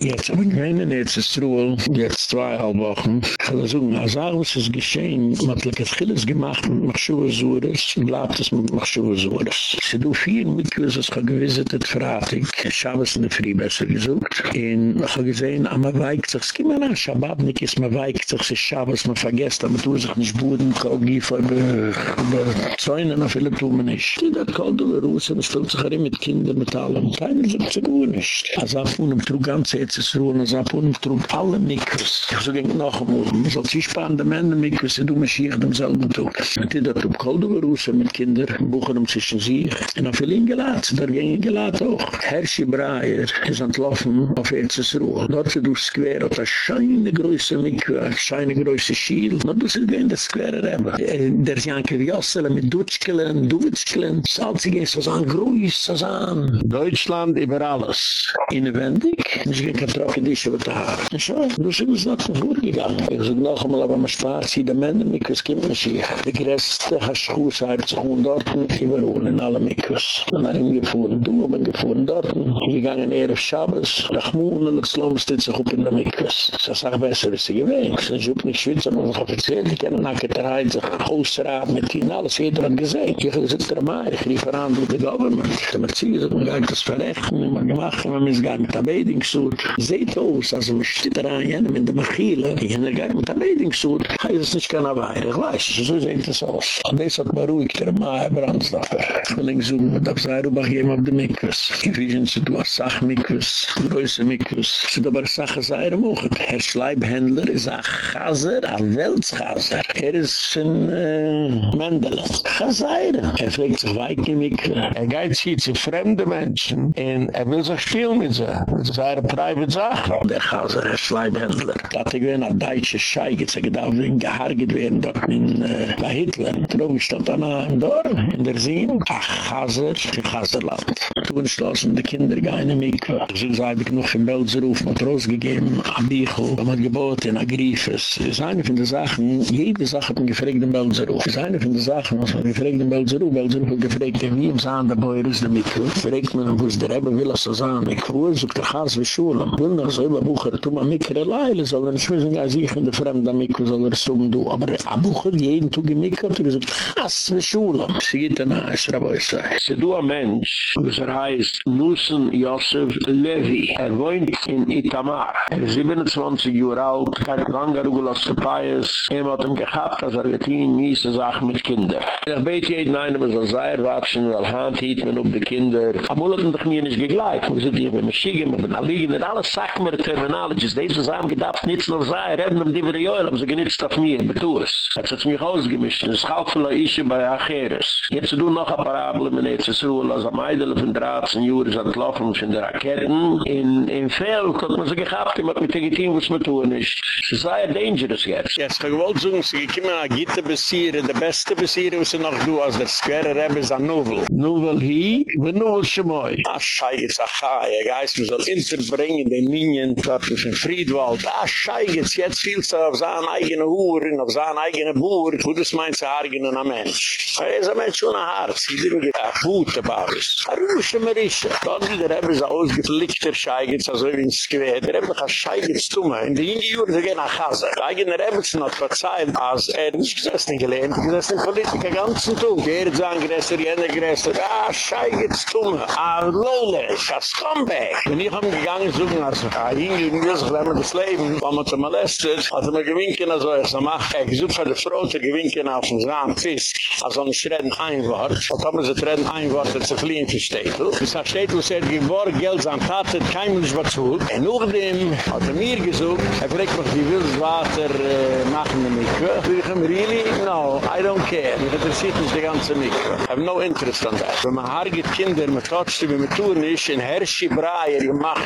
Jetzt habe ich gemeinen, jetzt ist Ruhl, jetzt zweieinhalb Wochen. Ich will sagen, als alles ist geschehen, man hat like vieles gemacht mit Machschuhe Sures, und bleibt es mit Machschuhe Sures. Sie do vier Mikus, was ich habe gewisitet, fratig, ich habe es in der Früh besser gesucht, und ich habe gesehen, aber man weigt sich, es gibt mir ein Schababnik, es man weigt sich, es ist Schabes, man vergesst, aber tut sich nicht Buden, kall Giefer, Zäune, noch viele tun wir nicht. Die dat kalt über Russen, es stellt sich auch mit Kindern, mit allem, keiner sagt sich gut nicht. Also, ich habe trug ganz jetzt Ruhl, und ich habe trug alle Mikus. Ich so ging noch einmal, man soll sich sparen, die Männer Mikus, du mich hier demselben Tag. Und die dat kalt über Russen mit Kindern, buchen um sich in sich, und auf viel ingeladen, da ging ingeladen auch. Herrschi Breyer ist entlaufen auf EZS Ruhl. Dort sind du Square, hat eine scheine größe Mikus, eine scheine größe Schiel, und du sie gehen das Square Rebbe. Der Janke Jossele mit Dutschkelen, Dutschkelen, Salzig ist so an Gruß, so an. Deutschland über alles. Inwendig, ich gehe kein Trocken dich über die Haare. Und so, du sind uns noch vorgegangen. Ich sage noch einmal, aber man spart sie, die Männer, Mikus, kommen nicht hier. Die größte Haschuss hat sich um dort überholen, in alle Mikus. Und dann haben wir gefahren, du haben gefahren dort. Gingen eher auf Schabes, nach Mohnen, und das Lohm steht sich up in der Mikus. Das ist auch besser, als sie gewähnt. Das ist nicht schwitz, aber man offiziell, die kennen nachher der Heiz, ausraben mit ihnen, alles, jeder hat gesehen. Ich habe gesagt, der Meier, ich rief an, du, die Government. Der Mercedes, man geht das verrechten, man gemacht, man muss gar mit der Bedingsuit. Seht aus, also man steht daran, jenem in der Machile, jener geht mit der Bedingsuit, heißt es nicht keiner weiter, ich weiß, so sieht das aus. Und das hat man ruhig, der Meier, Brandsdorfer. Ich will nicht suchen, man darf sein, Rubach geben auf die Mikus. Ich will nicht, du hast Sachmikus, größe Mikus. Es ist aber Sache sein, mochen. Herr Schleibhändler ist ein Chaser, ein Weltschaser. Er ist ein äh, Mendele. Chaser. Er fragt sich weit in Mikus. Er geht sich zu fremden Menschen und er will sich spielen mit sie. Das ist eine private Sache. Der Chaser, Herr Schleibhändler. Da hat er gewinn ein deutscher Schei, jetzt er gedacht, wenn gehargert werden dort in äh, bei Hitler. Darum stand dann ein Dorf in der Sinn. Ach, Chaser, in Chaserland. Toen schlossen die Kinder gehen in Mikve. So habe ich noch in Belseruf mit rausgegeben, am Bicho, am hat geboten, am Griefes. Das ist eine von den Sachen, jede Sache hat man gefragt in Belseruf. Das ist eine von den Sachen, was man gefragt in Belseruf. Belseruf hat gefragt, wie im Saan der Beuer ist der Mikve. Fragt man, wo es der Rebbe will, als er sagen, ich will, sucht der Chas wie Schule. Will noch so über Bucher, tu ma Mikve leile, soll er nicht wissen, als ich in der Fremde Mikve soll er so du. Aber a Bucher, jeden Tag in Mikve, hat er gesagt, Chas wie Schule. Sie geht dann, als Rabeu sei. Sie du ein Mensch, was er heißt, Nusen Yosef Levi. Er wohnt in Itamar. Er ist 27 Jahre alt, kein langer Rugel aus der Pais. Er hat ihm gehabt, als er getein, miese Sachen mit Kindern. Er bete jeden einen, was er sei erwachsen, weil Hand hielt man auf die Kinder. Amul hat ihm doch nie nicht gegleicht. Wir sind hier mit Maschigen, mit Aligen, und alles sagt mir, Terminologies. Diese Sachen gedacht, nichts noch sei, reden um die Videoel, aber sie genitzt auf mir, betu es. Er hat mich ausgemischt, es galt von der Ische bei Acheres. Jetzt du noch ein Parabel, mit Nezesruel, als am Eidele von 13 Jahre, ist laufen von der Raketen. In, in Fehl hat man sich gehabt, immer mit dem Team, was man tun ist. Es sei dangerous jetzt. Jetzt kann ich wohl sagen, sie kommen an Gitte besieren, der beste besieren, was sie noch du, als der Square Rebbe ist an Nuvel. Nuvel hi, wie Nuvel schmoi. Ah, scheiß, ach, ja, geist, man soll interbringen, in den Minion, dort ist in Friedwald. Ah, scheiget, jetzt fielst er auf seinen eigenen Huren, auf seinen eigenen Buhr. Wo das meinst du, argen einen Mensch? Er ist ein Mensch ohne Harz. Ich bin mir gedacht, gut, der Babis. Er ist mir Mensch. Dort ist er eben so ausgeflickt, der scheiget, also wie in Square. der hat mich ein scheiget zu mir, In den Indi-Jur, sie gehen nach Hause. Der eigene Rebelsen hat verzeiht, als er nicht gesessen gelähnt, gesessen in Politiker ganzen Tun. Der ah, ah, ist ein Gräser, jener Gräser. Ah, scheiget zu mir, Ah, Lole, a scumbag. Wenn ich am gegangen, so suchen, als Inge Juren, wir sind immer das Leben, weil man zu molestet, also man gewinken, also er so macht, er gesucht für die Frau zu gewinken auf den Samen Fisk, also nicht reden ein Wort, und muss er reden ein Wort, dass er fliehen für Städtel. Das heißt, Städtel er geborg Geld an Tate, kein Mensch was zu. En nachdem hat er mir gesucht, er fragt mich, wie will das Wasser äh, machen in Mikve? Ich sage, really? No, I don't care. Mich interessiert nicht die ganze Mikve. I have no interest on that. Wenn man harget Kinder, man tatscht, wie man tun ist, in Herrschi Breyer, ich mach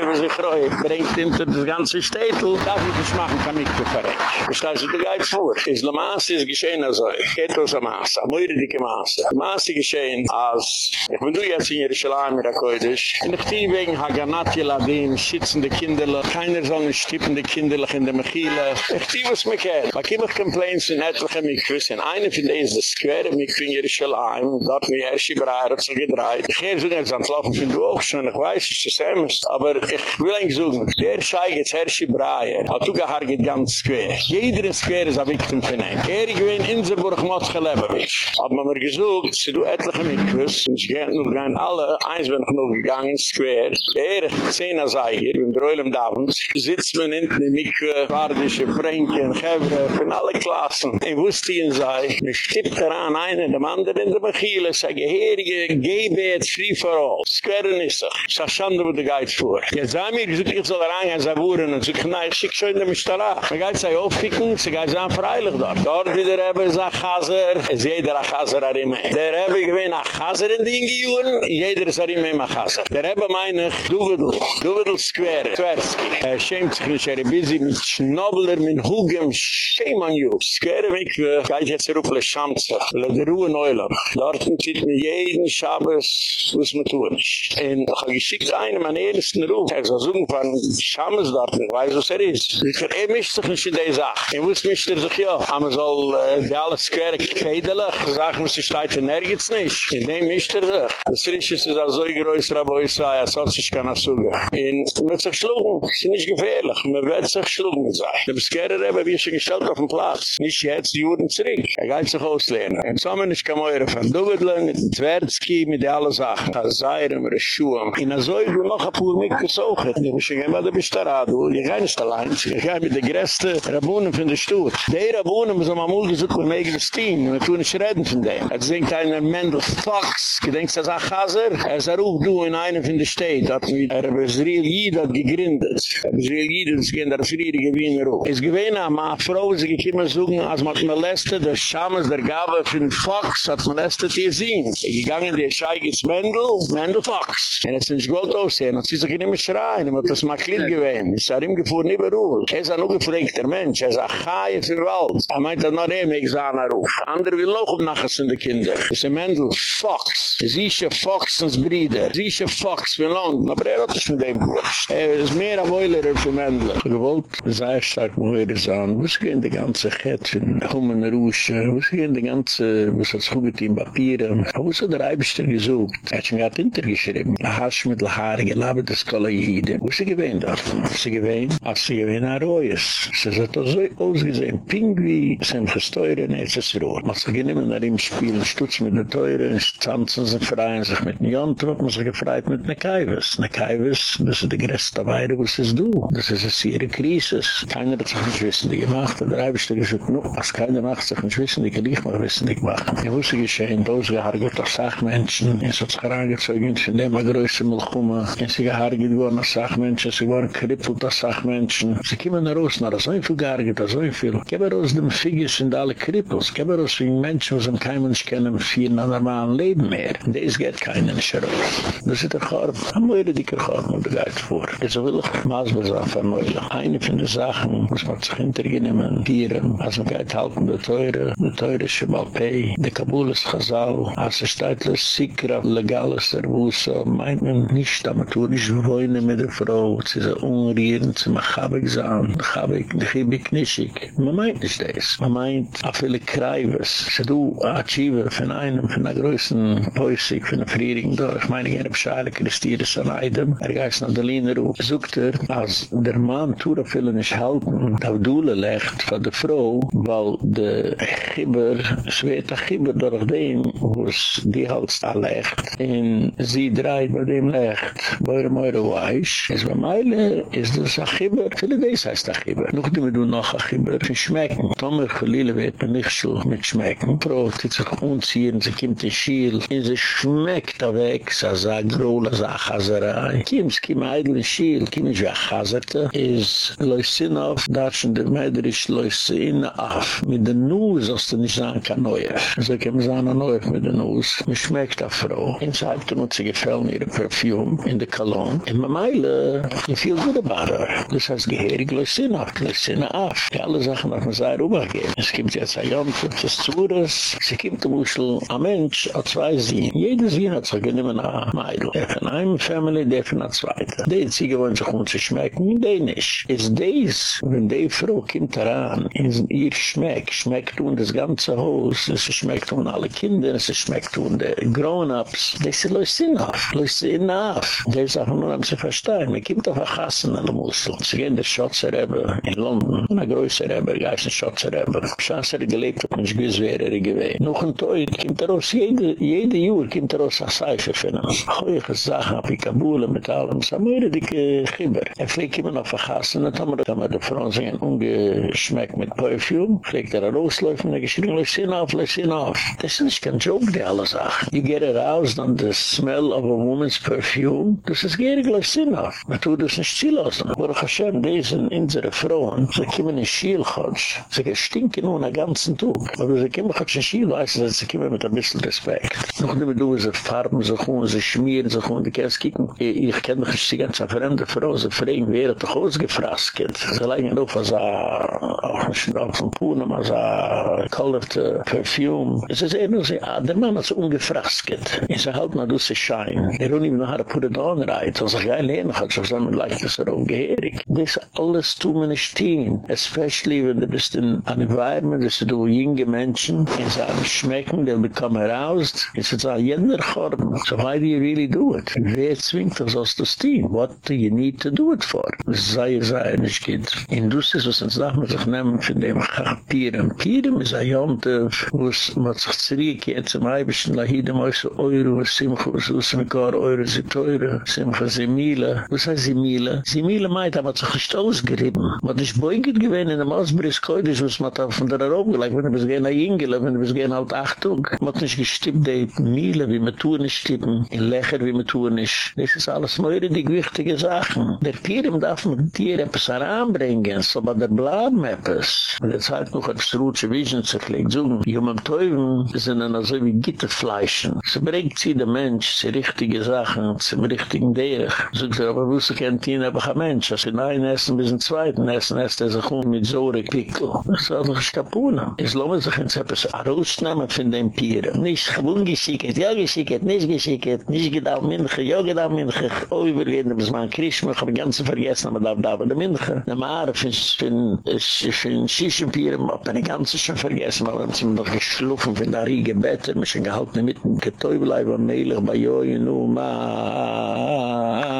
schon mal, was ich reue, bringt hinter das ganze Städtel, darf ich nicht machen, kann Mikve verrecht. Ich stelle sie dir gleich vor. Is la Maas ist geschehen also, geht aus der Maas, am Eure dicke Maas. Maas ist geschehen als, ich bin du jetzt in Jerusalem, in der Koidisch, in der Tief wegen Haganatje Ladin, schützende Kinderle, keiner soll nicht stippende Kinderle in der Mechile. Ich tief was mich kennt. Ma kiemach complaints in etliche Mikvis, in eine von denen ist das Square Mikvi in Jerusalem, dort mir Herrschi Breyer hat so gedreht. Ich gehe so nicht ans Laufen, finde du auch schon, ich weiß, es ist Ämst, aber ich will eigentlich sagen, der Schei geht Herrschi Breyer, hat du gehargit ganz square. Jeder in square ist ein Victim von ihm. Er gewinnt Inselburg Motzke Lebevich. Hat man mir gesucht, sie du etliche Mikus, und ich gehe noch gehen alle, eins bin ich noch gegangen, square. Der Zehner sei hier, in der Oilem Davens, sitzt man hinten in Miku, Wardische, Brenken, Gevre, von alle Klassen. Ich wusste ihn sei, mir stippt daran einen, dem anderen in der Mechile, sei geherige, gebe jetzt free for all. Square nissach. Sa schande wo de geit vor. Mir, ich soll rein, sa wuren, und so ich, nein, ich schick schon in der Mishtara. Man geht sei aufficken, sie geht sein freilich dort. Dort wieder haben sie ein Chaser, es jeder an ihm. Der habe gewinn ein Chaser in den Gejuren, jeder ist an ihm ein Chaser. Der habe meine ich, Duvidl, Duvidl Square, Tversky. Er schämt sich nicht, er ist busy mit Schnobler, mit Hugem, shame on you. Square weg, geht jetzt rupele Schamze, le der Ruhe Neulam. Dort zieht mir jeden Schabes, was man tun ist. Und ich habe geschickt einen, mein ehrlichsten Ruf. Er soll suchen von Schammes dort, ich weiß, was er ist. Ich er mischt sich nicht in die Sache. Ich wusste mich, dass ich ja, aber soll äh, die alle Square kedelig, sagen, was ist leid, nirgends nicht. In dem mischt er sich. Das Risch ist so groß, Rabeu sei, als sonst ich kann das suchen. Und man sich schlugen, ist nicht gefährlich, man wird sich schlugen sein. Der Square Rebbe, wie schon gestellt auf dem Platz. Nicht jetzt, die Juden zurück. Er geht sich auslehnen. Im Sommer ist kein Meurer von Duvidlen, mit Tversky, mit allen Sachen. Azayr, mit Schuhe. In der Säure noch ein paar mitgesucht. Ich muss sagen, was du bist da, du. Ich gehe nicht allein. Ich gehe mit der größten Rabunen von der Stutt. Die Rabunen müssen wir mal gesucht, wir mögen das Team. Wir tun nicht reden von dem. Jetzt denkt einer Mendel Fox. Gedenkst du, das ist Chaser? Er ist er auch du in einem von der Städte. Hat mit er Israel Jid hat gegründet. Israel Jid ist gehen der Friede gewinnen auch. Es gewähne am Frau, sie gekommen suchen, als man molestet, der Schames der Gabe von Fox hat molestet ihr sehen. Ich gegangen, der Scheigitz Mendel, Mendel Fox. Und es ist nicht gut aussehen. Und sie ich nehme schreien. Ich muss das mal klipp gewähnen. Ich ihm gefuhr nie beruhl. Er ist ein ungefrägter Mensch. Er ist ein Chai für Wald. Er meint, er noch immer, ich sage einen Ruf. Andere will noch um nachher sind die Kinder. Das ist ein Mendel Fox. Sie ist ein Fox und Brüder. Sie ist ein Fox für London. Aber er hat es mit dem gewusst. Er ist mehr ein Wäulerer für Mendel. Ich wollte sehr stark mehr sagen. Was gehen die ganze von Hummen Rusche? Was gehen die ganze, was hat es gut in Papieren? Was hat der Eibischter gesucht? Er hat schon gerade hintergeschrieben. Hasch mit Lahare gelabert das Kola Jehide. Wo sie gewähnt dort? Sie gewähnt, als sie gewähnt an Reus. Sie hat das so ausgesehen. Pingui sind gesteuert in EZS-Rohr. Man sie geniemen nach ihm spielen, stutz mit der Teure, tanzen sie, freien sich mit den Jontrup, man sie gefreit mit Nekaiwes. Nekaiwes, das ist die größte Weide, was ist du? Das ist eine sehr Krise. Keiner hat sich nicht wissen, die gemacht hat. Der Eibischte gesagt, no, als keiner macht sich nicht wissen, die kann ich mal wissen, die gemacht. Ich wusste geschehen, gehargert als Sachmenschen, es hat sich herangezogen, von dem a größe Milchuma, es ist gehargert geworden als Sachmenschen, es ist geworden krippelt als Sachmenschen. Sie kommen raus, nach so viel gehargert, so viel. Gebe raus dem Figgis sind alle krippels, gebe raus wegen Menschen, die kein Mensch kennen, für ein normalen Leben mehr. Und das geht keinen nicht raus. Das ist der Chorb. Am Möire dicker Chorb, und der geht vor. Jetzt will ich maßbar sagen, von Möire. Eine von den Sachen, muss man sich hintergenehmen, Tieren, als man geht halten, der Teure, der Teure ist Schemalpei, der Kabul ist Chazal, als er steht, Sikra, legales Erwusa, meint man nicht, aber tun nicht wohnen mit der Frau, sie ist unrierend, sie macht Chabik sein, Chabik, Chibik, Nischik. Man meint nicht das. Man meint, a viele Kreives, se du, a Achiever von einem, von der größten Päusik, von der Friering, da, ich meine, gerne Bescheide, Christiere, an Eidem, er geist nach der Linie ruf, sucht er, als der Mann, Tura, viele nicht halten, da Dule legt, von der Frau, weil der Chibber, es wird a Chibber, durch den, wo es die Halsta legt, in sie dreht bei dem Lecht, bei dem Eure Weich, es war Meile, ist das Achibber, viele Dees heißt Achibber. Noch die mir du noch Achibber, für Schmecken. Tomer Chalile wird man nicht so mit Schmecken. Frau, die sich umziehen, sie kommt in Schiel, und sie schmeckt da weg, sie sagt, Grola, sie sagt, Chazerei. Kiems, kiem Eidl in Schiel, kiem ich wie Chazerte, is Leusin auf, darschen der Mäderisch Leusin auf. Mit den Nuss, als du nicht sagen kann, Neuer. So kiem sie an Neuer mit den Nuss. Mir schmeckt da Frau. Inside, du nutze gefällt mir Perfume in der Cologne. My Meile, feel good about her. Das heißt, geherig, auf, leusin auf. Alle Sachen darf man sehr rübergeben. Es gibt jetzt ein Jomte, es ist Zures. Sie kommt im Uschel, ein Mensch, hat zwei Sien. Jede Sien hat sich genommen eine Meile. Der von einem Family, der von einer Zweite. Die Ziege wollen sich um zu schmecken, die nicht. Ist dies, wenn die Frau kommt daran, ihr schmeckt, schmeckt um das ganze Haus, es schmeckt um alle Kinder, es schmeckt um die Grown-Ups, das ist leusin auf, leusin auf. Die Sachen haben sich verstehen. Man kommt auf ein Kassen an der Mussel. Sie gehen der Schotzer in London. Ein größer Rebbe, geiss ein Schotzer Rebbe. Schaß er gelebt, hat sich gewiss wer er gewesen. Noch ein Teut, kommt er aus, jede, jede Jür kommt er aus der Seife für ihn. Hoige Sachen, ich Kabule mit allem. Mehr dicke Chibber. Er fliegt immer noch auf ein Kassen, dann haben wir da mit der Frau singen, ungeschmeckt mit Perfume. Fliegt er rausläufen, er geschrien, lass ihn auf, lass ihn auf. Das ist nicht kein Joke, die alle Sachen. You get it out, dann the smell of a woman's perfume. Das ist gierig, lass auf. Man tut das nicht zielassen. Baruch Hashem, die sind unsere Frauen, sie kommen in Schielchotsch, sie gestinken nur einen ganzen Tag. Aber sie kommen in Schiel, weißt du, sie kommen mit ein bisschen Respekt. Noch nicht mehr du, sie farben sich um, sie schmieren sich um, die kannst kicken. Ich kenne mich die ganze fremde Frau, sie fragen, wer hat doch ausgefrasket. Sie legen auf, als auch nicht auf dem Puhn, als colored perfume. Es ist eher nur so, ah, der Mann hat so ungefrasket. Ich sage halt mal, du sie schein. Er hat nicht mehr on right. Also ich gehe lehnen, ich habe so ein leichtes Raumgeherig. Das alles tun wir nicht hin. Especially, wenn du bist in an environment, dass du jinge Menschen in seinem Schmecken, they'll become aroused. It's a jener Chorben. So why do you really do it? Wer zwingt das aus das Team? What do you need to do it for? Sei, sei, nicht geht. In dus ist, was uns nach mir sich nehmen, von dem Pirem. Pirem ist ein Jonte, wo es mit sich zurückgehen zum Eibischen, lahidem euch so Euro, was Simcha, was gar Euro, sie teure, Simcha, sie Miele. Was heißt sie Miele? Sie Miele meint, aber sich nicht ausgerieben. Man ist beugend gewesen in dem Ausbriss, koidisch, was man da von der Europa, like, wenn du bist gehen nach Ingele, wenn du bist gehen halt Achtung. Man hat nicht gestippt, die Miele, wie man tun ist, stippen, in Lecher, wie man tun ist. Das ist alles neue, die wichtige Sachen. Der Pirem darf man dir etwas heranbringen, so bei der Bladmappes. Und jetzt halt noch ein Strutsche Vision zu legen, so, die am Teufel sind dann so wie Gitterfleischen. Sie bringt sie der Mensch, sie richtige Sachen, zum richtigen Derech. So, sie aber wusste kennt ihn, aber kein Mensch, als in ein Essen bis in zweiten Essen, erst er sich um mit Zore Pickel. Das war doch ein. Es lohnt sich jetzt etwas herausnehmen von dem Pieren. Nicht gewohnt geschickt, ja geschickt, nicht geschickt, nicht gedacht, Minche, ja gedacht, Minche. Oh, übergehen, bis man Krishma, ich habe ganz vergessen, aber da, da, da, Minche. Na, für, für, Schischenpieren, hab meine ganze schon vergessen, weil wir sind doch geschlufen von der Riege Bette, wir sind gehalten mit dem Getäubelei, wo Melech bei Joi, nu,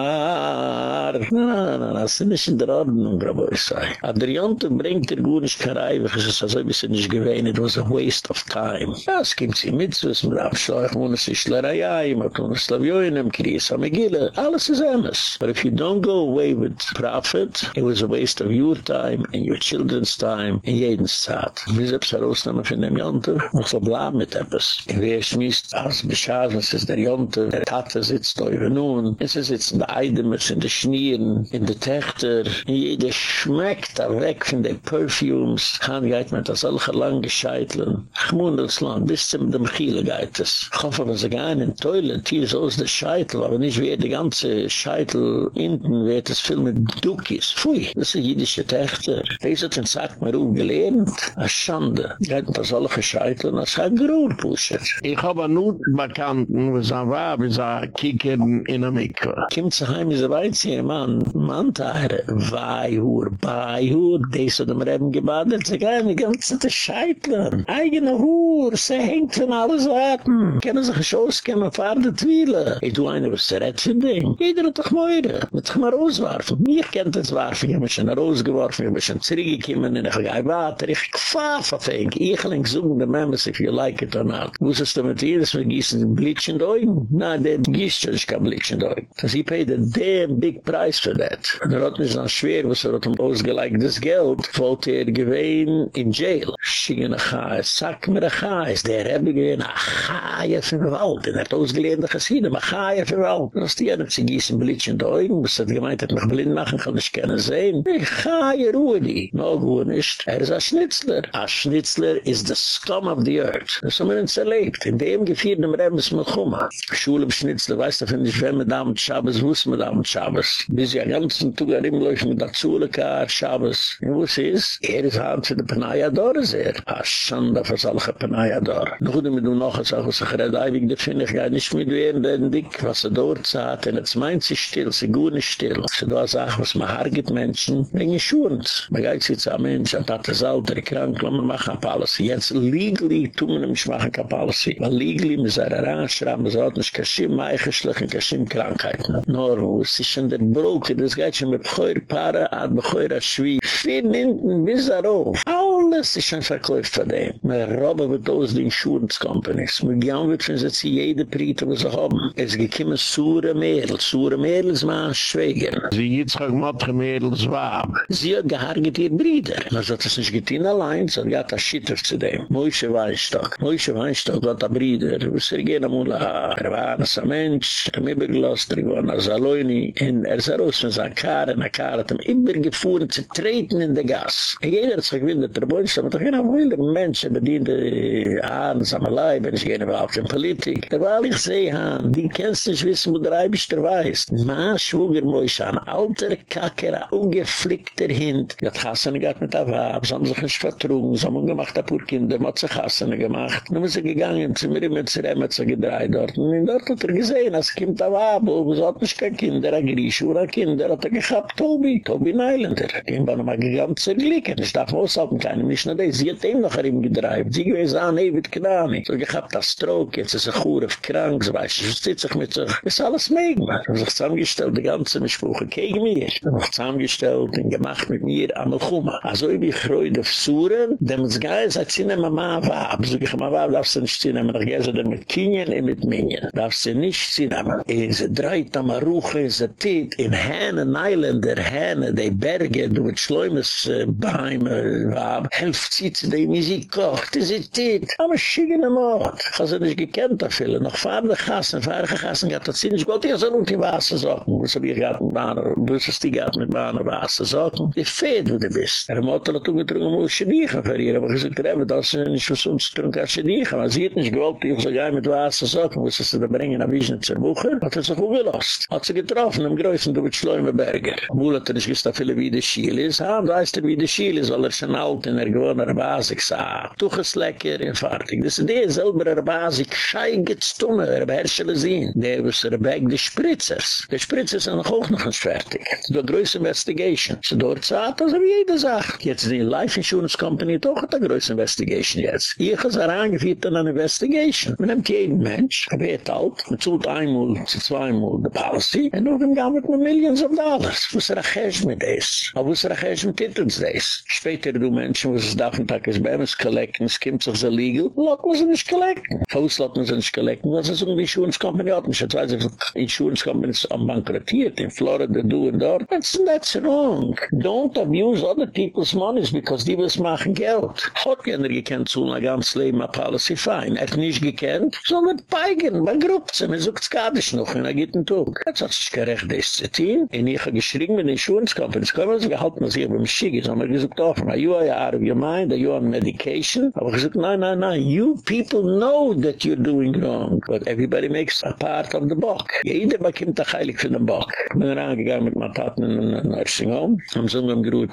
ma, na, na, na, na, sind nicht in der Ordnung, Bravo, ich sei. Adriante bringt dir gut nicht kein Reibig, es ist also ein bisschen nicht gewähnt, it was a waste of time. Ja, es gibt sie mit, es mit Abschleich, wo es ist Lerayai, man tun es Slavioinem, Kriis, Amegile, alles ist emes. But if you don't go away with profit, it was a waste of your time and your children's time in jeden Zeit. Wir selbst herausnehmen von dem Jonte, und so bleiben mit etwas. Wer schmiest, als beschaßen, es ist der Jonte, der Tate sitzt da über nun, es ist jetzt in der Eidemes, in der Schnieren, in der Techter, in jeder schmeckt da weg von den Perfumes, kann geht mit das solche lange Scheiteln, ach mundels lang, bis zum dem Chile geht es. Ich hoffe, wenn sie gehen in Toilet, hier ist aus der Scheitel, aber nicht wie die ganze Scheitel hinten, wird es viel mit Dukis. Pfui, das ist jüdische Techter. Das hat Sack mir aufgelehnt, a Schande. Geht mit das solche Scheiteln, als ein Grurpusher. Ich habe nur Bekannten, wo es an war, wie es kicken in der Mikve. Kimmt Gassen heim is a weizier, man, man, taher, vai hur, bai hur, des od am Reben gebadet, zeg, ey, mi gammt zet scheitlen, eigene hur, se hängt van alle zaten, kenna sich a schoos kem a farde twiele, e du eine, was se redt fin den, jeder hat doch moire, mit sich mal rauswarfen, mir kennt das warfen, ich hab mich schon rausgeworfen, ich hab mich schon zurückgekommen, ich hab gai wat, ich gfaf, ich fink, ich leng so, und am if you like it or not, wusses du mit jedes, wir gießen, blitschen doi, na, den gießt schon, ich kann das doi, Sie pay paid a damn big price for that. Und er hat nicht so schwer, was er hat ihm ausgelegt, das Geld, wollte er gewähnen in jail. Schicken nach Chais, sag mir nach Chais, der Rebbe gewähnen, ach, Chais für Wald, er hat ausgelehnt, ach, Chais, ach, Chais für Wald. Das ist die, er hat sie gießen Blitz in die Augen, was hat gemeint, hat mich blind machen, kann ich keine sehen. Chais, Ruhe die. No, gut nicht. Er ist ein Schnitzler. Ein Schnitzler is the scum of the earth. Das haben wir uns erlebt. In dem gefierten Rebens Melchuma. Schule Schnitzler, weißt du, finde ich, wenn wir da mit Schabes, wuss wir da mit Schabes. bis ja ganzen Tag an ihm läuft mit der Zulekar, Schabes. Und wo es ist, er ist hart für die Panaya Dore sehr. Ha, Schanda für solche Panaya Dore. Noch du mit du noch, als auch was ich rede, ich da finde ich gar nicht mit wer, denn dick, was er dort sagt, und jetzt meint sie still, sie gut nicht still. Sie da sagt, was man hargit Menschen, wegen Schuhens. Man geht sich zu einem Mensch, hat das Alter, krank, lass mal machen eine Policy. Jetzt legally tun wir nicht machen eine Policy. Weil legally, mit seiner Rangschraube, man sagt nicht, kashim meicheschlichen, kashim Krankheiten. Nur, es ist schon der Brücke, das geht schon mit Becheur Paare, ad Becheur Schwie. Vier Minuten bis darauf. Alles ist schon verkauft von dem. Man robben wird aus den Insurance Companies. Man gehen wird von sich jede Priete, was sie haben. Es gekommen Sura Mädel. Sura Mädel ist mal Schwägen. Wie Yitzchak Matre Mädel Zwab. Sie hat gehargert ihr Brüder. Man sagt, das ist nicht getan allein, sondern hat das Schitter zu dem. Moishe Weinstock. Moishe Weinstock hat ein Brüder. Was er gehen amul, er war ein Mensch, er mir gelost, er war ein Saloini, und er sah raus von seiner Kare, und er hat ihm immer gefahren, zu treten in der Gas. Und jeder hat sich gewinnt, der Bönsch, aber doch einer will, der Mensch, er bedient die Haaren, seine Leib, wenn ich gehe überhaupt in Politik. Da war ich sehe, Han, die kennst nicht wissen, wo der Eibisch der weiß. Ma, schwuger Moishe, ein alter Kacker, ein ungeflickter Hint. Ja, die Hassene geht mit der Wab, sie haben sich nicht vertrugen, sie haben gemacht, ein paar Kinder, man hat sich Hassene gemacht. Nun sind sie gegangen, sie mir immer zu Remmen, zu gedreht dort. Und dort hat er gesehen, als kommt der Wab, wo es hat nicht Kinder, ein Griesch oder ein Kinder, hat er gehabt, Tobi, Tobi Neilander. Die war noch mal gegangen zu erglicken. Ich darf aushalten, keine nicht nur das. Sie hat ihm noch ihm gedreht. Sie gewesen an, ewig Knani. So gehabt das Stroke, jetzt ist er auf krank, so weiß ich, sitzt sich mit sich. Ist alles megbar. Er hat sich zusammengestellt, die ganze Mischbuche gegen mich. Er hat sich zusammengestellt und gemacht mit mir am Elchuma. Also ich bin freut auf Suren, dem es geil, sagt sie nehmen mal Wab. So ich mal Wab, darfst du nicht ziehen, aber ich gehe mit Kinyen und mit Minyen. Darfst du nicht ziehen, aber es dreht am Buche, ze Tid, in Henne, island der Henne, die Berge, du mit Schleumes, äh, Beheim, äh, Wab, helft sie zu dem, wie sie kocht, ze Tid, aber schicken am Ort. Ich habe sie nicht gekannt, viele, noch fahren der Gassen, fahren der Gassen, gatt das Sinn, ich wollte ja so noch die Wasser socken, wo sie er wir gatt mit Bahner, wo sie die gatt mit Bahner Wasser socken, die Fäden, du du bist. Er der Motel hat ungetrunken, wo sie dich verrieren, aber gesagt, Rebbe, das ist nicht, was uns trunk, als sie aber sie hat nicht ich soll gar mit Wasser socken, wo sie sie bringen, aber ich nicht zu hat er sich gelost. Hat sie getroffen, im Größen, du mit Schleumenberger. Obwohl hat er nicht gewusst, wie der Schiel ist. Ah, ist er wie der Schiel ist, weil er schon alt in er gewohnt, er basig sah. Tuch ist lecker und fertig. Das ist der selber, er basig, schei geht's tumme, er beherrschele sehen. Der ist er weg, die Spritzers. Die Spritzers sind auch noch nicht fertig. Ist eine größte Investigation. So dort sagt, also wie jeder sagt. Jetzt die Life Insurance Company hat auch eine größte Investigation jetzt. Ich habe es herangeführt an eine Investigation. Man nimmt jeden Mensch, er wird alt, man zult einmal, zweimal die Policy, und dann gehen wir mit Millions of Dollars. Was er achesh mit des? Aber was er achesh mit Titels des? Später du Menschen, was es darf ein Tag ist bei uns collecten, es kommt sich so legal, lot man sie nicht collecten. Faust lot man sie nicht collecten, was ist um die Insurance Company hat nicht. Jetzt weiß ich, Insurance Company ist am bankrottiert, in Florida, du und dort. That's, that's wrong. Don't abuse other people's monies, because die was machen Geld. Hat keiner gekannt zu ein ganzes Leben, a policy fine. Er hat nicht gekannt, sondern peigen, man gruppt sie, man sucht es gar nicht noch, in a gitten Tag. Sich gerecht, das zu tun. Und ich habe geschrieben mit den Companies, können wir sich gehalten, was ich beim Schick ist, haben wir gesagt, offen, are you out of your mind, are you on medication? Aber ich gesagt, nein, nein, nein, you people know that you're doing wrong, but everybody makes a part of the book. Jeder bekommt ein Heilig für den Bock. Ich bin reingegangen mit meinen Taten in ein Nursing Home, haben so einen geruht,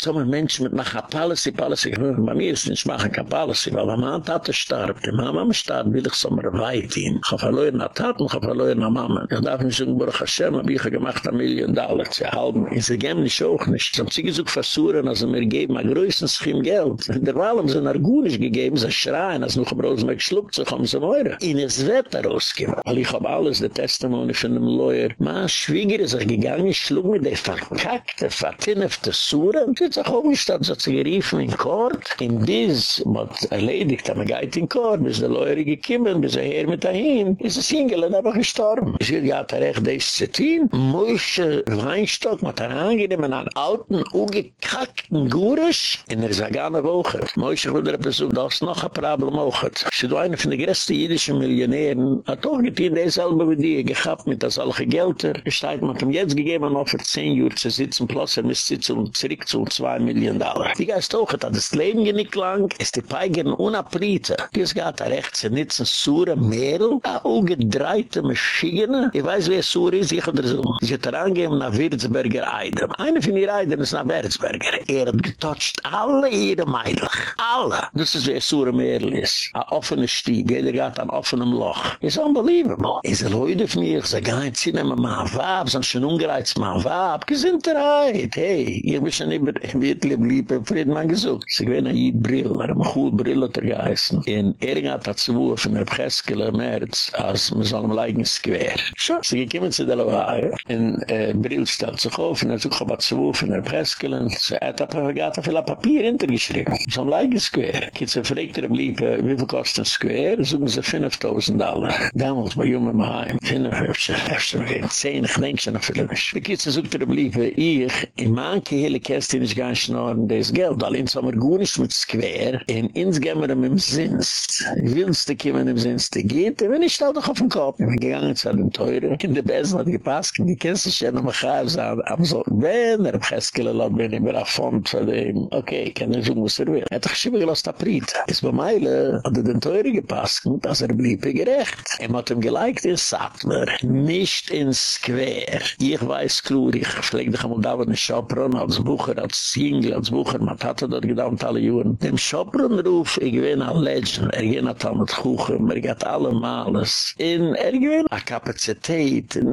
so einem Menschen mit nach Policy, Policy, bei mir ist nicht machen keine Policy, weil meine Tate starb, die Mama starb, will ich so mal weit hin. Ich habe verloren eine ich habe verloren Mama. Ich darf nicht sagen, Baruch Hashem, habe ich gemacht, ein Million Dollar zu halten. Ich sage, geben nicht auch nicht. Sie haben sich gesagt, versuchen, also mir geben, ein größtes Schim Geld. Der Wallem sind Argunisch gegeben, sie schreien, als noch ein Rosenberg schluckt sich, um sie meure. In das Wetter rausgeben. Weil ich habe alles, die Testimony von dem Lawyer. Ma, Schwieger ist er gegangen, schlug mit der verkackte, vertinnefte Sura, und jetzt auch umgestanden, so hat sie geriefen in Kort. In dies, was erledigt, haben wir geht in Kort, bis der Lawyer gekommen, bis er her mit dahin, ist es hingelen, aber gestorben. Sie hat ja recht, das zu tun. Moishe Weinstock, mit einer angenehmen, an alten ungekackten Gurisch, in er der Woche. Moishe will der Besuch, da ist noch ein Problem auch. Sie do eine von den größten jüdischen Millionären, hat auch getein dieselbe wie die, gehabt mit das alle Gelder, gesteigt man ihm jetzt gegeben, noch für 10 Uhr zu sitzen, plus er misst sitzen zurück zu 2 Millionen Dollar. Die Geist auch, hat das Leben nicht lang, ist die Peigern unabrite. Dies geht da rechts, er nützen Sura Mädel, a ungedreite Maschine, ich weiß, wer Sura ist, ich oder so. Sie hat er angeben nach Wirtsberger Eidem. Eine von ihr Eidem ist nach Wirtsberger. Er hat getotcht alle ihre Meidlich. Alle. Das ist wer Sura Mädel ist. A offene Stieg, jeder geht an offenem Loch. It's unbelievable. Is er heute von mir, ich sage, ein Zinn, ma ma wab, sind schon ungereizt, ma wab, gesinterheit, hey, ich bin schon immer, ich wird lieb, lieb, Friedman gesucht. Sie gewinnen ein Brill, er hat eine cool Brill hat er geheißen. In Ering hat zu wufen, er Pcheskele, März, als man soll am Leigen square. So, sie gekommen zu der Lohaie, in äh, Brill stellt sich auf, und er sucht aber zu wufen, er Pcheskele, und er hat aber gehad, viel Papier hintergeschrieben. So am Leigen square. Kitz er fragt er, wie viel kostet ein Square? Suchen sie 5.000 Dollar. Damals bei Jungen im Heim, 5.000, 10, ich denke schon noch viel nicht. Wie kitz er sucht er, wie ich, in manche hele Kästchen ist gar nicht nur das Geld, weil ins haben wir gut nicht mit Square, in ins gehen wir im Sinnst. Willst du kommen im Sinnst, die geht, wenn ich stelle doch auf den Kopf. Ich bin gegangen zu einem Teure, in der Besen hat gepasst, die du schon, ich habe gesagt, aber so, wenn er Pcheskele lot, bin ich mir auf Fond von okay, kann ich so, was er will. Er hat doch schon gelost, Aprit. Es bei Meile hat er den Teure gepasst, dass er blieb gerecht. Er hat ihm geliked, er sagt mir, nicht in Square. Ich weiß, klur, ich pflege dich einmal da, ein Schopron, als Bucher, als Single, als Bucher, man hat er dort gedauert alle Juren. Dem Schopron-Ruf, ich bin ein Legend, er ging hat mit Kuchen, er geht alle Males. In, er ging a Kapazität,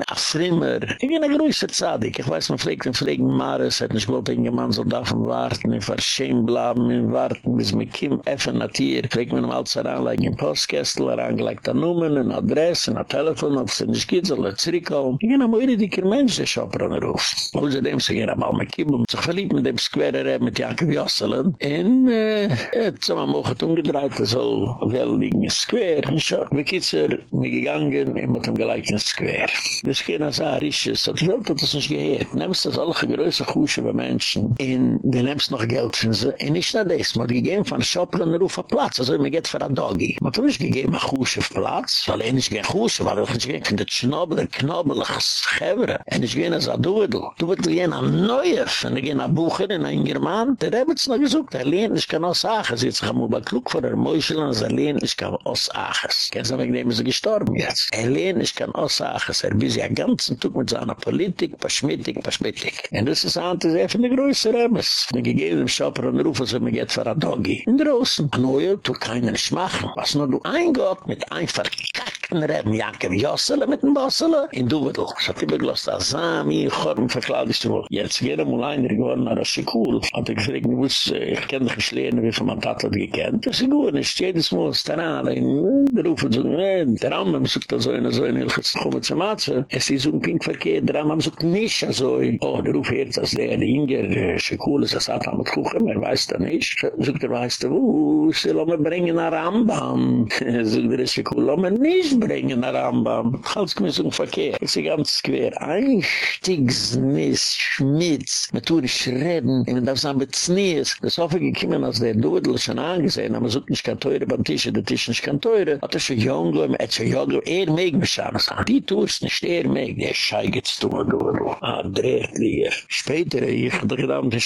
a Frimmer. Ich bin ein größer Zadig. Ich weiß, man pflegt den Pflegen Maris, hat nicht gewollt, ein Mann soll davon warten, in Verschäm bleiben, in Warten, bis mit Kim Effen hat hier. Pflegt man ihm alles heranlegen, in Postkessel, herangelegt an Nummern, in Adresse, in a Telefon, ob es nicht geht, soll er zurückkommen. Ich bin ein moire dicker Mensch, der Schopron-Ruf. Außerdem, sie gehen aber mit Kim, sich verliebt mit dem Square, mit Jakob Josselen. In, äh, jetzt haben wir mocht umgedreht, so wel liegen in Square. Und so, wir kitzer, wir gegangen, wir mit dem gleichen Square. Das geht als ein Risches, das Welt hat das nicht gehört. Nimmst das alle größe Kusche bei Menschen, und du nimmst noch Geld für sie, und nicht nur das, man hat gegeben von Schopper und auf Platz, also man geht für ein Doggy. Man hat nicht gegeben ein Kusche auf Platz, weil er nicht gehen Kusche, weil er nicht gehen von der Schnobel, Knobbel, Schäbere, und ich gehen als ein Dudel. Du wirst gehen an Neuf, und er gehen an Bucher, in ein German, der hat es noch gesucht, er lehnt, ich kann auch sagen, sie hat sich am klug vor der Mäuschel, und er lehnt, ich kann auch sagen. Kennst du, wegen dem ist er gestorben jetzt. Er lehnt, ich kann auch sagen, er bis ja ganzen Tag mit seiner Politik, Paschmittig, Paschmittig. Und das ist ein, das ist eine größere Remes. Wir gegeben dem Schopper und rufen, so man geht für ein Doggy. In draußen. An Oil, tu keinen Schmachen. Was nur du eingott mit ein verkackten Reben, Jakob Jossele mit dem Bossele, in Duvedel. So hat immer gelost, Asami, Chorm, verklaut ist du wohl. Jetzt er mal einer geworden, nach Aschikul. Hat er gefragt, ich muss, ich kenne dich nicht lernen, wie viel man hat gekannt. Das ist gut, nicht jedes Mal ist der Aale. Der rufen so, der Amme sucht da so eine, so eine, ich komme zu Matze. Es ist ein Pink verkehrt, der Amme sucht nicht so. Oh, der ruf jetzt, als der, Inger, der Aschikul ist, das hat er mit Kuchen, er weiß da nicht. Sucht er, weißt du, wo, sie lassen wir bringen nach Rambam. Sucht der Aschikul, lassen wir nicht bringen nach Rambam. Als Gemissung verkehrt. Es ist ganz quer. Einstiegsnis, Schmitz, man tut nicht reden, man darf sagen, mit Znees. Das hoffe ich, gekommen, als der Dudel schon angesehen, aber sucht nicht kein Teure beim Tisch, der Tisch nicht kein Teure. Hat er schon jung, er hat schon jung, er mag mich sagen. Die tust nicht, er mag, der Schei geht's tun, Dudel. Ah, dreht lier. Später, ich hatte gedacht, der.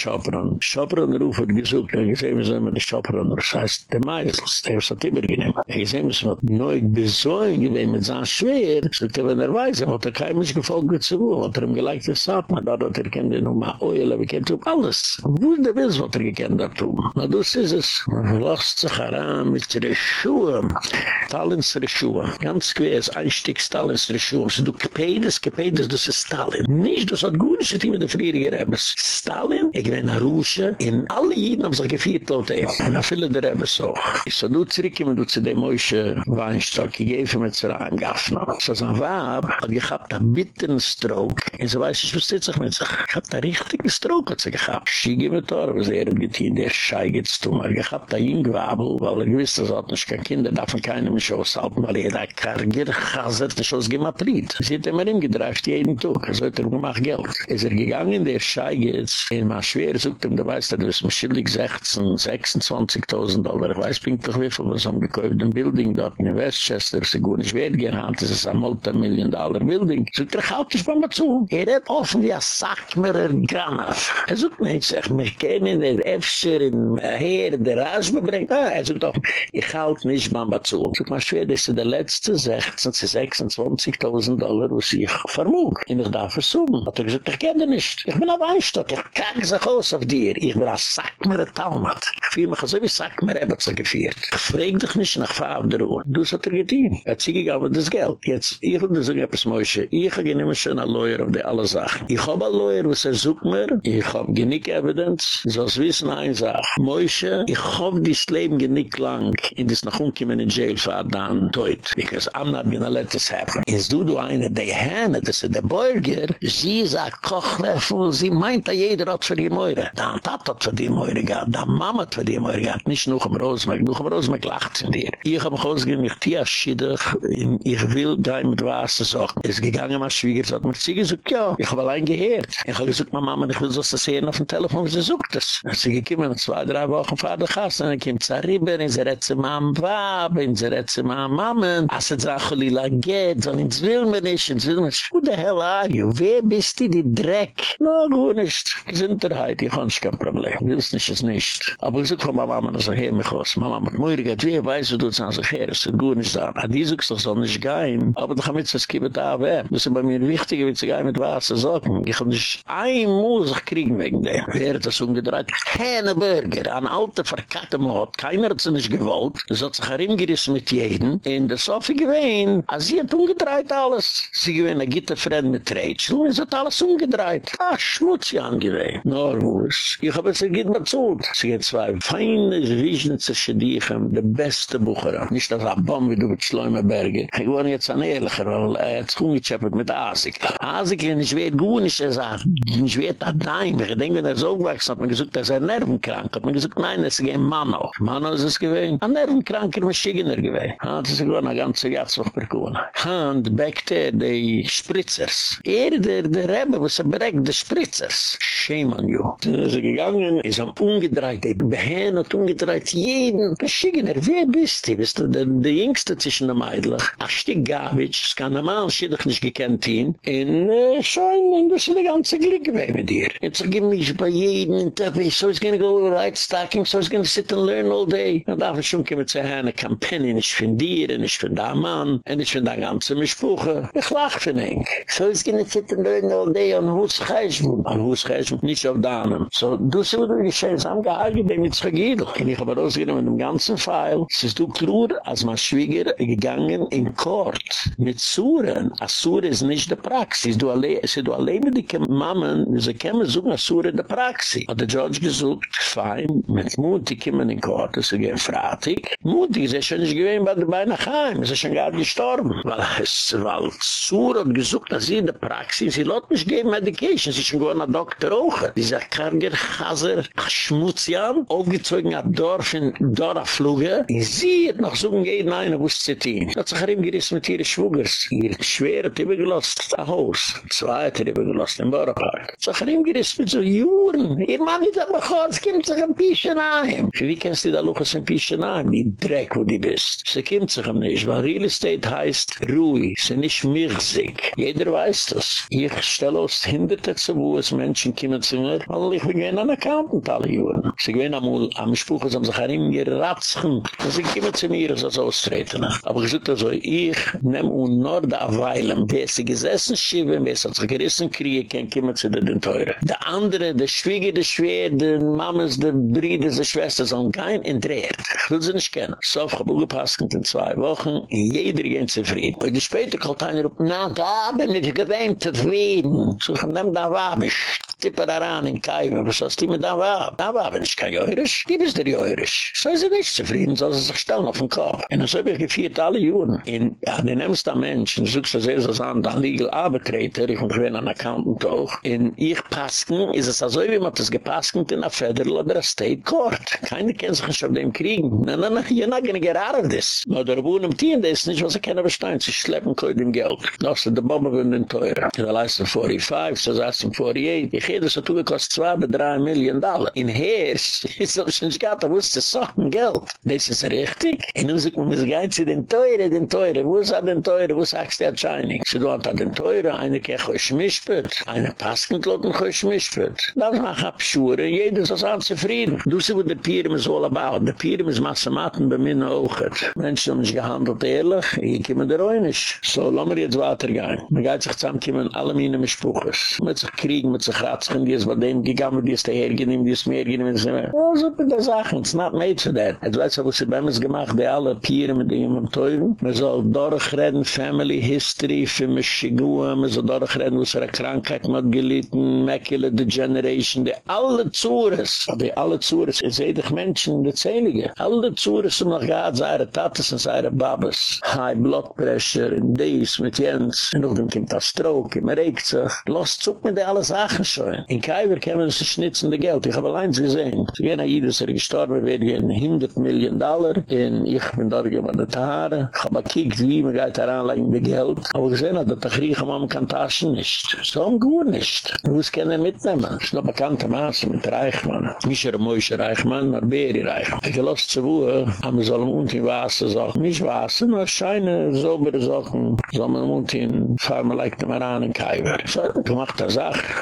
Schopperon ruf hat gesucht, er gesehen, wir sollen mit der Schopperon, das heißt, der Meisels, der ist hat immer genehm. Er gesehen, wir sind neu besäuern, gewesen mit seinem Schwer, er, wenn er weiß, er hat er kein Mensch gefolgt zu, hat er ihm gleich gesagt, man hat er kennt ihn um Oil, er kennt um alles. Wo ist der Wils, was er gekannt hat, um? Na, das ist es. Man verlacht sich heran mit der Schuhe. Stalins Schuhe. Ganz quer ist ein Stück Stalins Schuhe. So du Kepedes, Kepedes, das ist Stalin. Nicht, das hat gut nicht mit der Friere Rebes. Stalin, ich bin in Rusche, in alle Jeden haben sich gefeiert, ihm. Und viele der Rebes auch. Ich so, du zurück, du zu dem Mäusche Weinstock, ich gebe ihm mit Zerahem gaffen. So sein Wab hat gehabt einen bitteren Stroke. Und so weiß ich, was steht sich mit sich. Ich hab da richtigen Stroke hat sie gehabt. Schiege mit Tor, was er getein, der Schei geht's tun. Er gehabt einen Jüngwabel, weil er gewiss, dass er nicht kein Kinder darf man keinem Schoß halten, weil er da karger chasert, der Schoß gematrit. Sie hat immer ihm gedreift, jeden Tag. Er sollte er gemacht Geld. Er ist er gegangen, der Schei geht's. Er war schwer, sucht ihm, du weißt, du bist mir schildig 16, 26.000 Dollar. Ich weiß, bin doch wie viel, was haben gekauft, ein Building dort in Westchester, sie gut nicht wert gehabt, das ist ein Multimillion-Dollar-Building. So, der Geld ist mir zu. Er hat offen wie ein Sackmerer Granaf. Er sagt mir, ich sag, mich kennen den Efscher in Heer, der Rasme bringt. Ah, er sagt doch, ich halte nicht mir zu. So, mal schwer, das ist der letzte 16, 26.000 Dollar, was ich vermog. Und ich darf versuchen. Hat er gesagt, ich kenne nicht. Ich bin auf Einstock, ich kann sich aus auf dir. Ich bin ein Sackmerer Talmat. Ich fühle mich so wie Sackmerer Ebbetzer geführt. Ich frage dich nicht nach der Uhr. Du hast er getan. Er hat gegeben das Geld. Jetzt, ich will sagen, etwas Mäusche. Ich habe nicht mehr schon ein Lawyer auf die alle Sachen. Ich habe ein Lawyer, was er sucht mir. Ich habe genick Evidence. So als wissen eine Sache. Mäusche, ich habe dieses Leben genick lang. In das nach umkommen in Jail fahrt dann teut. Because I'm not gonna let this happen. Ist du du eine, die Hände, das ist der Bürger. Sie sagt, Kochlöffel, sie meint, dass jeder hat für die Meure. Da hat er für die Meure gehabt. Da Mama hat für die Meure gehabt. Nicht nur im Rosenberg. Nur im Rosenberg lacht in dir. Ich habe mich ausgegeben, ich tue schiedig. in ich will gei mit wasser sagt es gegangen mein schwieger sagt mir sie gesagt ja ich habe allein gehört. Ich habe gesagt meine mama ich will das sehen auf dem telefon sie sucht das sie gekommen zwei drei wochen vater gast dann kommt zariber in der letzte mam va in der letzte mam mamen as es zachli la geht und ins will mir nicht ins will mir who the hell are you? Wer bist du die dreck? No gut ist gesundheit ich han kein problem. Ist nicht ist nicht. Aber ich sag von meiner mama so hey mich was mama mit moire geht wie weiß, du das so her ist gut nicht da diese suchst doch so nicht gein. Aber doch mit das Kibbet da weg. Das ist bei mir wichtig, wie zu gehen mit Wasser sagen. Ich hab nicht ein Muss kriegen wegen dem. Wer hat das umgedreht? Keine Burger. Ein alter verkackter Mord. Keiner hat sie nicht gewollt. Das hat sich herimgerissen mit jedem. In der Sofie gewähnt. Ah, sie hat umgedreht alles. Sie gewähnt ein Gitterfriend mit Rachel. Sie hat alles umgedreht. Ah, schmutzig angewähnt. Norwus. Ich hab jetzt ein Gitt bezahlt. Sie gehen zwei feine, wiesnitzer Schädichen. Der beste Bucher. Nicht das Abbaum, wie du mit Schleume Berge. Ich war jetzt an Ehrlicher, weil er hat sich umgechappet mit Asik. Asik ist nicht wert gut, nicht er sagt, nicht wert da dein. Ich denke, wenn er so gewachsen hat, man gesagt, er sei nervenkrank. Hat man gesagt, nein, es ist kein Mano. Mano ist es gewesen. Ein nervenkranker Maschigener gewesen. Hat es gewonnen, eine ganze Jahrzeug bekommen. Und back there, die Spritzers. Er, der, der Rebbe, was er beregt, die Spritzers. Shame on you. Dann ist er gegangen, ist am umgedreht, die Behände hat umgedreht, jeden Maschigener. Wer bist du? Bist du der, jüngste zwischen der Meidlich. Ach, Stieg Gavitsch, es kann sie doch nicht gekannt ihn. In, äh, und das ist die ganze Glück gewesen mit dir. Jetzt gib mich bei jedem Interview, so is gonna go right stacking, so is gonna sit and learn all day. Und da schon kommen zu einer Kampagne, nicht von dir, nicht von der Mann, und nicht von der ganzen Mischbuche. Ich lach von ihn. So is gonna sit and learn all day on who's Cheshmu. On who's Cheshmu, nicht auf Danem. So, du sie wurde geschehen, es haben gehalten, dem jetzt vergeht. Und ich habe rausgenommen mit dem ganzen Pfeil. Es ist du klur, als mein Schwieger gegangen in Kort mit Suren. A Sure ist nicht der Praxis. Du alle, ist du allein mit die Mammen, sie kämen suchen a Sure der Praxis. Hat der George gesucht, fein, mit Mut, die kämen in Kort, es ist gehen fratig. Mut, die ist schon nicht gewesen bei der Beine heim, es ist schon gar gestorben. Weil es, weil Sure hat gesucht, dass sie in der Praxis, sie lot mich geben Medication, sie ist schon gewohnt ein Doktor auch. Dieser Karger, Chaser, Schmutzian, aufgezogen hat Dorf in Dorafluge, sie hat noch so jeden einen, wo es zitieren. Hat sich herim gerissen mit ihre Schwugers. Ihr schwer hat übergelost, ein Haus. Zwei hat er übergelost, im Bauernpark. Hat sich herim gerissen mit so Juren. Ihr Mann ist aber kurz, kommt sich ein bisschen ein. Wie kannst du da luchas ein bisschen ein? Die Dreck, wo du bist. Sie kommt sich nicht, weil Real Estate heißt Ruhi, sie nicht mirzig. Jeder weiß das. Ich stelle aus Hinderte zu, wo es Menschen kommen zu mir, weil ich bin ein Accountant alle Juren. Sie gehen am Spruch, sie haben sich herim geratzen. Sie kommen zu mir, als austreten. Aber ich also ich nehm un nur da weilen, wer sie gesessen schieben, wer sie sich gerissen kriegen, kann kommen zu den Teuren. Der andere, der Schwiege, der Schwer, der Mames, der Brüder, der Schwester, sollen kein entdreht. Ich will sie nicht kennen. So, ich habe ungepasst in zwei Wochen, jeder gehen zufrieden. Und später kommt einer na, da bin ich gewähnt zufrieden. So, ich nehm da war mich. Tippe daran in Kaiwe, was hast du mit da war? Da war, wenn ich kein Jörisch, die bist der Jörisch. So ist er nicht zufrieden, soll sie sich stellen auf den Kopf. Und so habe ich geführt alle Juren. In, ja, den nehmst Mensch, und suchst du sehr so an, dann legal Arbeitreter, ich bin ein Accountant auch, in ich pasken, ist es also, wie man das gepasken in a Federal oder a State Court. Keiner kann sich nicht auf dem kriegen. Na, na, na, you're not gonna get out of this. Na, der Wohnen im Team, das ist nicht, was er kann bestehen, sie schleppen kein dem Geld. Das ist der Bombe von den Teuren. Der leistet 45, so sagt 48. Ich hätte so zugekostet 2 bis 3 Millionen Dollar. In Heers, ist doch schon gehabt, da wusste so ein Geld. Das ist richtig. Und nun sagt man, wir gehen zu den Teuren, den Teuren. Wo ist er den Teuren? Wo sagst du Erscheinung? Sie dort hat den Teuren, eine kann euch schmischpert. Eine passend lotten euch schmischpert. Das macht abschure, jeder ist so zufrieden. Du sie, wo der Pirem ist all about. Der Pirem ist Massamaten bei mir auch. Menschen haben sich gehandelt ehrlich, ich komme da rein nicht. So, lassen wir jetzt weitergehen. Man geht sich zusammenkommen, alle meine Mischbuches. Man sich kriegen, mit sich ratzen, die ist bei dem gegangen, die ist dahergenehm, die ist mehr genehm, die ist mehr. Ja, so bin die Sachen, it's not made for that. Jetzt weiß ich, was sie bei uns gemacht, die alle Pirem mit dem im Teufel. Man soll durchreden, Family History, für mich Schigua, man soll durchreden, was er eine Krankheit hat gelitten, Macular Degeneration, die alle Zures, die alle Zures, ihr seht euch Menschen in der Zählige, alle Zures sind noch gehad, seine Tates und seine Babes, High Blood Pressure, in dies, mit Jens, auch dem kommt das Stroke, immer regt sich, mir die alle Sachen schon. In Kaiwer kämen sie schnitzende Geld, ich habe allein gesehen, sie gehen nach Jidus, er gestorben, wir gehen 100 Millionen Dollar, und ich bin dort gewann der Tare, ich habe gekickt, wie man geht daran, legen die Geld, aber gesehen hat, dass der Griechen man kann taschen nicht, so am gut nicht, du musst keine mitnehmen, es ist noch bekannte Maße mit Reichmann, nicht er Moishe Reichmann, aber Beri Reichmann. Ich gelost zu Wohe, haben wir so ein Mund in Wasser Sachen, nicht Wasser, nur scheine sobere Sachen, so ein Mund in Farmer like dem Aran in Kaiwer. So, du machst das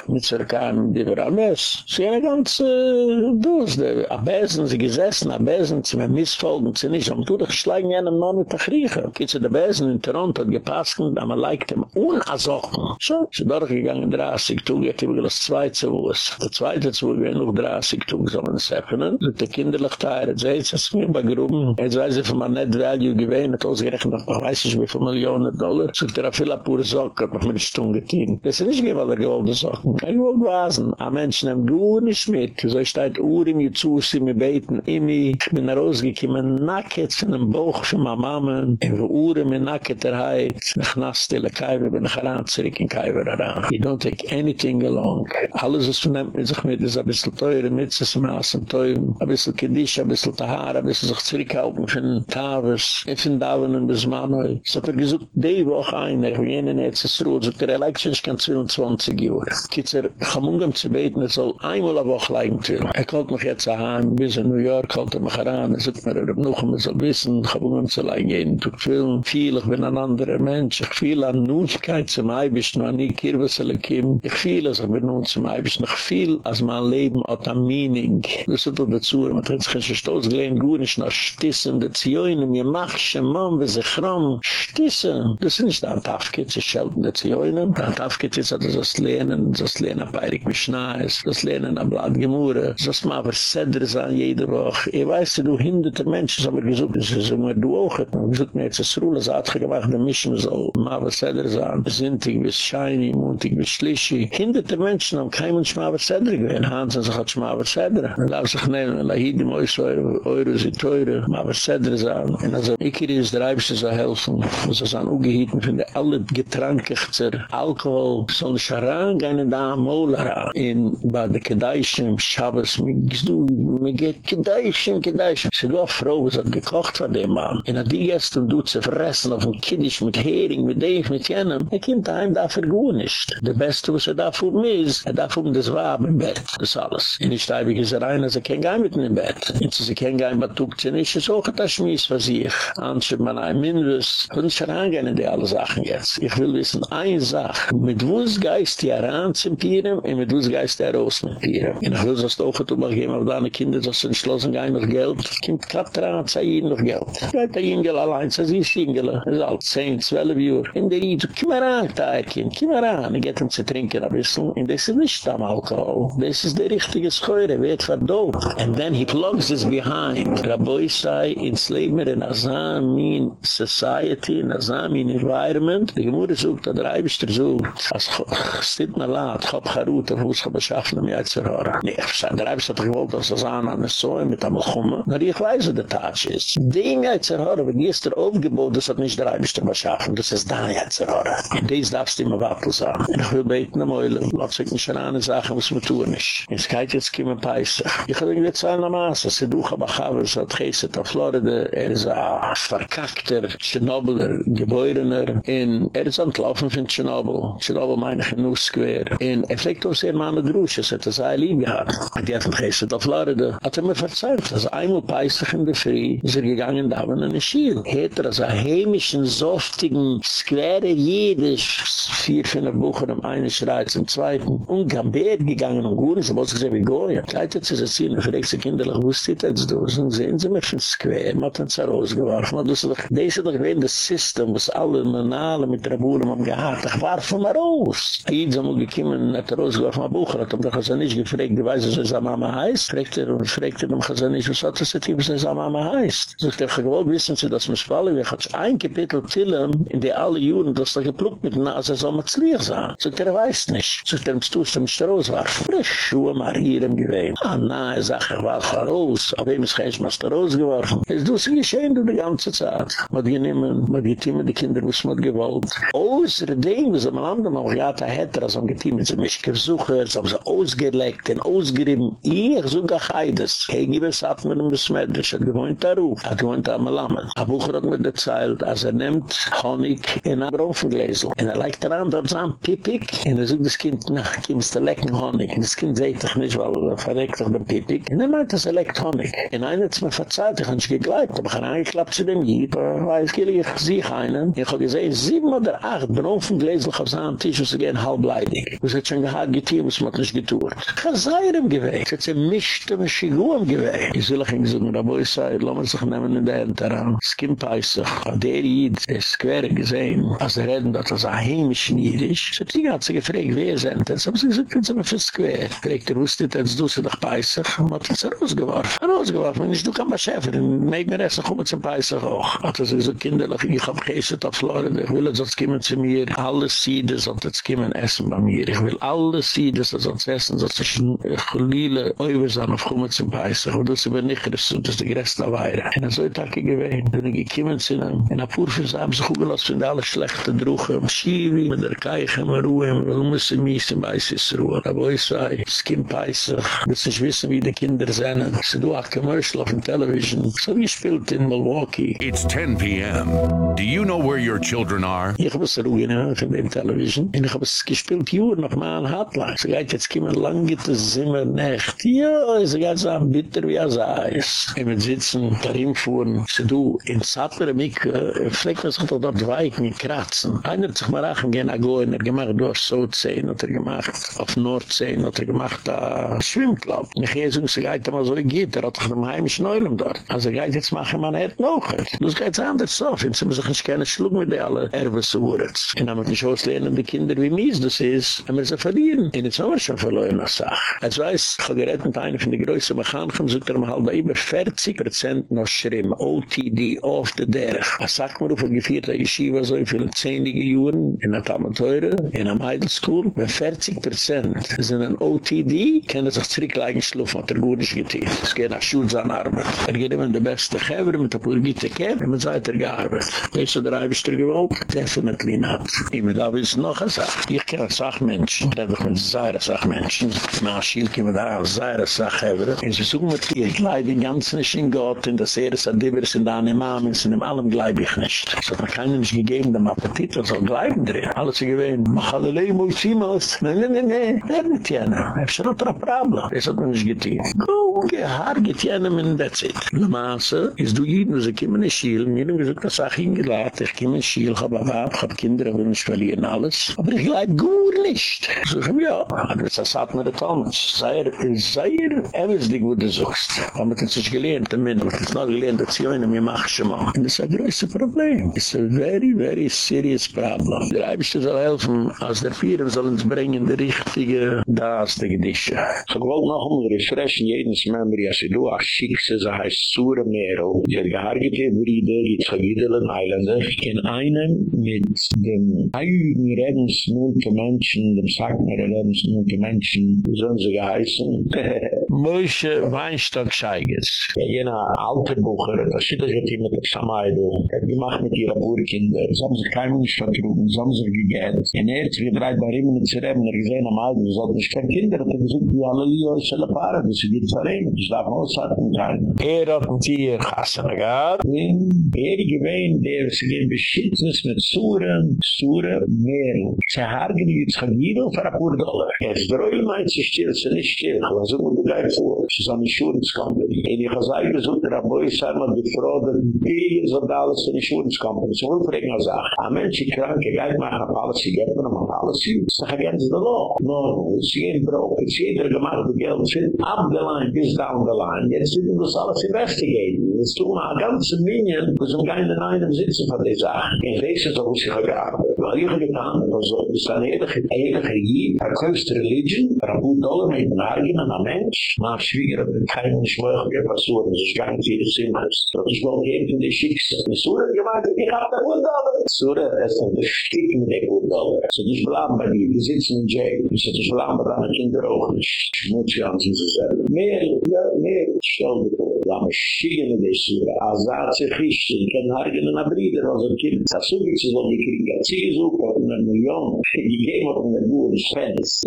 mit Zerkan, die wir am Mess. Sie haben ganz, äh, du, die Abesen, sie gesessen, Abesen, sie mir missfolgen, sie nicht, aber du, dich schlagen einem noch mit der Grieche. Geht sie der Besen in Toronto, hat gepasst, da man like dem Unasochen. So, sie durchgegangen, 30 Tug, hat immer das zweite Wuss. Der zweite Tug, wenn noch 30 Tug, soll man es öffnen. Und die kinderlich teilen, sie hat es mir bei Gruppen. Jetzt weiß ich, von meinem Net Value gewähnt, hat ausgerechnet, noch weiß ich, wie viele Millionen Dollar. Der hat viel pure Socken, hat noch mit der Stunde getan. Das ist nicht gewollt, er gewollt Socken. Er gewollt wasen. Ein Mensch nimmt gut nicht mit. So, ich steht Uri, mir zu, sie mir beten, imi. Ich bin rausgekommen, nackt von dem Bauch von meiner Mama. Und wir Uri, mir nackt der Heid. Ich nass, die Lekaiwe, bin ich heran, zurück in Kaiwe heran. You don't take anything along. Alles, was man nimmt mit sich mit, ist ein bisschen teure, mit sich zum Assen teuer. Ein bisschen Kiddisch, ein bisschen Tahar, ein bisschen sich zurückhalten von Tavis. Ich finde da, ein bisschen Mann So hat er gesagt, die Woche ein, ich bin jenen jetzt ins Ruhe, so der Election ist kein 22 Jahre. Kitzer, ich habe umgehen zu beten, er soll einmal eine Woche leiden tun. Er kommt mich jetzt heim, bis in New York, kommt er mich heran, er sagt mir, er hat noch einmal so wissen, habe umgehen zu leiden, jeden Tag fühlen, viel, ich bin ein anderer Mensch, ich fühle an Nunfkeit zum Eibisch, nur an die Kirwessele Kim, ich fühle, ich bin nun zum Eibisch, noch viel, als mein Leben hat ein Meaning. Das ist doch dazu, man hat sich ein Stoß gelegen, gut nicht noch stissen, die Zioinen, mir mach schon, Mann, wie sich rum, stissen. Das ist nicht ein Tafkitz, ich schelten die Zioinen. Ein Tafkitz ist, dass das Lehnen, das Lehnen bei Erik Mischna ist, das Lehnen am Blatt Gemurre, das mal aber Sedre sein jede Woche. Ich weiß, du hinderte Menschen, haben wir gesagt, das ist immer du auch, man hat gesagt, mir jetzt das Ruhle, das hat gemacht, der Mischen soll mal aber Sedre sein, sintig bis Scheini, muntig bis Schlischi. Hinderte Menschen haben kein Mensch mal aber Sedre gewesen, Hans hat sich hat mal aber Sedre. Man darf sich nennen, Lahidim, Euro, Euro, sie teure, mal aber Sedre sein. Und also, ich ist der Eibste so helfen, muss es an Ugehitten finde, alle Getrankechter, Alkohol, so ein Scharang, eine da Molara, in bei der Kedaishim, Shabbos, mir geht Kedaishim, Kedaishim. Sie du a Frau, was hat gekocht von dem Mann. In a die Gäste, du zu fressen, auf dem Kiddisch, mit Hering, mit dem, mit jenem, er kommt daheim dafür gut nicht. Der Beste, was er darf um ist, er darf um das Wab im Bett, das alles. In die Steibig ist er ein, also kein Geheim mit im Bett. Jetzt sie kein Geheim, was tut sie nicht, ist auch das Schmiss für sich. Anschub man ein Mindest, und ich herangehen in die alle Sachen jetzt. Ich will wissen, eine Sache, mit wuss geist die heran zum Pieren, und mit wuss geist der raus mit Pieren. Und ich will das auch, du mach jemand, deine Kinder, das sind schlossen, gar noch Geld, kommt klappt daran, sei ihnen noch Geld. Geht der Ingel allein, sie ist Ingel, das ist alt, 10, 12 Uhr. In der Ried, komm mal ran, Teilchen, komm mal ran, ich geht ihm zu trinken ein bisschen, und das ist nicht am Alkohol, das ist der richtige Scheure, wird verdorben. And then he plugs this behind, Raboi sei, in Slavemer, in Azamin Society, in Azamin Environment, die Gemüse sucht, der Eibischter sucht, als steht mir laut, hab Route, wo es beschaffen, um ja zu hören. Nee, ich sage, der Reibs hat gewollt, dass es an an so mit einem Chumme. Na, ich weiß, der Tatsch ist. Den ja hören, wenn die der Aufgebot, das hat nicht der Reibs zu beschaffen, das ist da ja zu hören. Dies darfst du immer warten sagen. Und ich will beten am Eulen, lass sich nicht an eine Sache, was man tun ist. Jetzt geht jetzt kommen Peisse. Ich habe irgendwie zwei Namaß, dass du aber Chaber, so hat Geset auf Florida, er ist ein verkackter, Tschernobler, Gebäudener, und er ist entlaufen von Tschernobyl. Tschernobyl meine ich in Nussquare. Und er fliegt aus der Mann und Rusch, es hat er sehr lieb gehabt. Und die hat ihm Geset auf Florida. Hat er mir verzeiht, dass einmal Peisse in der Früh ist er gegangen, da war eine Schiel. Heter, also ein heimischen, softigen, square Jiddisch, vier, fünf Buchen, am einen schreit zum Zweiten. Und am Bett gegangen und gut, so muss ich sagen, wie Goya. Leitet sie sich ziehen, für diese Kinderlich, wo steht das du? Und sehen sie mich von Square, man hat uns herausgeworfen. Man muss doch, das ist doch wie das System, was alle Manale mit der Buhren haben gehad. Ich war von mir raus. Jid sind mal gekommen, hat er rausgeworfen, mein Bucher, hat er doch also nicht gefragt, die weiß, was seine Mama heißt. Fragt er und fragt er, was er nicht, was hat das Team, was seine Mama heißt. So ich dachte, gewollt wissen Sie, dass man es fallen, wir haben ein Kapitel Tillen, in der alle Juden, das da geplugt mit Nase, soll man zu lieb sein. So ich weiß nicht. So ich dachte, du musst mich rauswerfen. Frisch, Schuhe mal hier im Gewehen. Ah, na, er sagt, ich war raus. Auf wem ist kein Schmaß rausgeworfen. Es ist so geschehen, du die ganze Zeit. Man hat genommen, man hat getein die Kinder, was man gewollt. Außer dem, was am Lande mal gehad, er hätte, als man getein mit dem Mischkersucher, so haben sie ausgelegt und ausgerieben. Ich suche auch heides. Gegenüber satt mit dem Besmeidrisch, hat gewohnt da ruf. Hat gewohnt da am Lammet. A Bucher hat mir erzählt, als er nimmt Honig in ein Brofengläsel. Und er legt daran, dort sein Pipik. Und er sucht das Kind, na, kimmst du lecken Honig. Und das Kind seht doch nicht, weil er verreckt doch den Pipik. Und er meint, dass er leckt Honig. Und einer hat es mir verzeiht, ich habe nicht gegleibt. Aber ich habe angeklappt zu dem Jeep. Weil es gilt, ich sehe einen. Ich habe gesehen, sieben oder acht Brofengläsel auf seinem Tisch, und sie gehen halbleidig. Was hat schon getier was man nicht getort. Gezairem gewei. Es ist ein mischte Maschigum gewei. Ich will euch nicht sagen, Rabo Isai, lassen wir sich nehmen in der Enteran. Es kommt peisig. Der Jid ist quer gesehen. Als er reden, dass das ein heimisch Niedisch. So die hat sie gefragt, wer sind das? Aber sie sind jetzt immer für quer. Fragt er, wusste ich, dass du sie doch peisig? Und hat sie rausgeworfen. Rausgeworfen. Und ich du kann mal schäfer. Meeg mir essen, komm mit dem peisig auch. Hat er sich so kinderlich. Ich hab geestet auf Florida. Ich will jetzt, dass es kommen zu mir. Alle Siede dass es kommen essen bei mir. Ich will alle alle sie das uns essen, so zwischen äh, Chulile, Oiversan auf Chumme zum Beißen, und das über Nichris, und das die Gräste Weire. Und so ein Tag gewesen, wenn ich gekommen sind, in Apurfis haben sich ungelost, wenn alle schlechte Drüche, im Schiwi, mit der Keiche, im Ruhe, im Lummese Mies, im Beißes Ruhe, aber ich sei, es kommt Beißen, ich wissen, wie die Kinder sind. Sie tun a Commercial auf dem Television, so wie spielt in Milwaukee. It's 10 p.m. Do you know where your children are? Ich habe es Ruhe, ne, dem Television. Und ich habe es gespielt, juhu, noch mal Hotline. Sie geht jetzt kommen lange, das Zimmer nicht. Ja, sie geht so bitter wie ein Eis. Und wir sitzen, darin fuhren, sie do, in Sattler, mich, fleckt man sich doch dort weichen kratzen. Einer hat sich mal rachen gehen, ago, und er gemacht, du hast so zehn, hat er gemacht, auf Nordzehn, hat er gemacht, a Schwimmclub. Und ich gehe so, sie geht immer so, wie geht, er hat doch im heimischen Neulem dort. Also geht jetzt machen, man hat noch. Das geht so anders so, sie sich nicht gerne schlug mit alle Erwesuhrets. Und dann muss ich auslernen, die Kinder, wie mies das ist, wenn wir sie verlieren. Jetzt haben wir schon verloren, als Sache. Als weiß, ich habe gerettet mit einer von den größten Mechanchen, so er mal bei über 40% noch schrimmen, OTD, off the derech. Was sagt man, wofür gefeiert der Yeshiva so in vielen zehnige Juren, in der Talmeteure, in der Meidelschool, wenn 40% sind ein OTD, können sich zurückleigen schlufen, hat er gut nicht getan. Es geht nach Schulzahn-Arbeit. Er geht immer in der beste Geber, mit der Purgite Keb, und mit seiter gearbeitet. Weißt du, der Eibischter gewollt? Definitely not. Ich mir da wissen noch eine Sache. Ich kenne Sachmenschen, suchen Zaira sach menschen. Ma schiel kimme da Zaira sach hebben in ze suchen met die den ganzen nicht in Gott in der seere sa Dibber sind da ne mamen sind in allem gleibig nicht. So da keinen nicht gegeben dem appetit er so gleiben drin. Alles gewein machalele moisimas ne ne ne ne net ja na absolut tra problem? Es hat nicht geti go ge har geti na men that's it la masse äh, is du jeden ze kimme schiel. Mir nur gesagt sach hingelat ich kimme schiel hab aber hab kinder nicht schwelien alles. Aber ich gleib gut nicht. So ich hab ja, aber das hat mir der Talmud. Sei er, sei er, er ist die gute Suchst. Aber das ist gelähnt, der Minna, das ist noch gelähnt, das ist ja, mir mach schon mal. Und das ist ein größer Problem. It's a very, very serious problem. Der Eibischte soll helfen, als der Vierer soll uns bringen, die richtige, das, die Gedische. So gewollt noch um refreshen, jedens memory, as du a schickse, so heißt Sura Mero, die hat gehargete Bride, die Zagidelen Eilander, in einem mit dem heiligen Redensmund Menschen, dem Sackner Redensmund Menschen, sollen sie geheißen, Moshe Weinstock-Scheigers. Ja, jena alte Bucher, das steht das jetzt mit der Samaydo, hat gemacht mit ihrer Burkinder, so haben sich kein Mensch vertrugen, so haben sich gegärt. In Erz, wir dreit bei Riemen und Zereben, er gesehen am Alten, so hat nicht kein Kinder, hat er gesagt, wie alle Lio ist alle Paare, das ist jetzt verrehen, das darf man aushalten, keiner. Er hat ein Tier, Chassana gehad. In er gewähnt, der sich in Beschittnis mit Suren, Sure, Meeren. Sie hargen jetzt Chagidl für vor dollar. Jetzt der Oil meint sich still, es ist nicht still. Aber so muss man gar nicht vor. Es ist an die Schurenskampen. Und ich habe gesagt, so der Abboi ist einmal gefrodert, billions of dollars in die Schurenskampen. So unverregen als ach. Ein Mensch, die Kranke, gleich machen, eine Policy, gebt mir noch mal Policy. Es ist doch against the law. No, es ist jeder broke, es ist jeder gemacht, die Geld sind up the line, bis down the line. Jetzt sind das alles investigieren. Es tun wir eine ganze Minion, wo es um keine einen sitzen von der Sache. In welches, wo sie gearbeitet. Weil ich habe getan, also es ist eine ehrliche, ehrliche verkauft Religion, für ein gut Dollar mit einem eigenen Mensch, mein Schwieger hat keinen Schmöch gegeben, was so, das ist gar nicht ihr Sinn ist. Das ist wohl eben die Schicksal. Die Sura gemeint, ich hab den gut Dollar. Sura ist ein Stück mit dem gut Dollar. So, das bleiben bei dir, die sitzen in Jail. Das ist das bleiben bei deinen Kindern auch nicht. Schmutz ganz in sich selber. Mehr, ja, mehr, stell dir vor, da man schicken in die Sura, Azar zu Christen, kein eigenen Abrider, was er kind. Das ist so, wie sie so, die kriegen, die Ziege auf eine Million, die geben auf eine Buhr, die Spence.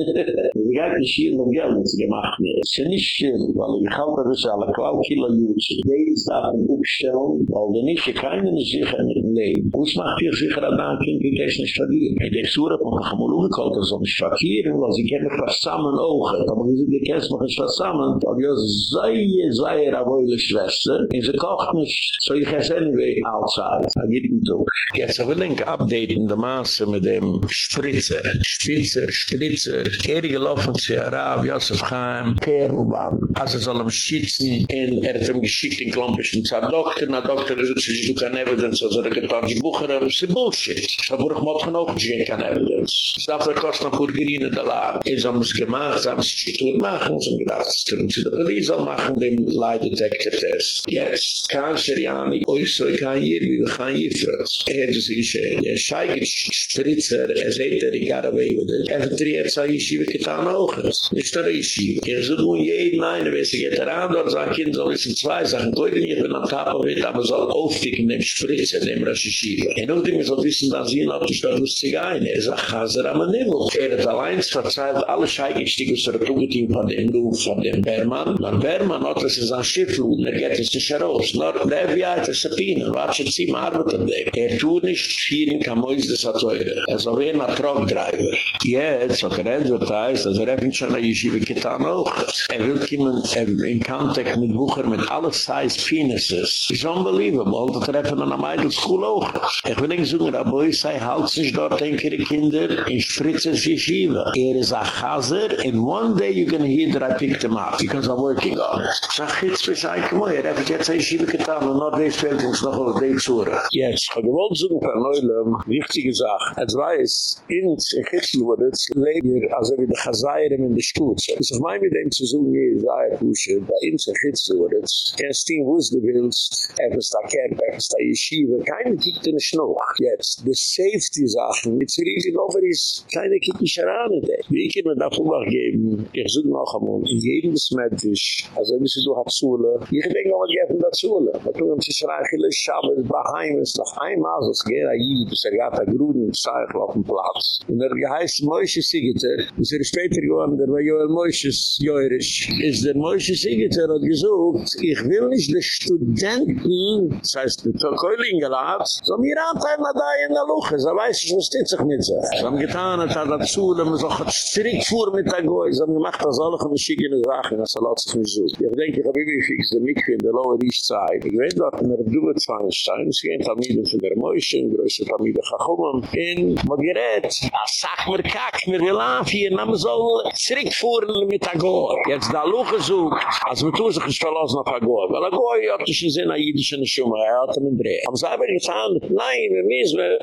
Sie gehen nicht hier um Geld, was sie gemacht haben. Es ist nicht schön, weil ich halte das alle klar, kilo Jutz. Die ist da ein Buchstellen, weil die nicht, die keinen sicher in dem Leben. Was macht ihr sicher an einem Kind, wie das nicht verlieren? Ich denke, dass man kann mal umgekallt, das soll nicht verkehren, weil sie kennen fast zusammen auch. Aber wenn sie die Käse machen, ist fast zusammen, weil ja, sei, sei, er eure Schwester, und sie kocht nicht, so ich weiß anyway, outside. Da geht nicht so. Jetzt will ich updaten, der Maße mit dem Spritzer. Spritzer, Spritzer. Er gelaufen zu Arab, Yosef Chaim, Perlbahn. Also soll ihm schützen. Und er hat ihm geschickt in Klompischen zu einem Doktor. Na Doktor ist es, ich kann Evidence, also er getan die Bucher, es ist Bullshit. So wurde ich mal genug, ich kann Evidence. Es darf er kosten noch gut geriene der Lage. Er soll es gemacht, sie haben es nicht machen, sie haben gedacht, es können sie der Polizei machen, den Leidetector-Test. Jetzt, kann Scheriani, oi so, ich kann hier, wie wir kann hier für uns. Er hat es geschehen. Er scheigert Spritzer, er seht er, got away with it. Er vertriert sa Yeshiva getan auch. Nicht der Yeshiva. Er so nun jeden eine, wenn sie geht daran, dort sagt, Kind soll es zwei Sachen, goide nicht, wenn man tappen wird, aber soll aufdicken, dem Spritzer, dem Rash Yeshiva. Er nur dem, soll wissen, dass sie auf die Stadt lustig ein. Er sagt, Chaser am Nivel. Er hat allein verzeiht, alle Scheigestige, so er tugetin von dem Du, von dem Berman. Man Berman hat es in sein Schifflud, er geht es nicht heraus. Nor, der FBI hat es Sabine, watschen sie mal arbeit an dem. Er tut nicht, vier in Kamois des Atoire. Er soll wie ein Truckdriver. Jetzt, hat er advertised, also er hat schon eine Yeshiva getan auch. Er will kommen er in Kontakt mit Bucher mit alle size penises. It's unbelievable. Das treffen wir am Idle School auch. Ich will nicht sagen, aber ich sei, halt sich dort ein ihre Kinder in Spritzes Yeshiva. Er ist ein Chaser and one day you're gonna hear that I picked him up because I'm working on it. Sag jetzt, wie sei ich mal, er hat jetzt eine Yeshiva getan und noch des fällt uns noch auf die Zura. Jetzt, ich wollte sagen, Herr Neulem, wichtige Sache. Es weiß, in Gitzel wurde es leben, also wie die Chazayram in der Stutze. Es ist mein mit dem zu suchen, hier ist ein Kusche, bei in Gitzel wurde es. Kennst du, wo es du willst, etwas da Camp, etwas da Yeshiva, keine kiegt in den Schnuch. Jetzt, die Safety-Sachen, it's really nobody's, keine kiegt in Sharane, Wie kann man davon noch geben? Ich suche noch einmal, in jedem Smetisch, also wie sie du hast Zule, ich denke, was geben da Zule? Man tun uns schreien, Shabbos, Baheim, es noch einmal, so es geht, das er gab da grünen Zeichel auf dem Platz. Und er geheißt Moishe Sigiter, das er später geworden, der war Joel Moishe Joerisch, ist der Moishe Sigiter hat gesucht, ich will nicht die Studenten, das heißt, die Tokeuling gelad, so mir anteilen da in der Luche, so weiß ich, was steht sich mit sich. So haben getan, hat er dazu, dann muss auch ein Strick fuhr mit der Goy, so haben gemacht, das alle von verschiedenen Sachen, das er sich nicht so. Ich denke, ich habe irgendwie fix der Mikve in der Lower East Side. Ich weiß dort, in der Dube Zwangenstein, es gehen Tamiden von der Moishe, in größer Tamiden Chachumam, in gerät, a sach mir kack, mir na man soll zurückfuhren mit Agor. Jetzt da Luche sucht, als man tun sich nicht verlassen auf Agor, weil Agor hat sich in Sinne jüdischen Schumme, er hat ihn drehen. Aber sie haben nein, wir müssen wir,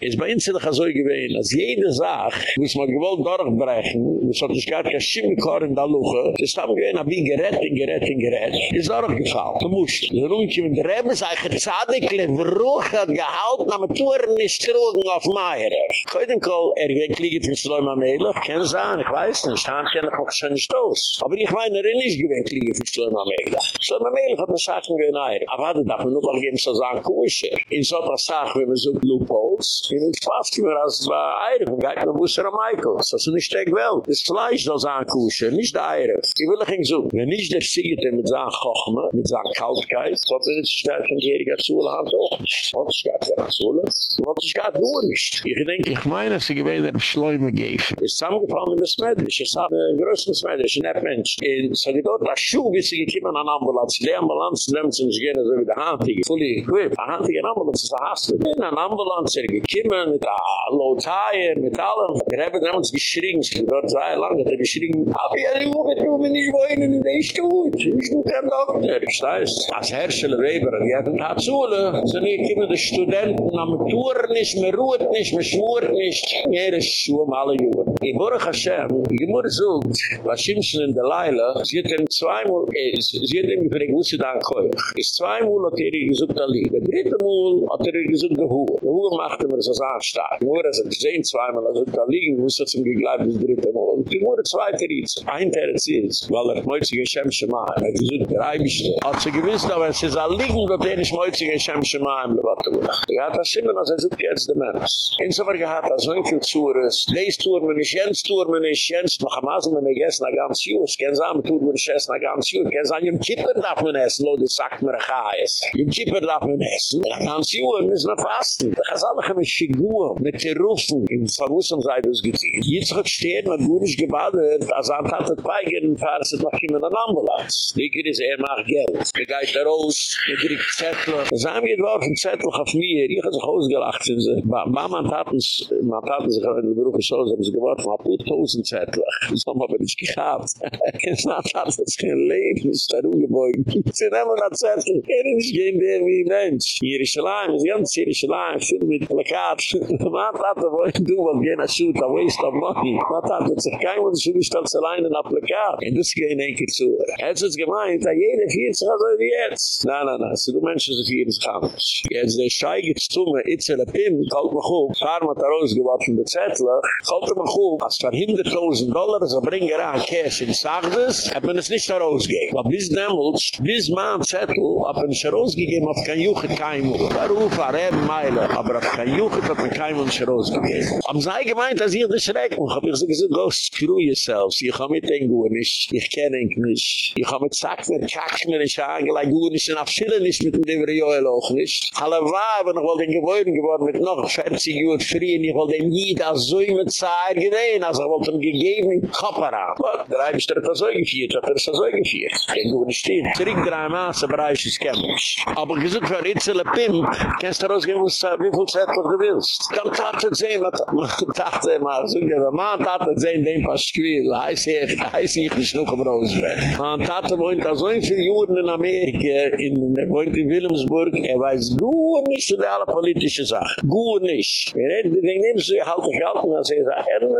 ist bei uns doch so gewesen, als jede Sache, muss man gewollt durchbrechen, muss man sich gar kein Schimmikor in der Luche, ist dann gewesen, hab ich gerät, gerät, gerät, ist durchgefallen. Du musst, der Runke mit der Rebbe, sei gezadigle, Ruch hat gehalten, aber Touren ist trugen auf Meier. Heute im Kohl, er geht kliege für Schleuma Melech, kann sein, ich weiß nicht, stand ja noch schon Stoß. Aber ich meine, er ist gewinnt kliege für Schleuma Melech. Schleuma Melech hat eine Sache gewinnt, aber hat er doch nur noch geben, so sagen, kusche. In so einer Sache, wenn wir so Loopholes, in den Spaß kommen wir als bei Eire, von Geid und Busser und Michael. Das ist nicht der Welt. Das Fleisch soll sagen, kusche, nicht der Eire. Ich will euch so, wenn nicht der Siegete mit seinen Kochme, mit seinen Kaltgeist, so hat er nicht stärken, jähriger Zuhle hat auch nicht. Was ist gar nicht Zuhle? Was ist gar nicht. Ich denke, ich meine, sie gewähne der Schleume geben. Es ist zusammengefallen mit Smedisch. Es hat einen größten Smedisch, ein Nettmensch. Und so geht dort, das Schuh, bis sie gekommen an Ambulanz. Die Ambulanz nimmt sich gerne so wie der Handige. Fully equipped. Die Handige Ambulanz ist ein Hassel. In an Ambulanz er gekommen mit einer Low Tire, mit allem. Wir haben uns geschrien. Sie dort zwei lang, hat er geschrien. Aber ja, die Woche, die Woche nicht wohnen in der Stutt. Ich bin kein Doktor. Ich weiß, als Herrscher Weber, die hat ein Tatsule. So nie kommen die Studenten am Touren nicht, mehr ruht nicht, mehr schmurt nicht. Jere Schuhe um alle Juren. In Baruch Hashem, Mutter sucht, was Schimschen in der Leila, sie hat ihm zweimal, äh, sie hat ihm gefragt, wo sie da ankoich. Ist zweimal hat er gesucht der Liga. Dritte Mal hat er gesucht der Hohe. Der Hohe machte mir so anstark. Die Mutter hat gesehen zweimal, also da liegen, wo sie zum gegleibt das dritte Mal. Und die Mutter zweite. Ein Terz ist, weil er meuzige Schemsche Maa, er gesucht der Eibischte. Hat sie gewiss, aber sie sah liegen, dass er nicht meuzige Schemsche Maa im Levatulach. Er hat das Schimmen, als er sucht jetzt der Mensch. Insofern gehad er so ein viel Zures. Tun wir nicht, jens tun wir nicht, jens noch am Asen, wenn wir gessen, na ganz Juh. Es kann sagen, tun wir nicht essen, na ganz Juh. Es kann sagen, im Kippen darf man essen, lo, das sagt mir, ich Im Kippen darf man essen, na ganz Juh, müssen wir fasten. Da kann alle eine Figur mit den Rufen, im Verwussum sei das gezielt. Jetzt hat stehen, man gut nicht gebadet, als er hat das Peigen, fahren es noch jemand an Ambulanz. Die ist, er macht Geld. Er geht da raus, er kriegt Zettel. Sie haben geworfen Zettel auf mir, ich habe sich ausgelacht, sind sie. Mama taten, man taten sich in der Beruf so, haben sie geworfen, ein paar tausend Zettel. Das haben wir aber nicht gehabt. Es hat das kein Leben, ist da rumgebeugt. Sie nehmen das Zettel, können nicht gehen der wie Mensch. Hier ist allein, sie haben hier ist allein, viel mit Plakat. Man taten, wo ich du, weil jener shoot, a waste of money. Man taten, sich kein Mensch, du bist als allein in Plakat. Und das geht in ein zu. Jetzt ist gemeint, da jeder vier sich also wie jetzt. Nein, nein, nein, so du Menschen, so vier sich anders. Jetzt der Schei gibt zu mir, Itzel, Pim, kalt mich hoch, fahr mit der rausgeworfen der kalt mich hoch, als für 100.000 Dollar, so bring er an Cash in Sagdes, hat man es nicht rausgegeben. Aber bis damals, bis man Zettel, hat man es rausgegeben, auf kein Juche kein Mut. Da ruf, a Reben Meile, aber auf kein Juche hat man kein Mut rausgegeben. Am sei gemeint, dass ich das schrecken, hab ich so gesagt, go screw yourselves, ich hab mit den Guren nicht, ich kenne ihn nicht, ich hab mit Sackner, Kackner, ich hab angelegt, Guren nicht, und auf Schille nicht mit dem Joel auch nicht. Alle Waben, ich wollte in Gebäuden geworden, mit noch 40 Uhr frien, ich wollte ihm da so immer Zeit gesehen, also ich wollte ihm gegeben in Kopera. Der Eibisch hat er so geführt, hat er so geführt. Den Guren stehen. Zurück drei Maße, Bereich ist kämmisch. Aber gesagt, für Ritzele Pimp, kannst du rausgehen, wie viel Zettel du willst. Kann Tate sehen, was Tate mal, so geht er, man Tate sehen, den Paschquil, heiß ich, heiß ich nicht noch im Rosenberg. Man Tate wohnt da so viele Juren in Amerika, in, er wohnt in Wilhelmsburg, er weiß gut nicht alle politische Sache. Gut nicht. Wir reden, wir nehmen so halt Geld und dann sagen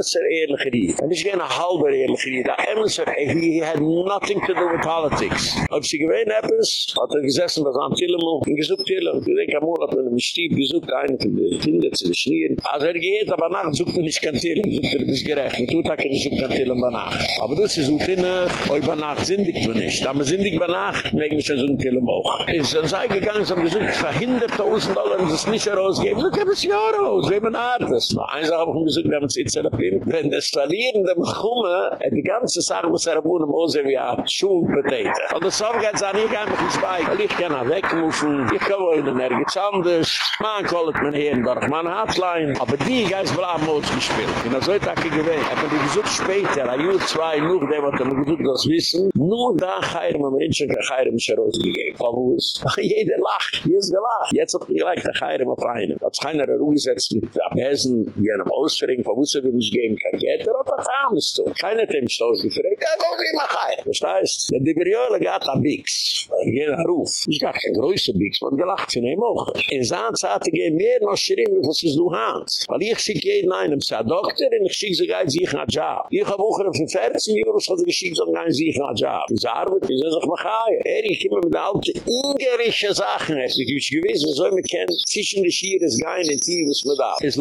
sie, ernster ehrliche Ried. Und ich gehe eine halbe ehrliche Ried. Ernster, he had nothing to do with politics. Ob sie gewähnt etwas, hat er gesessen, was am Tillemo, und gesucht Tillemo. Ich denke, am Urlaub, er mich stieb, gesucht einen von den Kindern zu schnieren. Also er geht, aber nach sucht er nicht kein Tillemo, sucht er bis gerecht. Und tut er keine sucht kein Tillemo nach. Aber das ist so finne, oi bei Nacht sindig du nicht. Aber sindig bei Nacht, wegen mich so ein Tillemo. Es ist sei gegangen, sie haben gesucht, verhindert tausend Dollar, es nicht herausgeben. Look at this Jahr aus, wie man. Noch eins habe ich gesucht, wir haben es jetzt. Wenn das Verlieren dem Chumme, die ganze Sache muss er wohnen, muss er wie ein Schuh betäten. Und das Sorge hat sich nicht einfach ins Bein. Weil ich kann auch wegmuffen, ich kann wohnen nirgends anders. Man kollt mein Hirn durch mein Hartlein. Aber die Geist bleiben uns gespielt. In der Zolltag gewähnt, hat man die gesucht später, ein Jahr, zwei, nur dem hat er mir gesucht das Wissen, nur da kann man Menschen kein Geirem schon rausgegeben. Aber wo ist? Jeder lacht, hier ist gelacht. Jetzt hat man gleich der Geirem auf einen. Hat sich einer rumgesetzt mit am Essen, wie einem Ausfering, von wo sie will nicht geben kann, geht er, aber kam es zu. Keiner hat ihm Stoß gefragt, ja, wo wie mach ein? Das heißt, der Diverjöle gab ein Bix, er geht ein Ruf. Ich dachte, ein größer Bix, man gelacht von ihm auch. In Sand hatte ich mehr noch wie was ist du Hand. Weil ich schick jeden einen, sei Doktor, und ich schick sie gar nicht sich nach Job. Ich habe auch für 14 Euro, so ich schick sie gar nicht sich nach Job. Die Arbeit, die sind sich mach ein. Er, ich komme mit alten, ungerische Sachen, es ist gewiss, sollen mich kennen, zwischen die Schiere, es gein in Tief, was man da. Es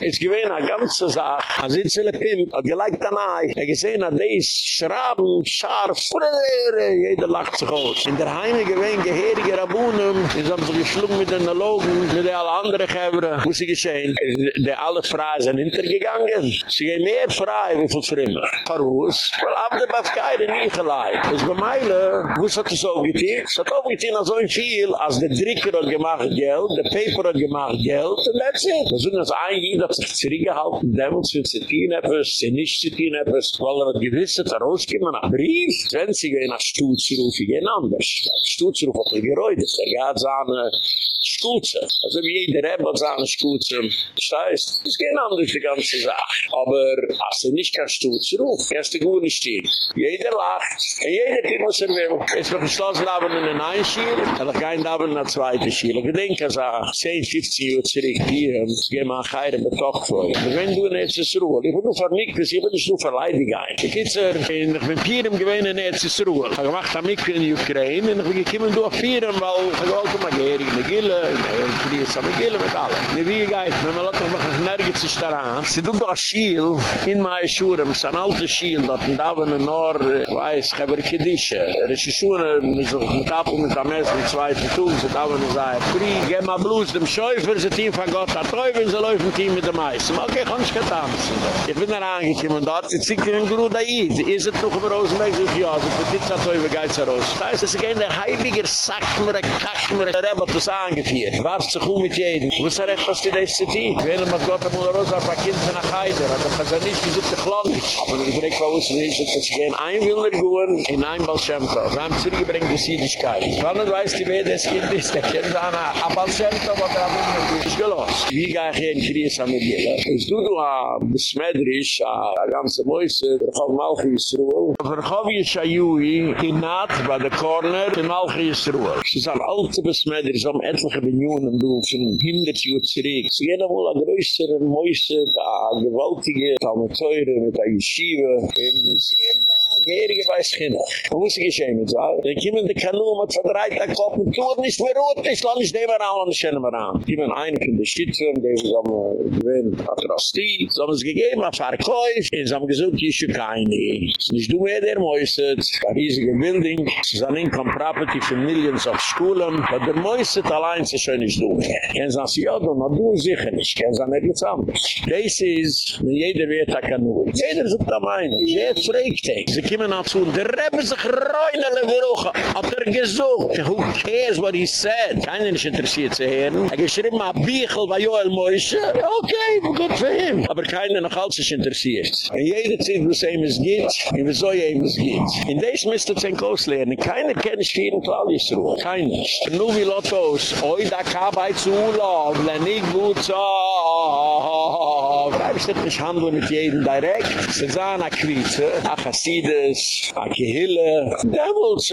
es gewinn a ganze Sache, a sitzele Pimp, a geleikt an Ei, er gesehn a deis, schrauben, scharf, frere, jeder lacht aus. In der Heime gewinn, geherige Rabunem, es haben sich geschlungen mit den Logen, mit den alle anderen Gevre, muss sie geschehen, der alle Frei sind hintergegangen. Sie gehen mehr frei, wie viel Frimme. Verwus, weil ab der Bafkeide nie geleit. Es bei Meile, wo hat getein? Es hat auch getein an so ein viel, als der Dricker hat gemacht Geld, der Paper hat gemacht Geld, and that's it. Sind das ein Jid, hat sich zurückgehalten, Devils für Zettin etwas, sie nicht Zettin etwas, weil er hat gewisse, rausgekommen, ein Brief, wenn sie gehen nach Stutzruf, ich gehen anders. Stutzruf hat er geräutet, er hat seine Schutze. Also wie jeder Rebbe hat seine Schutze. Das heißt, es geht anders die ganze Sache. Aber als er nicht kann Stutzruf, erst die Gune stehen. Jeder lacht, und jeder tut, was er will. Jetzt wird geschlossen, da haben wir einen Einschiel, und ich gehe da haben wir einen zweiten Schiel. Ich denke, so 10, 15 Uhr zurück hier, es geht mal ein Geir in der Tocht vor. Wenn du nicht so Ruhe, ich bin nur von Mikvis, ich bin nicht nur von Leidig ein. Ich gehe zur, ich bin im Gewinn nicht so Ruhe. Ich habe gemacht am in Ukraine, und ich bin durch vier, weil ich wollte mal gehen, in der Gille, in der Gille, Gille mit allem. Ne wie geht, wenn man lotte noch nirgends ist daran, sie tut doch Schiel, in mei Schuhe, es ist ein Schiel, dort in Davon in Nor, weiß, ich habe Kedische. Er die Schuhe, mit Tapu mit am Essen, mit zwei Tun, sie Davon in Zai, Fri, geh mal bloß dem Schäufer, sie Team von Gott, der Teufel, sie laufen Team mit dem Eis. Okay, kann ich getanzen. Ich bin da angekommen, dort, sie zieht in Gru da Eid. Ist es noch über Rosenberg, so ja, so für dich hat Teufel geht's heraus. Das heißt, es ist ein heiliger Sack, mir ein Kack, mir ein Rebbe, das angeführt. Warst du gut mit jedem? Wo ist er recht, was die das zu tun? Wenn man Gott am Rosa, ein paar Kinder nach Heide, hat er nicht gesucht, der Klonisch. Aber ich frage, wo ist es, dass sie gehen ein Wilder gehen, in ein Balschemto. Sie haben zurückgebringt die Siedigkeit. Wann du weißt, die wer das Kind ist, der kennt an ein Balschemto, was er hat nicht gelost. Wie gehe ich hier in Kriess am Medina? Es tut du a besmedrisch, a ganze Mäuse, der Chov Malchi Yisruel. Der Chov Yishayui, in Naht, bei der Corner, in Malchi Yisruel. Es ist ein alter besmedrisch, um etliche Millionen du, von hinder zu zurück. Sie gehen wohl a größere Mäuse, a gewaltige, Talmeteure, mit a Yeshiva. Sie geherige Weißkinder. Wo muss ich geschehen mit so? Dann kommen die Kanum, hat verdreit, der Kopf, und tut nicht mehr rot, ich lass nicht nehmen an, und schenne mir an. Die man eine von der Stütze, die wir so gewinn, hat Rasti, so haben es gegeben, ein Verkäuf, und sie haben gesagt, hier ist keine. Es ist nicht du mehr der Mäuset, ein riesiger Building, es ist ein Income Property für Millions of Schulen, aber der Mäuset allein ist schon nicht du mehr. Kennen sie, ja, du, aber du sicher nicht, kennen sie nicht jetzt anders. Das ist, wenn jeder wird, da kann nur. Jeder sucht am einen, jeder fragt dich. Sie kommen an zu, der Rebbe sich reunele Woche, hat er gesucht. Who cares what he said? Keiner ist interessiert zu hören. Er geschrieben, ein Bichel bei Joel Moishe. Okay, gut für ihn. Aber keiner noch alles ist interessiert. Und jeder zieht, was ihm es geht, und wieso ihm es geht. In des müsst ihr zehn Kurs lernen. Keiner kennt sich jeden Fall ist Ruhe. Keiner. Nur wie Lottos, oi da kabai zu Urlaub, len ich gut so. Ich steht nicht handeln mit jedem direkt. Sie sahen Akquise, Achasides, Akihille. Devils,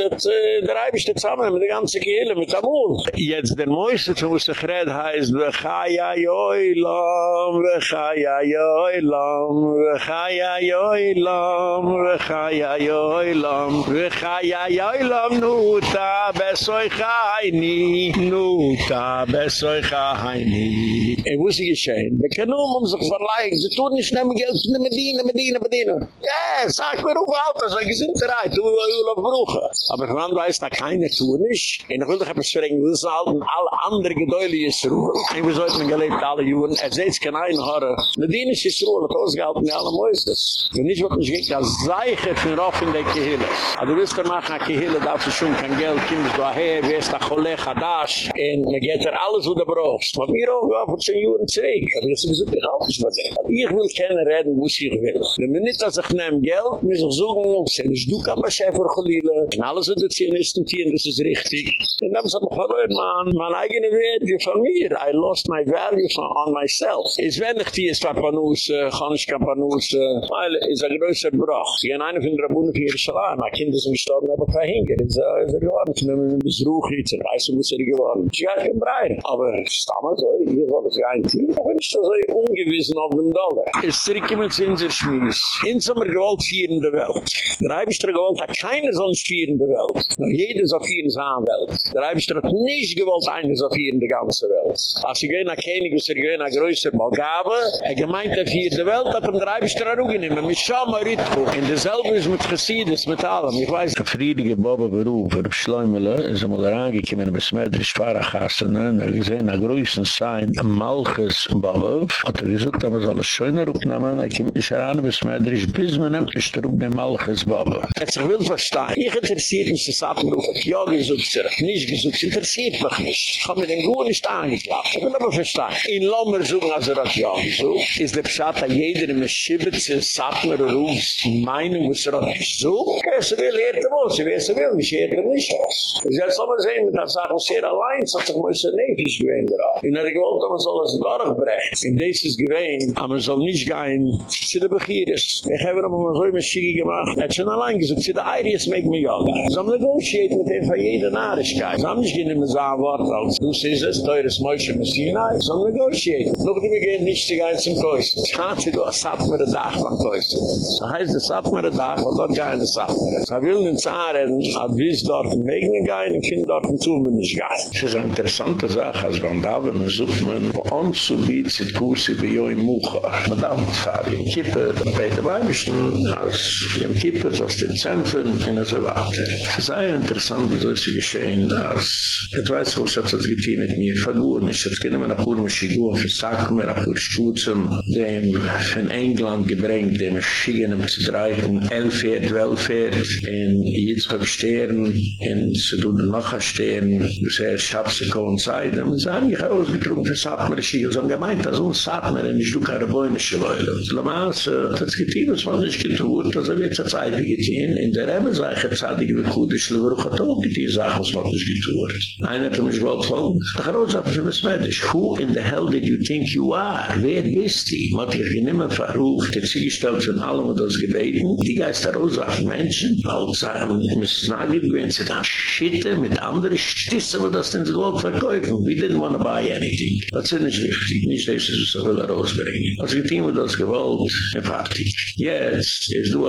der Reibisch steht zusammen mit der ganzen Gehille, mit Amul. Jetzt der Moiste, zu muss ich red, heißt, Vechaya Yoilam, Vechaya Yoilam, Vechaya Yoilam, Vechaya Yoilam, Vechaya Yoilam, Nuta, Besoi Chaini, Nuta, Besoi Chaini. Er wusste geschehen. Wir können um sich verleihen, sie tun nicht nehmen Geld, sie nehmen Medina, Medina, Medina. Ja, sag mir, ruf Alter, sag ich, sind bereit, du will auf Brüche. Aber man weiß, da keine tun nicht. Und ich will doch etwas verringen, das ist halt alle andere Gedäule ist Ruhe. Und wir sollten gelebt alle Juren, er seht kein ein Horror. Medina ist Ruhe, hat ausgehalten, wie alle Mäuses. Wenn nicht, wird nicht gekriegt, als Seiche von Rauf in der Kehille. Aber du wirst danach nach Kehille, darfst du schon kein Geld, kommst du daher, wirst da Cholech, Hadash, und man geht er alles, wo du brauchst. Aber mir auch, ja, vor zehn Juren zurück. Aber das ist so, ich halte nicht mehr Ich will keine reden, wo ich will. Wenn man nicht, dass ich nehm Geld, muss ich suchen, wenn ich du kann, was ich für Gelile, und alles sind die Zionisten hier, das ist richtig. Und dann sagt man, verloren, man, mein eigener Wert, von mir, I lost my value from, on myself. Ist wenn ich die ist, was Panus, kann ich kein Panus, weil es ein größer Bruch. Sie gehen eine von der Bunde für Jerusalem, mein Kind ist gestorben, aber kein Hinger, ist er geworden, ich nehme ein Ruch, ich weiß, wo ist er geworden. Ich gehe kein Brein. Aber es ist damals so, ich will das gar nicht, ich bin so ungewissen auf dem Dollar. Es zirke mit Zinserschmiss. Insommer gewollt vier in der Welt. Der Eibischter gewollt hat keine sonst vier in der Welt. Nur jeder so vier in seiner Welt. Der Eibischter hat nicht gewollt eine so vier in der ganzen Welt. Als ich gehe nach König, als ich gehe nach größer Malgabe, er gemeint der vier der Welt, hat ihm der Eibischter auch genommen. Mit Schama Ritko. In derselbe ist mit Chassidus, mit allem. Ich weiß. Der friedige Baba Beruf, er beschleumele, ist er mal herangekommen, bis Medrisch Farachassan, er gesehen, na größen sein, Malchus Baba, hat er gesagt, aber soll es schöner aufnehmen, er kommt nicht heran, bis Medrisch, bis man nimmt, ist er auf dem Malchus Baba. Jetzt, ich will verstehen, ich interessiert mich, das hat mir auch, ja, gesucht, nicht gesucht, interessiert mich nicht. Ich habe mir den Gouen nicht angeklappt. Ich will aber verstehen. In Lommer suchen, als er hat ja gesucht, ist der Pschat, jeder in der Schibitze, Satmer, Rufs, Meinung, was er hat gesucht. Es will, er hat er will, es will, nicht, er hat nicht aus. Ich soll mal sehen, mit der Sache, sehr allein, so hat sich mein Nefisch gewähnt darauf. In der Gewalt, aber soll es durchbrechen. In dieses Gewähnt, aber soll nicht gehen, zu der Begierisch. Ich habe noch mal so ein Schiege gemacht, er hat schon allein gesagt, zu der Eiris, make me young. So haben negotiate mit ihm für jede Nahrigkeit. So haben nicht gehen immer so ein Wort, als du siehst es, teures Mäusche, Messina, so haben negotiate. Noch die begehen nicht die ganzen Käusen. Schaße, du hast satt mir Dach von Käusen. So heißt es, satt mir Dach, und dort gehen es satt mir. So will den Zaren, hat wies dort ein Wegen gehen, und kind dort ein Tun, wenn ich gehe. Das ist eine interessante Sache, als man da, wenn man sucht, man bei uns zu bieten, sind Kurse wie jo im Mucha. Man darf nicht fahren, im Kippe, bei der Weibischen, als im Kippe, so aus den Zämpfen und so weiter. Sehr interessant, wie so ist geschehen, ist. ich weiß, was hat das getan mit mir, verloren Ich Jetzt immer wir nach Urme Schigur, für Sacken, nach Urme Schuzen, dem in England gebringt, dem Schigenem um zu dreifen, elf Jahr, zwölf Jahr, in Jitzchöp Stern, in Sedun Lacha Stern, sehr Schabseko und Seidem, und sie haben mich ausgetrunken für Satmer Schigur, sie haben gemeint, dass uns Satmer, in Stuka Rebäume Schleule. Lamaß, äh, das getan, was man nicht getan, das wird es eine Zeit getan, in der Rebbe ich, ich mit Kudisch, wo ich hatte auch die Sache, was man nicht getut. Einer hat mich gewollt von, ach, Rosa, für was Medisch, who in the hell did you think you are? Wer bist die? Man hat dich nicht verruft, der Ziegestellt von allem, was gebeten, die Geister Rosa, Menschen, auch sagen, ich muss sagen, wenn sie da schitte mit anderen Stisse, wo das denn so gut verkäufen. We didn't want to buy anything. Das ist nicht wichtig. Nicht, dass sie so will rausbringen. Also die Team hat das gewollt, fertig. Jetzt, du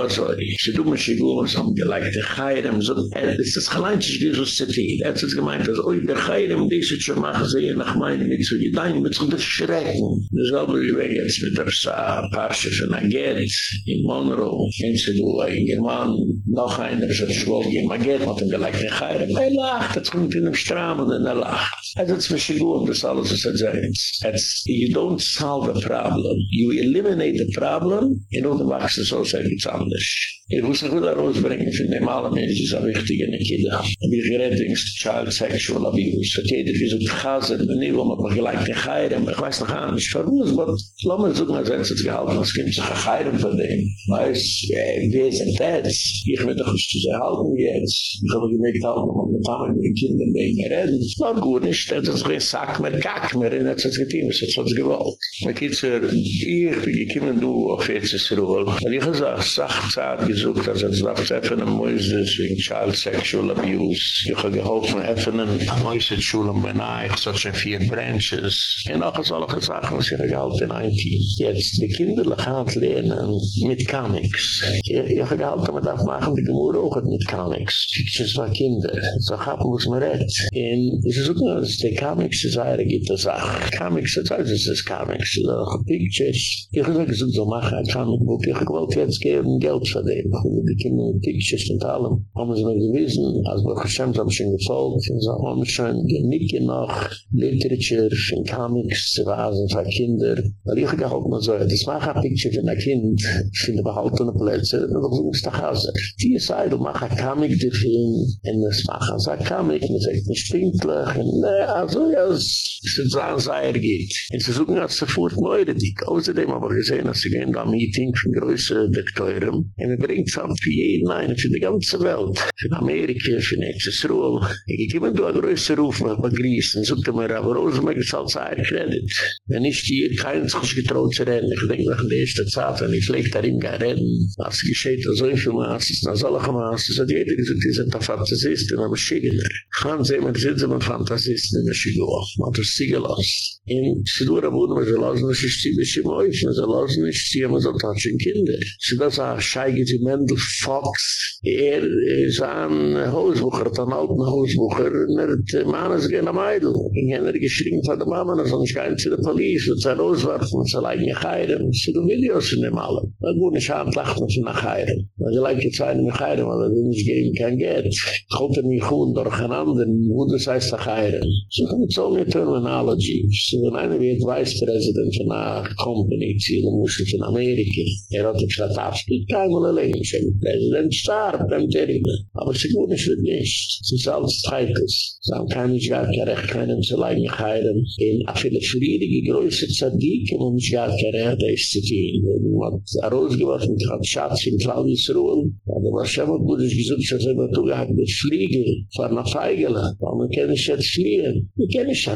sie tun mich gut, so haben gelegt, der Chayram, so, es ist das Geleintsch, wie so zitiert. Er hat gemeint, dass, oi, der Chayram, die sich schon machen, sie nach meinem, mit so Gedanken, mit so das Schrecken. Das selbe wie wenn jetzt mit der Sa-Parsche von Agerit, in Monroe, kennst du, in German, noch einer, so schwog, in Maget, hat ihm gelegt, der Chayram. Er lacht, er kommt in dem Stram und er lacht. Also es ist mir das alles ist jetzt. It's, you don't solve a problem. You eliminate the problem, in order to wachsen so sehr nichts anders. Ich muss nicht wieder rausbringen, für den normalen Menschen ist ein wichtiger Kinder. Wie geredet ist Child Sexual Abuse. Für jeder, wie so ein Chaser, wenn ich will, man gleich den Chayram, ich weiß noch gar nicht, warum ist das? Lass mal suchen, als wenn es gehalten, es gibt sich ein Chayram von dem. Weiß, wer sind das? Ich will doch nicht zu sehr halten jetzt. Ich habe gemerkt, auch noch mit den Kindern, die mir reden. Es war gut, nicht, das ist ein Sack mit Gack, mir in der Zeitgetin, das hat es gewollt. Ich bin gekommen, du, auf jetzt ist Ruhl. Und ich habe gesagt, Sachzeit gesucht, dass es darf treffen, ein Mäuses, wegen Child Sexual Abuse. Ich habe geholfen, öffnen, Mäuses Schulen bei Nike, so schon vier Branches. Und auch solche Sachen, was ich gehalten in ein Team. Jetzt, die Kinder lachen lernen mit Comics. Ich habe gehalten, man darf machen, die Gemüse auch mit Comics. Das war Kinder. So haben wir es mir redt. Und ist auch nur, dass die Comics ist eine gute Sache. Comics, das heißt, es ist Comics. Pictures. Ich habe gesagt, so machen, ein Comic Book. Ich wollte jetzt geben Geld für Und die Kinder mit Pictures und allem. Haben sie mir gewissen, als Baruch Hashem, sie haben schon gefolgt, sie haben schon genicke noch Literature, von Comics, zu wasen, von Kinder. Weil ich gehalten mal so, das mach ein Picture von ein Kind, von der behaltene Plätze, und muss ich nach Hause. Die sei, du mach ein Comic, die Film, und das mach ein Comic, und das ist nicht spinklich, und also, ja, es ist ein Seier geht. Und sie suchen als sofort neue Dik. Außerdem aber gesehen, dass sie gehen da Meeting von größeren Dekteuren, und wir bringen zusammen für jeden einen, für die ganze Welt, für Amerika, für nächstes Ruhl. Ich gebe mir ein größer Ruf, bei Griesen, sucht er mir aber Rosenberg ist als ein Kredit. Wenn ich hier kein sich getraut zu rennen, ich denke, nach der ersten Zeit, wenn ich vielleicht darin gehe rennen, was geschieht, so viel Maß ist, nach solchen Maß ist, hat jeder gesagt, die sind Fantasisten, aber Schigener. Ich kann sehen, wir sind immer Fantasisten in der Schigener, man hat das sie gelost. In Sidura wurden wir so lassen, dass ich sie bis im Häufen, so lassen, ich ziehe immer so tatschen Kinder. So das war Scheige, Mendel Fox, er ist ein Hausbucher, ein alten Hausbucher, und er hat Mannes gehen am Eidl. Ich habe geschrien von der Mama, er nicht gehen zu der Polizei, und sie rauswerfen, und sie leiden nach Heirem. Sie tun Videos in dem Allem. Man gut nicht dass sie nach Heirem. Man sie leiden jetzt einen nach Heirem, weil er will nicht geben, kein Geld. Ich konnte mich gut durch einen anderen, wo das heißt nach Heirem. So kann ich so eine Terminology. So wenn einer wird Vice-President von einer Company, sie muss von Amerika, er hat gesagt, das geht kein Mal nicht, ein Präsident starb, ein Terrible. Aber sie gut ist es nicht. Es ist alles Zeitles. Sie haben keine Recht, keinen zu leiden geheiren. In a viele friedige, größe Zadike, wo man recht, da ist zu gehen. Man hat er rausgeworfen, hat Schatz in Claudius Ruhl. Und er war schon gut, ich gesagt, ich habe immer zugehakt mit Fliegen, von einer Feigele. Weil man kann nicht jetzt fliehen. Man kann nicht da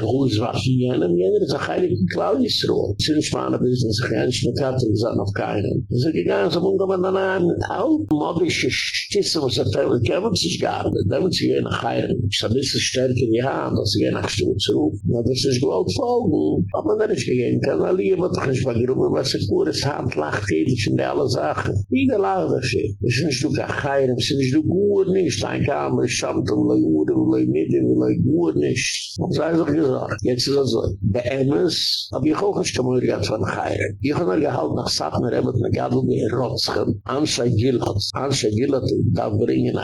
jenem, jener, das ist ein heiliger Claudius Ruhl. Sind aber es ist ein Schiafkerech, das ist ein Schiafkerech, das ist ein Schiafkerech, das ist ein Schiafkerech, das ist ein das ist ein das ist ein ein altmodische Stisse, was er fällt, kämen sich gar nicht, da muss ich gehen nach Heiren. Ich habe ein bisschen stärker wie Hand, dass ich gehen nach Stuhl zurück. Na, das ist gewollt folgen. Aber dann ist er lieben, was ich mal gerufen, was ich nur das Hand lacht, ich finde alle Sachen. Jeder lacht das hier. Das ist nicht du gar Heiren, das ist nicht du gut nicht. Ein Kamer, und leu Ude, und leu Mitte, und leu gut nicht. So ist er gesagt. Jetzt ist er so. Bei Emmes, hab ich auch nicht mehr gehabt von Heiren. Ich habe mir gehalten, nach Satmer, er hat mir gehalten, wie er rotschen. Gilad. Ansha Gilad, da bringen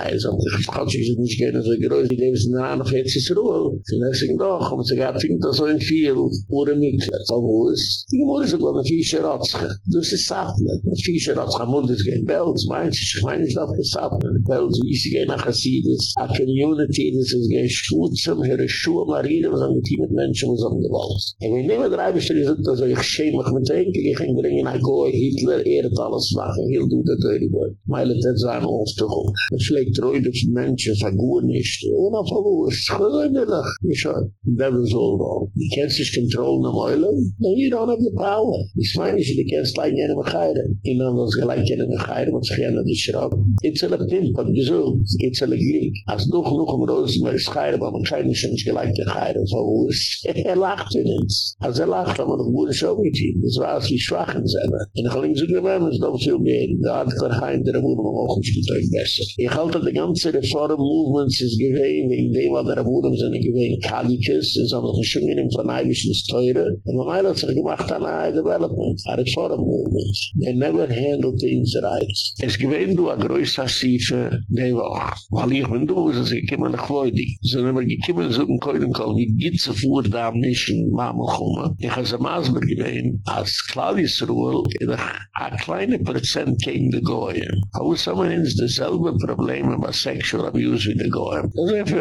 ich kann sich nicht gerne so groß, die leben der Hand, jetzt ist Ruhe. Sie sagen doch, und sie gab, findet das so ein viel, Ure Mikler. So ist? Die ist aber ein Fischer Ratschen. Das ist Satmer. Ein Fischer am Mund ist kein Belz, meint sich, ich meine, ich darf das Satmer. Belz, wie sie gehen nach Hasidus. A Community, das ist gehen Schwutzem, höre Schuhe, Marine, was haben die mit Menschen, was haben gewollt. Und wenn ich nehme drei sagt er so, ich schäme mich mit Enkel, ich ging bringen, ein Goy, Hitler, er hat alles machen, do the dirty geworden. Meile das sein uns doch gut. Es schlägt ruhig das Menschen, es hat gut nicht. Ohne auf der ist ein Gedach. Ich schau, das ist so wrong. Die kennst dich kontrollen am Eulen? No, you don't have the power. Ich meine, sie kennst gleich jene Mechaire. Ich meine, was gleich jene Mechaire, was ich jene Mechaire. It's a le Pimp, hat gesucht. It's a le Glick. Als noch noch um Rosemar ist Chaire, aber man kann er nicht gleich der Chaire. Er lacht in uns. Als er lacht, haben wir noch gute Show mit ihm. Das war als die Schwachen selber. Und ich habe ihn so gewöhnt, es darf so gehen. Da hat er heim, der Wohnung auch nicht getäugt besser. Ich halte die ganze Reform-Movements ist gewähnt, wegen dem, was der Wohnung sind gewähnt, Kalikes, es haben noch schon in dem Verneibischen Steuere. Und man hat sich gemacht an ein Development, a Reform Movement. They never handled things right. Es gewähnt du a größer Siefe, die Woche. Weil ich bin du, so sie kommen nach Leute. So nehmen wir gekommen, so ein Keulenkall, wie geht's so vor, da am Nischen, Mama kommen. Ich habe so Maasberg gewähnt, als Claudius in a kleine Prozent gegen die Goyen. Aber so man ins dasselbe Probleme bei Sexual Abuse wie die Goyen.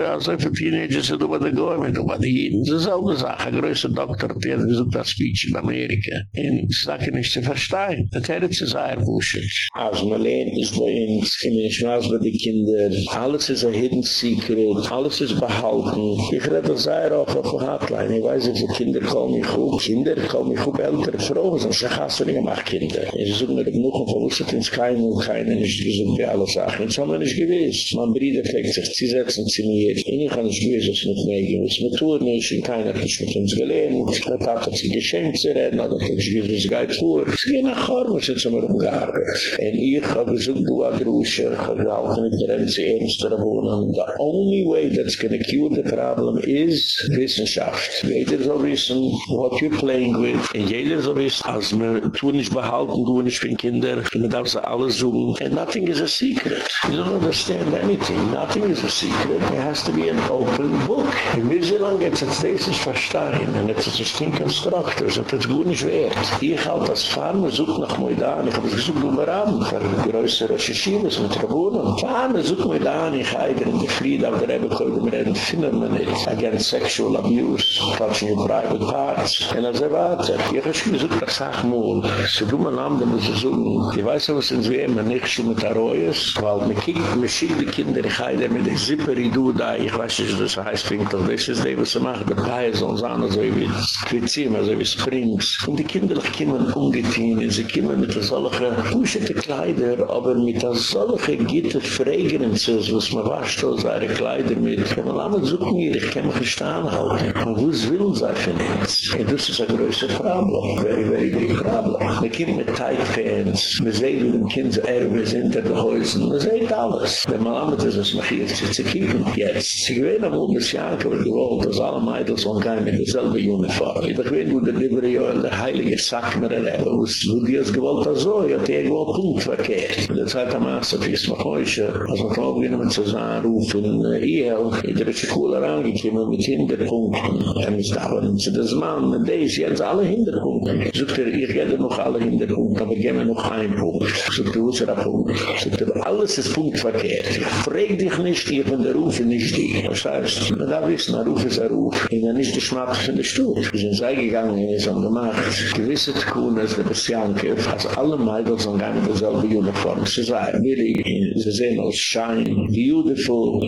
Also für Teenagers, du bei die Goyen, du bei die Jeden. Das ist selbe Sache. Ein größer Doktor, der hat gesagt, das Speech in Amerika. Und ich sage nicht zu verstehen. Das hätte zu sein, Bullshit. Als man lehnt, ist bei uns, in den Schmerz bei den Kindern, alles ist ein Hidden Secret, alles ist behalten. Ich rede sehr oft auf der Hotline. Ich weiß nicht, die Kinder kommen nicht gut. Kinder kommen nicht gut, ältere Frauen sind. Sie haben nicht gemacht, Kinder. Sie suchen mir genug und verwusset ins Keim und keiner nicht gesund wie alle Sachen. Das haben wir nicht gewiss. Mein Bruder fängt sich, sie setzen sie mir. Ich kann nicht gewiss, was mir gehen. Was mit tun nicht, und keiner hat nicht mit uns gelähmt. Der Tat hat sie geschenkt zu reden, hat sich gewiss, es geht vor. Es geht nach Hause, sind sie mir umgearbeitet. Und ich habe gesagt, du hast Grusche, ich habe gehalten mit der Renze Ernster wohnen. The only way that's gonna cure the problem is Wissenschaft. Jeder soll wissen, what you're playing with. Und jeder soll wissen, als wir tun nicht behalten, du nicht für Kinder, man darf sie alles suchen. And nothing is a secret. You don't understand anything. Nothing is a secret. It has to be an open book. In wie so lange jetzt das ist verstehen. Und jetzt ist es kein Konstruktor. Es ist gut nicht wert. Ich halte das Fahren, wir suchen nach Moidan. Ich habe gesucht um Ram. Für die größere Schischines mit Rabunen. Fahren, wir suchen Moidan. Ich heide in der Friede, aber der Rebbe können wir reden. Finden wir nicht. Against sexual abuse. Touching your private parts. Und als er warte. Ich habe schon gesucht, das sag mal. Sie tun mir Namen, dann muss ich suchen. Ich weiß, was sind wir immer nicht schon mit Reus. Weil mir kiegt, mir schickt die Kinder, ich heide mit der Zipper, ich du da. Ich weiß nicht, was heißt, fängt doch. Das ist das, was sie macht. Der Pai soll sein, also wie Krizim, also wie Springs. Und die Kinder kommen ungetein. Sie kommen mit solchen pushete Kleider, aber mit solchen gitte Fragrances, was man wascht aus ihre Kleider mit. Kann mal suchen hier, ich kann mich verstehen halten. Aber wo es will sein für nichts? Und das ist ein größer Problem. Very, very big problem. Man kommt mit tight fans. Man sieht, wie die Kinder erben sind in den Häusern. Man sieht alles. Wenn man damit ist, was man hier zu kippen. Jetzt. Sie gewähnen am Bundesjanker gewollt, dass alle Mädels und kein mit derselbe Uniform. Ich weiß, wo der Libre und der Heilige sagt mir, wo die es gewollt hat so, ja, die irgendwo Punkt verkehrt. Das hat am Maße, wie es noch heute, als man auch beginnen mit Susanne rufen, ihr, in der Schule herangekommen mit Hinterpunkten. Er ist aber nicht zu das Mann, mit des, jetzt alle Hinterpunkten. Sogt er, ich hätte noch alle Hinterpunkten, aber gehen wir noch ein Punkt. Sogt er, wo ist er ein Punkt? Sogt er, alles ist Punkt verkehrt. Frag dich nicht, ich bin der Ruf nicht die. Das heißt, man darf wissen, der Ruf ist ein Ruf. Und dann ist die Schmack von der Stuhl. Wir sind sei gegangen, wir haben gemacht, gewisse Tkunen, der Bessianke, als alle Mädels und gar nicht dieselbe Uniform. Sie sagen, willig, sie sehen aus Shine, beautiful,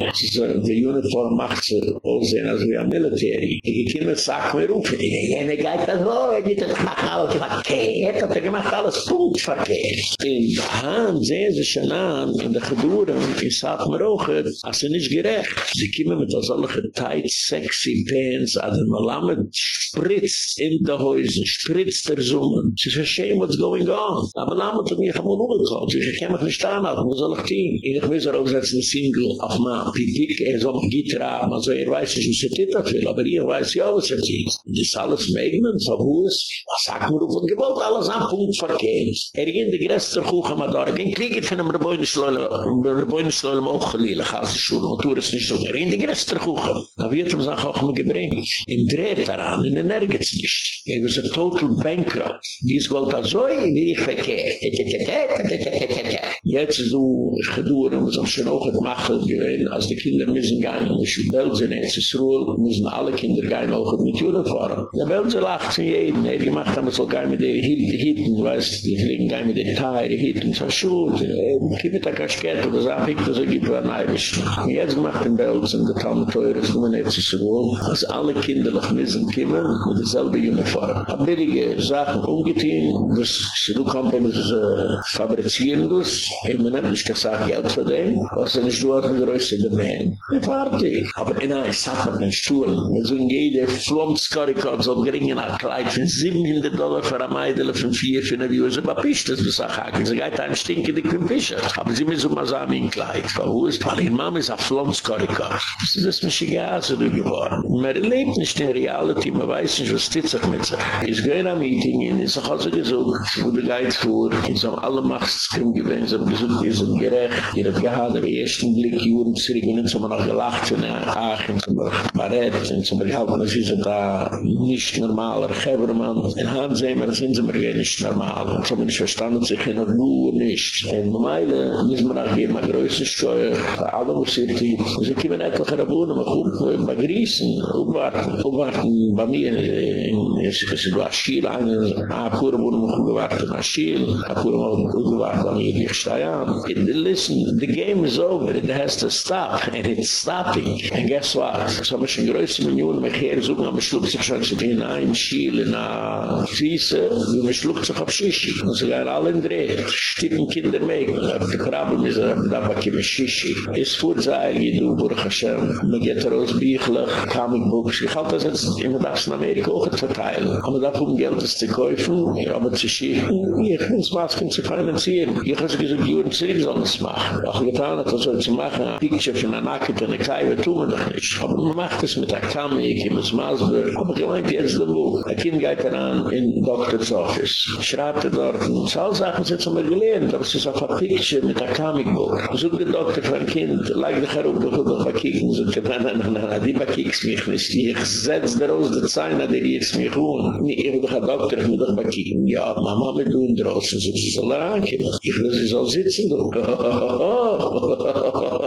die Uniform macht sie aussehen als wie ein Military. Ich kann mir sagen, wir rufen, gehe nicht gleich das ich gehe das machen alles verkehrt, hat er gemacht alles gut verkehrt. In der Hand sehen sie schon an, in der Geduren, ich mir auch, als sie nicht gerecht. Sie kommen mit solchen tight, sexy Pants, also man lammet spritzt in der Häusen, spritzt der Summen. Sie verstehen, what's going on. Aber lammet mich am Ungekommen, sie kann mich nicht stehen, wo soll ich gehen? Ich muss er aufsetzen, Single auf meinem Pitik, er soll mich Gitarre haben, also er weiß nicht, was er tut will, aber ich weiß ja, was er tut. Das ist alles Megmen, so wo es, was sagt man, von Gewalt, alles am Punkt verkehrt. Er ging die größte Kuchen mal da, er ging kriegen von einem Rebäuneschleule, Rebäuneschleule auch geliehle, als die Schule, und tu es nicht so, er ging die größte Kuchen. Da wird ihm sagen, auch mal gebringt. Im Dreht daran, in den Ergens nicht. Er ist ein total bankrupt. Dies Gold so, wie ich verkehrt. Jetzt ist du, ich gedur, und so schon auch gemacht, als die Kinder müssen gehen, und sie nicht, es ist Ruhe, müssen alle Kinder gehen, auch mit Uniform. Der Welt lacht zu jedem, er gemacht haben, so gehen mit den Hitten, weißt, die fliegen gehen mit den Teile, Hitten, so Schuhe, gib mir da Kaschkett, oder so, ich gibt es ein Eibisch. Jetzt gemacht in Welt, in der Talmeteure, es kommen jetzt zu Ruhe, als alle Kinder noch müssen kommen, mit derselbe Uniform. Aber billige Sachen umgetein, das Companies äh, fabrizieren das, ich meine, ich kann sagen, Geld für den, was er nicht dort in der Röste gemein. Ich warte. Aber in einer Sache mit den Stuhlen, wir sind jede Flumskarikot, so geringen ein Kleid von 700 Dollar für eine Meidele von 4, für eine Wiese, aber Pisch, das ist eine Sache. Sie geht ein Stinke, die können Fischer. Aber sie müssen mal sagen, ein Kleid. Wo ist, weil ihr Mama ist ein Flumskarikot. Das ist das Michigase geworden. Man lebt nicht in Reality, man weiß nicht, was steht sich mit sich. Ich gehe in ein Meeting, und ich habe also gesucht, wo die Geid fuhr, ich habe alle Machtskrim gewinnt, habe gesucht, wir sind gerecht, ich habe gehad, aber ersten Blick, Juren zurück, und jetzt haben wir noch gelacht, von der Aachen, von der Barett, und so, habe gesagt, sie da nicht normaler Gebermann, in wir, sind sie mir nicht normal, und so bin ich verstanden, sich in der Ruhe nicht. In Meile müssen wir auch hier mal größer steuern, alle muss hier die, sie kommen etliche Rabunen, aber gut, bei Griesen, umwarten, umwarten, bei mir, in, es ist du Aschiel, eine, a pure wurde mir gewartet, Aschiel, a pure wurde gewartet, bei mir, ich stehe an. Listen, the game is over, it has to stop, and it's stopping. And guess what? So haben wir schon größte Millionen, mich hier suchen, aber schluckt sich schon in ein Schiel, in a Fiese, wie man schluckt sich auf Shishi. Und sie gehen alle in Dreh, stippen Kinder mit, aber die Krabbel ist, da war kiem Shishi. Es fuhrt sei, Jidu, Baruch Hashem, man geht raus, Bichlach, Comic Books, ich halte das jetzt in der in Amerika zu verteilen. Aber da um Geld zu kaufen, aber zu schicken, ich will es Masken zu finanzieren. Ich habe gesagt, Juren zurück sollen es machen. Auch getan hat, was soll es machen, ein Picture von einer Nacket, eine Kleibe, tun wir doch nicht. Aber man macht macht es mit der Kamme, ich komme aus Masber, aber ich meinte jetzt den Buch. Ein Kind geht dann in Doctor's Office. Schreibt er dort, und Sachen sind schon mal gelernt, aber es ist auf ein Picture mit der Kamme-Buch. Besuch den Doktor ein Kind, leik dich herum, du kannst doch kicken, so nein, nein, nein, nein, die kickst mich nicht, ich setz der aus der Zeina, der jetzt mich hohen. Nee, ich will doch ein Doktor, ich will doch kicken. Ja, Mama, wir tun draußen, so sie soll. Ich will sie soll sitzen, du.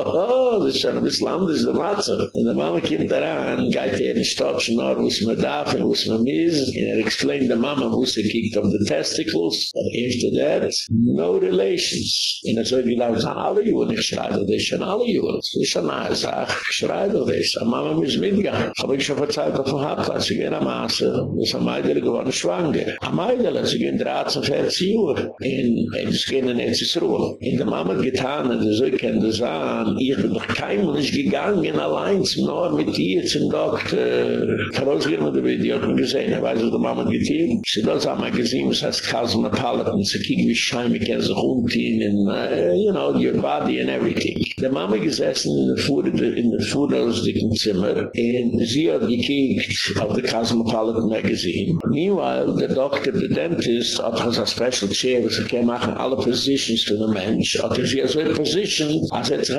Das ist schon ein bisschen anders, der Matze. Und der Mama kommt daran, geht er in Stotsch, nur wo es mir darf, wo es mir mis. Und er explained der Mama, wo sie kiegt auf die Testicles. After that, no relations. Und er soll gedacht, es sind alle Juren, ich schreibe das schon alle Juren. Das ist eine neue Sache. Ich schreibe das. Und Mama muss mitgehen. Aber ich habe verzeiht auf dem Hauptplatz, ich gehe nach Maße. Das ist eine Meidele geworden schwanger. Eine Meidele, sie gehen 13, 14 Uhr. Und es gehen in Ezesruhe. Und der Mama hat getan, und er soll kennen das an, ich bin doch kein Mensch gegangen, allein zum Nord mit ihr, zum Doktor. Verrausgehen wir die Video, hat man gesehen, er weiß, was der Mama getan. Sie hat das einmal gesehen, was heißt Cosmopolitan, sie kiegen wie Schein, wie kennen sich umziehen, and, uh, you know, your body and everything. Der Mama gesessen in der Fuhre, in der Fuhre aus dem Zimmer, und sie hat gekickt auf der Cosmopolitan Magazine. Meanwhile, der Doktor, der Dentist, hat das a special chair, was er kann machen, alle positions für den Mensch, hat er sie als Position, als er sich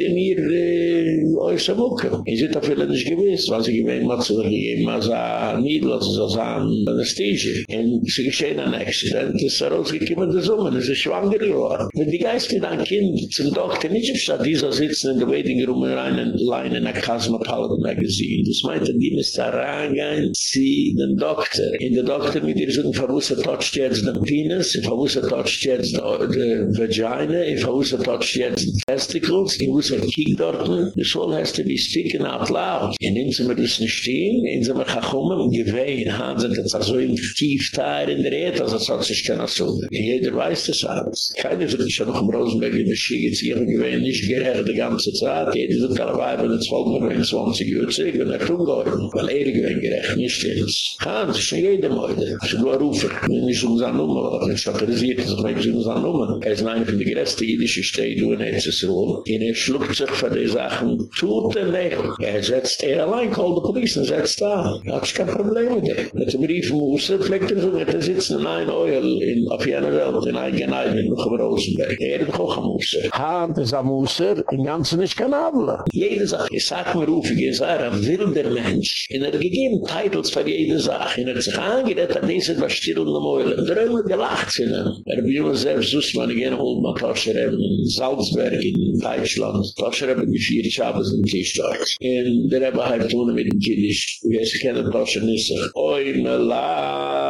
in ihr äh, äußere Mucke. Ich sind da viele nicht gewiss, was sie gewähnt hat, so gegeben, als ein Niedel, als ein Anästhesie. Und sie geschehen ein Accident, ist er rausgekommen in der Summe, ist er schwanger geworden. Wenn die Geist mit einem Kind zum Doktor nicht statt dieser sitzen in der Waiting Room in einer Line in einer Cosmopolitan Magazine, das meint er, die müsste herangehen, sie den Doktor. In der Doktor mit ihr sagen, verwusser toucht jetzt den Penis, verwusser toucht jetzt die Vagina, verwusser toucht jetzt die Testicles, soll kiek dort, de soll has to be thinking out loud. In dem sind wir nicht stehen, in sind wir gekommen, gewehen, haben sind jetzt so im Tiefteil in der Erde, also sonst ist kein Assunde. Jeder weiß das alles. Keine sagt, ich habe noch im Rosenberg in der Schiege ziehen, gewehen, nicht gerecht die ganze Zeit. Jeder sagt, alle Weiber, das folgen wir in 20 Uhr zurück, und er tun geholfen, weil er gewehen gerecht, nicht jetzt. Kann, das ist nicht jeder Meude. Das ist nur ein Rufer. Er nicht um seine Nummer, er schatterisiert, das ist er nicht um seine Nummer. Er ist eine von der größten jüdischen Städte, er in Er schluckt sich für die Sachen, tut er nicht. Er setzt, er allein call the police, und setzt da. Er hat kein Problem mit dem. Mit dem Brief muss er, fleckt er so, er hat sitzen in ein in, auf jener Welt, in ein Geneid, in Rosenberg. Er hat auch ein Musser. Hand ist ein Musser, in ganzen nicht kann Abla. Jede Sache, ich sag mir, ruf ich, ist er ein wilder Mensch. In er gegeben Titles für jede Sache. In er hat sich angeredet, dass diese was still und Mäule. Der Römer gelacht sind. Er bin immer selbst, so man gerne holt, man Toscher in Salzberg, in Deutschland. Shabbos. Kosher Rebbe Gishir Shabbos in Kishtar. And the Rebbe Haifunah mit Kiddish. We er ask you to get a Kosher Nisach. Oy, Melah!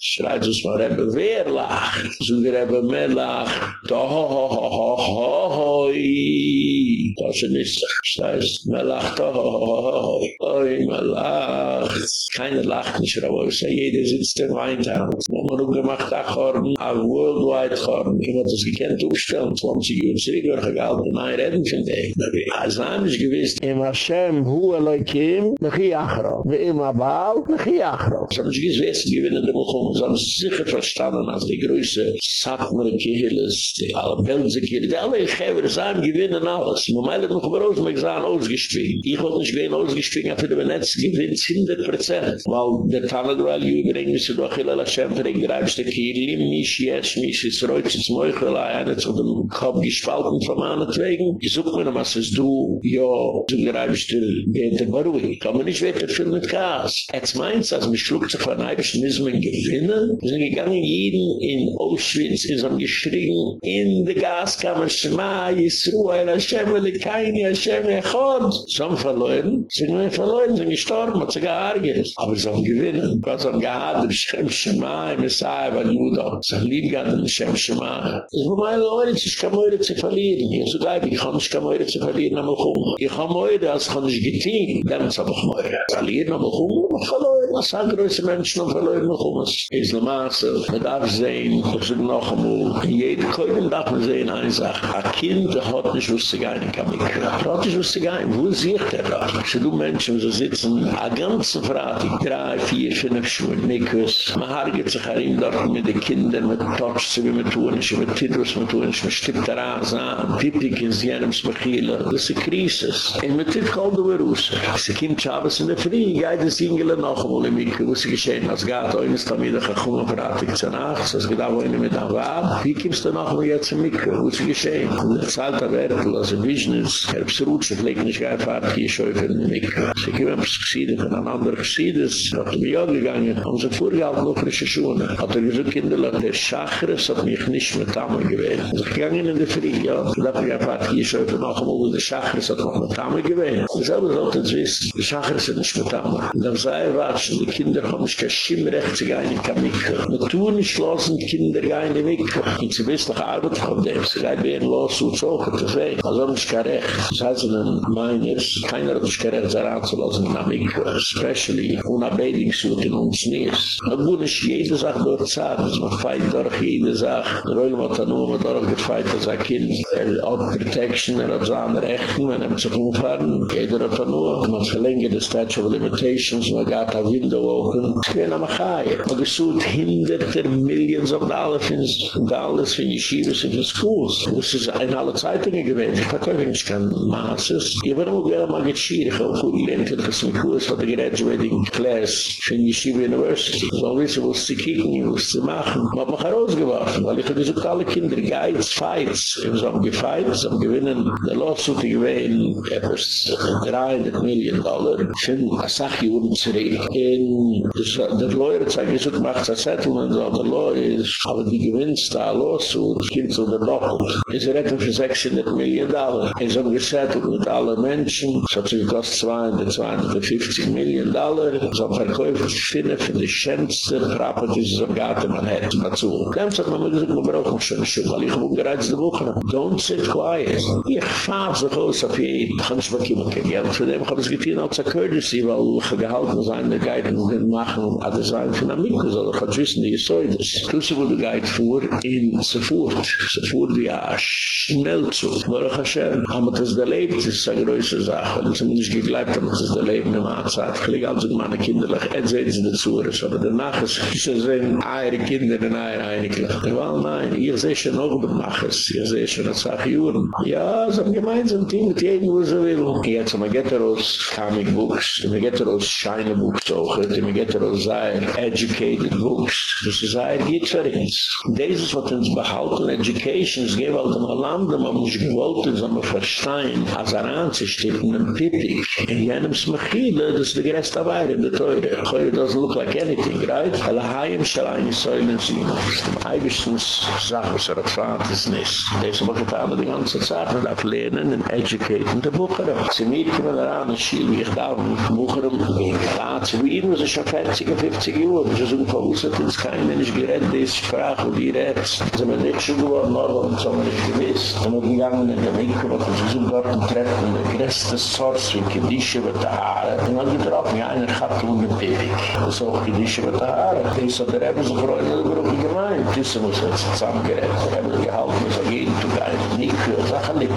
Schreit uns mal, Rebbe, wer lacht? So der Rebbe, me lacht. Doch, ho, ho, ho, ho, ho, ho, hoi. Toscher nicht so. Schreit uns, me lacht, ho, ho, ho, ho, ho. Oi, me lacht. Keiner lacht nicht, aber ich sage, jeder sitzt in Weintown. Wir haben auch gemacht, ein Korn, ein worldwide Korn. Ich habe das gekannt, aufstellen, 20 Uhr zurück, wir haben gehalten, nein, reden von dem. Als Name ist gewiss, im Hashem, hu Elohim, mechi achro. Wie im Abal, mechi achro. So sie gewiss, die gewinnen, Bochum, sind sicher verstanden, als die Größe, Sachmer-Kihilis, die Alpelze-Kihilis, die alle Gehäber, sahen gewinnen alles. Man meilet noch über Rosenberg, sahen ausgespringen. Ich wollte nicht gehen ausgespringen, aber die Benetz gewinnt 100%. Weil der Tannadwal, Jürgen, müssen doch Hillel Hashem, für den der Kihilim, mich, jetzt, mich, ist reutsch, ist Meuchel, einer zu dem Kopf gespalten, von meinen Wegen. Ich such mir noch, was ist du, ja, zu greifste, geht der Barui, kann man nicht weiter, für den Kass. Jetzt meint als mich schluckt sich von ein bisschen, müssen. gewinnen. Sie sind gegangen, jeden in Auschwitz, in so einem Geschrien, in der Gaskammer, Schma, Yisruel, Hashem, Elikaini, Hashem, Echod. Sie haben verloren. Sie haben verloren, sie sind gestorben, hat sie geharget. Aber sie haben gewinnen. Gott haben geharget, Shem Shema, Messiah, Val Yudah. Sie haben liebgegangen, Shem Shema. Es war meine Leute, ich kann meure zu verlieren. Ich so geib, ich kann nicht meure zu verlieren, aber ich kann meure, als kann ich getehen. Dann ist aber meure. Verlieren, aber ich kann meure. Was sagen größere Menschen und verloren noch um es. Ist normal so. Man darf sehen, ich sage noch einmal, in jedem Köln darf man sehen, eine Sache, ein Kind hat nicht lustig ein, kann mich Er hat nicht lustig ein, wo sieht er da? So du Menschen, so sitzen, a ganze Frage, drei, vier, fünf Schuhe, nichts. Man hargert sich ihm dort mit den Kindern, mit Totsch, wie man tun ist, mit Titus, mit tun ist, mit Stippt daran, sahen, in jenem Smachila, das ist eine Krise. Und mit dem kommt er raus. Sie kommt Schabes in der Früh, geht es Ingele noch einmal in mich, wo sie geschehen, als damit, ich komme, verrate ich zu Nacht, als Gata, wo ich mit wie kommst du noch einmal jetzt in mich, wo sie geschehen? Und der Zalta Wertel, also Visionist, er besucht sich, legt nicht gar fahrt, hier schäufe in mich. Sie kommen, was gesiedet, von einem anderen gesiedet, hat mir auch gegangen, haben sie vorgehalten, noch frische Schuhe. Hat er gesagt, Kinderlein, der Schachres hat mich nicht mit Tamme gewählt. Sie gegangen in der Früh, ja, da hat er gefragt, hier schäufe noch einmal, der Schachres hat noch mit Tamme gewählt. Selber sollte es wissen, der Schachres nicht mit Tamme. Dann sei watschen, die Kinder haben sich kein Schimmrecht zu gehen in Kamika. Wir tun nicht los, die Kinder gehen in Kamika. Und sie wissen, noch Arbeit von dem. Sie gehen wie ein Los und so, zu sehen. Also haben sie kein Recht. Das heißt, wenn mein ist, keiner hat sich kein Recht, sich anzulassen in Kamika. Especially, unabedingsucht in uns nicht. Man muss nicht jede Sache dort sagen, man feit durch jede Sache. Der Röhm hat dann nur mal dort gefeit, als ein Kind. Er hat Protection, er hat seine Rechten, man nimmt sich umfahren. Jeder hat dann nur, man verlängert das Statue of Limitations, man geht ein Window open. Ich bin am Achai. Man gesucht hinderter Millions of Dollars in Dollars für Yeshivas in the schools. Das ist ein alle Zeitungen gewesen. Ich verkaufe nicht kein Maßes. Ich war immer gerne mal geschierig, auch wo ich lernte, dass ich Kurs von der Graduating Class für Yeshiva University. So wissen, wo es zu kicken, wo es zu machen. Man hat mich herausgeworfen, weil ich habe gesucht alle Kinder, Guides, Fights. Sie haben gefeit, sie haben gewinnen. Der Lawsuit gewesen, etwas 300 Millionen Dollar. Ich finde, eine Sache, Juren zurück. In der Lawyer zeigt, es macht, ein Settlement, so der Lawyer ist, aber die gewinnst da los, und kommt zu der Doppel. Es retten für 600 Millionen Dollar. Es haben gesettelt mit allen Menschen, es hat sich gekostet 200, 250 Millionen Dollar. Es haben verkäufe Finne für die schönste Properties, so gab man hätte dazu. Dann sagt man, man braucht schon schon, weil ich habe gerade die Woche. Don't sit quiet. Ich fahre so groß auf jeden. Ich kann nicht kommen, kein Geld. Für den habe ich getan als eine Courtesy, weil ich gehalten sein, der Guide muss den machen, und alle sagen, von Amico soll ich halt wissen, die das. Du sie, wo der Guide fuhr, in Sefurt. Sefurt, ja, schnell zu. Baruch Hashem, haben wir das gelebt, das ist eine größere Sache. Das haben wir nicht geglaubt, haben wir das gelebt, in der Mahlzeit. Ich lege also meine Kinder, ich sehen sie dazu, aber danach ist, ich sehe, eure Kinder, in eure Einiglich. Weil nein, ihr seht schon noch über Machers, ihr seht schon, das sage Juren. Ja, so ein gemeinsames Team mit jedem, wo sie will. Jetzt, man geht raus Comic Books, man geht raus Shine Books auch, man geht raus sein Educated Books. Das ist ein Gitt für uns. Dieses, was uns behalten, Education, es geht halt im Land, man muss gewollt, haben wir verstehen, als er anzustippen, ein Pippig. In jenem Smachile, das ist die größte Weile in der Teure. Heute doesn't look like anything, right? Alle Haim stelle eine Säule sehen. Dem Eibischtens Sachen, was er hat fahrt, ist nicht. Das ist aber getan, die ganze Zeit, man darf lernen und educaten der Bucherem. Sie mieten mir daran, ein Schiel, ich da, Bucherem, in Graz, wie ihnen, sie schon 40, 50 Jahre, sie sind verwusset, es kein Mensch gerät, diese Sprache, die rät. Sie sind nicht schon geworden, aber so haben wir nicht gewiss. Sie sind gegangen in der Winkel, und sie sind dort und treffen, der größte Source, wie Kedische mit der Haare. Und dann getroffen, ja, einer hat nun mit Ewig. Das ist auch Kedische mit der Haare. Das ist so, der Rebbe, so freuen, der Gruppe gemeint. Das muss jetzt zusammengerät, der Rebbe gehalten, so jeden gehen, nicht für Sachen, nicht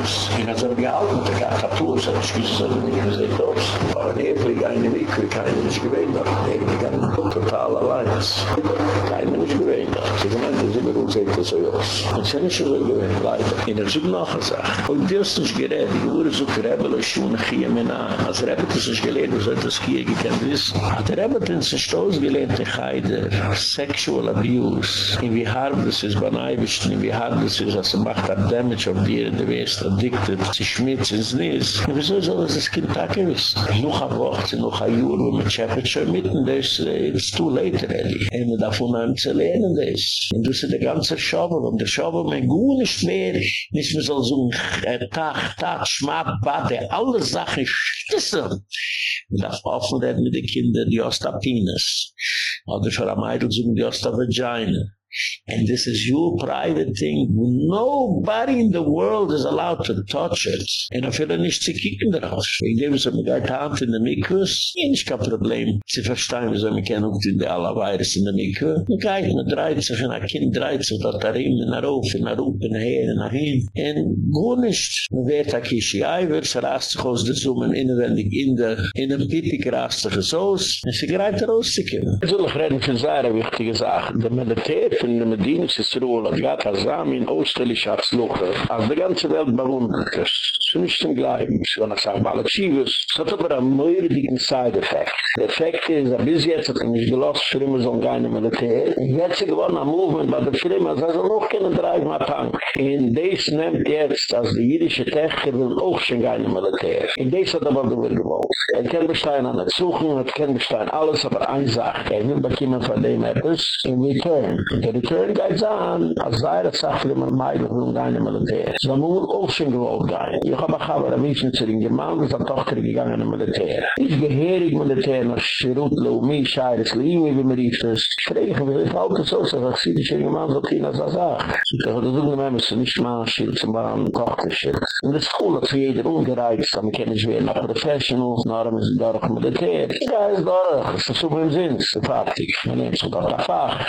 Tunes. Ich habe es aber gehalten, da gab es Tunes, aber ich wusste es nicht, wie habe. aus. Aber die Efe, ich eine Weg, wie keiner nicht gewähnt hat. Die Efe, ich habe total allein. Keiner nicht gewähnt hat. Sie gemeint, das ist immer gut, sieht das so aus. Und sie nicht so gewähnt, leider. In der Suche noch eine Sache. Und wir sind nicht gerät, die Uhr sucht Rebel, Schuhen, Chie, Mena. Als Rebel er ist nicht gelehrt, wir sollten das Chie gekannt wissen. Hat Rebel uns nicht ausgelehnt, die Heider, Sexual Abuse, in wie hart das ist, bei Neibischten, in wie hart das ist, als er macht ab Damage auf dir in der West, addicted, sie schmitzt ins Nis. Und wieso soll das das Kind Tag gewiss? Noch eine Woche, noch ein Jahr, wo man schäppert schon mitten, das ist too late, really. Und man darf unheim zu lernen, das. Und du sie der ganze Schaube, und der Schaube, mein gut nicht mehr, nicht mehr so ein Tag, Tag, Schmack, Bade, alle Sachen schlüsseln. Man darf offen werden mit den Kindern, die Ostapines. Oder für eine Meidl suchen die Ostapagina. And this is your private thing. Nobody in the world is allowed to touch it. And I feel nicht zu kicken daraus. Ich gebe es mir gar Hand in der Mikus. Nicht kein Problem. Sie verstehen, wieso wir kennen auch die aller Virus in der Mikus. Man geht, man dreht sich, ein Kind dreht sich, dort da rein, nach rauf, nach rauf, nach her, nach hin. Und go nicht. Man wird ein Kishi Eiver, es rast sich aus der Summen innenwendig in der, in einem Pipik rast sich es aus. Und sie greift rauszukommen. Ich will noch reden von sehr wichtigen Sachen. Der Militär von der Medina Sisruel hat gatt Azam in Osterlich als Luche. Als die ganze Welt bewundert ist. Es ist nicht zum Gleiben. Es ist eine Sache Balachivus. Es hat aber einen möhrigen Side-Effekt. Der Effekt ist, dass bis jetzt hat er nicht gelost, Schrimmer so ein Geine Militär. Jetzt ist gewonnen am Movement, weil der Schrimmer sagt, er noch keine Drive mal Tank. Und das nimmt jetzt, als die jüdische Techer will auch schon Geine Militär. Und das hat aber gewollt gewollt. Er kann bestehen an der Zuchen, er kann bestehen alles, aber eine Sache. Er will bekommen von dem etwas in return. Der return geht an, als das Sache, wenn man meidlich will, gar nicht Militär. So man muss auch schon gewollt gehen. Ich habe auch aber ein bisschen zu den Gemeinden, dass Tochter gegangen in Militär. Ich geherig Militär, nach Schirutlo, mich scheides, liebe, wie man rief das. Fregen wir, ich halte so, so, ich sehe die Mann, so Tina so sagt. Ich dachte, das ist mir, müssen nicht mal schild, zum Bahn, Tochter schild. Und das ist cool, dass jeder ungereizt, aber kann ich werden, nach Professionals, nach einem ist durch Militär. Ja, ist durch, das ist super im Sinn, ist fertig. Man nimmt sich dort ein Fach.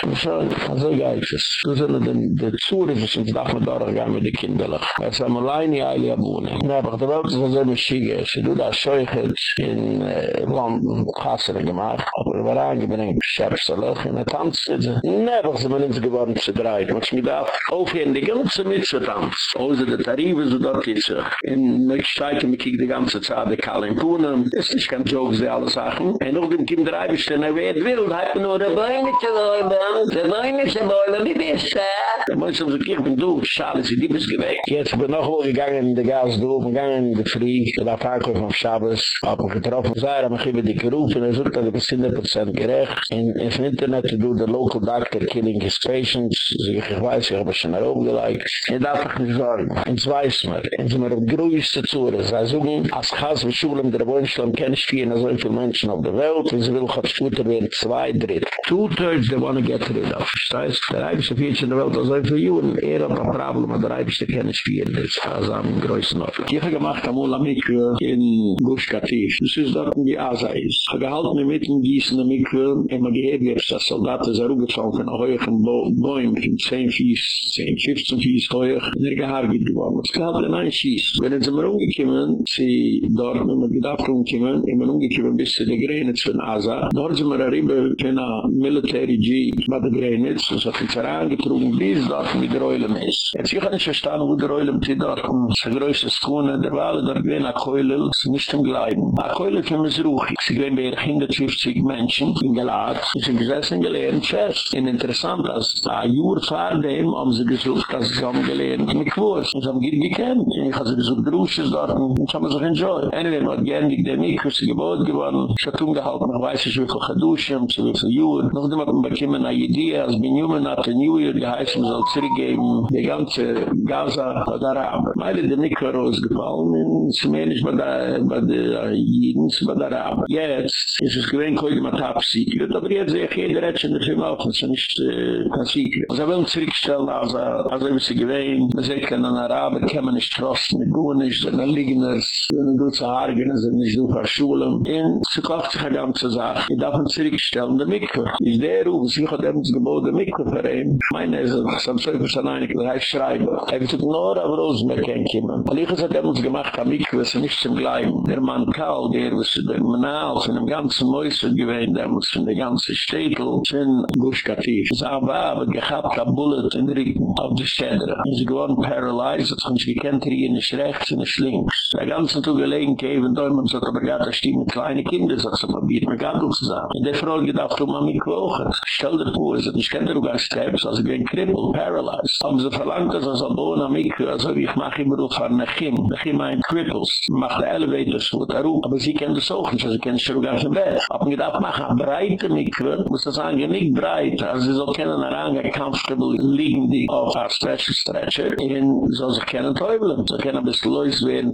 Also geht es. Du sind in der Zure, das ist nach mir durchgegangen mit den Kindern. Es haben alleine die Eile abwohnen. Na, aber der Welt ist so eine Schiege. Sie tut das Scheuchert in London, Kassel gemacht. Aber wir waren angebringen, schärfste Löch in der Tanz. Na, aber sie sind uns geworden zu dreit. Man muss mir da aufhören, die ganze Mütze Tanz. Außer der Tarife, so dort ist In Möglichkeiten, mir kiegt die ganze Zeit die Kalle in Puhnen. Es ist kein Joke, sie alle Sachen. Und auch dem Kind drei bestehen, er wird wild, hat nur der Beine zu wollen. Der Beine zu wie bist du? Der Mensch hat gesagt, ich bin du, schade, sie die bist geweckt. Jetzt bin ich noch wohl gegangen in der Gas, du, gegangen in der Frie, der Tag auf Schabes, hab mich getroffen, sei, hab mich über die gerufen, er sagt, das ist 100% gerecht. In das Internet, du, der local doctor killing his patients, so ich weiß, ich hab es schon erhoben gelegt. Ich darf mich nicht sagen. Und das weiß man. Und sie mir auf größte Zure. Sie sagen, als Chas, wie Schule, der Wohnschlamm, kenne ich vier, so viele Menschen auf der Welt, und sie will, hat Sputter werden zwei, dritt. Two-thirds, they want to get rid of. Das heißt, der Eibische Viertchen der Welt, also für Juren, er hat ein Problem, aber der Eibische ich vier, das ist also am größten Ort. Ich habe gemacht, am Ula Mikve in Gush Katif. Das ist dort, wie Asa ist. Ich habe gehalten, in Mitten gießen, in Mikve, immer gehebe, jetzt das Soldat ist er umgefallen, von hohen Bäumen, von 10 Fies, 10, 15 Fies hoch, in der Gehaar geht geworden. Das gehalten in ein Schiess. Wenn sie mir umgekommen, sie dort, wenn wir gedacht umgekommen, immer umgekommen bis zu der Grenitz von Asa, dort sind wir arriba, von einer Military Jeep, bei der Grenitz, und so hat uns herangetrunken, bis dort mit der Eulem ist. Jetzt ich kann nicht verstehen, wo der Eulem die dort kommt. Das ist größte Skone, der war alle dort gewesen, Akoilel, es ist nicht im Gleiben. Akoilel für mich ruhig. Sie gehen bei 150 Menschen in Gelad, sie sind gesessen gelernt fest. Und interessant, als ein Jahr vor dem haben sie gesucht, dass sie haben gelernt mit. Und sie haben gekannt. Ich habe sie gesucht, Drusches dort, und sie haben sich enjoyed. Anyway, man hat gerne die was sie gebot geworden. Ich habe umgehalten, ich weiß nicht, wie viel geduschen, zu wie viel Jahr. Nachdem hat man bekommen eine Idee, als Hat ein New Year geheißen, soll zurückgeben, die ganze Gaza hat Araber. Meine Dämik war rausgefallen, und sie mehr nicht bei der Jiden, sie bei der Araber. Jetzt ist es gewähnt, heute mal Top-Secret, aber jetzt sehe ich jeder Rätschen, das ist immer auch, das ist nicht kein Secret. Also will zurückstellen, also, also wie sie gewähnt, man sagt, an Araber kann man nicht trosten, mit Gunisch, sind Ligners, sind du zu Hargen, sind nicht du für Schulen, und sie kocht sich eine ganze Sache. Ich darf ihn zurückstellen, der Mikve. Ist der Ruf, sie hat das Gebot der Mikve für ihn. Ich meine, es ist am Zweifel schon einig, der heißt Schreiber. Er wird nur auf Rosenberg hinkommen. Weil ich es hat eben gemacht, am es ist nicht zum Gleiben. Der Mann Karl, der was der Manal von dem ganzen Mäuse gewähnt, der muss von der ganzen Städtel, sind Gushkativ. Es aber, aber gehabt, ein Bullet in den Rücken auf die Städte. Es ist geworden paralyzed, es hat sich gekannt, hier nicht rechts, nicht links. Der ganze Tag gelegen, Kevin Däumen, so hat aber gerade ein Stimme, kleine Kinder, so hat man bieten, mir gar nicht zusammen. In der Frau gedacht, du mal mich kochen. Stell dir vor, es hat nicht kennt, du gar sterben, also ich bin crippled, paralyzed. Haben sie verlangt, dass er so bauen am Mikve, also wie ich mache immer auf an Nechim, Nechim ein Cripples, mach die Elevators vor der Ruhe, aber sie kennen das auch nicht, sie kennen schon gar nicht mehr. Aber ich gedacht, mach eine breite Mikve, muss das sagen, nicht breit, also sie soll kennen Range, comfortable, liegen die auf a stretcher, stretcher, in so sich kennen Teubeln, so kennen ein bisschen Leus werden,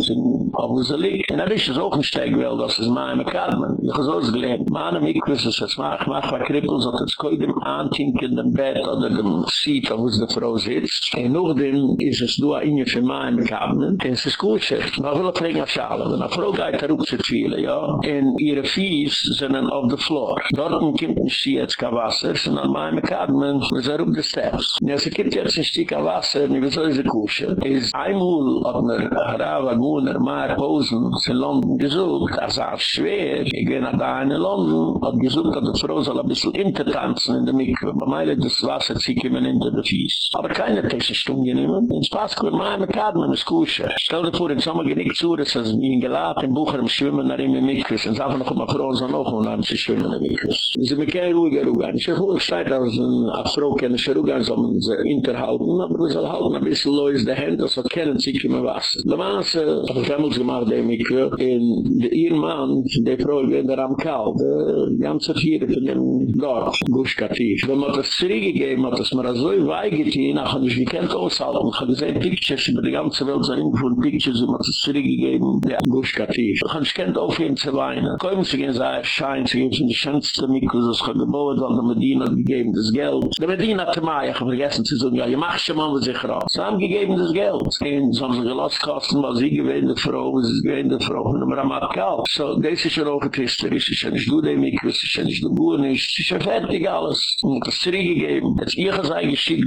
auf wo sie liegt. Und das ist auch ein Stegwell, das ist mein Mekadman. Ich habe so gelernt, meine Mikve ist es, mach, mach, mach, Cripples, und es kann dem Antinken, dem Bett, oder dem Seat, wo die Frau sitzt. Und noch dem ist es nur ein für mein. Und gut, man will auch bringen auf Schale. Wenn eine Frau geht, da rupt sie viele, ja. Und ihre Fies sind auf der Floor. Dort kommt nicht sie jetzt kein Wasser, sondern mein Mekabnen, wir sind auf die Steps. Und es gibt jetzt ein Stück Wasser, und wir sollen sie kuschen. Es ist einmal, ob man Rava, Gunner, Mar, Posen, in London gesucht, das war schwer. Ich bin da in London, hab gesucht, die Frau soll ein bisschen intertanzen in der Mikro. Bei mir das Wasser zieht immer hinter der Fies. Aber keine Tische Stunde nehmen. In Spaß kommt man mit Kadmen ins Kusche. Stell dir vor, in Sommer geht nicht zu, dass es ihn gelaten, in Bucher im Schwimmen nach ihm in Mikros. Und sagen noch immer Frauen so noch, und dann sie schwimmen in Mikros. Sie sind mir kein ruhiger Rugan. Ich habe wohl gesagt, dass ein Frau keine Rugan soll man sie interhalten, aber wir sollen halten ein bisschen lois der Hände, so kennen sie immer Wasser. Le Mans, habe ich damals gemacht, der Mikro, in ihr Mann, der Frau, wenn der am Kalt, die ganze Viere von dem Dorf, Gushkativ. Wenn man das gegeben hat, dass man das so weiget hier, nach und ich gekannt aushalten, und ich habe gesehen, Pictures über die ganze Welt, sind irgendwo ein Pictures, und man hat es zurückgegeben, ja, Gushkatisch. Ich habe mich gekannt aufhören zu weinen. Kommen Sie gehen, sei erschein, Sie geben die schönste Mikro, das ich gebohrt, weil der Medina hat gegeben das Geld. Der Medina hat immer, ich habe vergessen zu sagen, ja, ihr macht schon mal mit sich raus. Sie haben gegeben das Geld. Und so haben Sie gelost kosten, weil Sie gewähnt, die Frau, und Sie gewähnt, die Frau, und man hat gekauft. So, das ist ja auch ein Tister, ich habe nicht du den Mikro, ich habe nicht du den Mikro, ich habe nicht du nicht Mikro, ich habe fertig alles. Und das nicht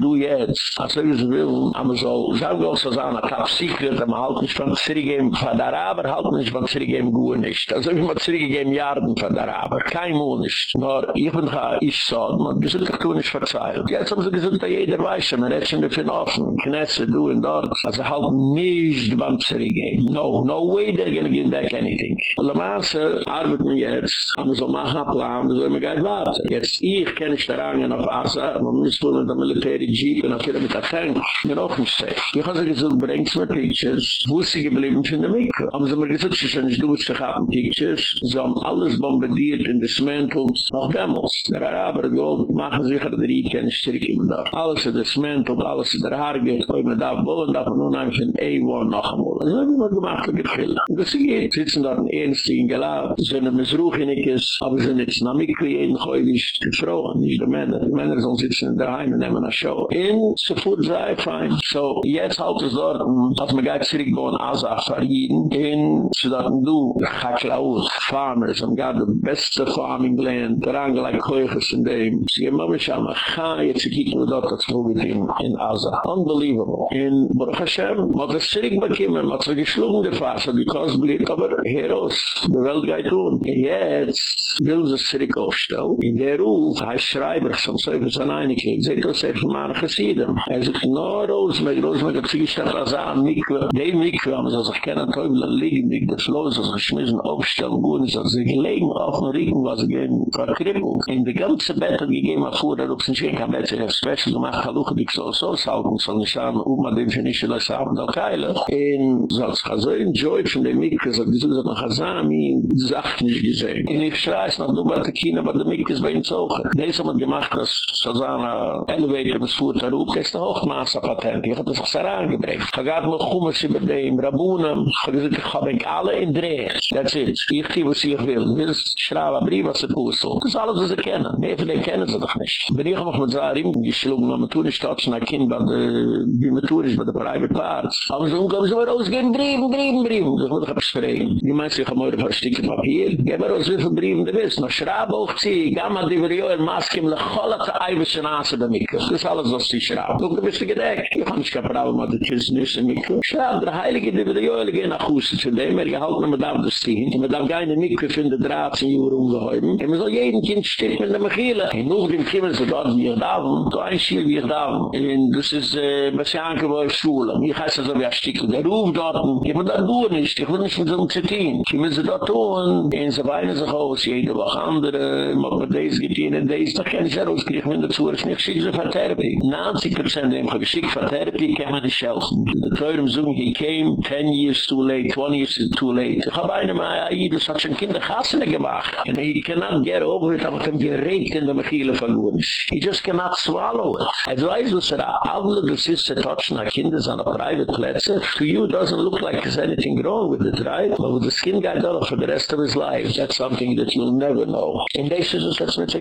du jetzt, als er es will, aber so, ich habe so sagen, ein Top Secret, aber halt nicht von Zirigem von der Araber, halt nicht von Zirigem gut nicht. Also ich habe Zirigem Jarden von der Araber, kein Mund nicht. Nur, ich bin da, ich so, man gesagt, ich tue nicht verzeiht. Jetzt haben sie gesagt, jeder weiß, man redet schon offen, Knesse, du und dort, also halt nicht von Zirigem. No, no way they're gonna give back anything. Und der Maße arbeitet mir jetzt, aber so machen einen Plan, so immer gleich. Jetzt, ich kenne ich daran, auf Asa, man muss wohl mit der Military Jeep und auch wieder mit der Tank. Mir auch nicht safe. Ich habe gesagt, bringst mir Pictures, wo sie geblieben von der Mikro? Aber sie haben gesagt, sie sind nicht gut, sie haben Pictures. Sie haben alles bombardiert in dismantelt. Noch damals. Der Araber gold, machen sich an der Rieke und strick ihm da. Alles ist dismantelt, alles ist der Haar geht, wo mir da wollen, darf man nun einfach ein A1 noch einmal. Das habe ich mir gemacht, das Gefühl. Und das geht. Sitzen ein Ernst in Gelad, sind ein Missruchinikes, aber sind jetzt nach Mikro jeden Geulisch, die Frauen, nicht die Männer. Die Männer sollen sitzen daheim und nehmen eine Show. In, so fuhr sei fein. So, jetzt halt es dort, als man geht zurück bei Asa verrieden, in, so dat du, Chaklaus, Farmers, am gar the beste farming land, der Angela Keuches in dem, sie gehen mal schon mal, ga, jetzt kicken wir dort, das Flug in, in Asa. Unbelievable. In Baruch Hashem, hat es zurück bekommen, man hat es geschlungen gefasst, because blieb aber Heroes, die Welt geht tun. Jetzt will sie es zurück aufstellen. In der Ruf, heißt Schreiber, sonst so, sind einig, seht das echt mal gesieden. Er sagt, no, Rosenberg, Rosenberg hat sich gestellt, als er an Mikve, die Mikve haben sie sich kennen, Teufel liegen, die das los, also geschmissen, aufstellen, gut, ist, also sie gelegen auf dem Regen, was sie gehen, verkrippung. In die ganze Bett hat gegeben, fuhr, er rupt sich, ich habe jetzt, ich special gemacht, haluche, die so, so, saugen, soll nicht sagen, Oma, den finde ich, das haben da keile. In, so, als ich so enjoyed von der Mikve, so, die sind so Hasami, die Sachen nicht gesehen. In ich schreiß, noch, du, bei der Kina, bei der Mikve ist bei ihnen zu Das haben wir gemacht, das, so, so, elevator, das fuhr, der rupt, das ist der Hochmaßer-Patent, ich hab das auch sehr angebringt. Ich hab noch Chummes über dem Rabunem, ich hab gesagt, ich hab ich alle in Dreh. That's it. Ich gebe, was ich will. Ich will schreiben, ein Brief, was ich pussel. Das ist alles, was ich kenne. Mehr von denen kennen sie doch nicht. Wenn ich noch mit Rimm geschlungen, wenn man tun ist, dass ein Kind bei der, wie man tun ist, Private Parts. Aber so, kommen sie mal raus, gehen Briefen, Briefen, Briefen. Ich muss etwas fragen. Die meisten, ich hab mir ein Stückchen Papier. Geh mal raus, wie viele Briefen du willst. Noch schraub auch sie, gamma, die wir johen, Maske, im Lecholat, Eiwischen, Ase, der Mikke. Das ist alles, was sie schraubt. Du bist gedeckt. Ich kann nicht kaprauen, aber das ist nicht so Mikke. Schraub, der Heilige, die wir johen, gehen nach Hause zu dem, er gehalten, man darf das stehen. Man darf keine Mikke finden, 13 Jahre umgehäuben. Und man soll jeden Kind steht mit der Mechile. Und noch dem Kimmel, so dort, wie ich da war, so ein Schiel, wie ich da war. Und das ist, äh, was ich angewohnt, Schule. Heißt das so wie ein Stück. Der Ruf dort, ich will das gut nicht, ich will nicht mit so einem Zettin. Ich will sie dort tun, und sie weinen sich aus, jede Woche andere, man das getehen, und das, da kann ich ja rauskriegen, wenn dazu ist nicht, sie für Therapie. 90% dem geschickt für Therapie, therapy came on the. The Teurem Zung, he came 10 years too late, 20 years too late. Ich habe eine Maya Aida, such ein Kind Chassene gemacht. And he cannot get over it, aber kann geregt in der Mechile verloren. He just cannot swallow it. Er weiß, was er alle the sister touching our kinders on a private place. To you, doesn't look like there's anything wrong with it, right? But with the skin guy done for the rest of his life, that's something that you'll never know. In this is that's what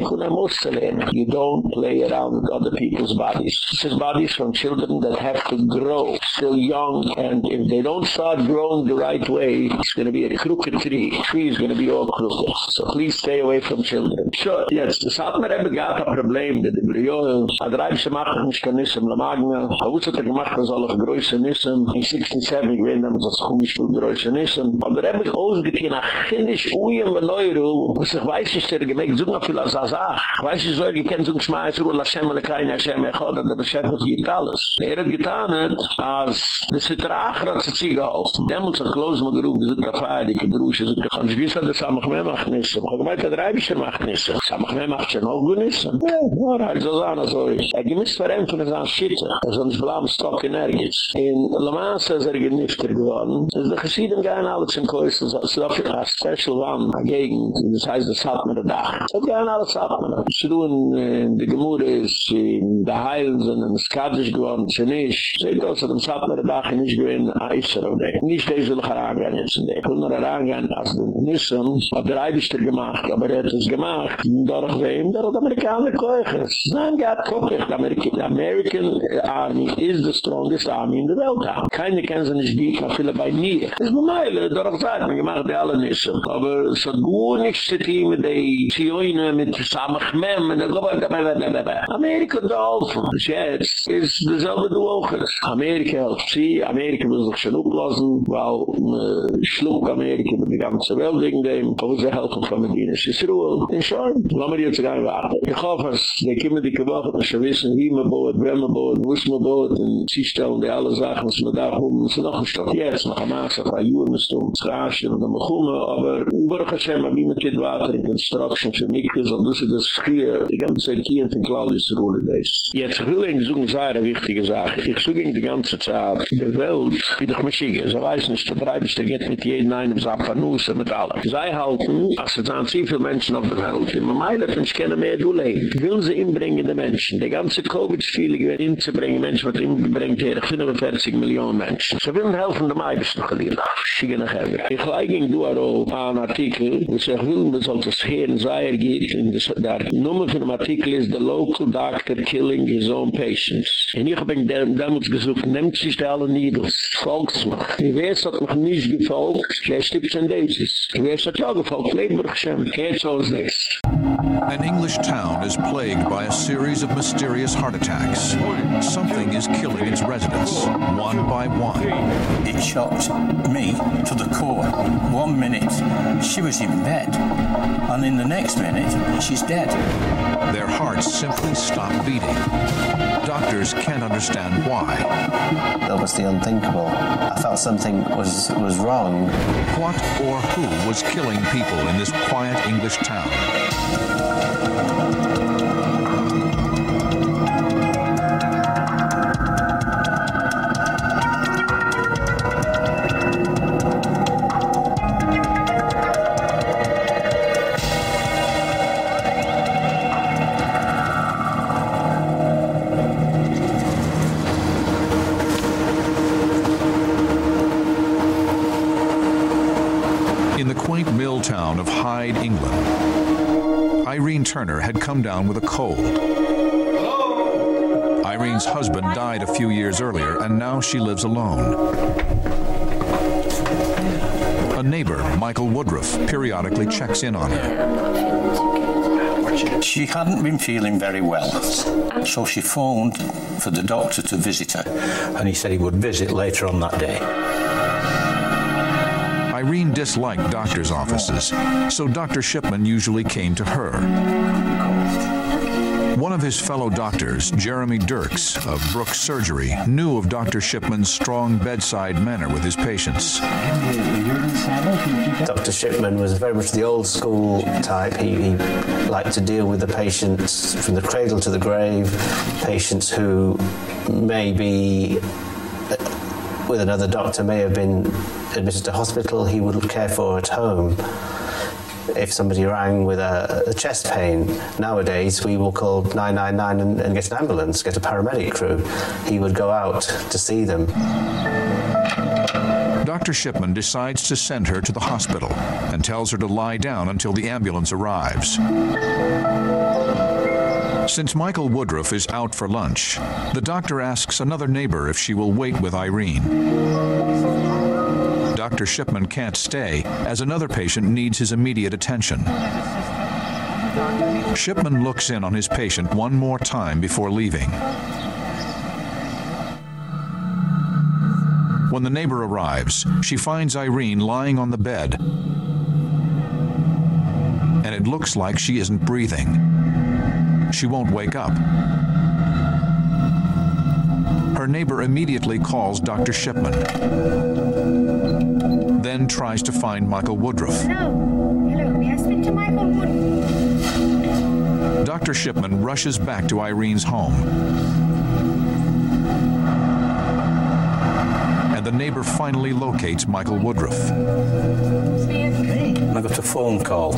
You don't play around with other people's bodies. This is bodies from children that have to grow still young, and if they don't start growing the right way, it's going to be a crooked tree. The tree is going to be all crooked. So please stay away from children. Sure, yes, the Satmer hebben gehad a problem, dat de Brioel, a dreibse machen, ich kann nissen, la magna, a wusset er gemacht, das alle größe nissen, in 67, ich weiß, dass das komisch viel größe nissen, aber der hebben ausgetien, a chinnisch uyen me neuro, was ich weiß nicht, der gemägt, so noch viel als er sagt, weiß ich so, ich kann so ein Schmeiß, Ruhe, la Shem, la Kain, Hashem, echot, der Bescheid, was geht alles. Er hat getan, als das ist der Acher, hat sich geholfen. Demmels hat Klaus mal gerufen, das ist der Feier, die gedrusche, das ist der Gewiss, das ist Samach mehr macht nissen. Ich habe gemeint, der Reibischer macht nissen. Samach mehr macht schon auch gut nissen. Ja, war halt so sagen, so ist. Er gemisst verämpfen, es an Schitte. Er soll nicht bleiben, stock in Ergiz. In Le Mans ist er genifter geworden. Ist der Geschieden gehen alles in Kois, es ist auch ein Special One, eine Gegend, das heißt, das hat man da. Hat gehen alles hat man. Sie tun, die Ist, in der Heilen sind, in Skadisch geworden, sie nicht. Sie dass er dem Satmer Dach nicht gewinn Eisser auf dem. Nicht der soll herangehen jetzt in dem. Ich will nur herangehen, als den Nissen hat der Eibischter gemacht, aber er hat es gemacht, durch wem, der hat Amerikaner Keuchers. Nein, er hat Keuchers. The American Army is the strongest army in the Welt. Keine sie nicht die, aber viele bei mir. Das ist normal, gesagt, man gemacht die alle Nissen. Aber es hat gut nichts zu mit den Zioinen, mit Samachmem, mit der Gobert, Amerika Dolphin. Das jetzt ist dasselbe du auch. Amerika helft sie, Amerika will sich schon upplassen, weil man schlug Amerika mit der ganzen Welt wegen dem, aber sie helfen von Medina. Sie ist Ruhe, in Schoen. Lass mir jetzt gehen warten. Ich hoffe, dass die Kinder die gewochen, dass sie wissen, wie man baut, wer man baut, wo es man baut, und sie stellen die alle Sachen, was man da kommen, sie noch ein Stück. Jetzt, noch ein Maas, ein es es und aber Baruch Hashem, wie Construction und ist Schier, die ganze hier in Claudius Ruhle, das. Jetzt will ich so eine wichtige Sache. Ich suche in die ganze Zeit, die Welt, wie doch Maschige, so weiß nicht, der Breibis, der geht mit jedem einen, was Apanus und mit allem. Sie halten, als es so viele Menschen auf der Welt, die man meilet, wenn ich keine mehr du leben, will sie inbringen, die Menschen, die ganze Covid-Feeling, werden inzubringen, Menschen, was inbringt, hier, 45 Millionen Menschen. Sie will helfen, die Meibis noch geliebt. Schiege nach Hause. Ich leige in Duaro an Artikel, wo sie will, man soll das Heeren sei, er geht, in der Nummer von dem Artikel ist, local doctor killing his own patients. Und ich habe ihn damals gesucht, nehmt sich da alle Needles, folgt mir. Ich weiß, hat mich nicht gefolgt, der stippt in dieses. Ich weiß, hat ja gefolgt, Lebenburg Shem, geht so als. An English town is plagued by a series of mysterious heart attacks. Something is killing its residents, one by one. It shocked me to the core. One minute, she was in bed, and in the next minute, she's dead. Their hearts simply stop beating. Doctors can't understand why. That was the unthinkable. I felt something was was wrong. What or who was killing people in this quiet English town? Turner had come down with a cold. Irene's husband died a few years earlier and now she lives alone. A neighbor, Michael Woodruff, periodically checks in on her. She hadn't been feeling very well, so she phoned for the doctor to visit her, and he said he would visit later on that day. Irene disliked doctor's offices, so Dr. Shipman usually came to her. One of his fellow doctors, Jeremy Dirks of Brooks Surgery, knew of Dr. Shipman's strong bedside manner with his patients. Dr. Shipman was very much the old school type. He, he liked to deal with the patients from the cradle to the grave, patients who maybe uh, with another doctor may have been admitted to hospital, he would care for at home if somebody rang with a, a, chest pain nowadays we will call 999 and, and get an ambulance get a paramedic crew he would go out to see them Dr. Shipman decides to send her to the hospital and tells her to lie down until the ambulance arrives. Since Michael Woodruff is out for lunch, the doctor asks another neighbor if she will wait with Irene. Dr. Shipman can't stay as another patient needs his immediate attention. Shipman looks in on his patient one more time before leaving. When the neighbor arrives, she finds Irene lying on the bed. And it looks like she isn't breathing. She won't wake up. Her neighbor immediately calls Dr. Shipman then tries to find Michael Woodruff. Hello. Hello. May I speak to Michael Woodruff? Dr. Shipman rushes back to Irene's home. The neighbor finally locates Michael Woodruff. I got a phone call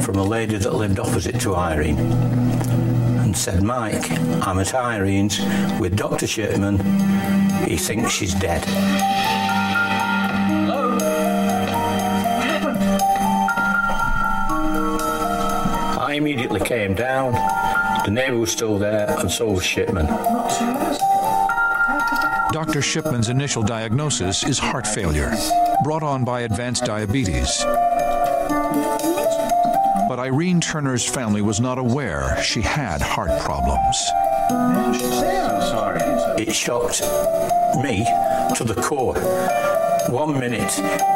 from a lady that lived opposite to Irene and said, Mike, I'm at Irene's with Dr. Shipman. He thinks she's dead. I immediately came down. The neighbor was still there and so was Shipman. Dr. Shipman's initial diagnosis is heart failure, brought on by advanced diabetes. But Irene Turner's family was not aware she had heart problems. It shocked me to the core one minute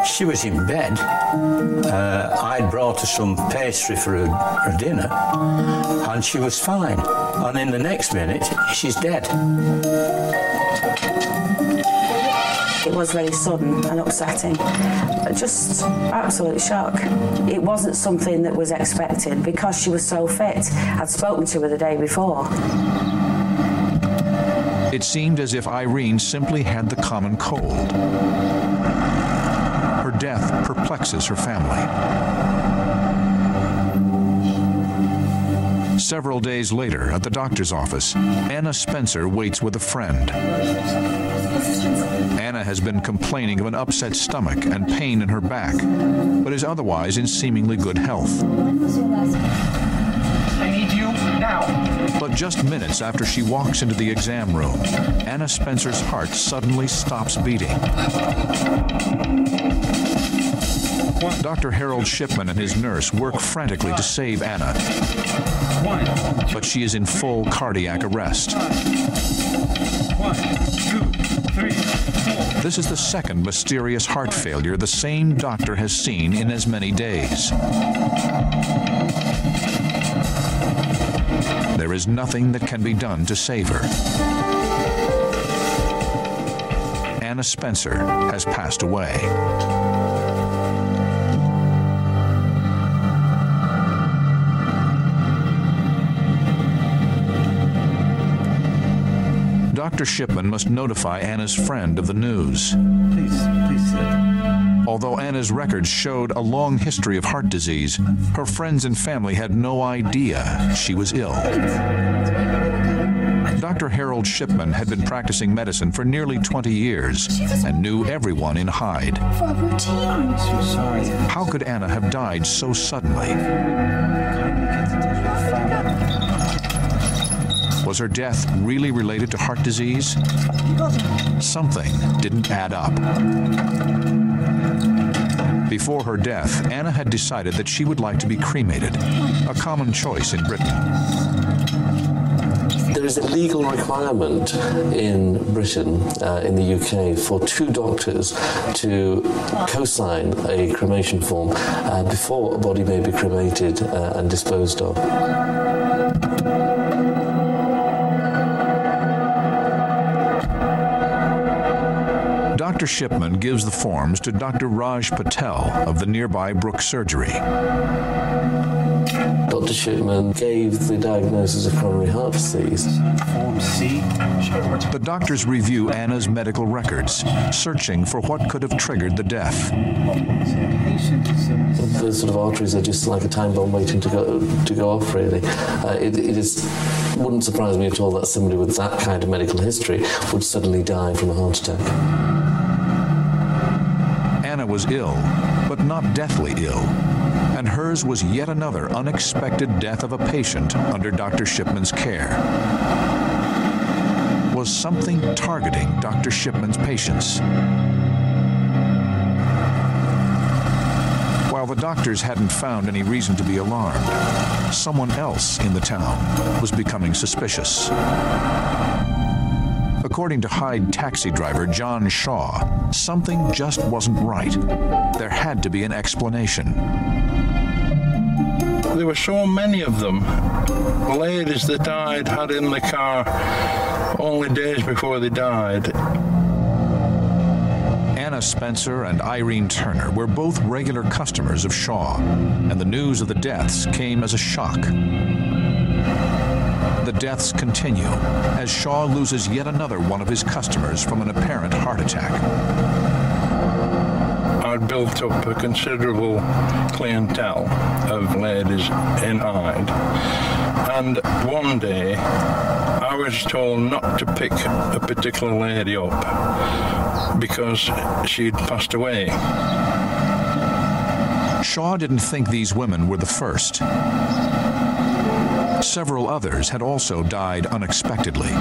she was in bed uh, I'd brought her some pastry for her, her dinner and she was fine and in the next minute she's dead it was very sudden and upsetting. Just absolute shock. It wasn't something that was expected because she was so fit. I'd spoken to her the day before. It seemed as if Irene simply had the common cold. Her death perplexes her family. Several days later at the doctor's office, Anna Spencer waits with a friend. Anna has been complaining of an upset stomach and pain in her back, but is otherwise in seemingly good health. I need you now. But just minutes after she walks into the exam room, Anna Spencer's heart suddenly stops beating. Dr. Harold Shipman and his nurse work frantically to save Anna. But she is in full cardiac arrest. This is the second mysterious heart failure the same doctor has seen in as many days. There is nothing that can be done to save her. Anna Spencer has passed away. Dr. Shipman must notify Anna's friend of the news. Please, please sit. Although Anna's records showed a long history of heart disease, her friends and family had no idea she was ill. Dr. Harold Shipman had been practicing medicine for nearly 20 years and knew everyone in Hyde. How could Anna have died so suddenly? Was her death really related to heart disease? Something didn't add up. Before her death, Anna had decided that she would like to be cremated, a common choice in Britain. There is a legal requirement in Britain, uh, in the UK, for two doctors to co-sign a cremation form uh, before a body may be cremated uh, and disposed of. Dr. Shipman gives the forms to Dr. Raj Patel of the nearby Brook Surgery. Dr. Shipman gave the diagnosis of coronary heart disease. Form C. The doctors review Anna's medical records, searching for what could have triggered the death. The sort of arteries are just like a time bomb waiting to go to go off really. Uh, it, it is wouldn't surprise me at all that somebody with that kind of medical history would suddenly die from a heart attack. Was ill, but not deathly ill. And hers was yet another unexpected death of a patient under Dr. Shipman's care. Was something targeting Dr. Shipman's patients? While the doctors hadn't found any reason to be alarmed, someone else in the town was becoming suspicious. According to Hyde taxi driver John Shaw, something just wasn't right. There had to be an explanation. There were so many of them. The Ladies that I'd had in the car only days before they died. Anna Spencer and Irene Turner were both regular customers of Shaw, and the news of the deaths came as a shock. The deaths continue as Shaw loses yet another one of his customers from an apparent heart attack. I'd built up a considerable clientele of ladies in Hyde. And one day I was told not to pick a particular lady up because she'd passed away. Shaw didn't think these women were the first. Several others had also died unexpectedly.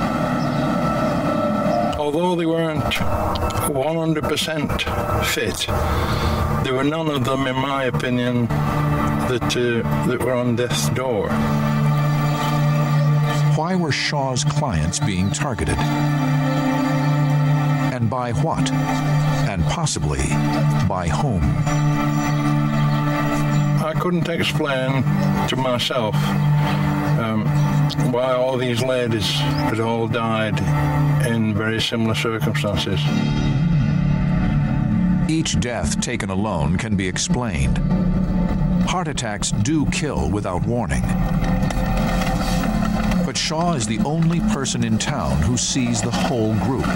Although they weren't 100% fit, there were none of them, in my opinion, that, uh, that were on death's door. Why were Shaw's clients being targeted? And by what? And possibly by whom? I couldn't explain to myself um, why all these ladies had all died in very similar circumstances. Each death taken alone can be explained. Heart attacks do kill without warning. But Shaw is the only person in town who sees the whole group.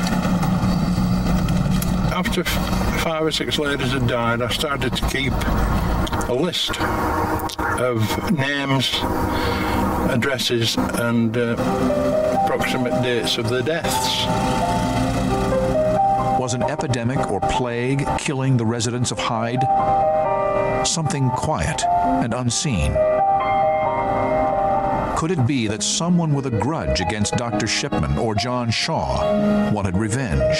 After five or six ladies had died, I started to keep a list of names, addresses and uh, approximate dates of the deaths. Was an epidemic or plague killing the residents of Hyde? Something quiet and unseen. Could it be that someone with a grudge against Dr. Shipman or John Shaw wanted revenge?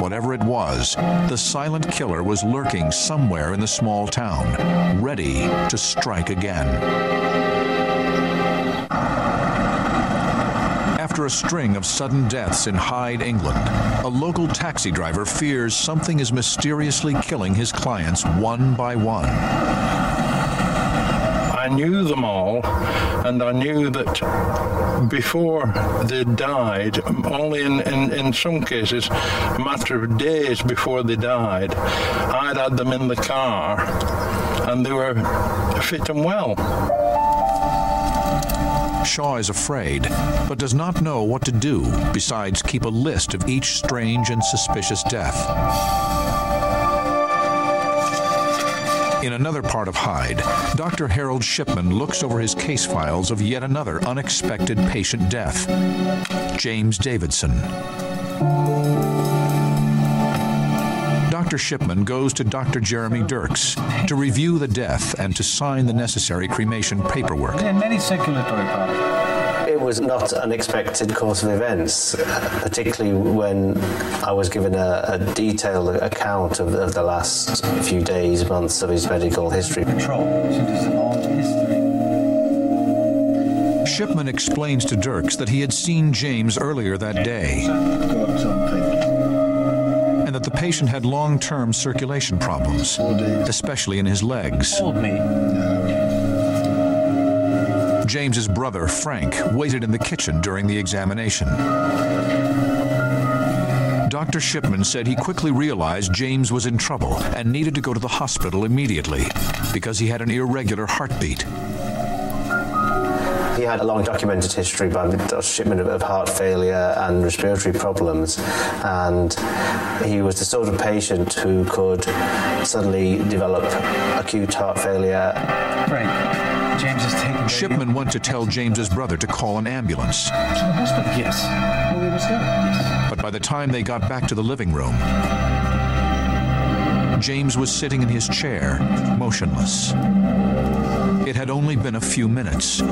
Whatever it was, the silent killer was lurking somewhere in the small town, ready to strike again. After a string of sudden deaths in Hyde, England, a local taxi driver fears something is mysteriously killing his clients one by one. I knew them all and I knew that before they died only in, in, in some cases a matter of days before they died I'd had them in the car and they were fit and well Shaw is afraid, but does not know what to do besides keep a list of each strange and suspicious death. In another part of Hyde, Dr. Harold Shipman looks over his case files of yet another unexpected patient death. James Davidson. Dr. Shipman goes to Dr. Jeremy Dirks to review the death and to sign the necessary cremation paperwork. In many circulatory paths. It was not an unexpected course of events, particularly when I was given a, a detailed account of, of, the last few days, months of his medical history. Control. So there's a long history. Shipman explains to Dirks that he had seen James earlier that day and that the patient had long-term circulation problems, especially in his legs. James's brother, Frank, waited in the kitchen during the examination. Dr. Shipman said he quickly realized James was in trouble and needed to go to the hospital immediately because he had an irregular heartbeat. He had a long documented history by Dr. Shipman of, of heart failure and respiratory problems and he was the sort of patient who could suddenly develop acute heart failure. Frank, James is taken. Shipman went to tell James's brother to call an ambulance. To the hospital? Yes. Well, we must go. Yes. But by the time they got back to the living room, James was sitting in his chair, motionless. It had only been a few minutes.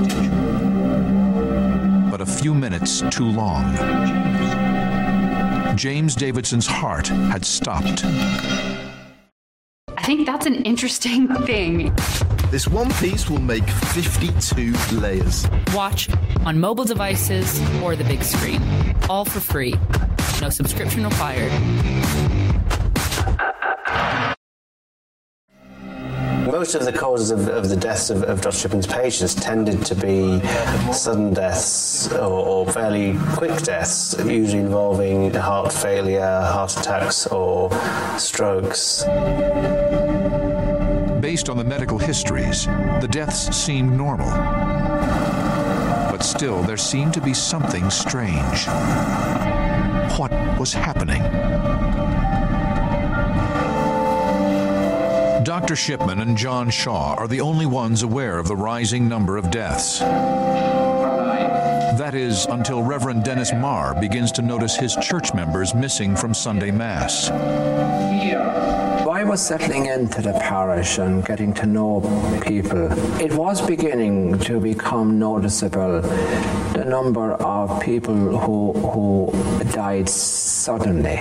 But a few minutes too long. James Davidson's heart had stopped. I think that's an interesting thing. This one piece will make 52 layers. Watch on mobile devices or the big screen. All for free. No subscription required. Most of the causes of, of the deaths of, of Dr. Shipman's patients tended to be sudden deaths or, or fairly quick deaths, usually involving heart failure, heart attacks or strokes. Based on the medical histories, the deaths seemed normal. But still, there seemed to be something strange. What was happening? Dr. Shipman and John Shaw are the only ones aware of the rising number of deaths. That is until Reverend Dennis Maher begins to notice his church members missing from Sunday Mass. I was settling into the parish and getting to know people. It was beginning to become noticeable the number of people who who died suddenly.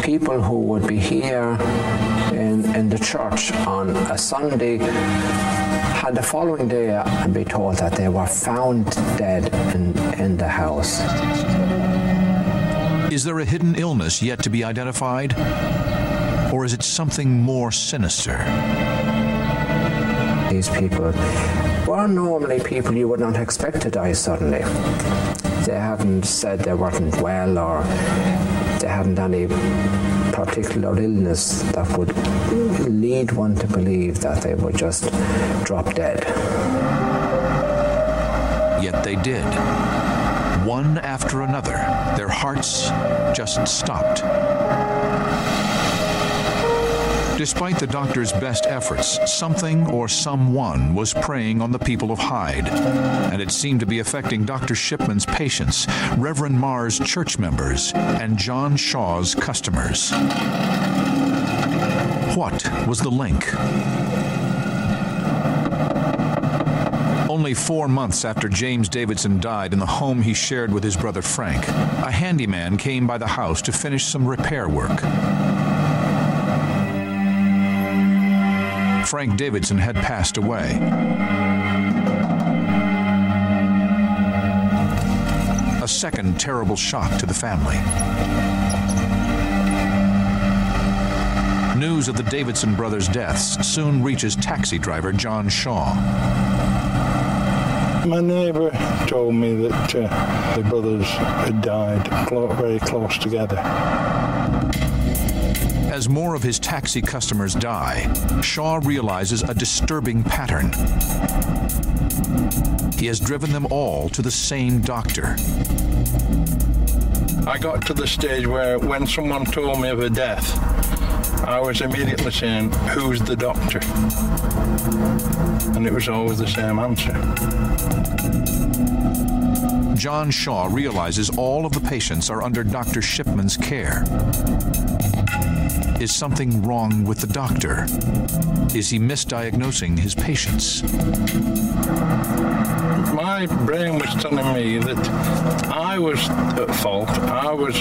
People who would be here in in the church on a Sunday the following day and be told that they were found dead in in the house. Is there a hidden illness yet to be identified? Or is it something more sinister? These people were normally people you would not expect to die suddenly. They haven't said they weren't well or they hadn't any particular illness that would lead one to believe that they would just drop dead. Yet they did. One after another, their hearts just stopped. Despite the doctor's best efforts, something or someone was preying on the people of Hyde, and it seemed to be affecting Dr. Shipman's patients, Reverend Maher's church members, and John Shaw's customers. What was the link? Only 4 months after James Davidson died in the home he shared with his brother Frank, a handyman came by the house to finish some repair work. Frank Davidson had passed away. A second terrible shock to the family. News of the Davidson brothers' deaths soon reaches taxi driver John Shaw. My neighbour told me that uh, the brothers had died very close together. As more of his taxi customers die, Shaw realizes a disturbing pattern. He has driven them all to the same doctor. I got to the stage where when someone told me of a death, I was immediately saying, who's the doctor? And it was always the same answer. John Shaw realizes all of the patients are under Dr. Shipman's care. Is something wrong with the doctor? Is he misdiagnosing his patients? My brain was telling me that I was at fault. I was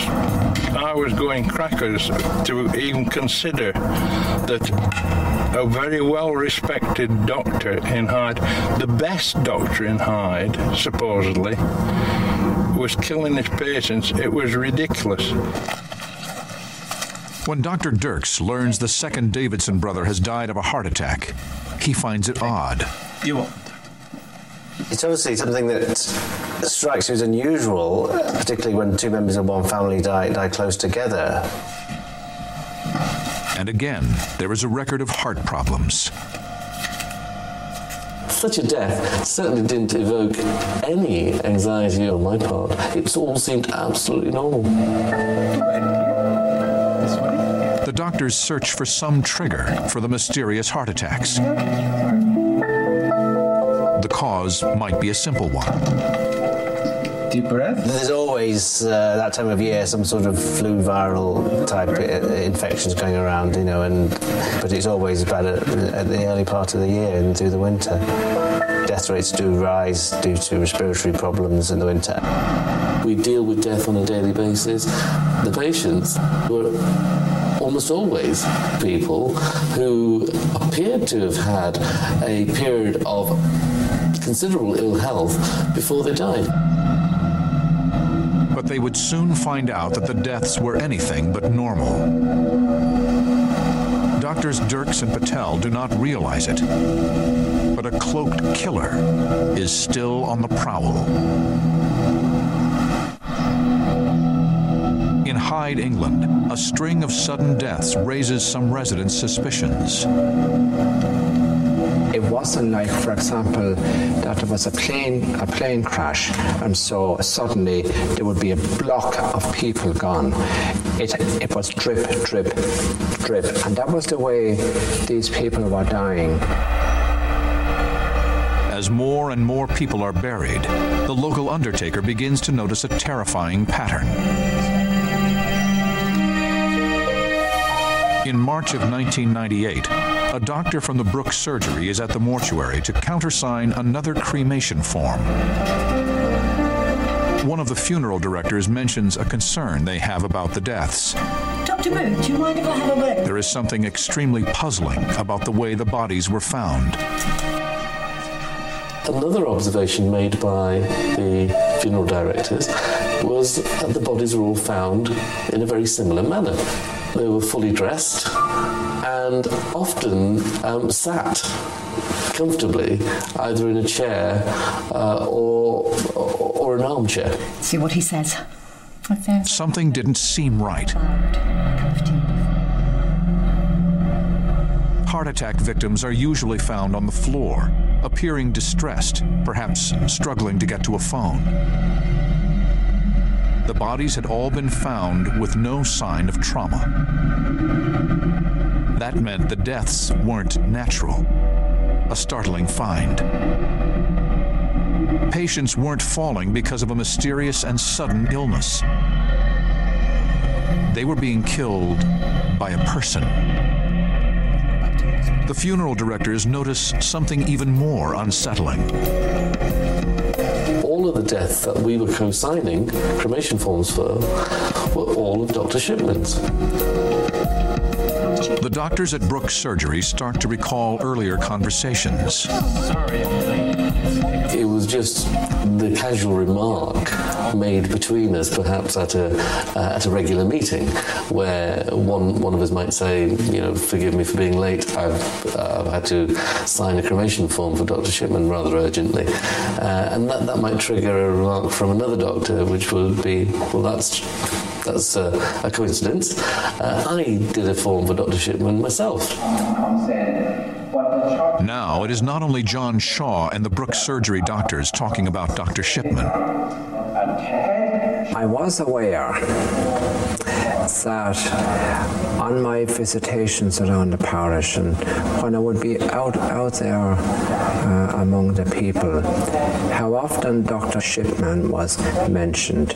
I was going crackers to even consider that a very well respected doctor in Hyde, the best doctor in Hyde supposedly was killing his patients. It was ridiculous. When Dr. Dirks learns the second Davidson brother has died of a heart attack, he finds it odd. You won't. It's obviously something that strikes you as unusual, particularly when two members of one family die, die close together. And again, there is a record of heart problems. Such a death certainly didn't evoke any anxiety on my part. It all seemed absolutely normal. The doctors search for some trigger for the mysterious heart attacks. The cause might be a simple one deep breath. There's always uh, that time of year some sort of flu viral type infections going around, you know, and but it's always bad at, at the early part of the year and through the winter. Death rates do rise due to respiratory problems in the winter. We deal with death on a daily basis. The patients were almost always people who appeared to have had a period of considerable ill health before they died but they would soon find out that the deaths were anything but normal. Doctors Dirks and Patel do not realize it, but a cloaked killer is still on the prowl. Hyde, England, a string of sudden deaths raises some residents' suspicions. It wasn't like for example that there was a plane a plane crash and so suddenly there would be a block of people gone. It it was drip drip drip. And that was the way these people were dying. As more and more people are buried the local undertaker begins to notice a terrifying pattern In March of 1998, a doctor from the Brooks Surgery is at the mortuary to countersign another cremation form. One of the funeral directors mentions a concern they have about the deaths. Dr. Booth, do you mind if I have a word? There is something extremely puzzling about the way the bodies were found. Another observation made by the funeral directors was that the bodies were all found in a very similar manner. They were fully dressed and often um, sat comfortably either in a chair uh, or, or an armchair. See what he says. Something didn't seem right. Heart attack victims are usually found on the floor, appearing distressed, perhaps struggling to get to a phone. The bodies had all been found with no sign of trauma. That meant the deaths weren't natural. A startling find. Patients weren't falling because of a mysterious and sudden illness. They were being killed by a person. The funeral directors notice something even more unsettling of the deaths that we were co-signing cremation forms for were all of Dr. Shipman's. The doctors at Brooks Surgery start to recall earlier conversations. Sorry. It was just the casual remark made between us perhaps at a uh, at a regular meeting where one one of us might say you know forgive me for being late I've uh, I've had to sign a cremation form for Dr Shipman rather urgently uh, and that that might trigger a remark from another doctor which would be well that's that's uh, a coincidence. Uh, I did a form for Dr. Shipman myself. Now it is not only John Shaw and the Brooks surgery doctors talking about Dr. Shipman. I was aware that on my visitations around the parish and when I would be out out there uh, among the people how often Dr. Shipman was mentioned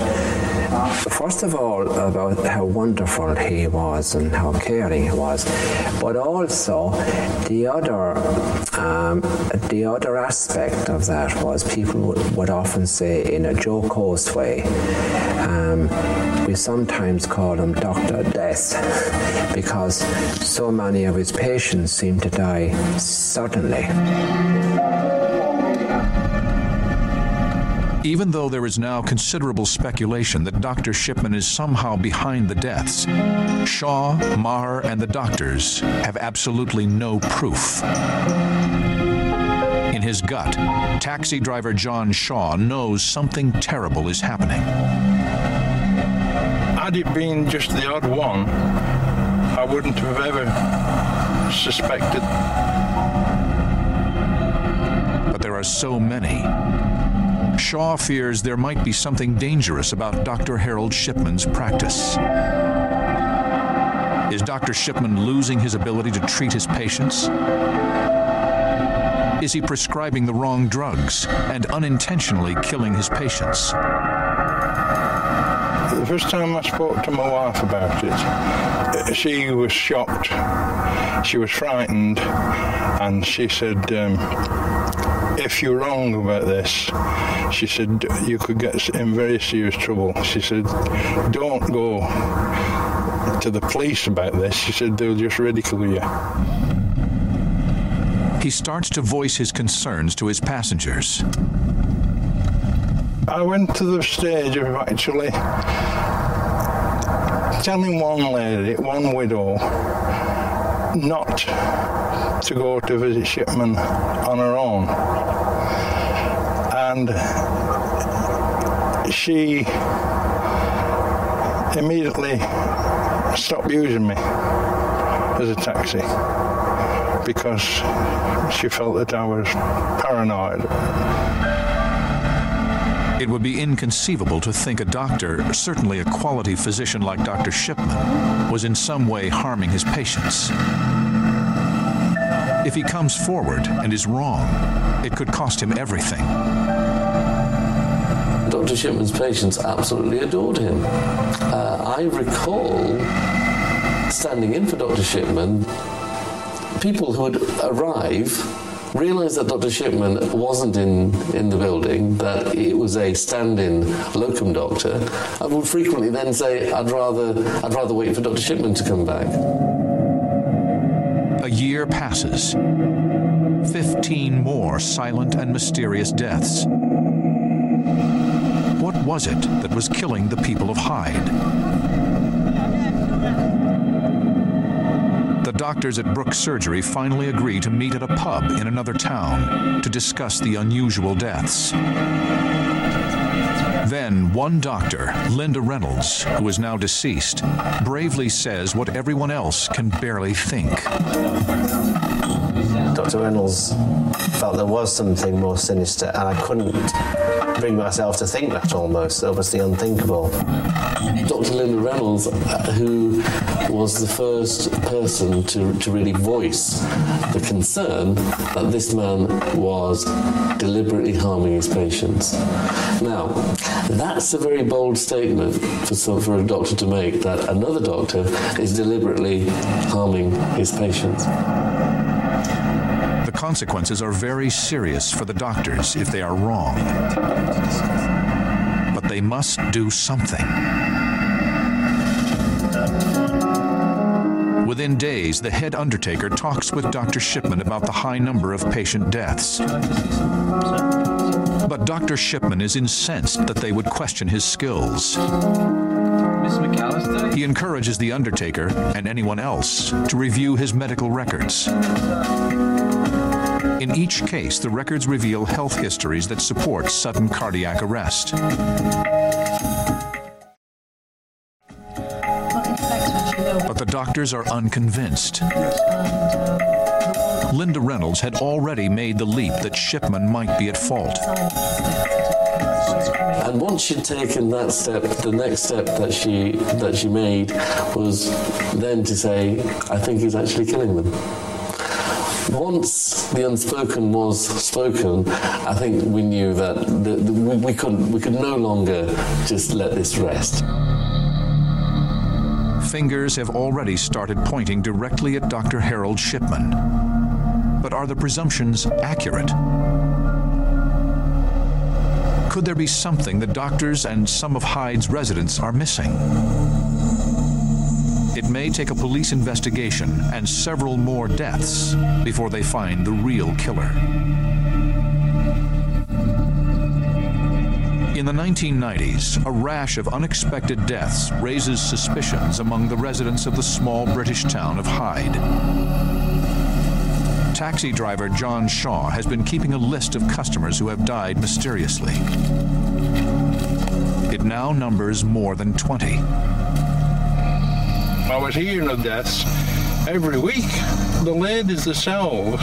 first of all about how wonderful he was and how caring he was but also the other um, the other aspect of that was people would, would often say in a jocose way um, we sometimes call him Dr. Death because so many of his patients seem to die suddenly. Even though there is now considerable speculation that Dr. Shipman is somehow behind the deaths, Shaw, Maher and the doctors have absolutely no proof In his gut, taxi driver John Shaw knows something terrible is happening. Had it been just the odd one, I wouldn't have ever suspected. But there are so many. Shaw fears there might be something dangerous about Dr. Harold Shipman's practice. Is Dr. Shipman losing his ability to treat his patients? Is he prescribing the wrong drugs and unintentionally killing his patients? The first time I spoke to my wife about it, she was shocked. She was frightened and she said um, if you're wrong about this she said you could get in very serious trouble. She said don't go to the police about this. She said they'll just ridicule you. He starts to voice his concerns to his passengers I went to the stage of actually telling one lady one widow not to go to visit Shipman on her own. And she immediately stopped using me as a taxi because she felt that I was paranoid it would be inconceivable to think a doctor, certainly a quality physician like Dr. Shipman, was in some way harming his patients. If he comes forward and is wrong, it could cost him everything. Dr. Shipman's patients absolutely adored him. Uh, I recall standing in for Dr. Shipman, people who would arrive realized that Dr. Shipman wasn't in in the building that it was a stand-in locum doctor I would frequently then say I'd rather I'd rather wait for Dr. Shipman to come back a year passes 15 more silent and mysterious deaths what was it that was killing the people of Hyde the doctors at Brooks Surgery finally agree to meet at a pub in another town to discuss the unusual deaths. Then one doctor, Linda Reynolds, who is now deceased, bravely says what everyone else can barely think. Dr. Reynolds felt there was something more sinister and I couldn't bring myself to think that almost. That was the unthinkable. Dr. Linda Reynolds, uh, who was the first person to, to really voice the concern that this man was deliberately harming his patients. Now, that's a very bold statement for some, for a doctor to make that another doctor is deliberately harming his patients. The consequences are very serious for the doctors if they are wrong. But they must do something Within days, the head undertaker talks with Dr. Shipman about the high number of patient deaths. But Dr. Shipman is incensed that they would question his skills. He encourages the undertaker and anyone else to review his medical records. In each case, the records reveal health histories that support sudden cardiac arrest. Doctors are unconvinced. Linda Reynolds had already made the leap that Shipman might be at fault. And once she'd taken that step, the next step that she that she made was then to say, I think he's actually killing them once the unspoken was spoken i think we knew that the, the, we, we couldn't we could no longer just let this rest fingers have already started pointing directly at Dr. Harold Shipman. But are the presumptions accurate? Could there be something the doctors and some of Hyde's residents are missing? It may take a police investigation and several more deaths before they find the real killer. In the 1990s, a rash of unexpected deaths raises suspicions among the residents of the small British town of Hyde. taxi driver John Shaw has been keeping a list of customers who have died mysteriously. It now numbers more than 20. I was hearing of deaths every week. The ladies themselves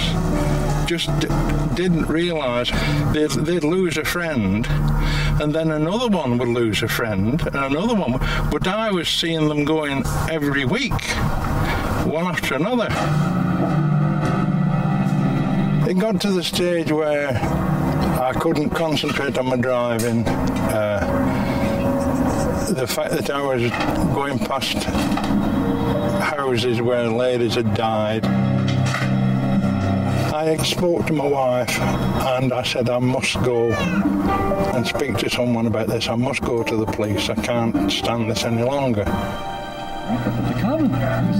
just didn't realise they'd, they'd lose a friend and then another one would lose a friend and another one. But I was seeing them going every week, one after another. It got to the stage where I couldn't concentrate on my driving. Uh, the fact that I was going past houses where ladies had died. I spoke to my wife and I said I must go and speak to someone about this. I must go to the police. I can't stand this any longer.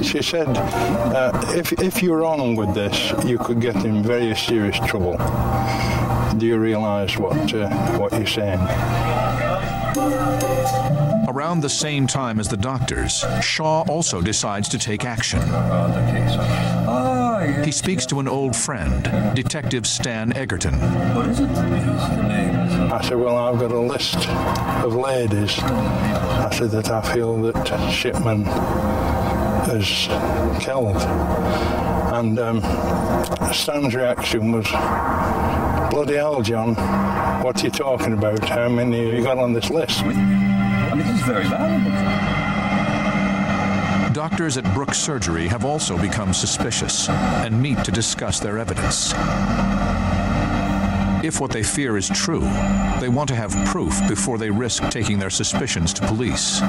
She said, uh, if, if you're wrong with this, you could get in very serious trouble. Do you realise what, uh, what you're saying? Around the same time as the doctors, Shaw also decides to take action. He speaks to an old friend, Detective Stan Egerton. What is it? I said, well, I've got a list of ladies. I said that I feel that Shipman has killed. And um, Stan's reaction was, bloody hell, John, what are you talking about? How many have you got on this list? I mean, this is very valuable. Doctors at Brooks Surgery have also become suspicious and meet to discuss their evidence. If what they fear is true, they want to have proof before they risk taking their suspicions to police.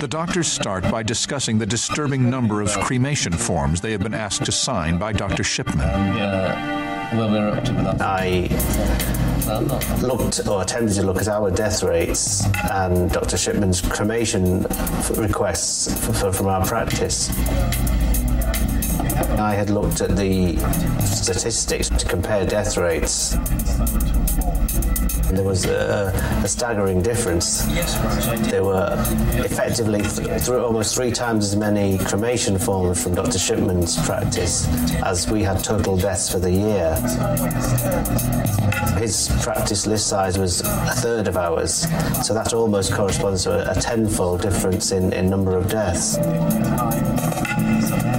The doctors start by discussing the disturbing number of cremation forms they have been asked to sign by Dr. Shipman. Yeah, well, we're up to that. I looked or attempted to look at our death rates and Dr. Shipman's cremation requests from our practice. I had looked at the statistics to compare death rates. And there was a, a, staggering difference. There were effectively th almost three times as many cremation forms from Dr. Shipman's practice as we had total deaths for the year. His practice list size was a third of ours, so that almost corresponds to a, a tenfold difference in, in number of deaths.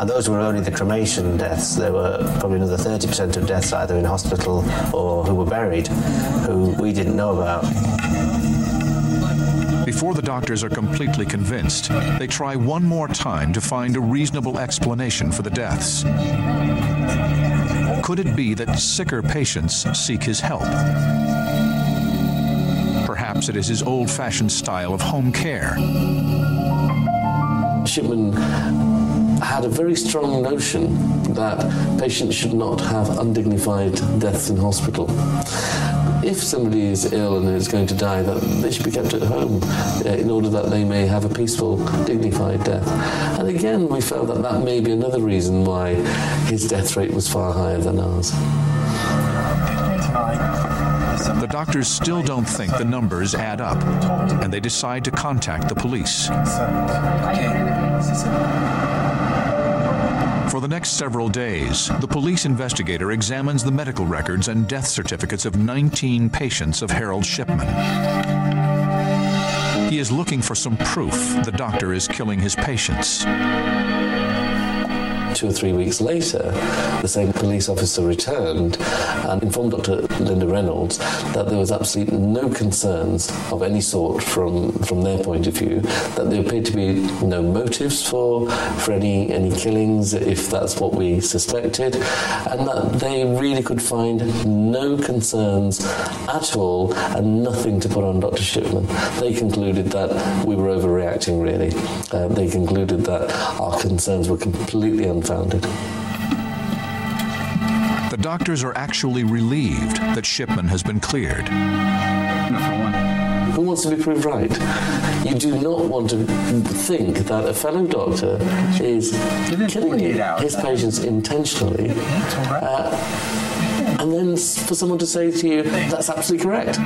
And those were only the cremation deaths. There were probably another 30% of deaths either in hospital or who were buried who we didn't know about. Before the doctors are completely convinced, they try one more time to find a reasonable explanation for the deaths. Could it be that sicker patients seek his help? Perhaps it is his old-fashioned style of home care. Shipman had a very strong notion that patients should not have undignified deaths in hospital. If somebody is ill and is going to die, that they should be kept at home uh, in order that they may have a peaceful, dignified death. And again, we felt that that may be another reason why his death rate was far higher than ours. The doctors still don't think the numbers add up, and they decide to contact the police. For the next several days, the police investigator examines the medical records and death certificates of 19 patients of Harold Shipman. He is looking for some proof the doctor is killing his patients two or three weeks later, the same police officer returned and informed Dr. Linda Reynolds that there was absolutely no concerns of any sort from from their point of view, that there appeared to be no motives for for any any killings if that's what we suspected, and that they really could find no concerns at all and nothing to put on Dr. Shipman. They concluded that we were overreacting really. Uh, they concluded that our concerns were completely unfounded unfounded. The doctors are actually relieved that Shipman has been cleared. Who wants to be proved right? You do not want to think that a fellow doctor is killing his patients intentionally. Uh, and then for someone to say to you, that's absolutely correct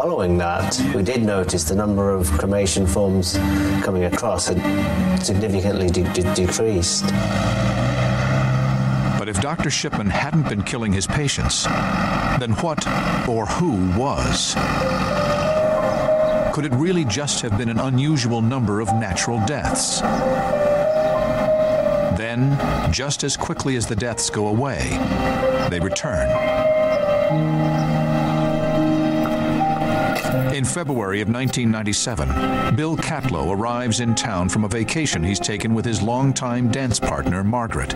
following that, we did notice the number of cremation forms coming across had significantly de de decreased. But if Dr. Shipman hadn't been killing his patients, then what or who was? Could it really just have been an unusual number of natural deaths? Then, just as quickly as the deaths go away, they return. In February of 1997, Bill Catlow arrives in town from a vacation he's taken with his longtime dance partner, Margaret.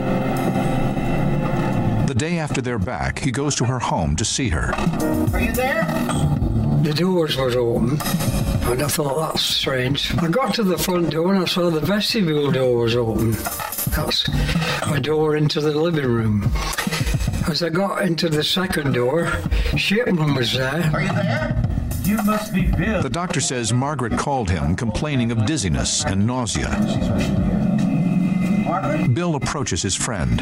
The day after they're back, he goes to her home to see her. Are you there? The doors was open, and I thought that's strange. I got to the front door and I saw the vestibule door was open. That's a door into the living room. As I got into the second door, Shipman was there. Are you there? You must be Bill. The doctor says Margaret called him complaining of dizziness and nausea. Bill approaches his friend.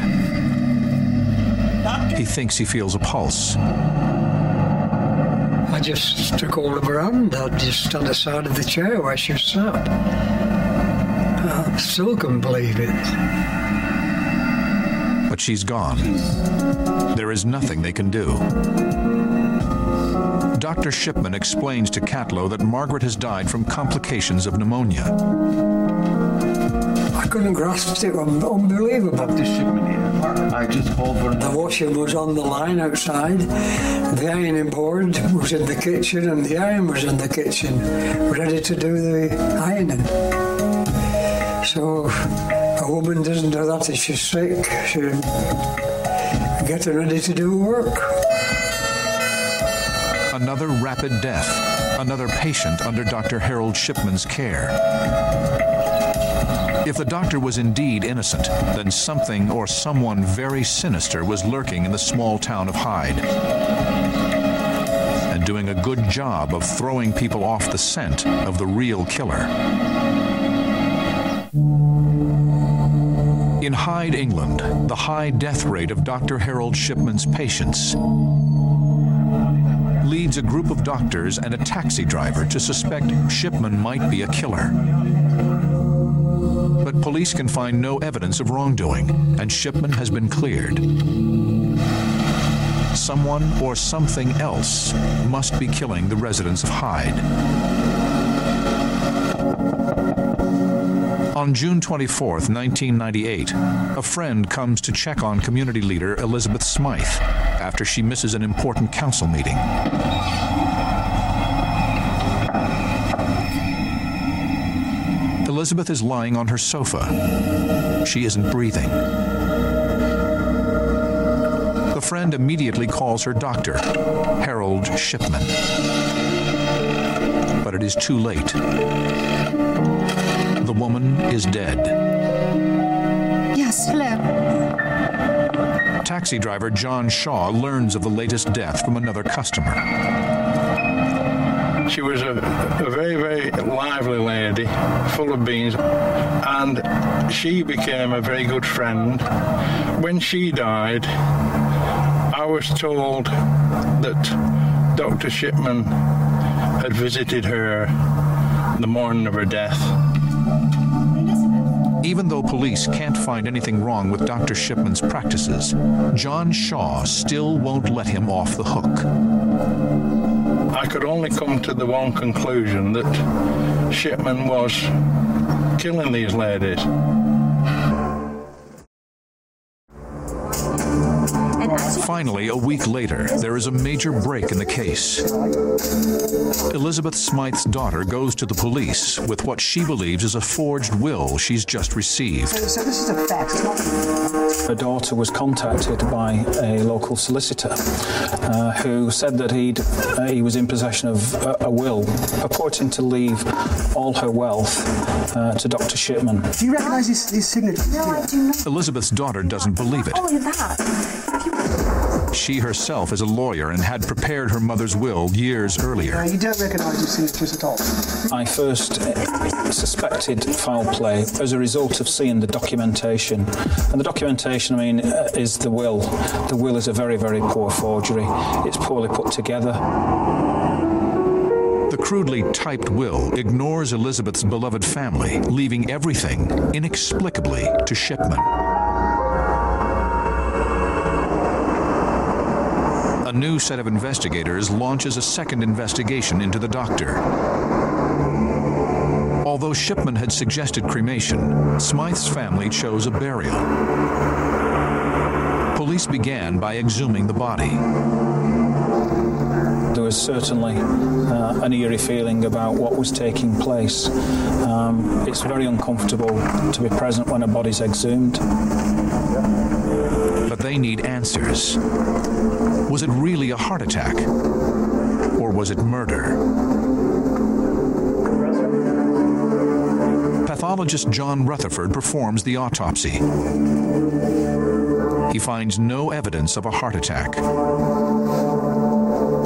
He thinks he feels a pulse. I just took all of her hand. I just on the side of the chair where she sat. I still couldn't believe it. But she's gone. There is nothing they can do. Dr. Shipman explains to Catlow that Margaret has died from complications of pneumonia. I couldn't grasp it. Un unbelievable. Dr. Shipman here. I just called for... The washing was on the line outside. The ironing board was in the kitchen and the iron was in the kitchen, ready to do the ironing. So a woman doesn't do that if she's sick. She get her ready to do work. Another rapid death. Another patient under Dr. Harold Shipman's care. If the doctor was indeed innocent, then something or someone very sinister was lurking in the small town of Hyde. And doing a good job of throwing people off the scent of the real killer. In Hyde, England, the high death rate of Dr. Harold Shipman's patients leads a group of doctors and a taxi driver to suspect Shipman might be a killer. But police can find no evidence of wrongdoing and Shipman has been cleared. Someone or something else must be killing the residents of Hyde. On June 24, 1998, a friend comes to check on community leader Elizabeth Smythe after she misses an important council meeting. Elizabeth is lying on her sofa. She isn't breathing. The friend immediately calls her doctor, Harold Shipman. But it is too late. The woman is dead. Yes, hello. Taxi driver John Shaw learns of the latest death from another customer. She was a, a very, very lively lady, full of beans, and she became a very good friend. When she died, I was told that Dr. Shipman had visited her the morning of her death. Even though police can't find anything wrong with Dr. Shipman's practices, John Shaw still won't let him off the hook. I could only come to the one conclusion that Shipman was killing these ladies. Finally, a week later, there is a major break in the case. Elizabeth Smythe's daughter goes to the police with what she believes is a forged will she's just received. So this is a fact. Her daughter was contacted by a local solicitor uh, who said that he'd uh, he was in possession of a, a, will purporting to leave all her wealth uh, to Dr. Shipman. Do you recognize his, his signature? No, I do not. Elizabeth's daughter doesn't believe it. Only that. She herself is a lawyer and had prepared her mother's will years earlier. Uh, you don't recognize his signatures at all? I first uh, suspected foul play as a result of seeing the documentation. And the documentation, I mean, uh, is the will. The will is a very, very poor forgery. It's poorly put together. The crudely typed will ignores Elizabeth's beloved family, leaving everything inexplicably to Shipman. A new set of investigators launches a second investigation into the doctor. Although Shipman had suggested cremation, Smythe's family chose a burial. Police began by exhuming the body. There was certainly uh, an eerie feeling about what was taking place. Um, it's very uncomfortable to be present when a body's exhumed. But they need answers. Was it really a heart attack? Or was it murder? Pathologist John Rutherford performs the autopsy. He finds no evidence of a heart attack.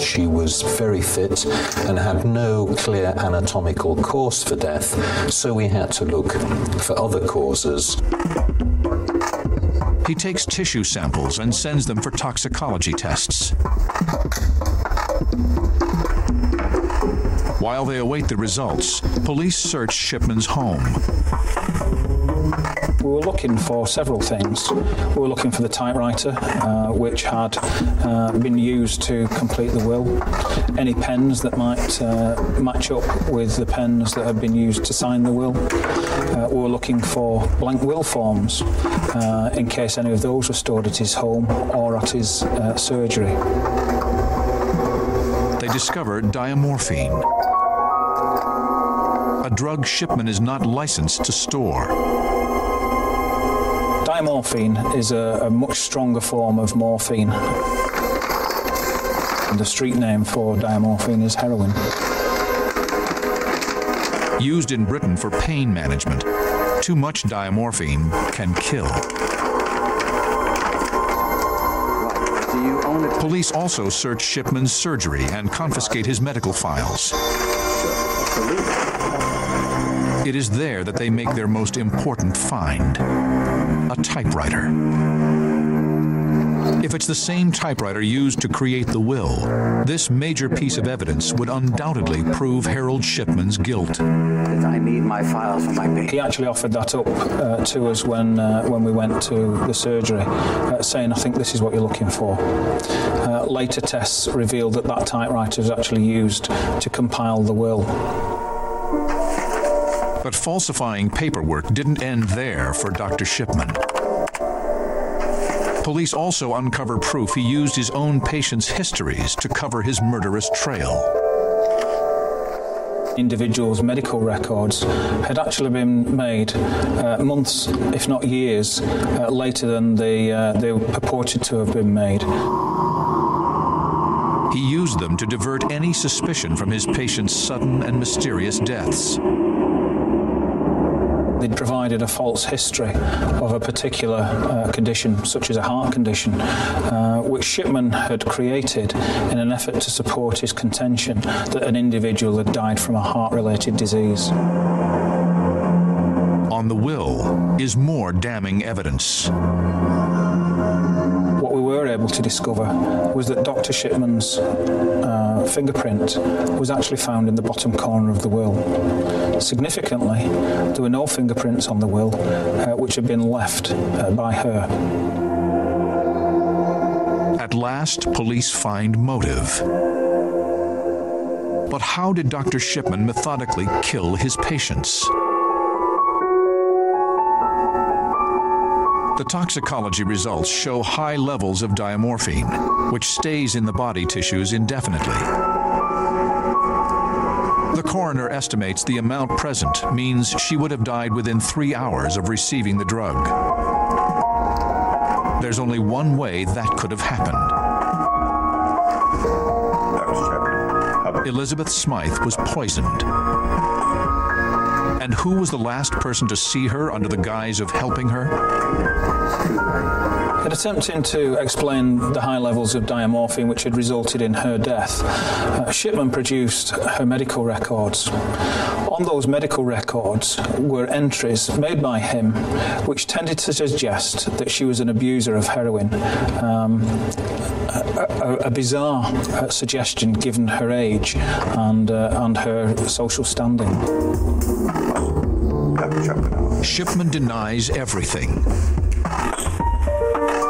She was very fit and had no clear anatomical cause for death, so we had to look for other causes. He takes tissue samples and sends them for toxicology tests. While they await the results, police search Shipman's home. We were looking for several things. We were looking for the typewriter, uh, which had uh, been used to complete the will. Any pens that might uh, match up with the pens that had been used to sign the will. Uh, we were looking for blank will forms uh, in case any of those were stored at his home or at his uh, surgery. They discovered diamorphine, a drug Shipman is not licensed to store. Diamorphine is a, a much stronger form of morphine. And the street name for diamorphine is heroin. Used in Britain for pain management, too much diamorphine can kill. Police also search Shipman's surgery and confiscate his medical files. It is there that they make their most important find a typewriter. If it's the same typewriter used to create the will, this major piece of evidence would undoubtedly prove Harold Shipman's guilt. I need my files for my patient. He actually offered that up uh, to us when uh, when we went to the surgery, uh, saying, "I think this is what you're looking for." Uh, later tests revealed that that typewriter was actually used to compile the will. Falsifying paperwork didn't end there for Dr. Shipman. Police also uncover proof he used his own patients' histories to cover his murderous trail. Individuals' medical records had actually been made uh, months, if not years, uh, later than they, uh, they purported to have been made. He used them to divert any suspicion from his patients' sudden and mysterious deaths. They'd provided a false history of a particular uh, condition, such as a heart condition, uh, which Shipman had created in an effort to support his contention that an individual had died from a heart-related disease. On the will is more damning evidence. What we were able to discover was that Dr. Shipman's fingerprint was actually found in the bottom corner of the will. Significantly, there were no fingerprints on the will uh, which had been left uh, by her. At last, police find motive. But how did Dr. Shipman methodically kill his patients? The toxicology results show high levels of diamorphine, which stays in the body tissues indefinitely. The coroner estimates the amount present means she would have died within 3 hours of receiving the drug. There's only one way that could have happened. Elizabeth Smythe was poisoned. And who was the last person to see her under the guise of helping her? In attempting to explain the high levels of diamorphine which had resulted in her death, uh, Shipman produced her medical records. On those medical records were entries made by him which tended to suggest that she was an abuser of heroin. Um, a, a bizarre uh, suggestion given her age and uh, and her social standing. Shipman denies everything.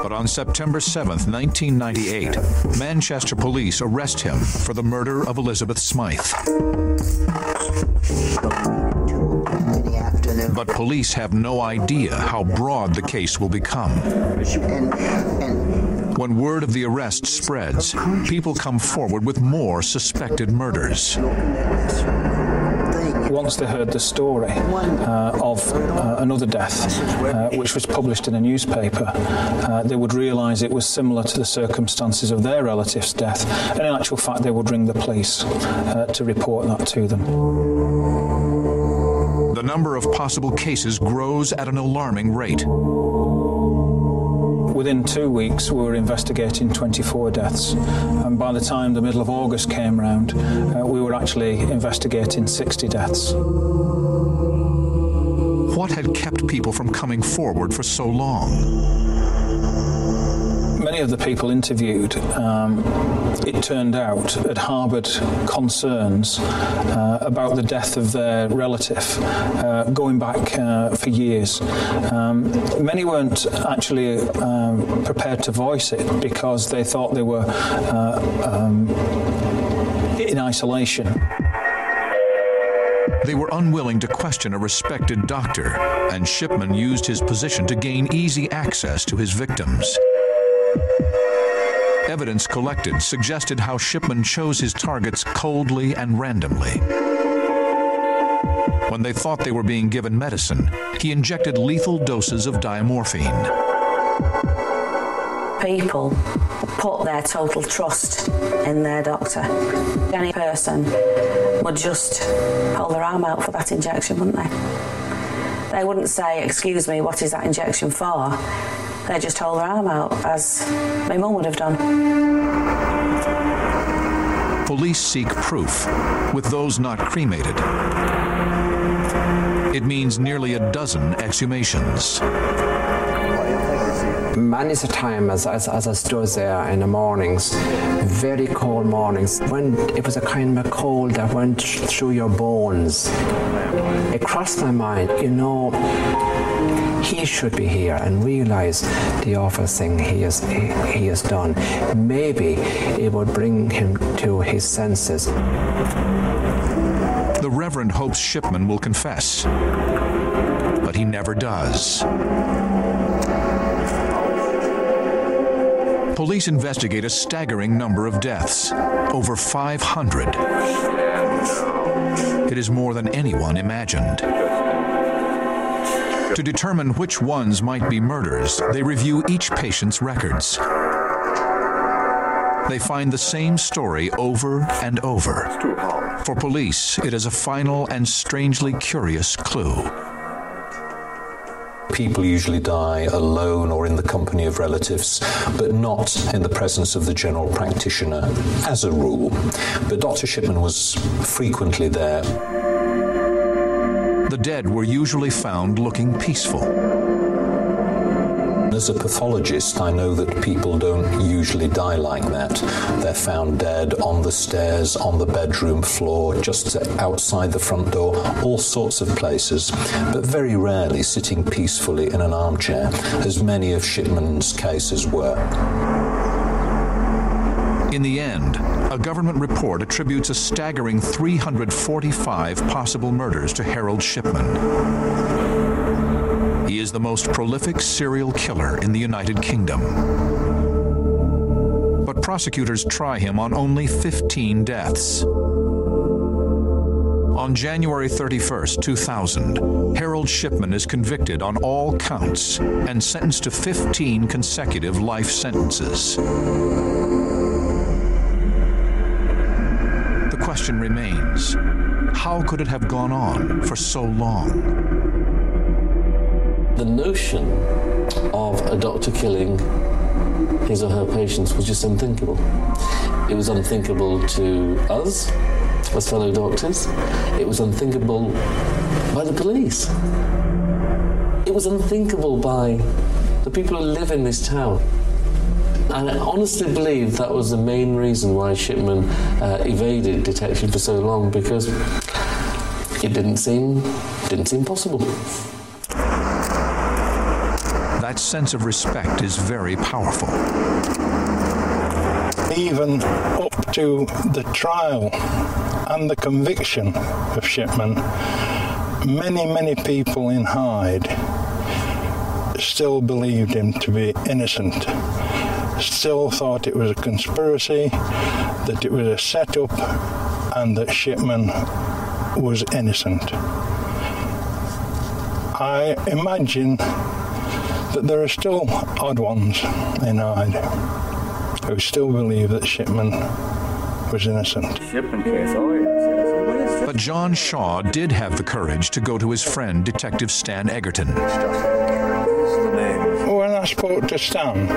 But on September 7th, 1998, Manchester police arrest him for the murder of Elizabeth Smythe. But police have no idea how broad the case will become. When word of the arrest spreads, people come forward with more suspected murders. Once they heard the story uh, of uh, another death, uh, which was published in a newspaper, uh, they would realise it was similar to the circumstances of their relative's death. And in actual fact, they would ring the police uh, to report that to them. The number of possible cases grows at an alarming rate. Within 2 weeks we were investigating 24 deaths and by the time the middle of August came round uh, we were actually investigating 60 deaths. What had kept people from coming forward for so long? Many of the people interviewed um, it turned out had harbored concerns uh, about the death of their relative uh, going back uh, for years. Um, many weren't actually um, prepared to voice it because they thought they were uh, um, in isolation. They were unwilling to question a respected doctor and Shipman used his position to gain easy access to his victims Evidence collected suggested how Shipman chose his targets coldly and randomly. When they thought they were being given medicine, he injected lethal doses of diamorphine. People put their total trust in their doctor. Any person would just hold their arm out for that injection, wouldn't they? They wouldn't say, "Excuse me, what is that injection for?" They just hold their arm out as my mum would have done. Police seek proof with those not cremated. It means nearly a dozen exhumations. Many a time as, as, as I stood there in the mornings, very cold mornings, when it was a kind of a cold that went through your bones, it crossed my mind, you know, he should be here and realize the awful thing he has he, has done maybe it would bring him to his senses the reverend hopes shipman will confess but he never does Police investigate a staggering number of deaths, over 500. It is more than anyone imagined. To determine which ones might be murders, they review each patient's records. They find the same story over and over. For police, it is a final and strangely curious clue. People usually die alone or in the company of relatives, but not in the presence of the general practitioner as a rule. But Dr. Shipman was frequently there the dead were usually found looking peaceful. As a pathologist, I know that people don't usually die like that. They're found dead on the stairs, on the bedroom floor, just outside the front door, all sorts of places, but very rarely sitting peacefully in an armchair, as many of Shipman's cases were. In the end, a government report attributes a staggering 345 possible murders to Harold Shipman. He is the most prolific serial killer in the United Kingdom. But prosecutors try him on only 15 deaths. On January 31, 2000, Harold Shipman is convicted on all counts and sentenced to 15 consecutive life sentences. Question remains, how could it have gone on for so long? The notion of a doctor killing his or her patients was just unthinkable. It was unthinkable to us as fellow doctors. It was unthinkable by the police. It was unthinkable by the people who live in this town. And I honestly believe that was the main reason why Shipman uh, evaded detection for so long because it didn't seem didn't seem possible. That sense of respect is very powerful. Even up to the trial and the conviction of Shipman, many, many people in Hyde still believed him to be innocent. Still thought it was a conspiracy, that it was a setup, and that Shipman was innocent. I imagine that there are still odd ones in Hyde who still believe that Shipman was innocent. Shipman case, oh yes. But John Shaw did have the courage to go to his friend, Detective Stan Egerton. When I spoke to Stan,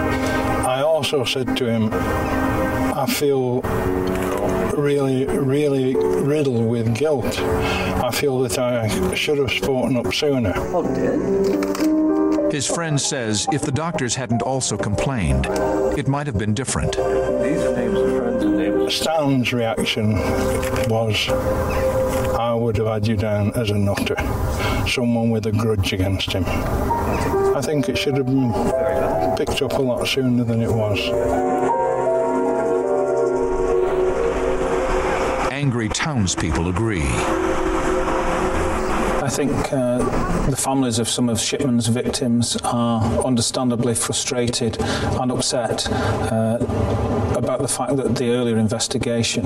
I also said to him, I feel really, really riddled with guilt. I feel that I should have spoken up sooner. Oh, did? His friend says if the doctors hadn't also complained, it might have been different. These names of friends and neighbors. Stan's reaction was, I would have had you down as a nutter, someone with a grudge against him. I think it should have been picked up a lot sooner than it was. Angry townspeople agree. I think uh, the families of some of Shipman's victims are understandably frustrated and upset uh, about the fact that the earlier investigation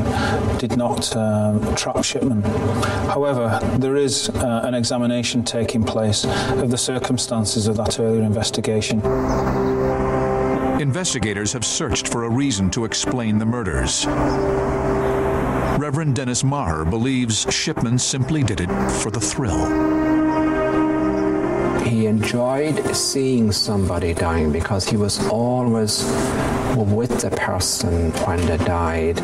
did not uh, trap Shipman. However, there is uh, an examination taking place of the circumstances of that earlier investigation. Investigators have searched for a reason to explain the murders. Reverend Dennis Maher believes Shipman simply did it for the thrill. He enjoyed seeing somebody dying because he was always with the person when they died.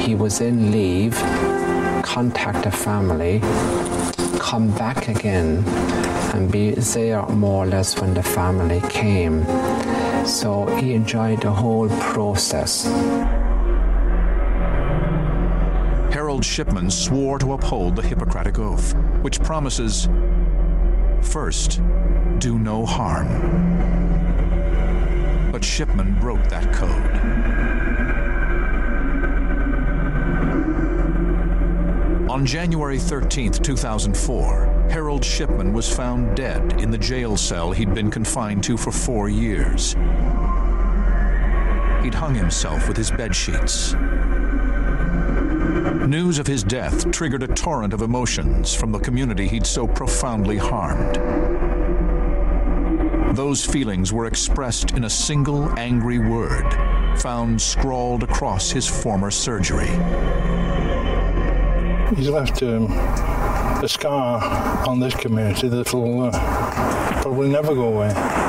He was in leave, contact the family, come back again and be there more or less when the family came. So he enjoyed the whole process. Harold Shipman swore to uphold the Hippocratic Oath, which promises first, do no harm. But Shipman broke that code. On January 13, 2004, Harold Shipman was found dead in the jail cell he'd been confined to for four years. He'd hung himself with his bed sheets. News of his death triggered a torrent of emotions from the community he'd so profoundly harmed. Those feelings were expressed in a single angry word found scrawled across his former surgery. He's left um, a scar on this community that'll uh, probably never go away.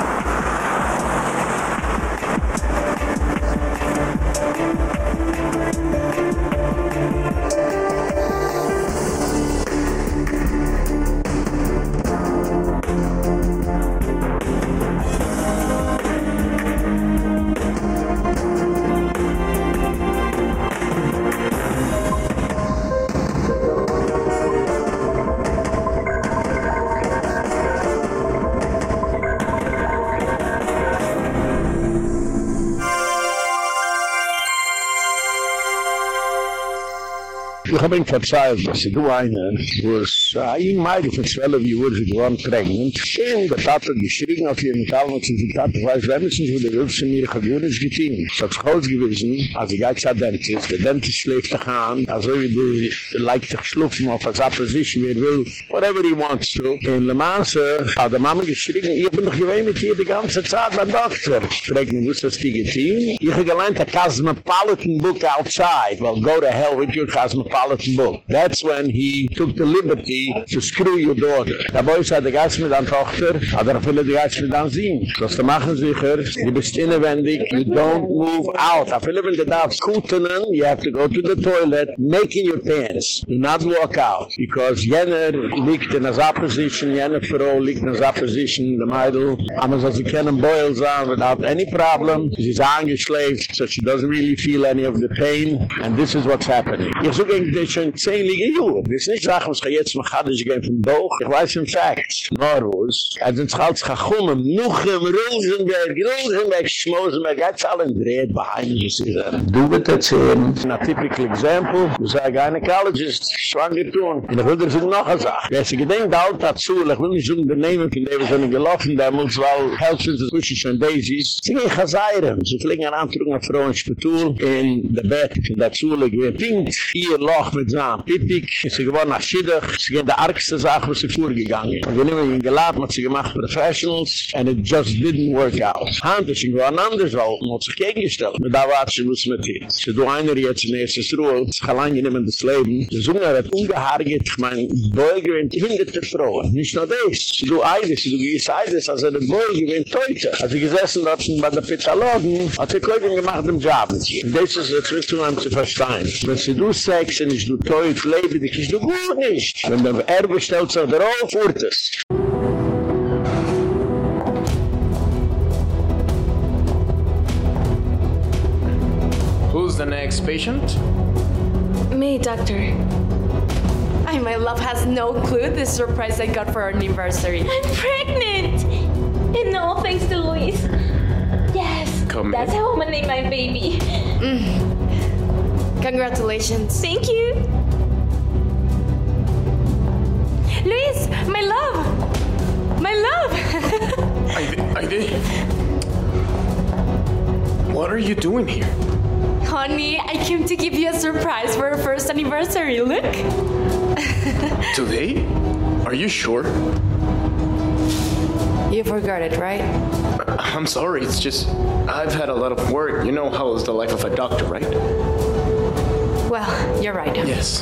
Ihm verzeiht, dass du einer, wo es ein Meidl für zwölf Jahre sie gewann prägnant, und der Tat hat geschrien auf ihren Talmud, und die Tat weiß, wenn es nicht, wo der Wilson mir gewohnt ist, getein. Es hat sich ausgewiesen, als ich gehe zur Dentist, der Dentist schläft dich an, also wie du leicht dich schlupfen auf als Opposition, wer will, whatever he wants to. In Le Mans hat der Mama geschrien, ich bin doch gewähnt mit ihr die ganze Zeit beim Doktor. Mich, wo ist das die getein? Ich habe gelernt, a cosmopolitan book outside. Well, go to hell with your cosmopolitan Bull. That's when he took the liberty to screw your daughter. Der Boy sagt, der Geist mit deiner Tochter, aber er will die mit deinem Sinn. So ist der Machen sicher, du bist innenwendig, you don't move out. Er will, wenn du darfst kutenen, you have to go to the toilet, making your pants. Do not walk out. Because jener liegt in a position, jener Frau liegt in a position, the Meidl, aber so sie können boils on without any problem. She's angeschläft, so she doesn't really feel any of the pain. And this is what's happening. Ich suche eigentlich das schon zehn liege Juh. Das ist nicht Sachen, was ich jetzt mach, hat ich gehen vom Bauch. Ich weiß im Fact. Norwus. Er sind schalt schachumem, nuchem, Rosenberg, Rosenberg, Schmosenberg, jetzt alle in Dreht, behind you see that. Du wird erzählen. A typical example. Du sei gynecologist, schwanger tun. Und ich will dir sagen noch eine Sache. Wer sich gedenkt, alt dazu, ich will nicht so ein Benehmen, von dem wir sind gelaufen, da muss, weil helfen sie zwischen schon Daisies. Sie gehen Chazayram. Sie fliegen an Antrug nach Frau in Spetul, in der Bett, in der Zule, gewinnt, vier Loch mit Zahn, Pipik, sie gewonnen nach Schiddach, sie gehen der argste Sache, was sie vorgegangen. Wir nehmen ihn geladen, hat sie gemacht Professionals, and it just didn't work out. Hand ist ihn gewonnen anders, weil man hat sich gegengestellt. Und da war sie, was mit hier. Sie do einer jetzt in erstes Ruhe, sich allein genommen das Leben. Die Sunger hat ungehaarget, ich meine, Beuger und hinderte Frauen. Nicht nur das. Sie do Eides, sie do gewiss Eides, also der Beuger gewinnt Teute. Als sie gesessen dort bei der Pizzalogen, hat sie Keugen gemacht im Job mit. Und das ist jetzt wichtig, um zu verstehen. Wenn sie du Sex und ich du Teut, lebe dich, ist du gut nicht. Wenn der Erbe stellt sich darauf, furt es. Who's the next patient? Me, doctor. I, my love has no clue the surprise I got for our anniversary. I'm pregnant! And all thanks to Luis. Yes, Come that's in. how I'm gonna name my baby. Mm. Congratulations. Thank you. Luis, my love! My love! Aide, Aide. What are you doing here? Honey, I came to give you a surprise for our first anniversary. Look. Today? Are you sure? You forgot it, right? I'm sorry, it's just I've had a lot of work. You know how is the life of a doctor, right? Well, you're right. Yes.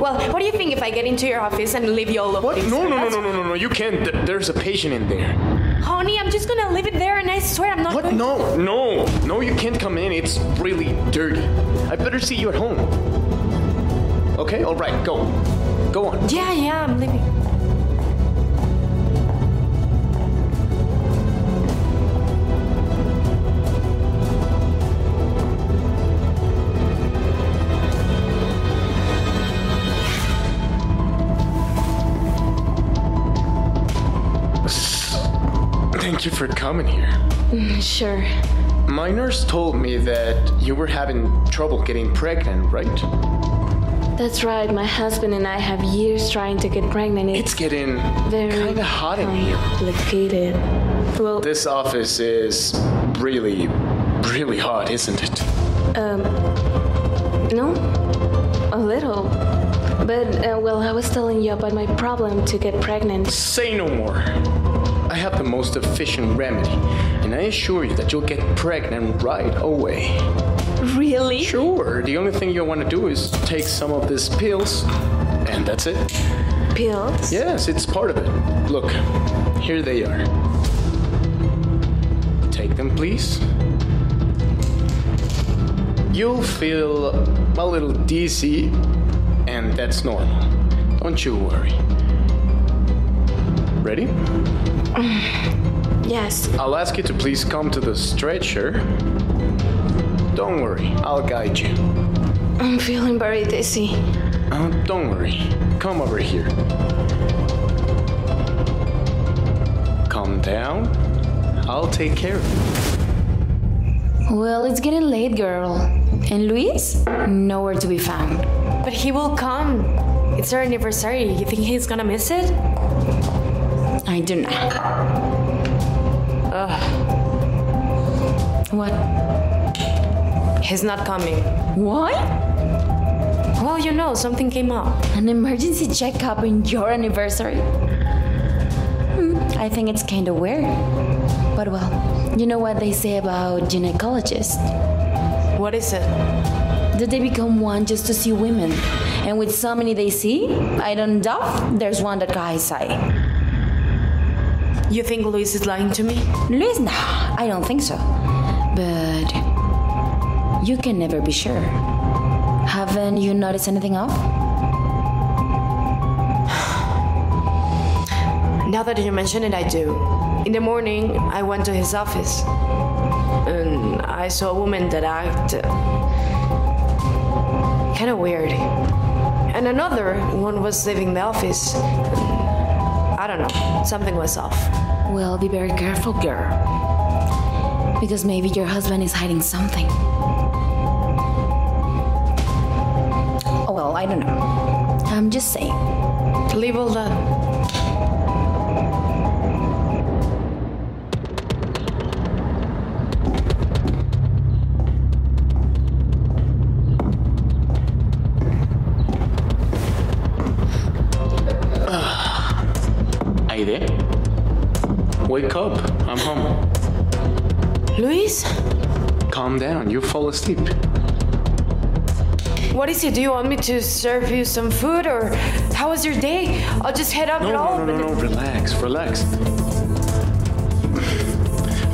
Well, what do you think if I get into your office and leave you all of What? No, no, no, no, no, no, no. You can't. Th- There's a patient in there. Honey, I'm just gonna leave it there and I swear I'm not What? No, no, no. You can't come in. It's really dirty. I better see you at home. Okay. All right. Go. Go on. Yeah, yeah, I'm leaving. Thank you for coming here. Mm, Sure. My nurse told me that you were having trouble getting pregnant, right? That's right, my husband and I have years trying to get pregnant. It's getting very kind of hot in here. complicated. Well, This office is really, really hot, isn't it? um, no, a little. But, uh, well, I was telling you about my problem to get pregnant. Say no more. I have the most efficient remedy, and I assure you that you'll get pregnant right away. Really? Sure. The only thing you'll want to do is take some of these pills, and that's it. Pills? Yes, it's part of it. Look, here they are. Take them, please. You'll feel a little dizzy, and that's normal. Don't you worry. Ready? Yes. I'll ask you to please come to the stretcher. Don't worry, I'll guide you. I'm feeling very dizzy. Uh, don't worry. Come over here. Calm down. I'll take care of you. Well, it's getting late, girl. And Luis? Nowhere to be found. But he will come. It's our anniversary. You think he's gonna miss it? I do not. Ugh. What? He's not coming. Why? Well, you know, something came up. An emergency checkup in your anniversary? Hmm, I think it's kind of weird. But well, you know what they say about gynecologists? What is it? That they become one just to see women And with so many they see, I don't doubt there's one that his sight. You think Luis is lying to me? Luis, no, I don't think so. But you can never be sure. Haven't you noticed anything off? Now that you mention it, I do. In the morning, I went to his office. And I saw a woman that acted kind of weird. And another one was leaving the office. I don't know. Something was off. Well, be very careful, girl. Because maybe your husband is hiding something. Oh, well, I don't know. I'm just saying. Leave all that. Calm down. You fall asleep. What is it? Do you want me to serve you some food or how was your day? I'll just head up No, and all. no, no, no, no. Relax, relax.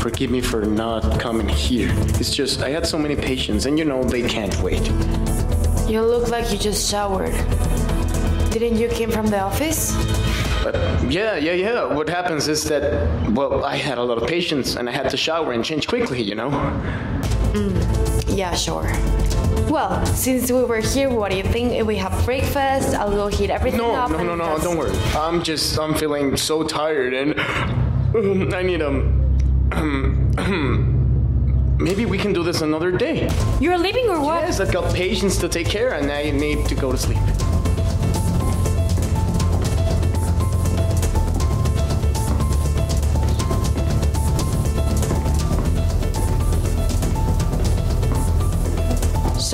Forgive me for not coming here. It's just I had so many patients and you know they can't wait. You look like you just showered. Didn't you came from the office? Yeah, yeah, yeah. What happens is that well, I had a lot of patients and I had to shower and change quickly, you know. Yeah, sure. Well, since we were here, what do you think if we have breakfast? I'll go heat everything No, up. no, and no, no, don't worry. I'm just I'm feeling so tired and I need um um maybe we can do this another day. You're leaving or what? Yes, I've got patients to take care and I need to go to sleep.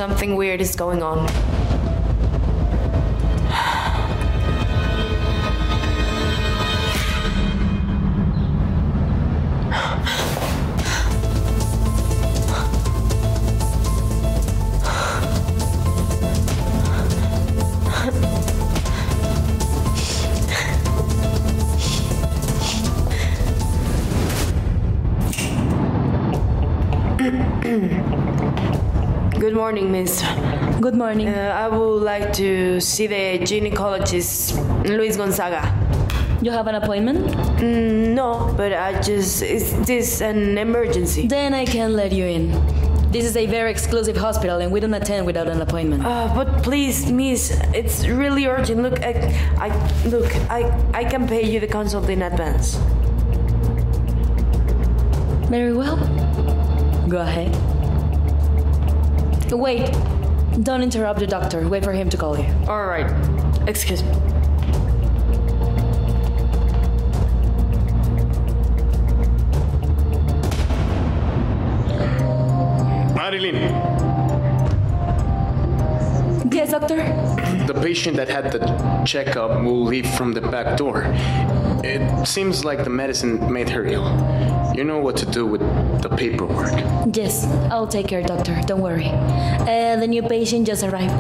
Something weird is going on. Morning, miss. Good morning. Uh, I would like to see the gynecologist, Luis Gonzaga. You have an appointment? Mm, no, but I just. Is this an emergency? Then I can let you in. This is a very exclusive hospital and we don't attend without an appointment. Uh, but please, miss, it's really urgent. Look, I, I look, I, I can pay you the consult in advance. Very well. Go ahead. Wait. Don't interrupt the doctor. Wait for him to call you. All right. Excuse me. Marilyn, Yes, doctor. the patient that had the checkup will leave from the back door. It seems like the medicine made her ill. You know what to do with the paperwork. Yes, I'll take care, doctor. Don't worry. Uh, the new patient just arrived.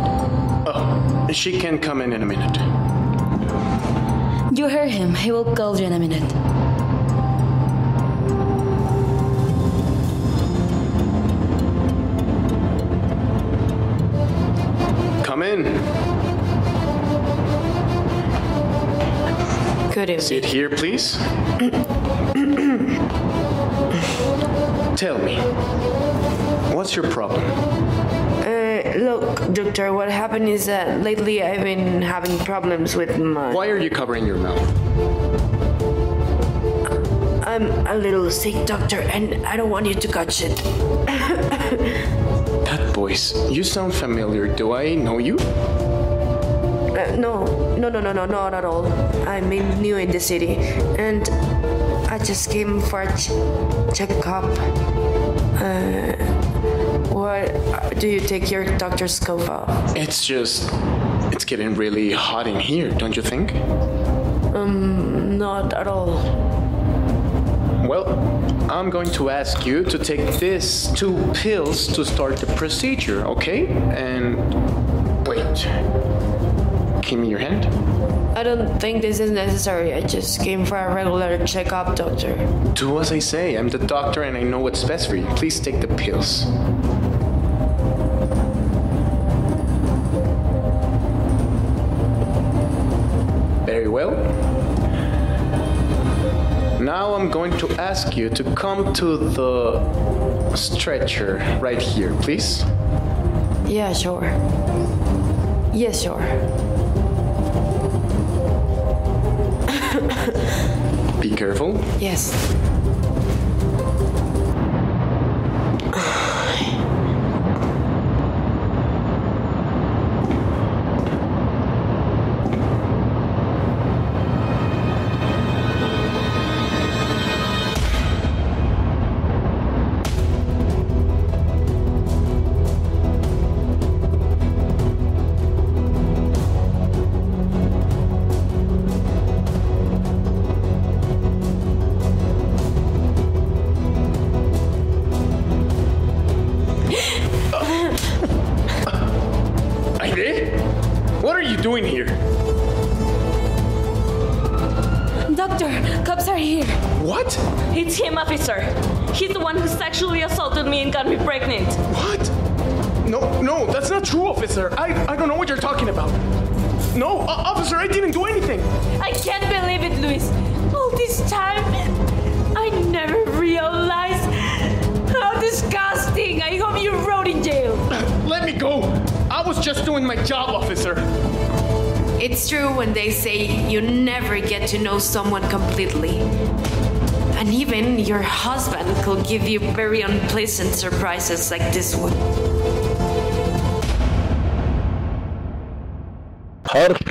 Oh, she can come in in a minute. You heard him. He will call you in a minute. Come in. Good evening. Sit here, please. Tell me, what's your problem? Uh, look, doctor, what happened is that lately I've been having problems with my. Why are you covering your mouth? I'm a little sick, doctor, and I don't want you to catch it. That voice, you sound familiar. Do I know you? Uh, no, no, no, no, no, not at all. I'm new in the city, and I just came for a ch- checkup. Uh, what do you take your doctor's scope off? It's just, it's getting really hot in here, don't you think? Um, not at all. Well, I'm going to ask you to take these two pills to start the procedure, okay? And Wait. Give me your hand. I don't think this is necessary. I just came for a regular checkup, doctor. Do as I say. I'm the doctor and I know what's best for you. Please take the pills. Very well. Now I'm going to ask you to come to the stretcher right here, please. Yeah, sure. Yes, sure. Careful. Yes. Someone completely. And even your husband could give you very unpleasant surprises like this one.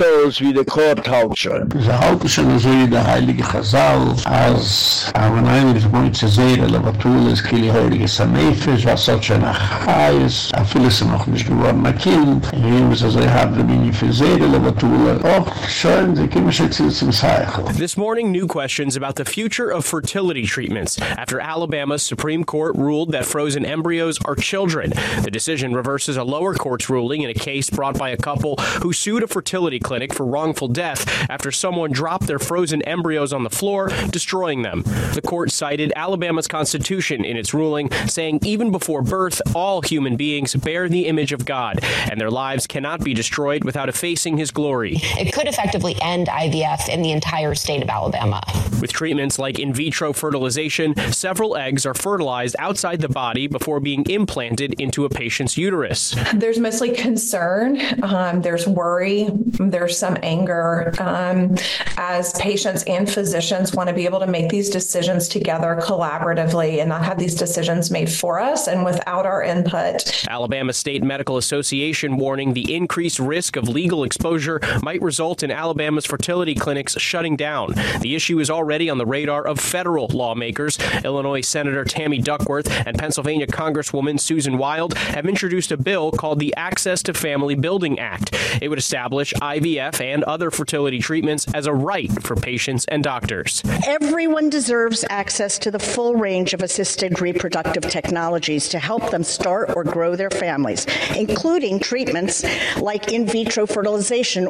Hortos wie der Courthalter. Sie halten schon so wie der heilige Chazal, als aber nein, es muss zu sehen, aber Batul ist kili heilige Samefisch, was soll schon nach Hais, a vieles sind noch nicht geworden, ein Kind, hier muss er so haben, wenn ich nicht für Seele, aber Batul, auch schön, sie kommen schon zu zum Zeichel. This morning, new questions about the future of fertility treatments after Alabama's Supreme Court ruled that frozen embryos are children. The decision reverses a lower court's ruling in a case brought by a couple who sued a fertility clinic for wrongful death after someone dropped their frozen embryos on the floor, destroying them. The court cited Alabama's constitution in its ruling, saying even before birth, all human beings bear the image of God, and their lives cannot be destroyed without effacing his glory. It could effectively end IVF in the entire state of Alabama. With treatments like in vitro fertilization, several eggs are fertilized outside the body before being implanted into a patient's uterus. There's mostly concern, um, there's worry, there's some anger um, as patients and physicians want to be able to make these decisions together collaboratively and not have these decisions made for us and without our input. Alabama State Medical Association warning the increased risk of legal exposure might result in Alabama's fertility clinics shutting down. The issue is already on the radar of federal lawmakers. Illinois Senator Tammy Duckworth and Pennsylvania Congresswoman Susan Wild have introduced a bill called the Access to Family Building Act. It would establish IVF and other fertility treatments as a right for patients and doctors. Everyone deserves access to the full range of assisted reproductive technologies to help them start or grow their families, including treatments like in vitro fertilization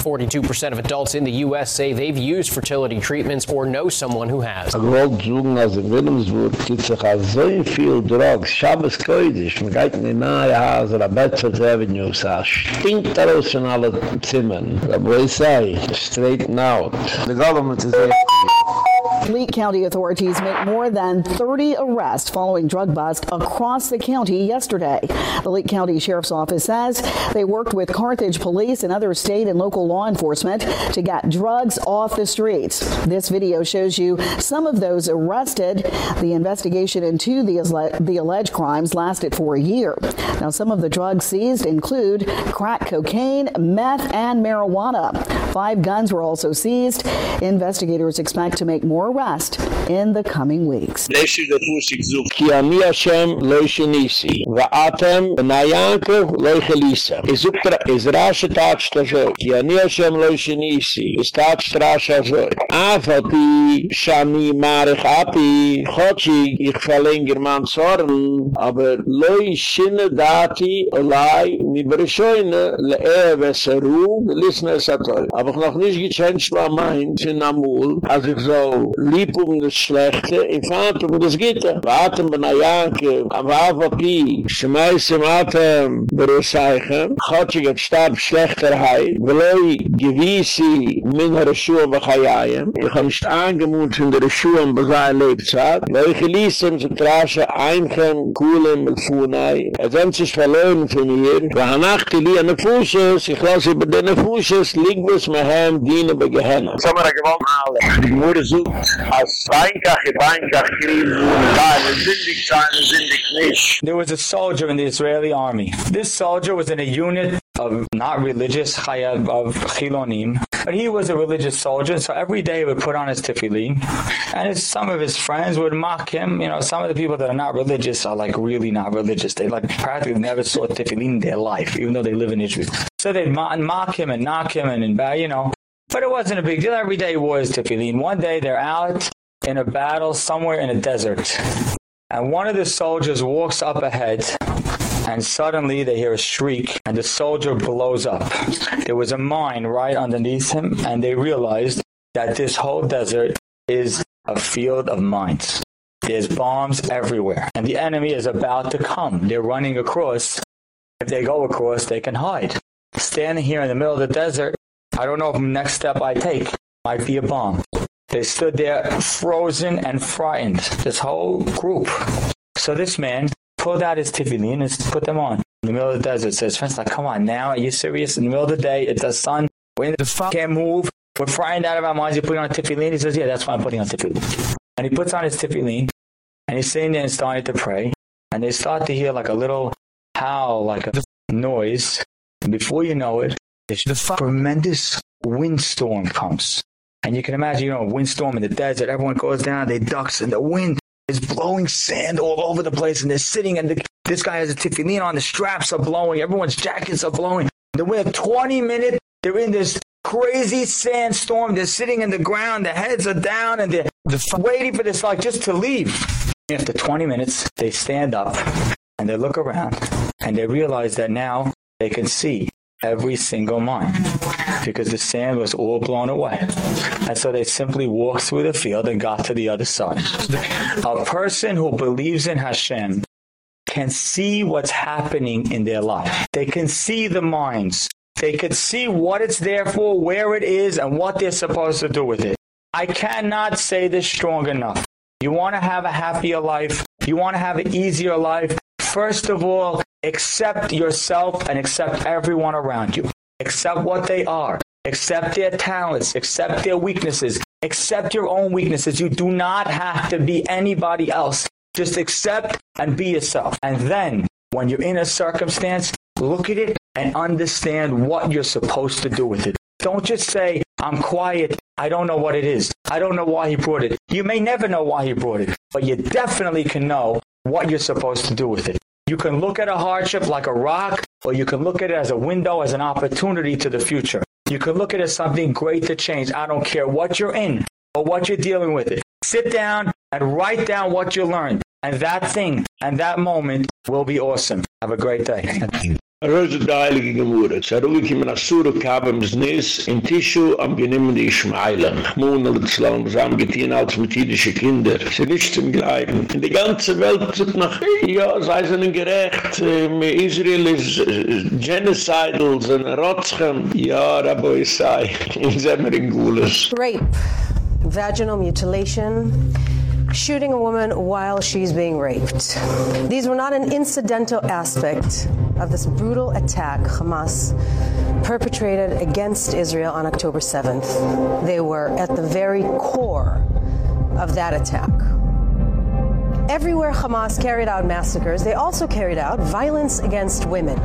42% of adults in the US say they've used fertility treatments or know someone who has. Ich wollte sagen, als in Wilhelmsburg gibt sich so viel Drogs, Schabes Koidisch, man geht in die nahe Hase, der Bedford Avenue, es stinkt daraus von allen Zimmern. Aber ich sage, straighten out. The government is there. Leake County authorities make more than 30 arrests following drug bust across the county yesterday. The Leake County Sheriff's Office says they worked with Carthage Police and other state and local law enforcement to get drugs off the streets. This video shows you some of those arrested. The investigation into the, the alleged crimes lasted for a year. Now some of the drugs seized include crack cocaine, meth and marijuana. Five guns were also seized. Investigators expect to make more arrests in the coming weeks. Leshe de Fusik zog, ki ani Hashem loy shenisi, va atem na Yankov loy chelisa. Izuk tra, iz rashe tatsch ta zo, ki ani Hashem loy shenisi, iz tatsch rashe zo. Afati, shani marich api, chochi, ich verlenger man zorn, aber loy shinne dati, olai, mi bereshoyne, le ewe seru, lisne satol. Aber noch nicht gechencht war mein, in Amul, als ich so liebung des Schlechte, in Vater, wo das Gitter. Vater, bei Nayanke, am Wafapi, schmeiß im Atem, berusseichen, Gottsig et stab schlechterheit, veloi gewisi min her Schuhe bachayayim, ich hab nicht angemut in der Schuhe in Bazai Leibzad, weil ich ließen zu trasche Eimchen, Kuhlen mit Funai, er es haben sich verloren von mir, wa hanachte li an Fußes, ich lass über den Fußes, liegt bis mehem, dienen bei Gehenna. Sommer a gewollt alle. Die Gmure sucht, There was a soldier in the Israeli army. This soldier was in a unit of not religious chayav of chilonim, but he was a religious soldier, so every day he would put on his tefillin, and his, some of his friends would mock him. You know, some of the people that are not religious are like really not religious. They like practically never saw tefillin in their life, even though they live in Israel. So they'd mock him and knock him and, and you know, but it wasn't a big deal. Every day was tefillin. One day they're out in a battle somewhere in a desert. And one of the soldiers walks up ahead and suddenly they hear a shriek and the soldier blows up. There was a mine right underneath him and they realized that this whole desert is a field of mines. There's bombs everywhere and the enemy is about to come. They're running across. If they go across, they can hide. Standing here in the middle of the desert, I don't know if the next step I take might be a bomb. They stood there frozen and frightened, this whole group. So this man pulled out his tefillin and put them on. In the middle of the desert, says, friends, like, come on now, are you serious? In the middle of the day, it's the sun, we're in the fuck, can't move, we're frightened out of our minds, you're putting on tefillin? He says, yeah, that's why I'm putting on tefillin. And he puts on his tefillin, and he's sitting there and starting to pray, and they start to hear like a little howl, like a noise, and before you know it, this tremendous windstorm comes. And you can imagine, you know, a windstorm in the desert, everyone goes down, they ducks, and the wind is blowing sand all over the place, and they're sitting, and the, this guy has a tefillin on, the straps are blowing, everyone's jackets are blowing. The wind, 20 minutes, they're in this crazy sandstorm, they're sitting in the ground, their heads are down, and they're, they're waiting for this, like, just to leave. After 20 minutes, they stand up, and they look around, and they realize that now they can see every single mine because the sand was all blown away. And so they simply walked through the field and got to the other side. A person who believes in Hashem can see what's happening in their life. They can see the mines. They could see what it's there for, where it is, and what they're supposed to do with it. I cannot say this strong enough. You want to have a happier life, you want to have an easier life, first of all, accept yourself and accept everyone around you. Accept what they are. Accept their talents, accept their weaknesses, accept your own weaknesses. You do not have to be anybody else. Just accept and be yourself. And then when you're in a circumstance, look at it and understand what you're supposed to do with it. Don't just say, I'm quiet. I don't know what it is. I don't know why he brought it. You may never know why he brought it, but you definitely can know what you're supposed to do with it. You can look at a hardship like a rock, or you can look at it as a window, as an opportunity to the future. You can look at it as something great to change. I don't care what you're in or what you're dealing with it. Sit down and write down what you learned. And that thing and that moment will be awesome. Have a great day. Röse da heilige Gemurre. Zerugi kiemen Asuru kabem znis in Tishu am genimmen die Ishmaelen. Moonel et Zlam, zam getien als mit jüdische Kinder. Sie nicht zum Gleiben. In die ganze Welt zut noch, ja, sei sie nun gerecht. Ähm, Israel is äh, genocidal, sind Rotschem. Ja, Raboi sei. In Zemmer in Gules. Rape, vaginal mutilation, shooting a woman while she's being raped. These were not an incidental aspect of this brutal attack Hamas perpetrated against Israel on October 7th. They were at the very core of that attack. Everywhere Hamas carried out massacres, they also carried out violence against women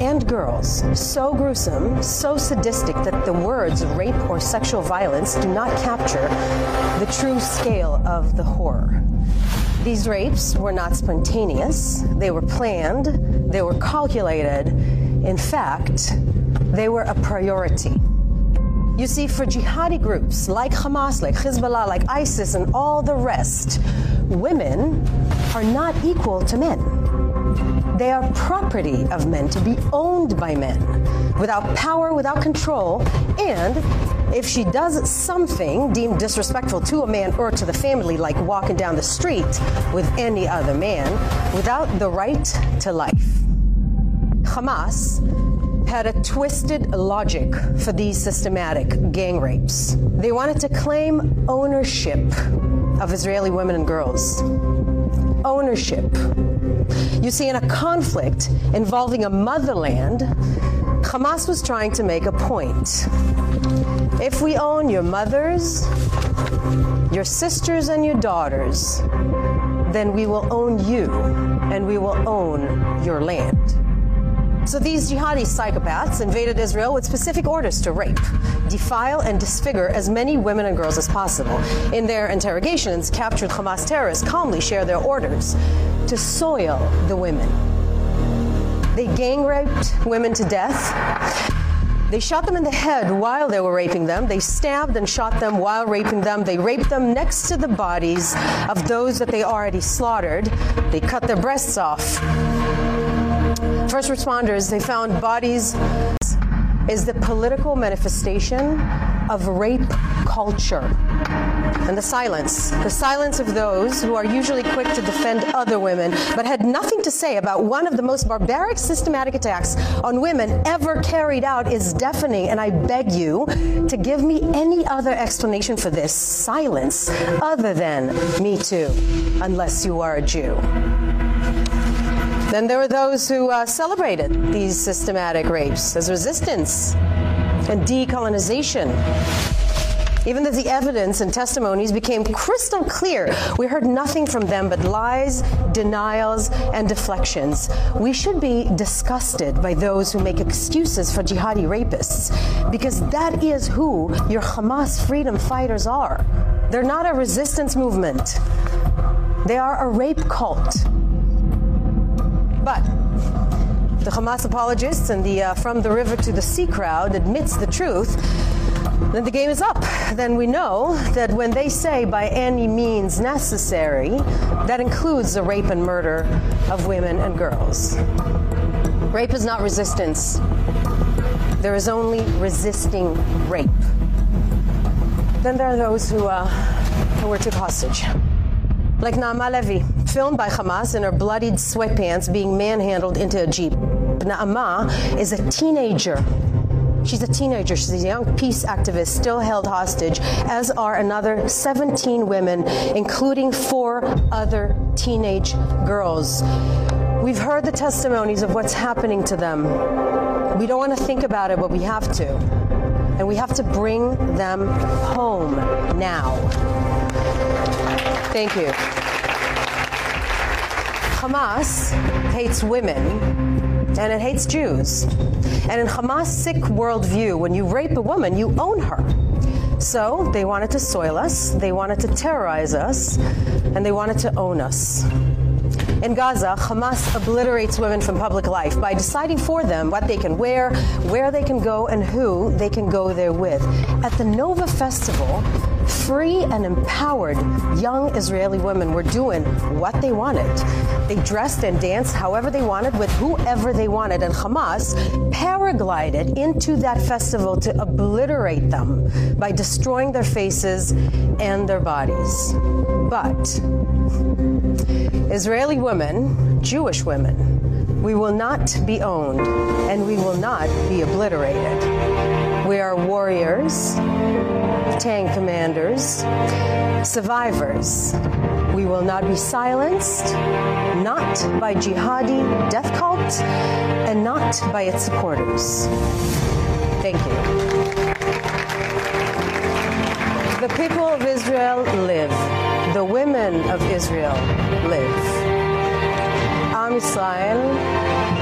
and girls, so gruesome, so sadistic that the words rape or sexual violence do not capture the true scale of the horror. These rapes were not spontaneous, they were planned, they were calculated. In fact, they were a priority. You see, for jihadi groups like Hamas, like Hezbollah, like ISIS, and all the rest, women are not equal to men. They are property of men to be owned by men without power, without control, and if she does something deemed disrespectful to a man or to the family like walking down the street with any other man without the right to life. Hamas had a twisted logic for these systematic gang rapes. They wanted to claim ownership of Israeli women and girls. Ownership. You see in a conflict involving a motherland, Hamas was trying to make a point. If we own your mothers, your sisters and your daughters, then we will own you and we will own your land. So these jihadi psychopaths invaded Israel with specific orders to rape, defile and disfigure as many women and girls as possible. In their interrogations, captured Hamas terrorists calmly share their orders to soil the women. They gang raped women to death. They shot them in the head while they were raping them. They stabbed and shot them while raping them. They raped them next to the bodies of those that they already slaughtered. They cut their breasts off. First responders, they found bodies is the political manifestation of rape culture. And the silence, the silence of those who are usually quick to defend other women but had nothing to say about one of the most barbaric systematic attacks on women ever carried out is deafening and I beg you to give me any other explanation for this silence other than me too unless you are a Jew. Then there were those who uh, celebrated these systematic rapes as resistance and decolonization. Even though the evidence and testimonies became crystal clear, we heard nothing from them but lies, denials, and deflections. We should be disgusted by those who make excuses for jihadi rapists because that is who your Hamas freedom fighters are. They're not a resistance movement. They are a rape cult. But the Hamas apologists and the uh, from the river to the sea crowd admits the truth then the game is up. Then we know that when they say by any means necessary, that includes the rape and murder of women and girls. Rape is not resistance. There is only resisting rape. Then there are those who uh, who were took hostage like Naama Levy, filmed by Hamas in her bloodied sweatpants being manhandled into a jeep. Naama is a teenager. She's a teenager. She's a young peace activist still held hostage, as are another 17 women, including four other teenage girls. We've heard the testimonies of what's happening to them. We don't want to think about it, but we have to. And we have to bring them home now. Thank you. Hamas hates women and it hates Jews. And in Hamas sick worldview, when you rape a woman, you own her. So they wanted to soil us, they wanted to terrorize us, and they wanted to own us. In Gaza, Hamas obliterates women from public life by deciding for them what they can wear, where they can go, and who they can go there with. At the Nova Festival, free and empowered young Israeli women were doing what they wanted. They dressed and danced however they wanted with whoever they wanted and Hamas paraglided into that festival to obliterate them by destroying their faces and their bodies. But Israeli women, Jewish women, we will not be owned and we will not be obliterated. We are warriors, tank commanders, survivors. We will not be silenced, not by jihadi death cult and not by its supporters. Thank you. The people of Israel live the women of Israel live. Am Yisrael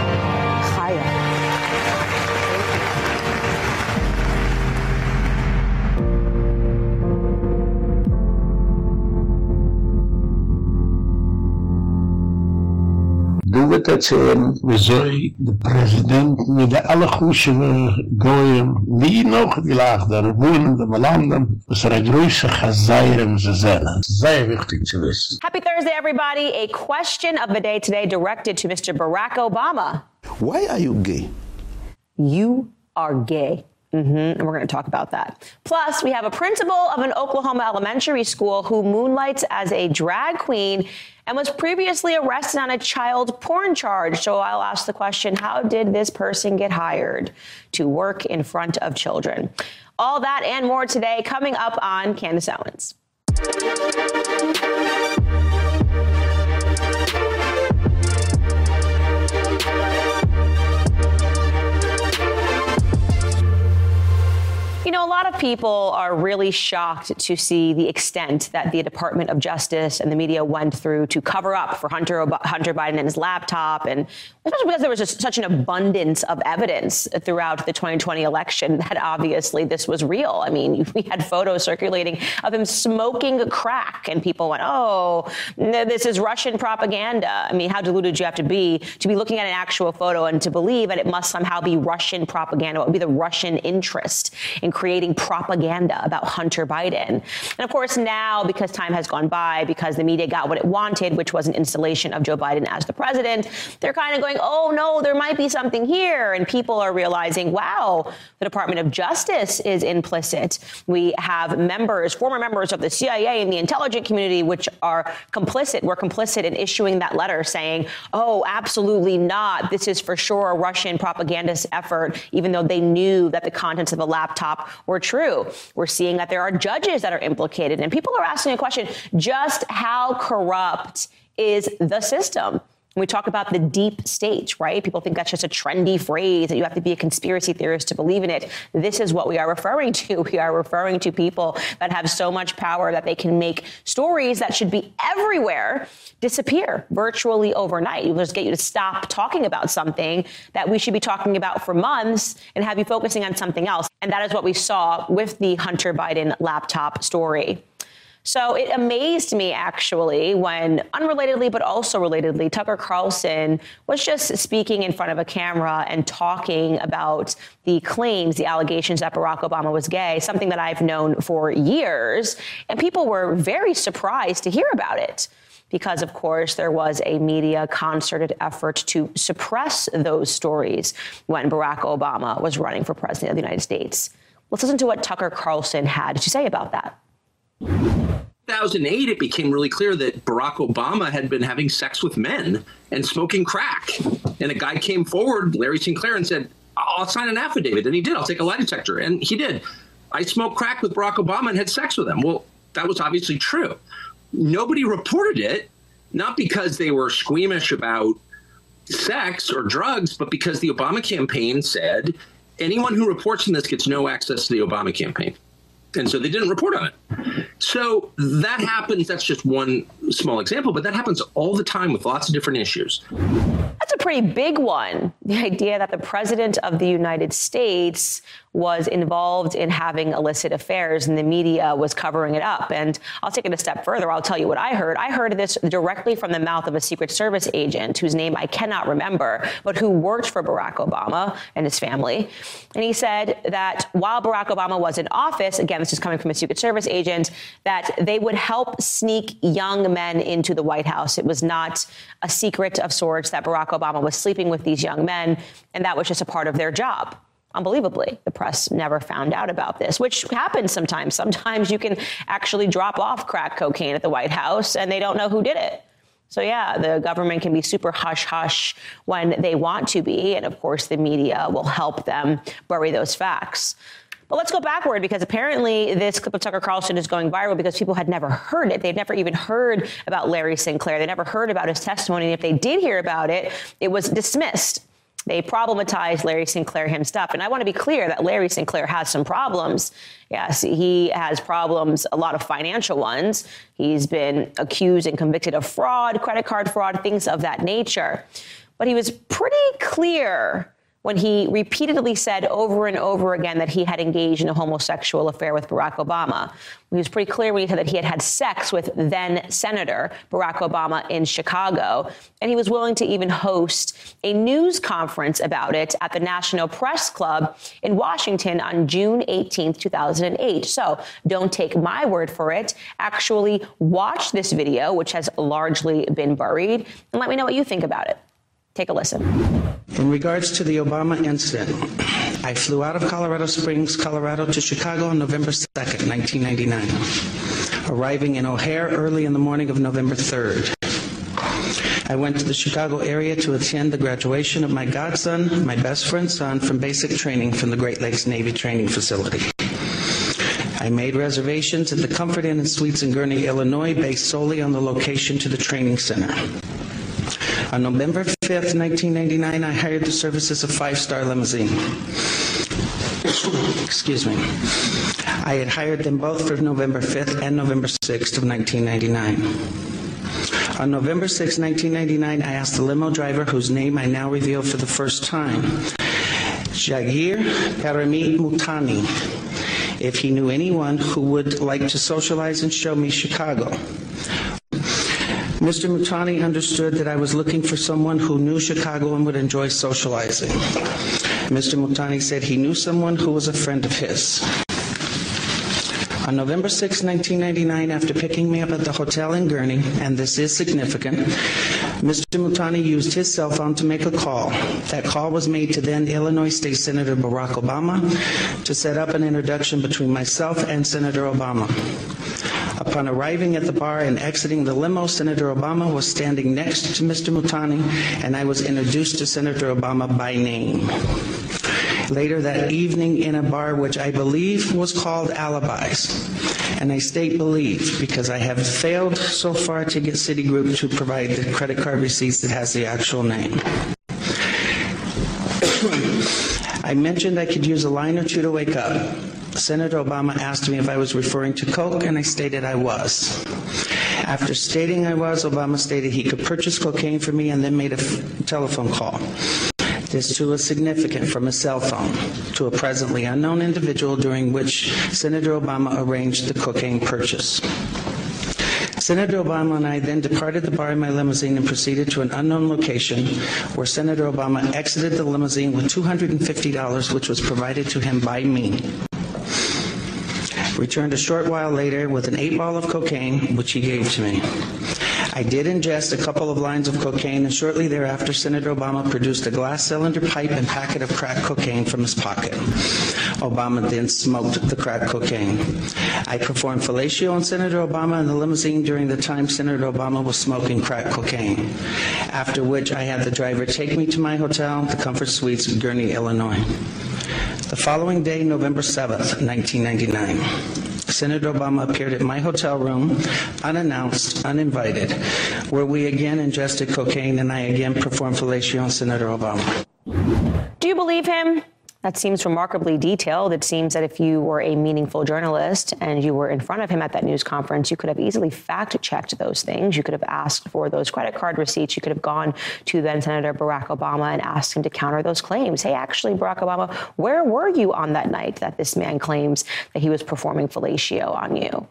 wird erzählen, wieso der Präsident mit der alle Kuschen goyen, wie noch die lag der wohnen der Landen, was er größer Chazayram ze zellen. Sehr wichtig zu wissen. Happy Thursday, everybody. A question of the day today directed to Mr. Barack Obama. Why are you gay? You are gay. Mm-hmm. And we're going to talk about that. Plus, we have a principal of an Oklahoma elementary school who moonlights as a drag queen and was previously arrested on a child porn charge. So I'll ask the question how did this person get hired to work in front of children? All that and more today coming up on Candace Owens. You know, a lot of people are really shocked to see the extent that the Department of Justice and the media went through to cover up for Hunter Hunter Biden and his laptop and especially because there was just such an abundance of evidence throughout the 2020 election that obviously this was real. I mean, we had photos circulating of him smoking crack and people went, "Oh, this is Russian propaganda." I mean, how deluded you have to be to be looking at an actual photo and to believe that it must somehow be Russian propaganda? What would be the Russian interest in creating propaganda about Hunter Biden. And of course, now because time has gone by, because the media got what it wanted, which was an installation of Joe Biden as the president, they're kind of going, "Oh no, there might be something here." And people are realizing, "Wow, the Department of Justice is implicit. We have members, former members of the CIA and the intelligence community which are complicit, were complicit in issuing that letter saying, "Oh, absolutely not. This is for sure a Russian propagandist effort," even though they knew that the contents of the laptop were true. We're seeing that there are judges that are implicated and people are asking a question, just how corrupt is the system? We talk about the deep state, right? People think that's just a trendy phrase that you have to be a conspiracy theorist to believe in it. This is what we are referring to. We are referring to people that have so much power that they can make stories that should be everywhere disappear virtually overnight. We'll just get you to stop talking about something that we should be talking about for months and have you focusing on something else. And that is what we saw with the Hunter Biden laptop story. So it amazed me actually when unrelatedly but also relatedly Tucker Carlson was just speaking in front of a camera and talking about the claims, the allegations that Barack Obama was gay, something that I've known for years, and people were very surprised to hear about it because, of course, there was a media concerted effort to suppress those stories when Barack Obama was running for president of the United States. Let's listen to what Tucker Carlson had to say about that. 2008, it became really clear that Barack Obama had been having sex with men and smoking crack. And a guy came forward, Larry Sinclair, and said, I'll sign an affidavit. And he did. I'll take a lie detector. And he did. I smoked crack with Barack Obama and had sex with him. Well, that was obviously true. Nobody reported it, not because they were squeamish about sex or drugs, but because the Obama campaign said anyone who reports on this gets no access to the Obama campaign and so they didn't report on it. So that happens. That's just one small example, but that happens all the time with lots of different issues. That's a pretty big one. The idea that the president of the United States was involved in having illicit affairs and the media was covering it up. And I'll take it a step further. I'll tell you what I heard. I heard this directly from the mouth of a Secret Service agent whose name I cannot remember, but who worked for Barack Obama and his family. And he said that while Barack Obama was in office, again, this is coming from a Secret Service agent, that they would help sneak young men into the White House. It was not a secret of sorts that Barack Obama was sleeping with these young men, and that was just a part of their job unbelievably the press never found out about this which happens sometimes sometimes you can actually drop off crack cocaine at the white house and they don't know who did it so yeah the government can be super hush hush when they want to be and of course the media will help them bury those facts but let's go backward because apparently this clip of Tucker Carlson is going viral because people had never heard it. They'd never even heard about Larry Sinclair. They never heard about his testimony. And if they did hear about it, it was dismissed they problematized Larry Sinclair himself. And I want to be clear that Larry Sinclair has some problems. Yes, he has problems, a lot of financial ones. He's been accused and convicted of fraud, credit card fraud, things of that nature. But he was pretty clear when he repeatedly said over and over again that he had engaged in a homosexual affair with Barack Obama. He was pretty clear when he said that he had had sex with then Senator Barack Obama in Chicago, and he was willing to even host a news conference about it at the National Press Club in Washington on June 18, 2008. So, don't take my word for it. Actually watch this video which has largely been buried and let me know what you think about it. Take a listen. In regards to the Obama incident, I flew out of Colorado Springs, Colorado to Chicago on November 2nd, 1999, arriving in O'Hare early in the morning of November 3rd. I went to the Chicago area to attend the graduation of my godson, my best friend's son from basic training from the Great Lakes Navy Training Facility. I made reservations at the Comfort Inn and Suites in Gurnee, Illinois based solely on the location to the training center. On November 5th, 1999, I hired the services of Five Star Limousine. Excuse me. I had hired them both for November 5th and November 6th of 1999. On November 6, 1999, I asked the limo driver whose name I now reveal for the first time, Jagir Karami Mutani, if he knew anyone who would like to socialize and show me Chicago. Mr. Mutani understood that I was looking for someone who knew Chicago and would enjoy socializing. Mr. Mutani said he knew someone who was a friend of his. On November 6, 1999, after picking me up at the hotel in Gurnee, and this is significant, Mr. Mutani used his cell phone to make a call. That call was made to then Illinois State Senator Barack Obama to set up an introduction between myself and Senator Obama. Upon arriving at the bar and exiting the limo, Senator Obama was standing next to Mr. Mutani and I was introduced to Senator Obama by name. Later that evening in a bar which I believe was called Alibis. And I state believe because I have failed so far to get Citigroup to provide the credit card receipts that has the actual name. I mentioned I could use a line or two to wake up. Senator Obama asked me if I was referring to coke and I stated I was. After stating I was, Obama stated he could purchase cocaine for me and then made a telephone call. This too was significant from a cell phone to a presently unknown individual during which Senator Obama arranged the cocaine purchase. Senator Obama and I then departed the bar in my limousine and proceeded to an unknown location where Senator Obama exited the limousine with $250 which was provided to him by me returned a short while later with an eight ball of cocaine, which he gave to me. I did ingest a couple of lines of cocaine and shortly thereafter Senator Obama produced a glass cylinder pipe and packet of crack cocaine from his pocket. Obama then smoked the crack cocaine. I performed fellatio on Senator Obama in the limousine during the time Senator Obama was smoking crack cocaine. After which I had the driver take me to my hotel, the Comfort Suites, Gurnee, Illinois. The following day, November 7th, 1999, Senator Obama appeared at my hotel room unannounced, uninvited, where we again ingested cocaine and I again performed fellatio on Senator Obama. Do you believe him? That seems remarkably detailed. It seems that if you were a meaningful journalist and you were in front of him at that news conference, you could have easily fact-checked those things. You could have asked for those credit card receipts. You could have gone to then Senator Barack Obama and asked him to counter those claims. Hey, actually, Barack Obama, where were you on that night that this man claims that he was performing fellatio on you?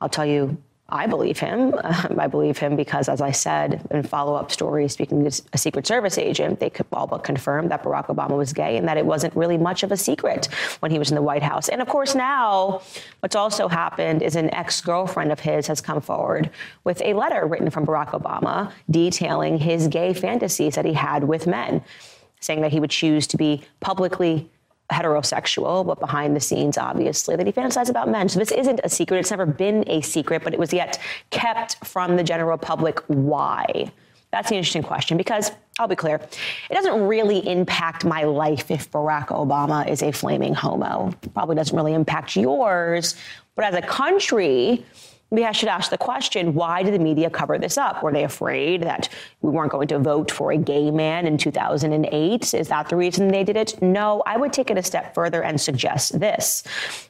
I'll tell you I believe him. Um, I believe him because, as I said in follow up stories, speaking to a Secret Service agent, they could all but confirm that Barack Obama was gay and that it wasn't really much of a secret when he was in the White House. And of course, now what's also happened is an ex girlfriend of his has come forward with a letter written from Barack Obama detailing his gay fantasies that he had with men, saying that he would choose to be publicly heterosexual, but behind the scenes, obviously, that he fantasized about men. So this isn't a secret. It's never been a secret, but it was yet kept from the general public. Why? That's an interesting question because I'll be clear. It doesn't really impact my life if Barack Obama is a flaming homo. Probably doesn't really impact yours. But as a country, we should ask the question why did the media cover this up? Were they afraid that we weren't going to vote for a gay man in 2008? Is that the reason they did it? No, I would take it a step further and suggest this.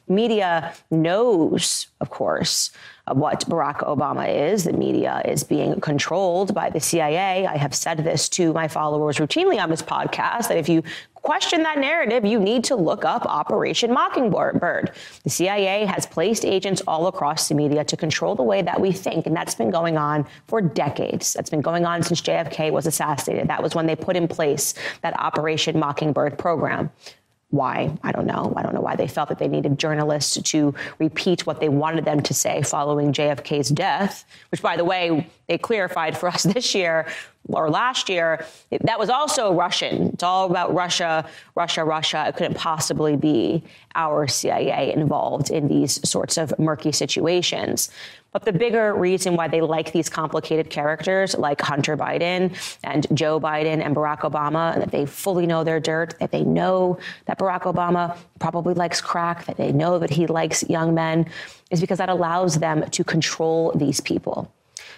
Media knows, of course, what Barack Obama is. The media is being controlled by the CIA. I have said this to my followers routinely on this podcast that if you question that narrative, you need to look up Operation Mockingbird. The CIA has placed agents all across the media to control the way that we think, and that's been going on for decades. That's been going on since JFK was assassinated. That was when they put in place that Operation Mockingbird program. Why? I don't know. I don't know why they felt that they needed journalists to repeat what they wanted them to say following JFK's death, which by the way, they clarified for us this year or last year, that was also Russian. It's all about Russia, Russia, Russia. It couldn't possibly be our CIA involved in these sorts of murky situations. But the bigger reason why they like these complicated characters like Hunter Biden and Joe Biden and Barack Obama, and that they fully know their dirt, that they know that Barack Obama probably likes crack, that they know that he likes young men, is because that allows them to control these people.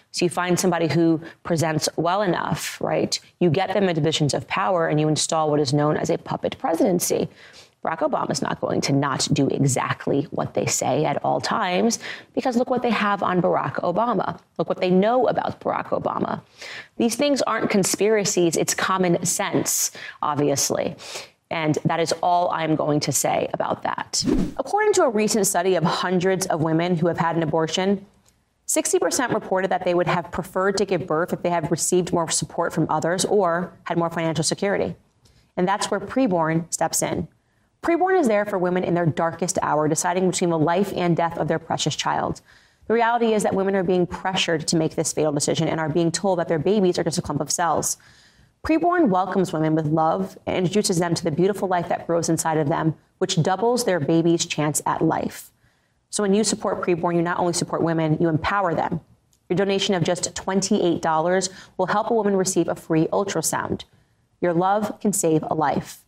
So you find somebody who presents well enough, right? You get them into positions of power and you install what is known as a puppet presidency. Barack Obama is not going to not do exactly what they say at all times because look what they have on Barack Obama. Look what they know about Barack Obama. These things aren't conspiracies, it's common sense, obviously. And that is all I'm going to say about that. According to a recent study of hundreds of women who have had an abortion, 60% reported that they would have preferred to give birth if they had received more support from others or had more financial security. And that's where preborn steps in. Preborn is there for women in their darkest hour, deciding between the life and death of their precious child. The reality is that women are being pressured to make this fatal decision and are being told that their babies are just a clump of cells. Preborn welcomes women with love and introduces them to the beautiful life that grows inside of them, which doubles their baby's chance at life. So when you support Preborn, you not only support women, you empower them. Your donation of just $28 will help a woman receive a free ultrasound. Your love can save a life.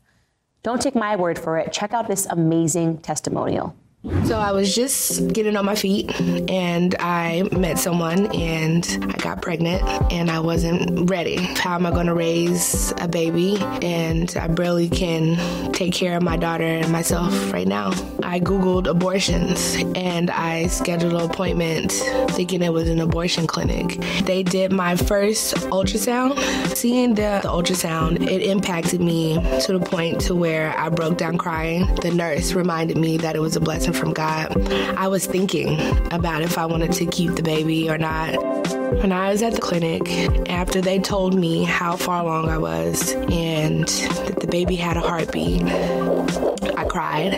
Don't take my word for it. Check out this amazing testimonial. So I was just getting on my feet and I met someone and I got pregnant and I wasn't ready. How am I going to raise a baby and I barely can take care of my daughter and myself right now. I googled abortions and I scheduled an appointment thinking it was an abortion clinic. They did my first ultrasound. Seeing the, the ultrasound, it impacted me to the point to where I broke down crying. The nurse reminded me that it was a blessing from God. I was thinking about if I wanted to keep the baby or not. When I was at the clinic, after they told me how far along I was and that the baby had a heartbeat, I cried.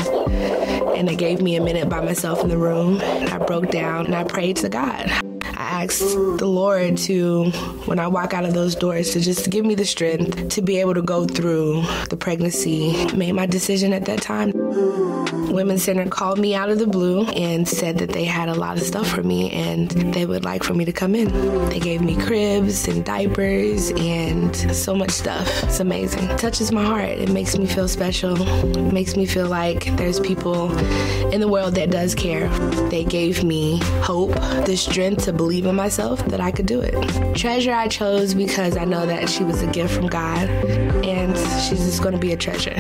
And they gave me a minute by myself in the room. I broke down and I prayed to God. I asked the Lord to, when I walk out of those doors, to just give me the strength to be able to go through the pregnancy. Made my decision at that time. Women's Center called me out of the blue and said that they had a lot of stuff for me and they would like for me to come in. They gave me cribs and diapers and so much stuff. It's amazing. It touches my heart. It makes me feel special. It makes me feel like there's people in the world that does care. They gave me hope, the strength to believe in myself that I could do it. Treasure I chose because I know that she was a gift from God and she's just going to be a treasure.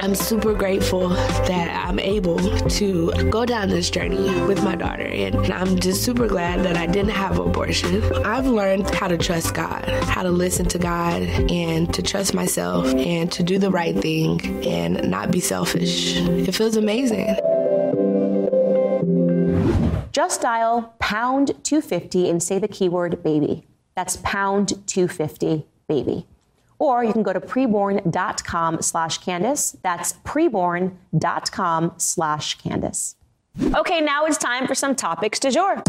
I'm super grateful that I'm able to go down this journey with my daughter and I'm just super glad that I didn't have abortion. I've learned how to trust God, how to listen to God and to trust myself and to do the right thing and not be selfish. It feels amazing. Just dial pound 250 and say the keyword baby. That's pound 250 baby. Or you can go to preborn.com slash Candace. That's preborn.com slash Candace. Okay, now it's time for some topics du jour.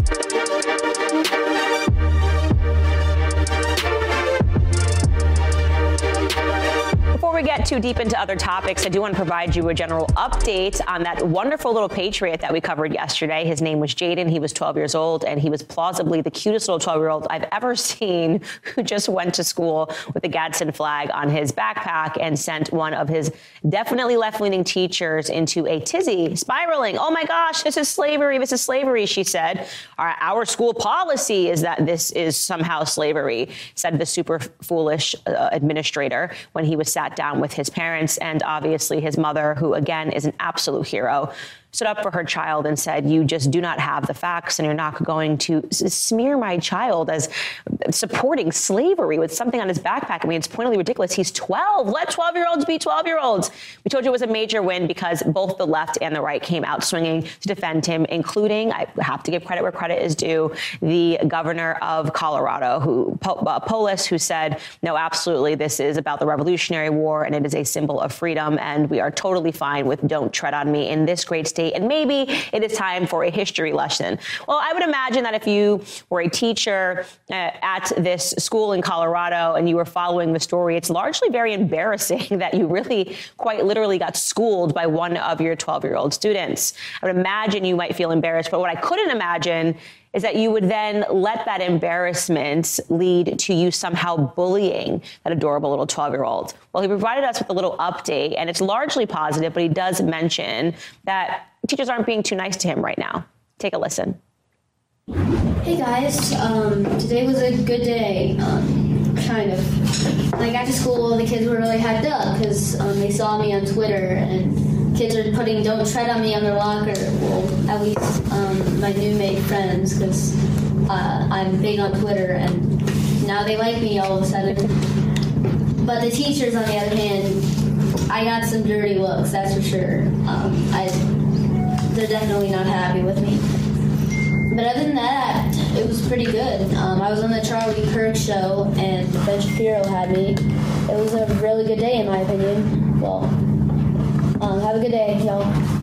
We get too deep into other topics, I do want to provide you a general update on that wonderful little patriot that we covered yesterday. His name was Jaden. He was 12 years old and he was plausibly the cutest little 12-year-old I've ever seen who just went to school with the Gadsden flag on his backpack and sent one of his definitely left-leaning teachers into a tizzy, spiraling. "Oh my gosh, this is slavery. This is slavery," she said. "Our, our school policy is that this is somehow slavery," said the super foolish uh, administrator when he was sat down with his parents and obviously his mother who again is an absolute hero stood up for her child and said, You just do not have the facts and you're not going to smear my child as supporting slavery with something on his backpack. I mean, it's pointedly ridiculous. He's 12. Let 12 year olds be 12 year olds. We told you it was a major win because both the left and the right came out swinging to defend him, including, I have to give credit where credit is due, the governor of Colorado, who, uh, Polis, who said, No, absolutely, this is about the Revolutionary War and it is a symbol of freedom. And we are totally fine with don't tread on me in this great state state and maybe it is time for a history lesson. Well, I would imagine that if you were a teacher uh, at this school in Colorado and you were following the story, it's largely very embarrassing that you really quite literally got schooled by one of your 12-year-old students. I would imagine you might feel embarrassed, but what I couldn't imagine is that you would then let that embarrassment lead to you somehow bullying that adorable little 12 year old. Well, he provided us with a little update, and it's largely positive, but he does mention that teachers aren't being too nice to him right now. Take a listen. Hey guys, um, today was a good day, um, kind of. When I got to school, the kids were really hyped up because um, they saw me on Twitter and kids are putting "Don't tread on me" on their locker. Well, at least um, my new made friends because uh, I'm big on Twitter and now they like me all of a sudden. But the teachers, on the other hand, I got some dirty looks, that's for sure. Um, I they're definitely not happy with me. But other than that, it was pretty good. Um, I was on the Charlie Kirk show, and Ben Shapiro had me. It was a really good day, in my opinion. Well, um, have a good day, y'all.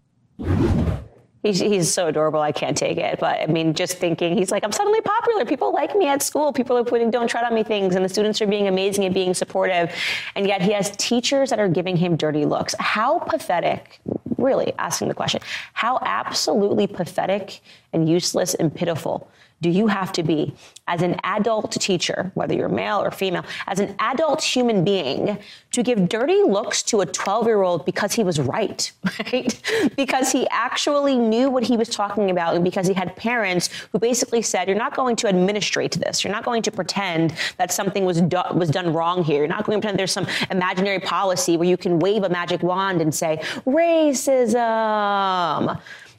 He's, he's so adorable. I can't take it. But I mean, just thinking, he's like, I'm suddenly popular. People like me at school. People are putting don't tread on me things, and the students are being amazing and being supportive. And yet he has teachers that are giving him dirty looks. How pathetic really asking the question how absolutely pathetic and useless and pitiful do you have to be as an adult teacher, whether you're male or female, as an adult human being to give dirty looks to a 12-year-old because he was right, right? because he actually knew what he was talking about and because he had parents who basically said you're not going to administrate this. You're not going to pretend that something was do- was done wrong here. You're not going to pretend there's some imaginary policy where you can wave a magic wand and say racism.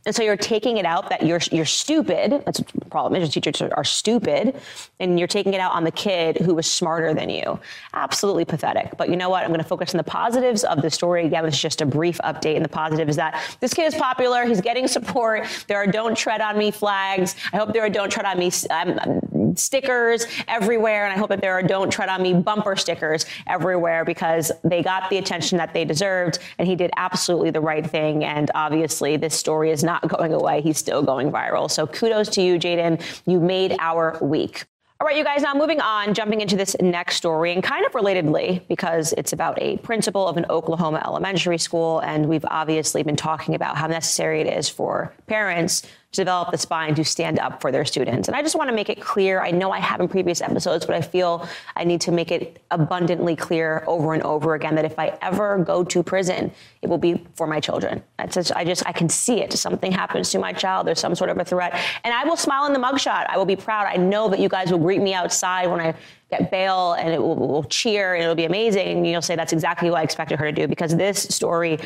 And so you're taking it out that you're you're stupid. That's the problem. Is teachers are, stupid, and you're taking it out on the kid who was smarter than you. Absolutely pathetic. But you know what? I'm going to focus on the positives of the story. Again, it's just a brief update. And the positive is that this kid is popular. He's getting support. There are "Don't Tread on Me" flags. I hope there are "Don't Tread on Me" um, stickers everywhere, and I hope that there are "Don't Tread on Me" bumper stickers everywhere because they got the attention that they deserved, and he did absolutely the right thing. And obviously, this story is not going away. He's still going viral. So kudos to you, Jaden. You made our week. All right, you guys, now moving on, jumping into this next story, and kind of relatedly, because it's about a principal of an Oklahoma elementary school, and we've obviously been talking about how necessary it is for parents to develop the spine to stand up for their students. And I just want to make it clear. I know I have in previous episodes, but I feel I need to make it abundantly clear over and over again that if I ever go to prison, it will be for my children. That's just, I just I can see it. Something happens to my child, there's some sort of a threat, and I will smile in the mugshot. I will be proud. I know that you guys will greet me outside when I get bail and it will, will cheer and it'll be amazing you'll say that's exactly what I expected her to do because this story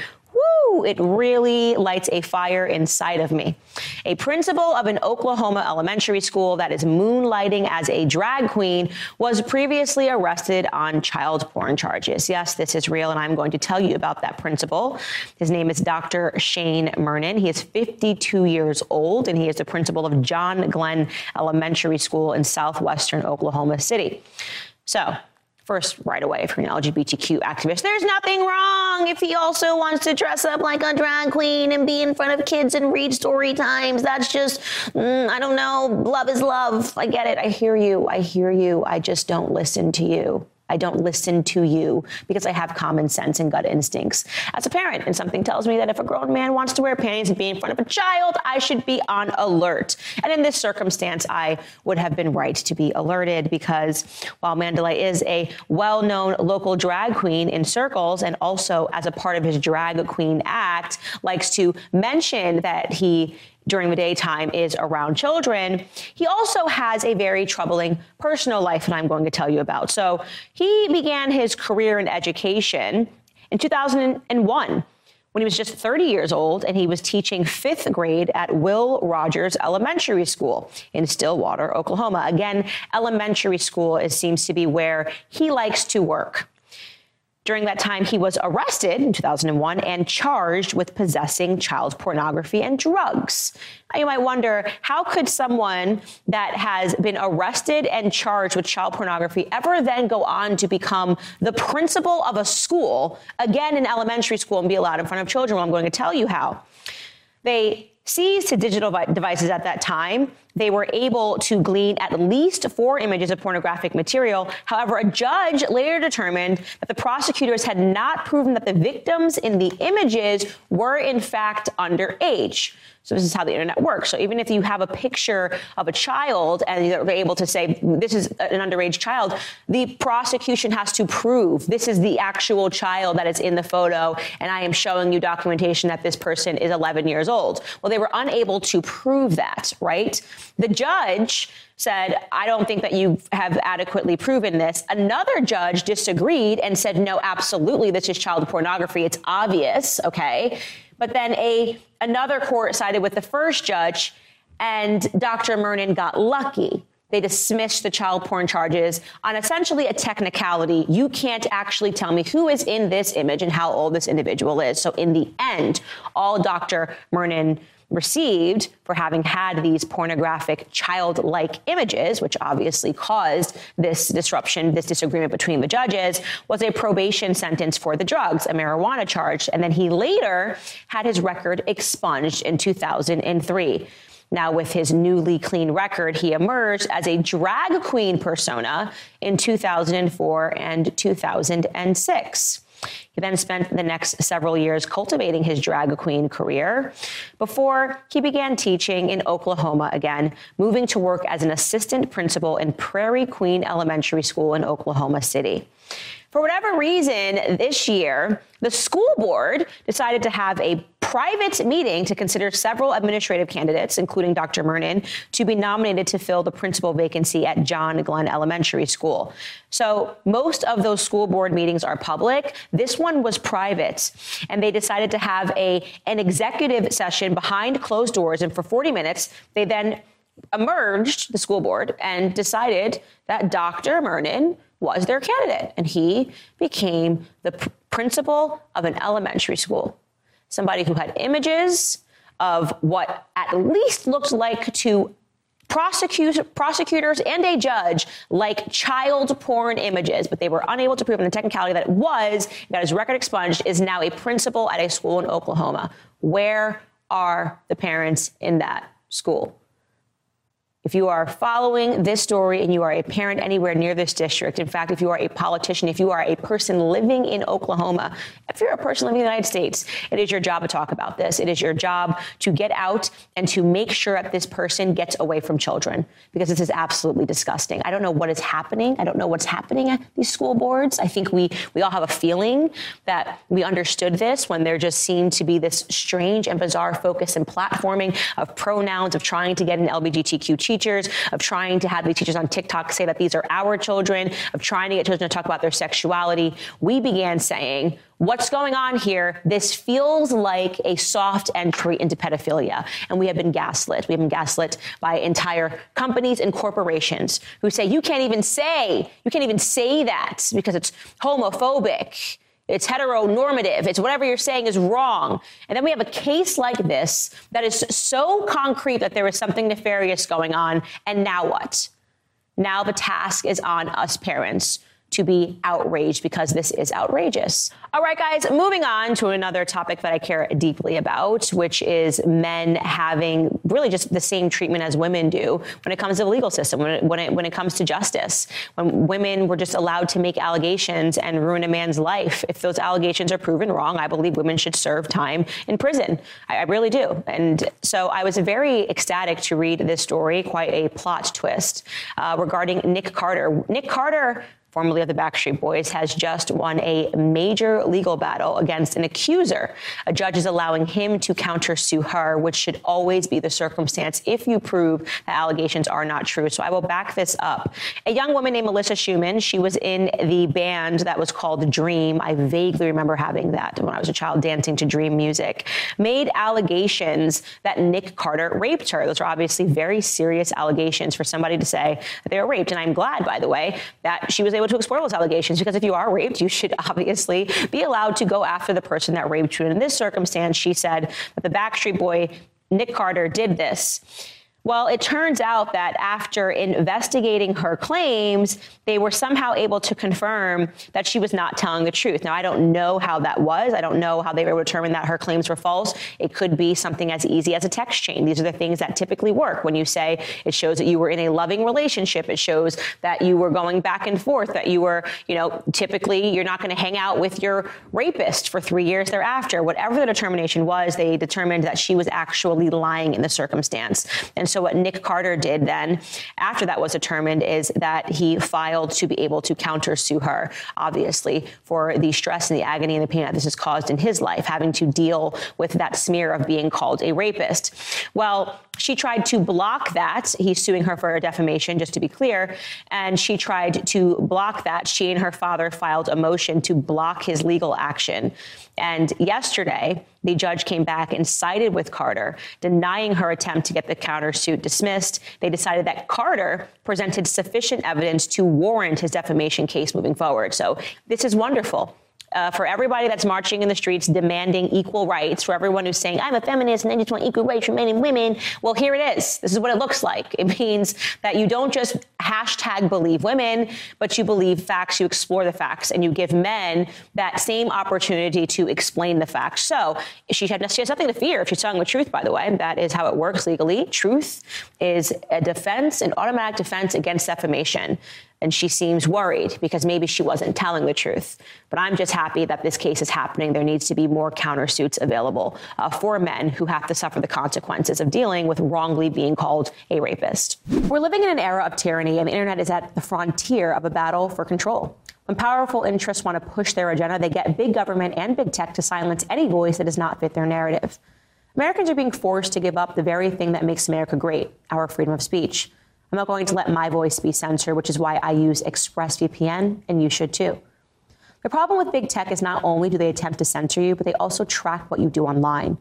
woo, it really lights a fire inside of me. A principal of an Oklahoma elementary school that is moonlighting as a drag queen was previously arrested on child porn charges. Yes, this is real, and I'm going to tell you about that principal. His name is Dr. Shane Murnan. He is 52 years old, and he is the principal of John Glenn Elementary School in southwestern Oklahoma City. So, first right away for an LGBTQ activist. There's nothing wrong if he also wants to dress up like a drag queen and be in front of kids and read story times. That's just, mm, I don't know. Love is love. I get it. I hear you. I hear you. I just don't listen to you. I don't listen to you because I have common sense and gut instincts. As a parent, and something tells me that if a grown man wants to wear panties and be in front of a child, I should be on alert. And in this circumstance, I would have been right to be alerted because while Mandalay is a well-known local drag queen in circles and also as a part of his drag queen act likes to mention that he during the daytime is around children. He also has a very troubling personal life that I'm going to tell you about. So, he began his career in education in 2001 when he was just 30 years old and he was teaching 5th grade at Will Rogers Elementary School in Stillwater, Oklahoma. Again, elementary school is, seems to be where he likes to work. During that time, he was arrested in 2001 and charged with possessing child pornography and drugs. Now, you might wonder how could someone that has been arrested and charged with child pornography ever then go on to become the principal of a school, again in elementary school, and be allowed in front of children? Well, I'm going to tell you how. They seized to digital devices at that time. They were able to glean at least four images of pornographic material. However, a judge later determined that the prosecutors had not proven that the victims in the images were in fact underage. So this is how the internet works. So even if you have a picture of a child and you're able to say this is an underage child, the prosecution has to prove this is the actual child that is in the photo and I am showing you documentation that this person is 11 years old. Well, they were unable to prove that, right? The judge said, I don't think that you have adequately proven this. Another judge disagreed and said, no, absolutely, this is child pornography. It's obvious, okay? But then a another court sided with the first judge and Dr. Murnan got lucky. They dismissed the child porn charges on essentially a technicality. You can't actually tell me who is in this image and how old this individual is. So in the end, all Dr. Murnan received for having had these pornographic childlike images, which obviously caused this disruption, this disagreement between the judges, was a probation sentence for the drugs, a marijuana charge. And then he later had his record expunged in 2003. Now, with his newly clean record, he emerged as a drag queen persona in 2004 and 2006. He then spent the next several years cultivating his drag queen career before he began teaching in Oklahoma again, moving to work as an assistant principal in Prairie Queen Elementary School in Oklahoma City. For whatever reason, this year, the school board decided to have a private meeting to consider several administrative candidates, including Dr. Murnan, to be nominated to fill the principal vacancy at John Glenn Elementary School. So most of those school board meetings are public. This one was private, and they decided to have a an executive session behind closed doors, and for 40 minutes, they then emerged the school board and decided that Dr. Murnan was their candidate and he became the principal of an elementary school somebody who had images of what at least looked like to prosecute, prosecutors and a judge like child porn images, but they were unable to prove in the technicality that it was, got his record expunged, is now a principal at a school in Oklahoma. Where are the parents in that school? If you are following this story and you are a parent anywhere near this district, in fact, if you are a politician, if you are a person living in Oklahoma, if you're a person living in the United States, it is your job to talk about this. It is your job to get out and to make sure that this person gets away from children because this is absolutely disgusting. I don't know what is happening. I don't know what's happening at these school boards. I think we we all have a feeling that we understood this when there just seemed to be this strange and bizarre focus and platforming of pronouns of trying to get an LGBTQ teachers, of trying to have these teachers on TikTok say that these are our children, of trying to get children to talk about their sexuality, we began saying, What's going on here? This feels like a soft entry into pedophilia. And we have been gaslit. We have been gaslit by entire companies and corporations who say, you can't even say, you can't even say that because it's homophobic. It's heteronormative. It's whatever you're saying is wrong. And then we have a case like this that is so concrete that there is something nefarious going on. And now what? Now the task is on us parents to be outraged because this is outrageous. All right, guys, moving on to another topic that I care deeply about, which is men having really just the same treatment as women do when it comes to the legal system, when it, when it, when it comes to justice. When women were just allowed to make allegations and ruin a man's life, if those allegations are proven wrong, I believe women should serve time in prison. I, I really do. And so I was very ecstatic to read this story, quite a plot twist uh, regarding Nick Carter. Nick Carter formerly of the Backstreet Boys, has just won a major legal battle against an accuser. A judge is allowing him to countersue her, which should always be the circumstance if you prove the allegations are not true. So I will back this up. A young woman named Melissa Schuman, she was in the band that was called Dream. I vaguely remember having that when I was a child dancing to Dream music. Made allegations that Nick Carter raped her. Those are obviously very serious allegations for somebody to say that they were raped. And I'm glad, by the way, that she was able able to explore those allegations because if you are raped, you should obviously be allowed to go after the person that raped you. And in this circumstance, she said that the Backstreet Boy Nick Carter did this. Well, it turns out that after investigating her claims, they were somehow able to confirm that she was not telling the truth. Now, I don't know how that was. I don't know how they were able to determine that her claims were false. It could be something as easy as a text chain. These are the things that typically work when you say it shows that you were in a loving relationship. It shows that you were going back and forth, that you were, you know, typically you're not going to hang out with your rapist for 3 years thereafter. Whatever the determination was, they determined that she was actually lying in the circumstance. And so what Nick Carter did then after that was determined is that he filed to be able to countersue her obviously for the stress and the agony and the pain that this has caused in his life having to deal with that smear of being called a rapist. Well, she tried to block that. He's suing her for defamation just to be clear, and she tried to block that. She and her father filed a motion to block his legal action. And yesterday, the judge came back and sided with Carter, denying her attempt to get the countersuit dismissed. They decided that Carter presented sufficient evidence to warrant his defamation case moving forward. So this is wonderful uh, for everybody that's marching in the streets demanding equal rights, for everyone who's saying, I'm a feminist and I just want equal rights for men and women. Well, here it is. This is what it looks like. It means that you don't just hashtag believe women, but you believe facts, you explore the facts, and you give men that same opportunity to explain the facts. So she, had, she has nothing to fear if she's telling the truth, by the way. That is how it works legally. Truth is a defense, an automatic defense against defamation and she seems worried because maybe she wasn't telling the truth. But I'm just happy that this case is happening. There needs to be more countersuits available uh, for men who have to suffer the consequences of dealing with wrongly being called a rapist. We're living in an era of tyranny, and the internet is at the frontier of a battle for control. When powerful interests want to push their agenda, they get big government and big tech to silence any voice that does not fit their narrative. Americans are being forced to give up the very thing that makes America great, our freedom of speech. I'm not going to let my voice be censored, which is why I use ExpressVPN, and you should too. The problem with big tech is not only do they attempt to censor you, but they also track what you do online.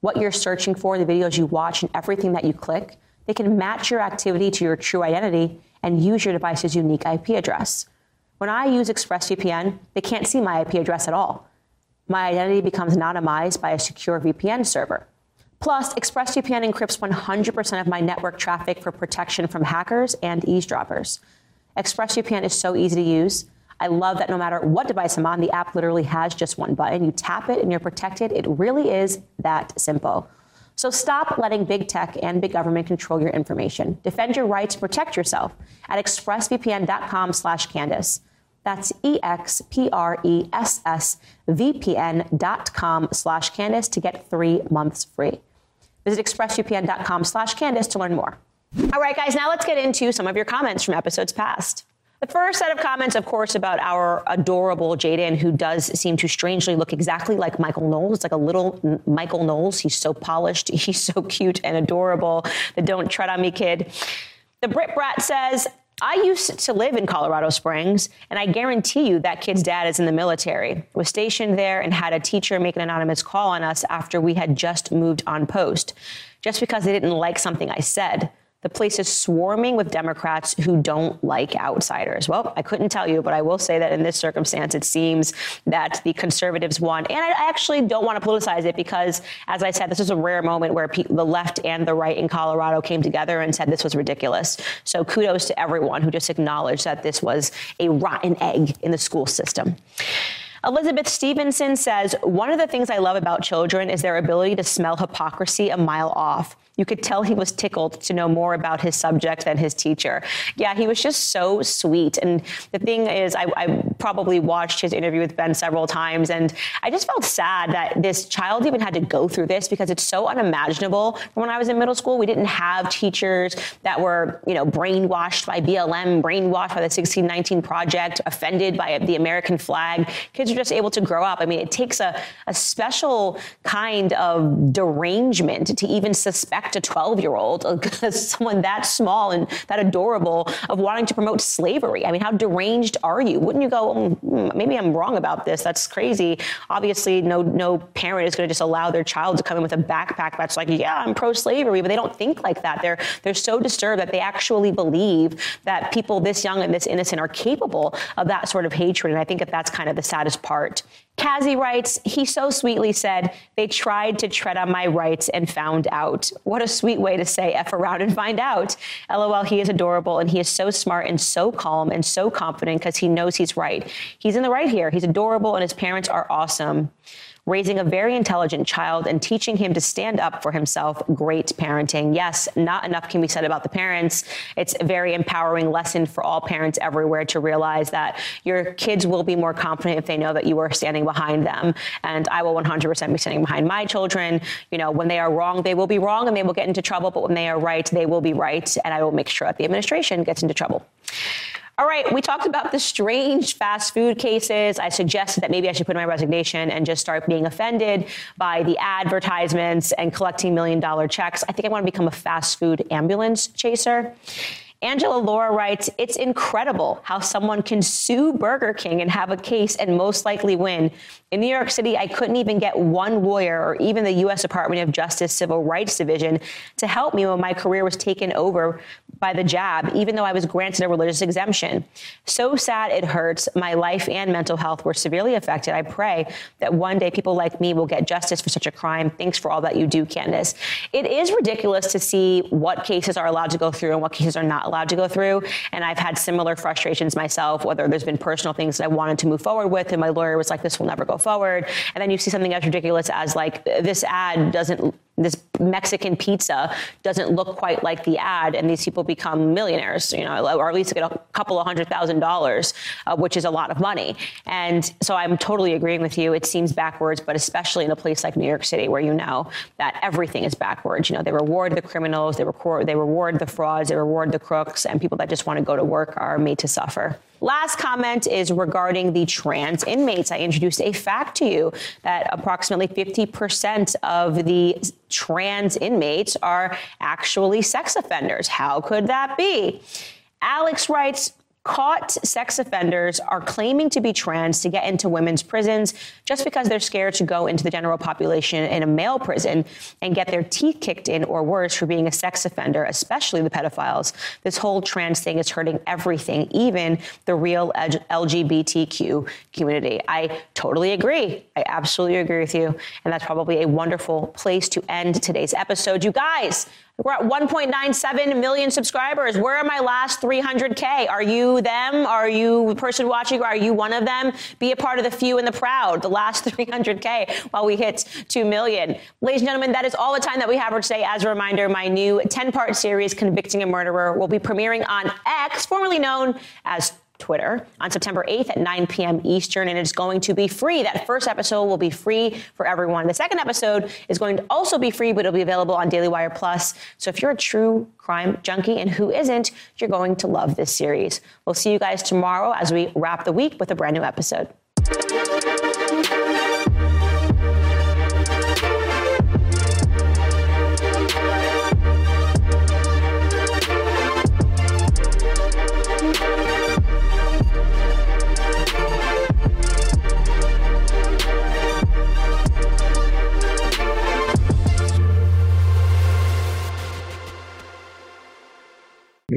What you're searching for, the videos you watch, and everything that you click, they can match your activity to your true identity and use your device's unique IP address. When I use ExpressVPN, they can't see my IP address at all. My identity becomes anonymized by a secure VPN server. Plus, ExpressVPN encrypts 100% of my network traffic for protection from hackers and eavesdroppers. ExpressVPN is so easy to use. I love that no matter what device I'm on, the app literally has just one button. You tap it and you're protected. It really is that simple. So stop letting big tech and big government control your information. Defend your rights, protect yourself at expressvpn.com/candace. That's e-x-p-r-e-s-s-v-p-n.com slash candace, to get three months free. Visit expressvpn.com slash Candace to learn more. All right, guys, now let's get into some of your comments from episodes past. The first set of comments, of course, about our adorable Jaden, who does seem to strangely look exactly like Michael Knowles. Like a little Michael Knowles. He's so polished. He's so cute and adorable. The don't tread on me kid. The Brit Brat says, I used to live in Colorado Springs, and I guarantee you that kid's dad is in the military. Was stationed there and had a teacher make an anonymous call on us after we had just moved on post, just because they didn't like something I said. The place is swarming with Democrats who don't like outsiders. Well, I couldn't tell you, but I will say that in this circumstance, it seems that the conservatives won. And I actually don't want to politicize it because, as I said, this is a rare moment where the left and the right in Colorado came together and said this was ridiculous. So kudos to everyone who just acknowledged that this was a rotten egg in the school system. Elizabeth Stevenson says, One of the things I love about children is their ability to smell hypocrisy a mile off. You could tell he was tickled to know more about his subject than his teacher. Yeah, he was just so sweet. And the thing is, I, I probably watched his interview with Ben several times, and I just felt sad that this child even had to go through this because it's so unimaginable. When I was in middle school, we didn't have teachers that were, you know, brainwashed by BLM, brainwashed by the 1619 Project, offended by the American flag. Kids are just able to grow up. I mean, it takes a, a special kind of derangement to even suspect a 12 year old, someone that small and that adorable, of wanting to promote slavery. I mean, how deranged are you? Wouldn't you go, oh, hmm, maybe I'm wrong about this? That's crazy. Obviously, no, no parent is going to just allow their child to come in with a backpack that's like, yeah, I'm pro slavery, but they don't think like that. They're, they're so disturbed that they actually believe that people this young and this innocent are capable of that sort of hatred. And I think that that's kind of the saddest part. Kazi writes, he so sweetly said, they tried to tread on my rights and found out. What a sweet way to say F around and find out. LOL, he is adorable and he is so smart and so calm and so confident because he knows he's right. He's in the right here. He's adorable and his parents are awesome raising a very intelligent child and teaching him to stand up for himself. Great parenting. Yes, not enough can be said about the parents. It's a very empowering lesson for all parents everywhere to realize that your kids will be more confident if they know that you are standing behind them. And I will 100% be standing behind my children. You know, when they are wrong, they will be wrong and they will get into trouble, but when they are right, they will be right, and I will make sure that the administration gets into trouble. All right, we talked about the strange fast food cases. I suggested that maybe I should put in my resignation and just start being offended by the advertisements and collecting million dollar checks. I think I want to become a fast food ambulance chaser. Angela Laura writes, It's incredible how someone can sue Burger King and have a case and most likely win. In New York City, I couldn't even get one lawyer or even the U.S. Department of Justice Civil Rights Division to help me when my career was taken over by the jab, even though I was granted a religious exemption. So sad it hurts. My life and mental health were severely affected. I pray that one day people like me will get justice for such a crime. Thanks for all that you do, Candace. It is ridiculous to see what cases are allowed to go through and what cases are not allowed to go through. And I've had similar frustrations myself, whether there's been personal things that I wanted to move forward with, and my lawyer was like, this will never go forward. And then you see something as ridiculous as like, this ad doesn't this Mexican pizza doesn't look quite like the ad and these people become millionaires, you know, or at least get a couple of hundred thousand dollars, uh, which is a lot of money. And so I'm totally agreeing with you. It seems backwards, but especially in a place like New York City where you know that everything is backwards. You know, they reward the criminals, they reward they reward the frauds, they reward the crooks, and people that just want to go to work are made to suffer. Last comment is regarding the trans inmates. I introduced a fact to you that approximately 50% of the trans inmates are actually sex offenders. How could that be? Alex writes, caught sex offenders are claiming to be trans to get into women's prisons just because they're scared to go into the general population in a male prison and get their teeth kicked in or worse for being a sex offender, especially the pedophiles. This whole trans thing is hurting everything, even the real LGBTQ community. I totally agree. I absolutely agree with you. And that's probably a wonderful place to end today's episode. You guys, we're at 1.97 million subscribers. Where are my last 300K? Are you them? Are you the person watching? Are you one of them? Be a part of the few and the proud, the last 300K while we hit 2 million. Ladies and gentlemen, that is all the time that we have for today. As a reminder, my new 10 part series, Convicting a Murderer, will be premiering on X, formerly known as Twitter on September 8th at 9 p.m. Eastern, and it's going to be free. That first episode will be free for everyone. The second episode is going to also be free, but it'll be available on Daily Wire Plus. So if you're a true crime junkie and who isn't, you're going to love this series. We'll see you guys tomorrow as we wrap the week with a brand new episode.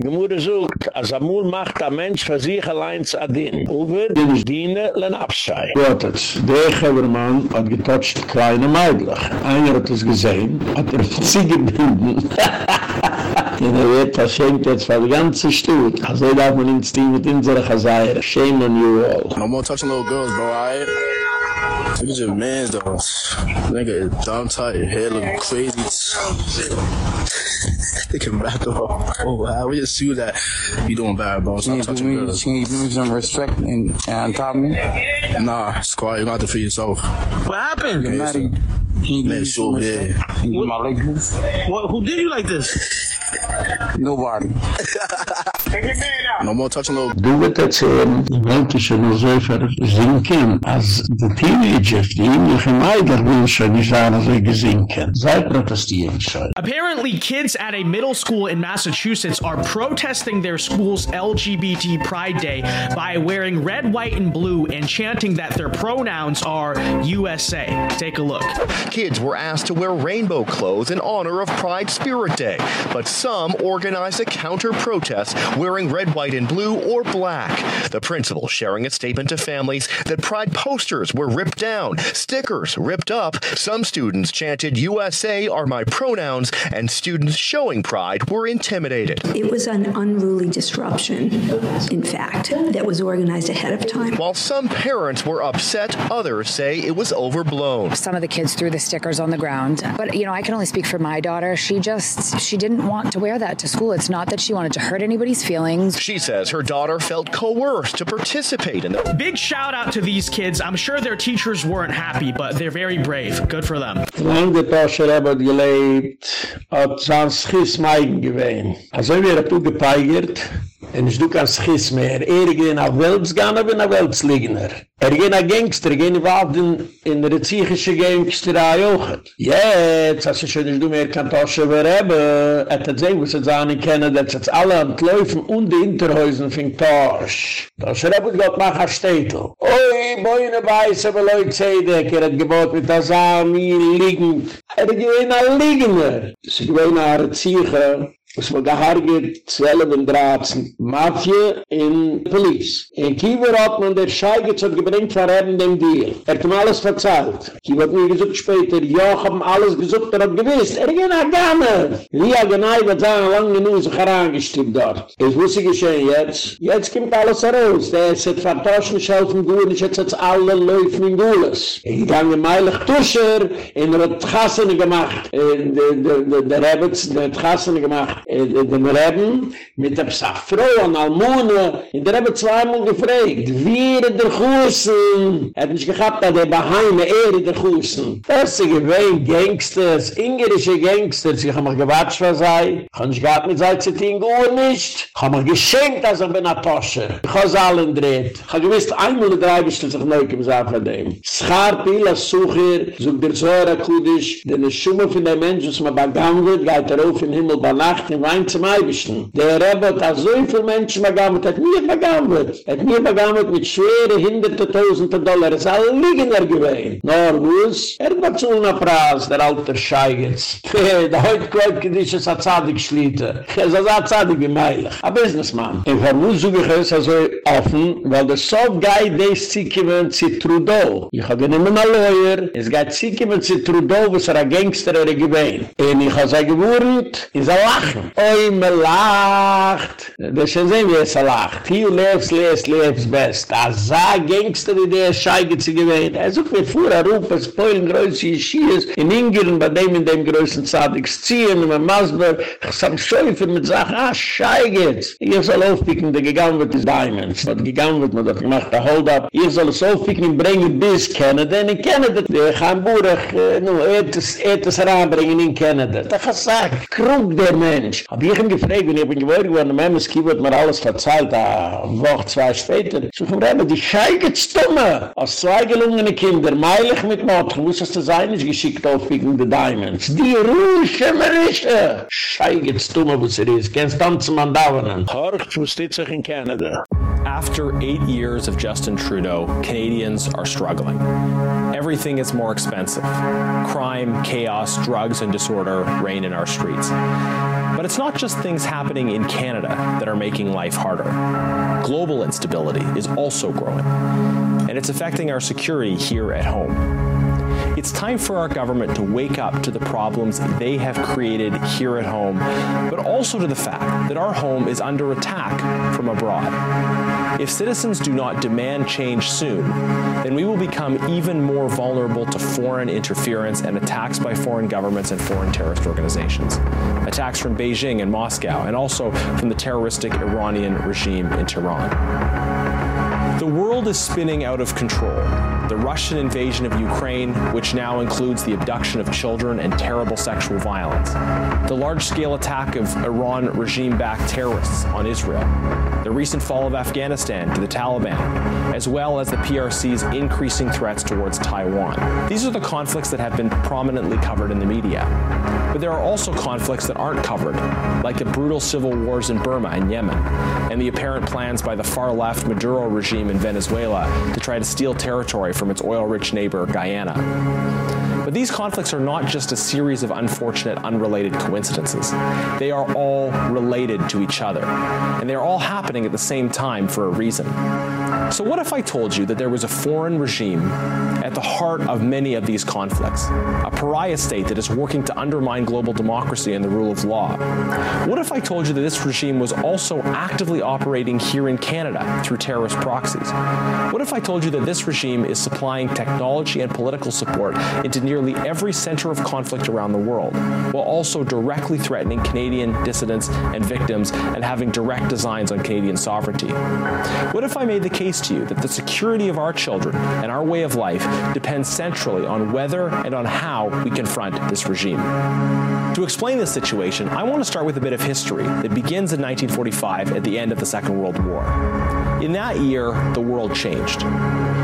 Gemüse sucht, als amul macht ein Mensch für sich allein zu adin. Uwe, den ich diene, len abschei. Gottes, der Gebermann hat getotcht kleine Meidlich. Einer hat es gesehen, hat er sie gebunden. Und er wird verschenkt jetzt für die ganze Stutt. Also darf man ins Team mit unserer Chazayra. Shame on you all. No more touching little girls, bro, alright? Nigga just mans though. Nigga is dumb tight, hair looking crazy. They can rap off. Oh, how we just see that you doing bad, bro. Stop touching girls. Can you give me some respect and, and on top of me? Nah, squad, you got to feed yourself. What happened? Okay, Maddie, so- can you give Man, me yeah. respect? Can you give my leg loose? What, who did you like this? Nobody. No more touching little Du wird erzählen, die Welt ist ja nur so versinken, als die Teenagers, die jüngliche Meidlich will schon nicht sagen, als sie gesinken. Sei protestieren schon. Apparently, kids at a middle school in Massachusetts are protesting their school's LGBT Pride Day by wearing red, white, and blue and chanting that their pronouns are USA. Take a look. Kids were asked to wear rainbow clothes in honor of Pride Spirit Day, but some organized a counter protest wearing red, white, and blue or black. The principal sharing a statement to families that Pride posters were ripped down, stickers ripped up. Some students chanted USA are my pronouns, and students showing Pride were intimidated. It was an unruly disruption, in fact, that was organized ahead of time. While some parents were upset, others say it was overblown. Some of the kids threw the stickers on the ground. But you know, I can only speak for my daughter. She just she didn't want to wear that to school. It's not that she wanted to hurt anybody's feelings. She says her daughter felt coerced to participate in the Big shout out to these kids. I'm sure their teachers weren't happy, but they're very brave. Good for them. Lang der Toscher hat gelebt, hat sein Schiss meigen gewehen. Also wir haben gepeigert, en ich du kein Schiss mehr. Er ging nach Weltsganer, bin nach Weltsligner. Er ging nach Gangster, er ging überhaupt in, in der psychische Gangsterei auch. Jetzt, als ich schon nicht mehr kein Toscher mehr habe, hat er gesehen, was er sagen können, dass jetzt alle am Läufen und die Hinterhäusen von Tosch. Toscher hat Gott mach ein Städtel. Oi, boine weiße, aber Leute Zedek, er hat gebot mit der Sami liegend. Er gewinnt ein Liegender. Sie gewinnt eine Erzieher, Es war gehargert, zwölf und dreizehn. Mafia in Police. In Kiewer hat man der Scheigitz hat gebringt verheben dem Deal. Er hat ihm alles verzeiht. Kiewer hat mir gesagt später, ja, hab ihm alles gesagt, er hat gewiss. Er ging nach Gamme. Wie er genau wird sagen, lang genug sich herangestippt dort. Es wusste geschehen jetzt. Jetzt kommt alles heraus. Der ist jetzt vertauscht nicht helfen gut, nicht jetzt jetzt alle Läufen in Gules. Er ging meilig Tuscher, in er hat Gassene gemacht. Der Rebetz, der hat Gassene gemacht. In dem Reben mit der Psa-Frau an Almune in der Reben zweimal gefragt wie er der Chusen? Er hat nicht gehabt dass er beheime er der Chusen. Das sind gewähnt Gangsters ingerische Gangsters. Ich hab mich gewatscht was sei. Ich hab nicht gehabt mit seit sie tin gut nicht. Ich hab mir geschenkt dass er bin a Tosche ich hab es allen dreht. Ich hab gewiss einmal drei bestel sich neu gesagt von dem. Schar Pila Sucher so der Zohar Akudisch denn es Schumme von der Mensch was man begangen wird geht er auf in Himmel bei Nacht in Wein zum Eibischen. Der Rebbe hat auch so viele Menschen begammelt, hat mir begammelt. Hat mir begammelt mit schwere hinderte Tausende Dollar. Es ist ein Liegener gewesen. Nor wuss, er hat zu einer Preis, der alter Scheigitz. Der heute glaubt, dass es ein Zadig schlitte. Es ist ein Zadig wie Meilig. Ein Businessman. In Vermuz suche ich es also offen, weil der Soft-Guy des Zikimen zu Trudeau. Ich habe genommen einen Lawyer, es geht Zikimen zu Trudeau, was er ein Gangster er gewesen. Und ich habe sie gewohnt, ist ein Lachen. Oi, me lacht. Das ist schon sehen, wie es er lacht. Hier lebst, lebst, lebst best. A sa gangster, wie der Scheige zu gewähnt. Er sucht mir vor, er ruft, es poilen größe Ischies, in Ingern, bei dem in dem größten Zadigs ziehen, in meinem Masber, ich sag, Schäufe mit Sachen, ah, Scheige. Ihr soll aufpicken, der gegangen wird, ist Diamonds. Was gegangen wird, man hat gemacht, der Hold-up. Ihr soll es aufpicken, und bringen bis Canada, in Canada. Der Hamburg, nu, etwas, etwas heranbringen in Canada. Da kann ich sagen, krug der Mensch. Hab ich ihm gefragt, wenn ich bin gewohnt geworden, der Memmes Kiewert mir alles verzeiht, a Woche, zwei später. So ich mir die Scheige stumme. Aus zwei gelungene Kinder, meilig mit Mord, ich wusste, dass das eine geschickt auf wegen der Diamonds. Die Ruhe, Schimmerische. Er. Scheige stumme, wo sie ist. Kennst tanzen man dauernd. Horch, wo steht sich in Canada? After eight years of Justin Trudeau, Canadians are struggling. Everything is more expensive. Crime, chaos, drugs, and disorder reign in our streets. But it's not just things happening in Canada that are making life harder. Global instability is also growing, and it's affecting our security here at home. It's time for our government to wake up to the problems they have created here at home, but also to the fact that our home is under attack from abroad. If citizens do not demand change soon, then we will become even more vulnerable to foreign interference and attacks by foreign governments and foreign terrorist organizations. Attacks from Beijing and Moscow and also from the terroristic Iranian regime in Tehran. The world is spinning out of control the Russian invasion of Ukraine, which now includes the abduction of children and terrible sexual violence, the large-scale attack of Iran regime-backed terrorists on Israel, the recent fall of Afghanistan to the Taliban, as well as the PRC's increasing threats towards Taiwan. These are the conflicts that have been prominently covered in the media. But there are also conflicts that aren't covered, like the brutal civil wars in Burma and Yemen, and the apparent plans by the far-left Maduro regime in Venezuela to try to steal territory from its oil-rich neighbor Guyana. But these conflicts are not just a series of unfortunate unrelated coincidences. They are all related to each other, and they are all happening at the same time for a reason. So what if I told you that there was a foreign regime at the heart of many of these conflicts? A pariah state that is working to undermine global democracy and the rule of law. What if I told you that this regime was also actively operating here in Canada through terrorist proxies? What if I told you that this regime is supplying technology and political support into nearly every center of conflict around the world, while also directly threatening Canadian dissidents and victims and having direct designs on Canadian sovereignty? What if I made the case to you that the security of our children and our way of life depends centrally on whether and on how we confront this regime. To explain this situation, I want to start with a bit of history that begins in 1945 at the end of the Second World War. In that year, the world changed.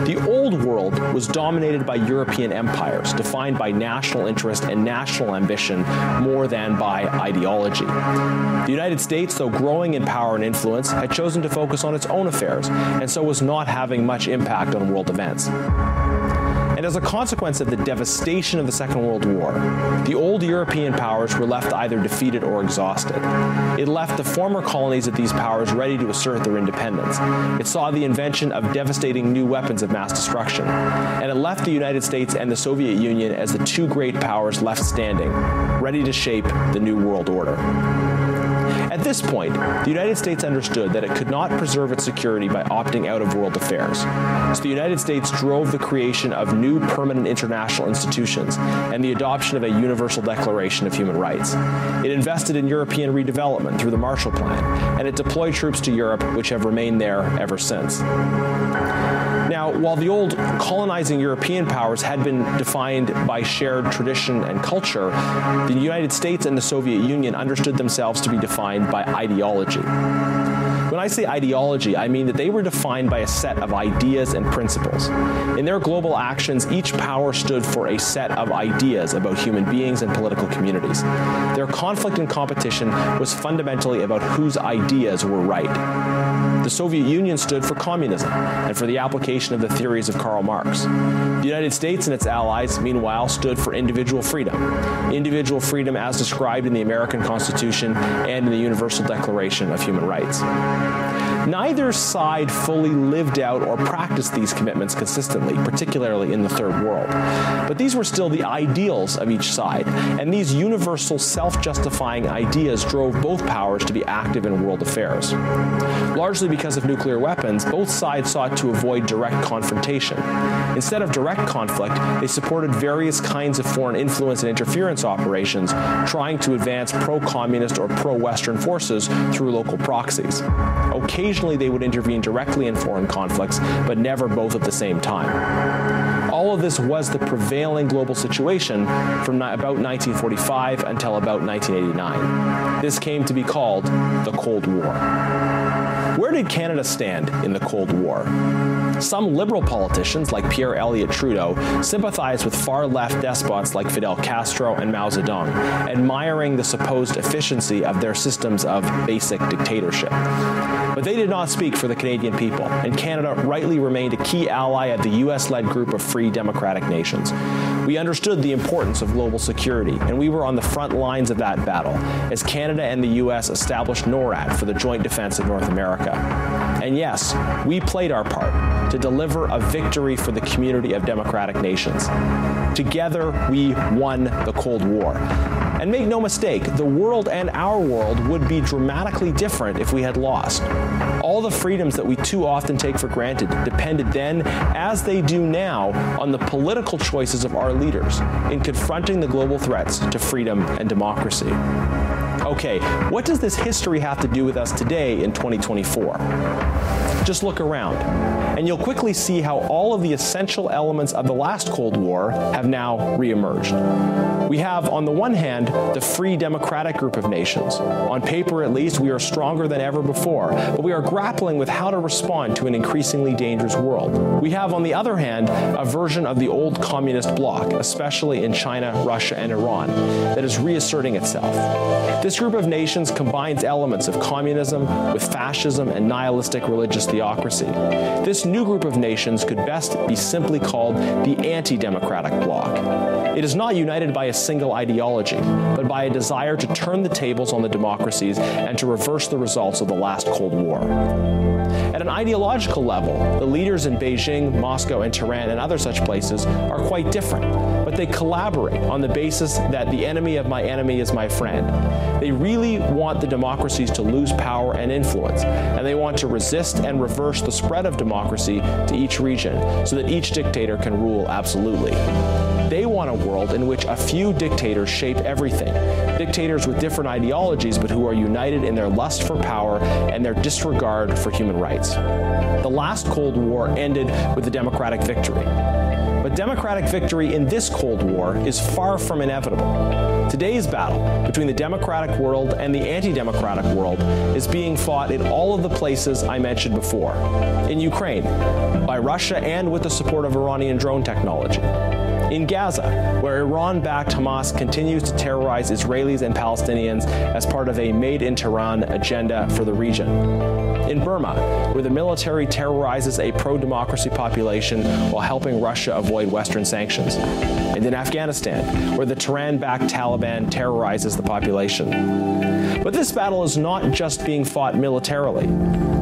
The old world was dominated by European empires defined by national interest and national ambition more than by ideology. The United States, though growing in power and influence, had chosen to focus on its own affairs and so was not having much impact on world events. And as a consequence of the devastation of the Second World War, the old European powers were left either defeated or exhausted. It left the former colonies of these powers ready to assert their independence. It saw the invention of devastating new weapons of mass destruction, and it left the United States and the Soviet Union as the two great powers left standing, ready to shape the new world order. At this point, the United States understood that it could not preserve its security by opting out of world affairs. So the United States drove the creation of new permanent international institutions and the adoption of a universal declaration of human rights. It invested in European redevelopment through the Marshall Plan, and it deployed troops to Europe which have remained there ever since. Now, while the old colonizing European powers had been defined by shared tradition and culture, the United States and the Soviet Union understood themselves to be defined by ideology. When I say ideology, I mean that they were defined by a set of ideas and principles. In their global actions, each power stood for a set of ideas about human beings and political communities. Their conflict and competition was fundamentally about whose ideas were right. The Soviet Union stood for communism and for the application of the theories of Karl Marx. The United States and its allies meanwhile stood for individual freedom. Individual freedom as described in the American Constitution and in the Universal Declaration of Human Rights. Neither side fully lived out or practiced these commitments consistently, particularly in the third world. But these were still the ideals of each side, and these universal self-justifying ideas drove both powers to be active in world affairs. Largely because of nuclear weapons, both sides sought to avoid direct confrontation. Instead of direct conflict, they supported various kinds of foreign influence and interference operations, trying to advance pro-communist or pro-western forces through local proxies. Occasionally they would intervene directly in foreign conflicts, but never both at the same time. All of this was the prevailing global situation from about 1945 until about 1989. This came to be called the Cold War. Where did Canada stand in the Cold War? Some liberal politicians like Pierre Elliott Trudeau sympathized with far-left despots like Fidel Castro and Mao Zedong, admiring the supposed efficiency of their systems of basic dictatorship. But they did not speak for the Canadian people, and Canada rightly remained a key ally of the US-led group of free democratic nations. We understood the importance of global security, and we were on the front lines of that battle as Canada and the US established NORAD for the joint defense of North America. And yes, we played our part to deliver a victory for the community of democratic nations. Together, we won the Cold War. And make no mistake, the world and our world would be dramatically different if we had lost. All the freedoms that we too often take for granted depended then, as they do now, on the political choices of our leaders in confronting the global threats to freedom and democracy. Okay, what does this history have to do with us today in 2024? Just look around, and you'll quickly see how all of the essential elements of the last Cold War have now reemerged. We have on the one hand the free democratic group of nations. On paper at least we are stronger than ever before, but we are grappling with how to respond to an increasingly dangerous world. We have on the other hand a version of the old communist bloc, especially in China, Russia and Iran, that is reasserting itself. This group of nations combines elements of communism with fascism and nihilistic religious theocracy. This new group of nations could best be simply called the anti-democratic bloc. It is not united by a single ideology, but by a desire to turn the tables on the democracies and to reverse the results of the last Cold War. At an ideological level, the leaders in Beijing, Moscow and Tehran and other such places are quite different, but they collaborate on the basis that the enemy of my enemy is my friend. They really want the democracies to lose power and influence, and they want to resist and reverse the spread of democracy to each region so that each dictator can rule absolutely. They want a world in which a few dictators shape everything. Dictators with different ideologies but who are united in their lust for power and their disregard for human rights. The last Cold War ended with a democratic victory. But democratic victory in this Cold War is far from inevitable. Today's battle between the democratic world and the anti-democratic world is being fought in all of the places I mentioned before. In Ukraine, by Russia and with the support of Iranian drone technology in Gaza, where Iran-backed Hamas continues to terrorize Israelis and Palestinians as part of a made in Tehran agenda for the region. In Burma, where the military terrorizes a pro-democracy population while helping Russia avoid western sanctions. And in Afghanistan, where the Tehran-backed Taliban terrorizes the population. But this battle is not just being fought militarily.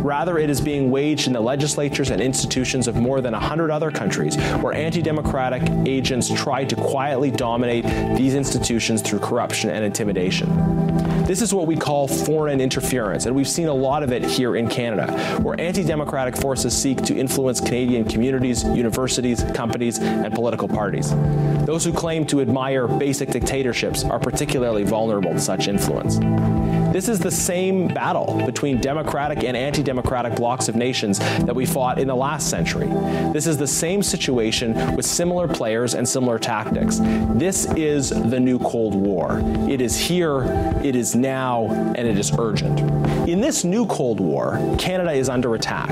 Rather, it is being waged in the legislatures and institutions of more than 100 other countries where anti-democratic agents try to quietly dominate these institutions through corruption and intimidation. This is what we call foreign interference, and we've seen a lot of it here in Canada, where anti-democratic forces seek to influence Canadian communities, universities, companies, and political parties. Those who claim to admire basic dictatorships are particularly vulnerable to such influence. This is the same battle between democratic and anti-democratic blocs of nations that we fought in the last century. This is the same situation with similar players and similar tactics. This is the new Cold War. It is here, it is now, and it is urgent. In this new Cold War, Canada is under attack.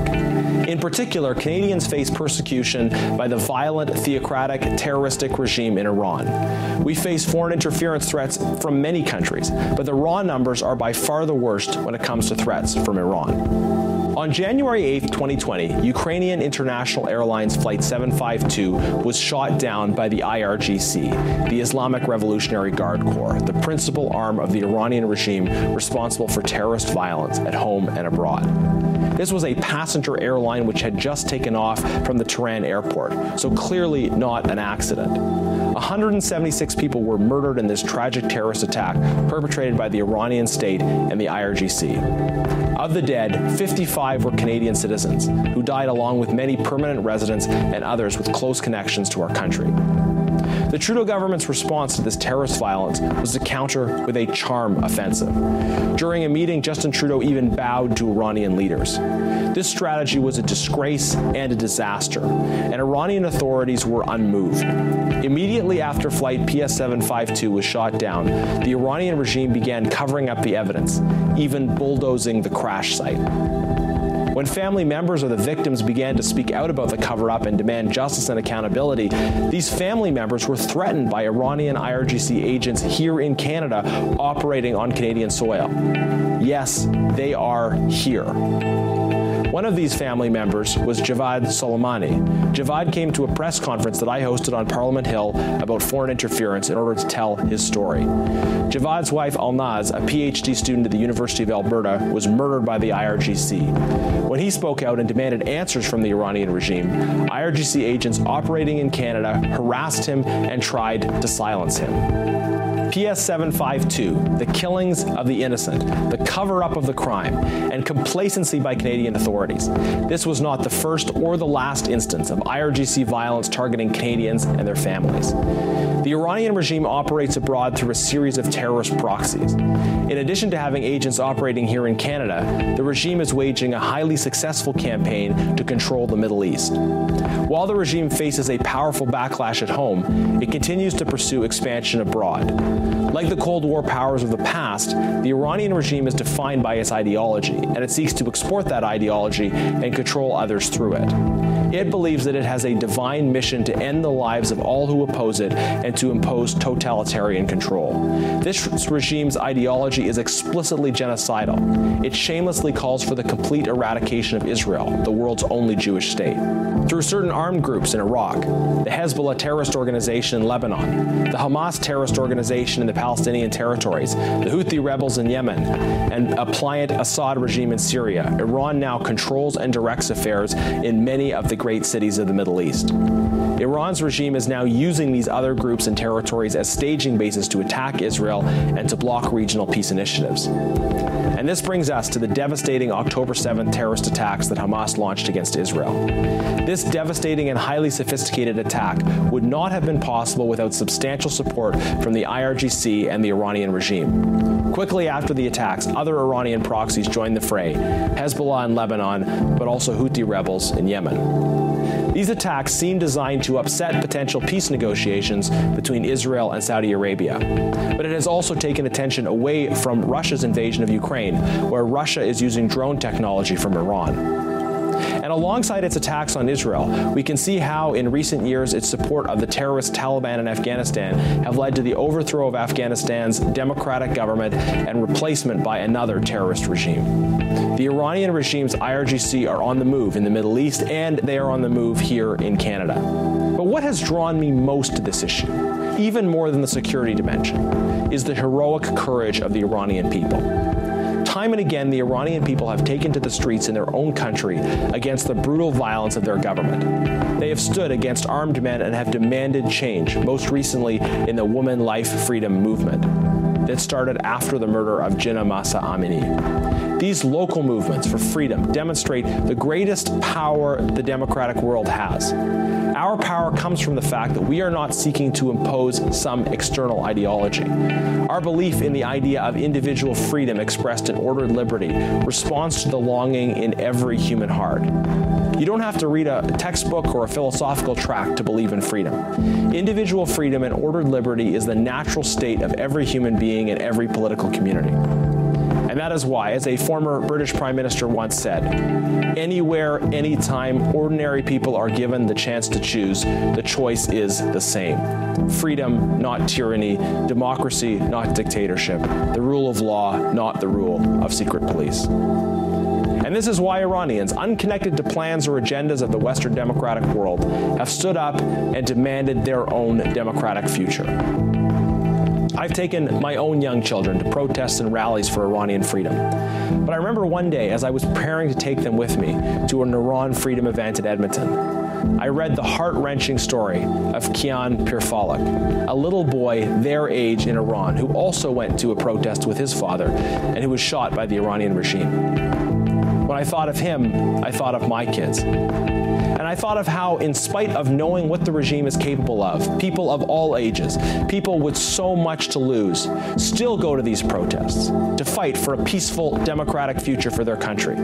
In particular, Canadians face persecution by the violent, theocratic, terroristic regime in Iran. We face foreign interference threats from many countries, but the raw numbers are by far the worst when it comes to threats from Iran. On January 8, 2020, Ukrainian International Airlines flight 752 was shot down by the IRGC, the Islamic Revolutionary Guard Corps, the principal arm of the Iranian regime responsible for terrorist violence at home and abroad. This was a passenger airline which had just taken off from the Tehran airport, so clearly not an accident. 176 people were murdered in this tragic terrorist attack perpetrated by the Iranian state and the IRGC. Of the dead, 55 were Canadian citizens who died along with many permanent residents and others with close connections to our country. The Trudeau government's response to this terrorist violence was to counter with a charm offensive. During a meeting, Justin Trudeau even bowed to Iranian leaders. This strategy was a disgrace and a disaster, and Iranian authorities were unmoved. Immediately after flight PS752 was shot down, the Iranian regime began covering up the evidence, even bulldozing the crash site. When family members of the victims began to speak out about the cover up and demand justice and accountability, these family members were threatened by Iranian IRGC agents here in Canada operating on Canadian soil. Yes, they are here. One of these family members was Javad Soleimani. Javad came to a press conference that I hosted on Parliament Hill about foreign interference in order to tell his story. Javad's wife Elnaz, a PhD student at the University of Alberta, was murdered by the IRGC. When he spoke out and demanded answers from the Iranian regime, IRGC agents operating in Canada harassed him and tried to silence him. PS 752, the killings of the innocent, the cover up of the crime, and complacency by Canadian authorities. This was not the first or the last instance of IRGC violence targeting Canadians and their families. The Iranian regime operates abroad through a series of terrorist proxies. In addition to having agents operating here in Canada, the regime is waging a highly successful campaign to control the Middle East. While the regime faces a powerful backlash at home, it continues to pursue expansion abroad. Like the Cold War powers of the past, the Iranian regime is defined by its ideology, and it seeks to export that ideology and control others through it. It believes that it has a divine mission to end the lives of all who oppose it and to impose totalitarian control. This regime's ideology is explicitly genocidal. It shamelessly calls for the complete eradication of Israel, the world's only Jewish state. Through certain armed groups in Iraq, the Hezbollah terrorist organization in Lebanon, the Hamas terrorist organization in the Palestinian territories, the Houthi rebels in Yemen, and a pliant Assad regime in Syria, Iran now controls and directs affairs in many of the great cities of the Middle East. Iran's regime is now using these other groups and territories as staging bases to attack Israel and to block regional peace initiatives. And this brings us to the devastating October 7th terrorist attacks that Hamas launched against Israel. This devastating and highly sophisticated attack would not have been possible without substantial support from the IRGC and the Iranian regime. Quickly after the attacks, other Iranian proxies joined the fray, Hezbollah in Lebanon, but also Houthi rebels in Yemen. These attacks seem designed to upset potential peace negotiations between Israel and Saudi Arabia. But it has also taken attention away from Russia's invasion of Ukraine, where Russia is using drone technology from Iran. And alongside its attacks on Israel, we can see how in recent years its support of the terrorist Taliban in Afghanistan have led to the overthrow of Afghanistan's democratic government and replacement by another terrorist regime. The Iranian regime's IRGC are on the move in the Middle East and they are on the move here in Canada. But what has drawn me most to this issue, even more than the security dimension, is the heroic courage of the Iranian people. Time and again, the Iranian people have taken to the streets in their own country against the brutal violence of their government. They have stood against armed men and have demanded change, most recently in the Woman Life Freedom movement that started after the murder of Jina Mahsa Amini. These local movements for freedom demonstrate the greatest power the democratic world has. Our power comes from the fact that we are not seeking to impose some external ideology. Our belief in the idea of individual freedom expressed in ordered liberty responds to the longing in every human heart. You don't have to read a textbook or a philosophical tract to believe in freedom. Individual freedom and ordered liberty is the natural state of every human being in every political community. And that is why, as a former British Prime Minister once said, anywhere, anytime, ordinary people are given the chance to choose, the choice is the same. Freedom, not tyranny, democracy, not dictatorship, the rule of law, not the rule of secret police. And this is why Iranians, unconnected to plans or agendas of the Western democratic world, have stood up and demanded their own democratic future. I've taken my own young children to protests and rallies for Iranian freedom. But I remember one day as I was preparing to take them with me to an Iran freedom event at Edmonton, I read the heart-wrenching story of Kian Pirfalak, a little boy their age in Iran who also went to a protest with his father and who was shot by the Iranian regime. When I thought of him, I thought of my kids. And I thought of how in spite of knowing what the regime is capable of, people of all ages, people with so much to lose, still go to these protests to fight for a peaceful democratic future for their country.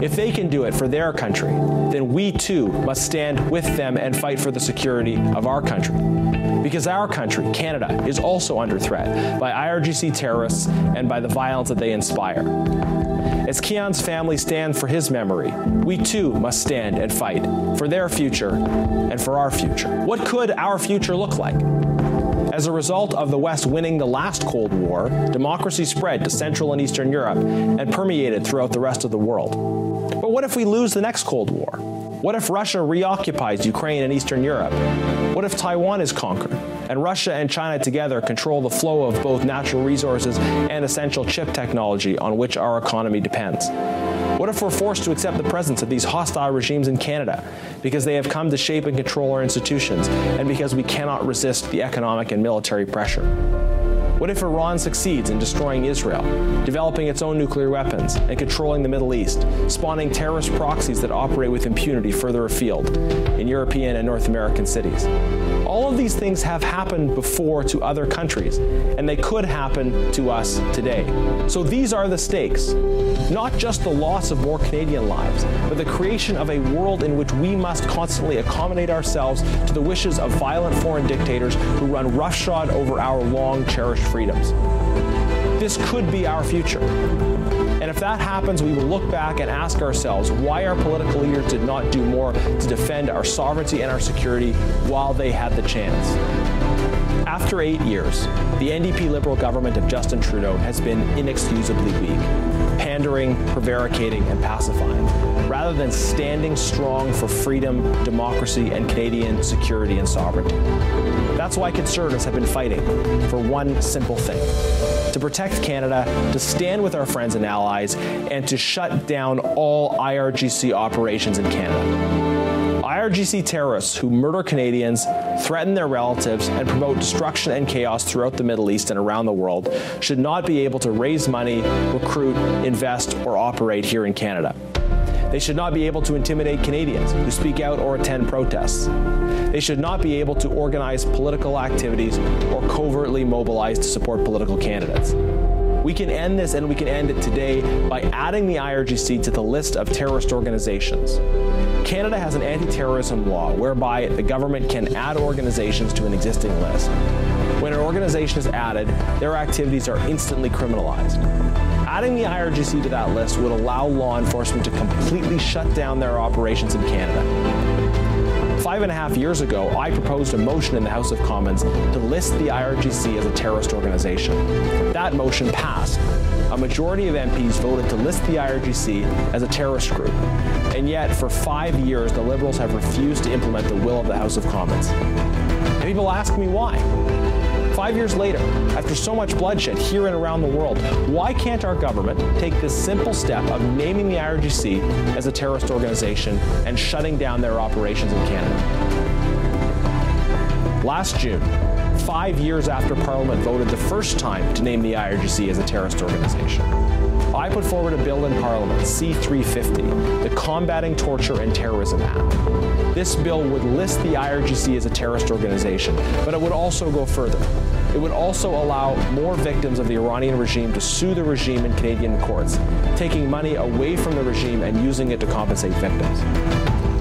If they can do it for their country, then we too must stand with them and fight for the security of our country. Because our country, Canada, is also under threat by IRGC terrorists and by the violence that they inspire. As Kian's family stand for his memory, we too must stand and fight for their future and for our future. What could our future look like? As a result of the West winning the last Cold War, democracy spread to Central and Eastern Europe and permeated throughout the rest of the world. But But what if we lose the next Cold War? What if Russia reoccupies Ukraine and Eastern Europe? What if Taiwan is conquered and Russia and China together control the flow of both natural resources and essential chip technology on which our economy depends? What if we're forced to accept the presence of these hostile regimes in Canada because they have come to shape and control our institutions and because we cannot resist the economic and military pressure? What if Iran succeeds in destroying Israel, developing its own nuclear weapons, and controlling the Middle East, spawning terrorist proxies that operate with impunity further afield in European and North American cities? All of these things have happened before to other countries, and they could happen to us today. So these are the stakes. Not just the loss of more Canadian lives, but the creation of a world in which we must constantly accommodate ourselves to the wishes of violent foreign dictators who run roughshod over our long cherished freedoms. This could be our future. And if that happens, we will look back and ask ourselves why our political leaders did not do more to defend our sovereignty and our security while they had the chance. After 8 years, the NDP Liberal government of Justin Trudeau has been inexcusably weak, pandering, prevaricating and pacifying, rather than standing strong for freedom, democracy and Canadian security and sovereignty. That's why conservatives have been fighting for one simple thing to protect Canada, to stand with our friends and allies, and to shut down all IRGC operations in Canada. IRGC terrorists who murder Canadians, threaten their relatives, and promote destruction and chaos throughout the Middle East and around the world should not be able to raise money, recruit, invest, or operate here in Canada. They should not be able to intimidate Canadians who speak out or attend protests. They should not be able to organize political activities or covertly mobilize to support political candidates. We can end this and we can end it today by adding the IRGC to the list of terrorist organizations. Canada has an anti-terrorism law whereby the government can add organizations to an existing list. When an organization is added, their activities are instantly criminalized. Adding the IRGC to that list would allow law enforcement to completely shut down their operations in Canada. Five and a half years ago, I proposed a motion in the House of Commons to list the IRGC as a terrorist organization. That motion passed. A majority of MPs voted to list the IRGC as a terrorist group. And yet, for 5 years, the Liberals have refused to implement the will of the House of Commons. And people ask me why. Five years later, after so much bloodshed here and around the world, why can't our government take this simple step of naming the IRGC as a terrorist organization and shutting down their operations in Canada? Last June, five years after Parliament voted the first time to name the IRGC as a terrorist organization, I put forward a bill in Parliament, C-350, the Combating Torture and Terrorism Act. This bill would list the IRGC as a terrorist organization, but it would also go further. It would also allow more victims of the Iranian regime to sue the regime in Canadian courts, taking money away from the regime and using it to compensate victims.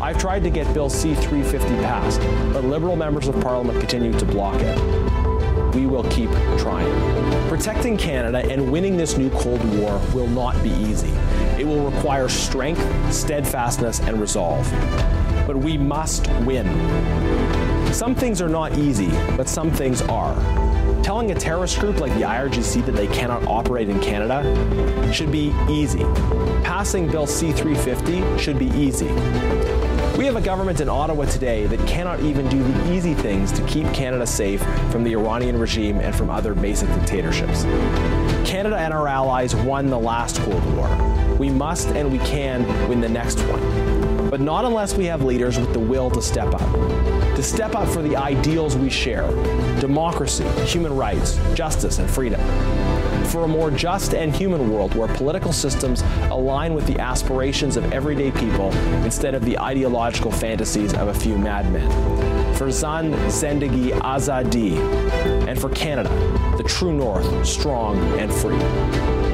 I've tried to get Bill C-350 passed, but Liberal members of Parliament continue to block it. We will keep trying. Protecting Canada and winning this new Cold War will not be easy. It will require strength, steadfastness, and resolve. But we must win. Some things are not easy, but some things are. Telling a terrorist group like the IRGC that they cannot operate in Canada should be easy. Passing Bill C-350 should be easy. We have a government in Ottawa today that cannot even do the easy things to keep Canada safe from the Iranian regime and from other basic dictatorships. Canada and our allies won the last Cold War. We must and we can win the next one. But not unless we have leaders with the will to step up. To step up for the ideals we share. Democracy, human rights, justice and freedom for a more just and human world where political systems align with the aspirations of everyday people instead of the ideological fantasies of a few madmen. For Zan Zendegi Azadi and for Canada, the true north, strong and free.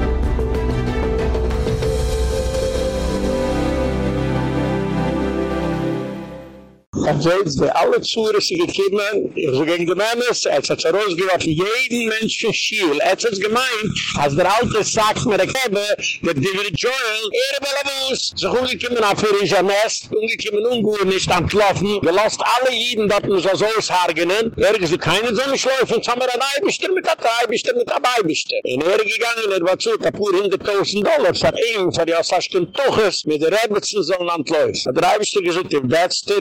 Also jetzt, die alle Zure sind gekommen, so gegen die Männes, er hat sich rausgeworfen, jeden Mensch für Schiel. Hat sich gemeint, als der Alte sagt mir, der Kebe, der David Joel, Ehre Balabus, so umgekommen auf für Isha Nest, umgekommen ungur nicht entlaufen, gelost alle Jiden, dat uns aus aushargenen, er hat gesagt, keine Sonne schläufen, wir ein Eibischter mit der Eibischter mit der Eibischter. In er gegangen, er war zu, da pur hinter 1000 Dollar, für ihn, für die Asaschten Tuches, mit der Rebetzen sollen antläufen. Der Eibischter gesagt, that's the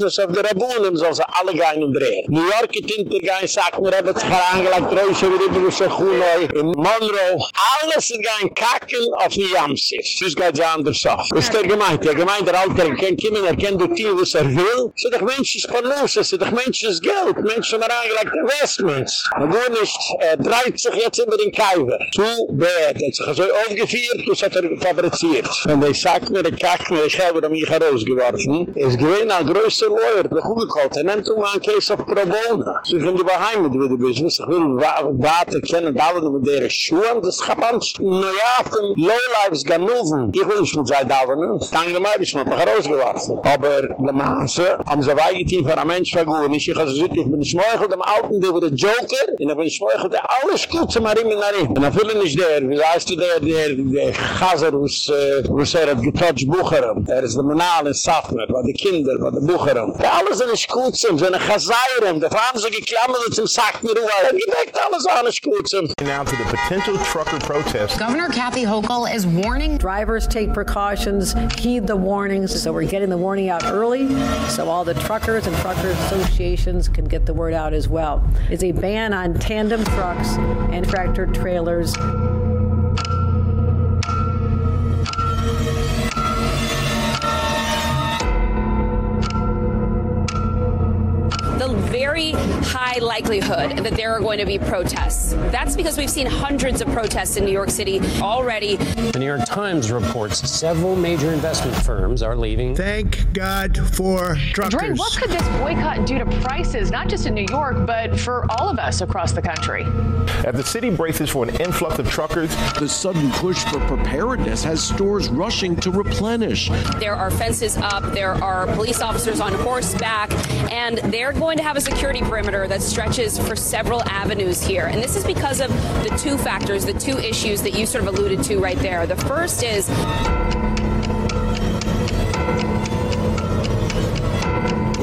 righteousness of the Rabunim, soll sie alle gehen und drehen. New York hat hinter gehen, sagt mir, er hat sich verangelagt, Reusche, wie die Brüsse, Chunoi, in Monroe, alles ist gehen kacken auf die Jamsis. Das geht so anders auf. Was der gemeint? Der gemeint, der Alter, er kann kommen, er kann durch die, was er will. So doch Menschen ist verlust, so doch Menschen ist Geld, Menschen haben angelegt Investments. Man will nicht, er dreht sich jetzt über den Kaiwer. Too bad. Er hat sich so aufgeführt, das hat er fabriziert. Und er sagt mir, der kack mir, ich habe mich herausgeworfen. Er ist gewähnt ein größer Lawyer, der gut gekalt. Er nennt um ein Case of Pro Bono. So ich finde, bei mit dem Business, ich will Warte kennen, da wird mit der Schuhe, das kann man ja, von Lowlifes ganuven. Ich will nicht mit sein Dauern. Danke mal, ich muss mich herausgeworfen. Aber die Maße, haben sie weigetein für ein Mensch vergoren. Ich habe gesagt, ich bin schmeichel dem Alten, der wurde Joker, und ich bin schmeichel der alles gut zu Marim in Marim. Und dann fülle nicht der, wie heißt du der, der, der Chaser, was er hat getotcht Bucherem. Er ist der Manal in Safner, bei den Kinder, bei den Bucherem. Die alle sind nicht gut sind, sind ein Chazayram. Die fahren so geklammert zum Sack mir rüber. Er gedeckt alles an nicht gut sind. Now to the potential trucker protest. Governor Kathy Hochul is warning drivers take precautions, heed the warnings. So we're getting the warning out early so all the truckers and trucker associations can get the word out as well. It's a ban on tandem trucks and tractor trailers. Very high likelihood that there are going to be protests. That's because we've seen hundreds of protests in New York City already. The New York Times reports several major investment firms are leaving. Thank God for truckers. Dre, what could this boycott do to prices, not just in New York, but for all of us across the country? As the city braces for an influx of truckers, the sudden push for preparedness has stores rushing to replenish. There are fences up, there are police officers on horseback, and they're going to have a security perimeter that stretches for several avenues here. And this is because of the two factors, the two issues that you sort of alluded to right there. The first is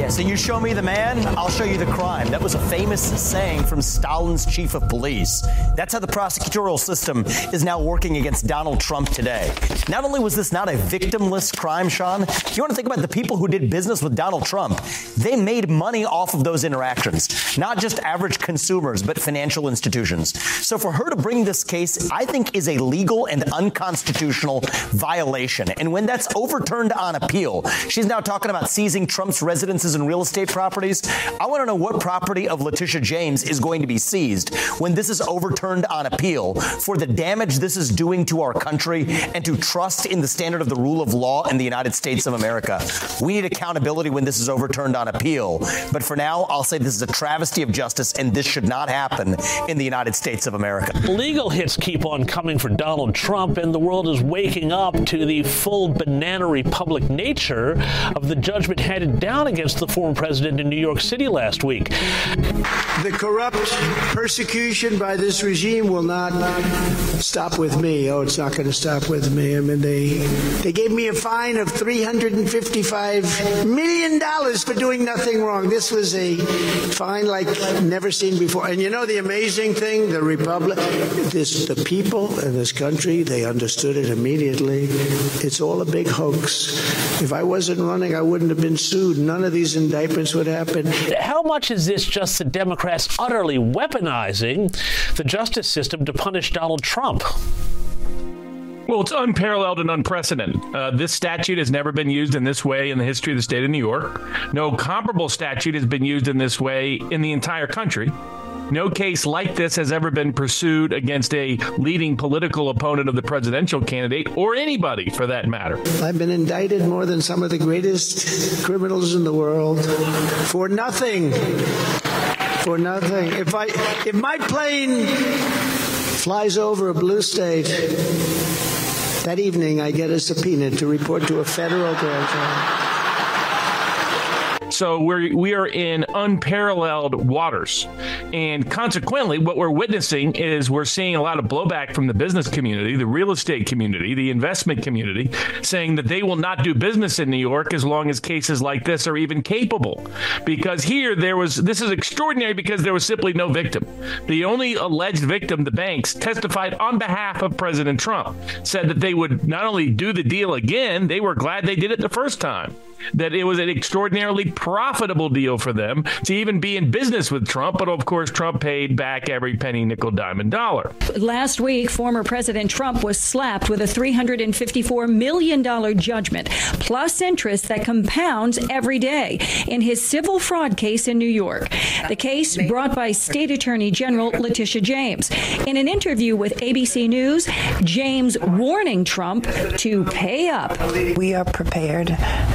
so you show me the man, I'll show you the crime. That was a famous saying from Stalin's chief of police. That's how the prosecutorial system is now working against Donald Trump today. Not only was this not a victimless crime, Sean, you want to think about the people who did business with Donald Trump. They made money off of those interactions, not just average consumers, but financial institutions. So for her to bring this case, I think is a legal and unconstitutional violation. And when that's overturned on appeal, she's now talking about seizing Trump's residences and real estate properties. I want to know what property of Letitia James is going to be seized when this is overturned on appeal for the damage this is doing to our country and to trust in the standard of the rule of law in the United States of America. We need accountability when this is overturned on appeal. But for now, I'll say this is a travesty of justice and this should not happen in the United States of America. Legal hits keep on coming for Donald Trump and the world is waking up to the full banana republic nature of the judgment handed down against the former president in New York City last week. The corrupt persecution by this regime will not stop with me. Oh, it's not going to stop with me. I mean they they gave me a fine of 355 million dollars for doing nothing wrong. This was a fine like never seen before. And you know the amazing thing, the republic this the people in this country, they understood it immediately. It's all a big hoax. If I wasn't running, I wouldn't have been sued. None of these indictments would happen. How much is this just the Democrats utterly weaponizing the justice system to punish Donald Trump? Well, it's unparalleled and unprecedented. Uh, this statute has never been used in this way in the history of the state of New York. No comparable statute has been used in this way in the entire country. No case like this has ever been pursued against a leading political opponent of the presidential candidate or anybody for that matter. I've been indicted more than some of the greatest criminals in the world for nothing. For nothing. If I if my plane flies over a blue state that evening I get a subpoena to report to a federal grand jury. So we're we are in unparalleled waters. And consequently, what we're witnessing is we're seeing a lot of blowback from the business community, the real estate community, the investment community saying that they will not do business in New York as long as cases like this are even capable. Because here there was this is extraordinary because there was simply no victim. The only alleged victim, the banks, testified on behalf of President Trump, said that they would not only do the deal again, they were glad they did it the first time that it was an extraordinarily profitable deal for them to even be in business with Trump, but of course Trump paid back every penny nickel dime and dollar. Last week, former President Trump was slapped with a $354 million judgment plus interest that compounds every day in his civil fraud case in New York. The case brought by State Attorney General Letitia James. In an interview with ABC News, James warning Trump to pay up. We are prepared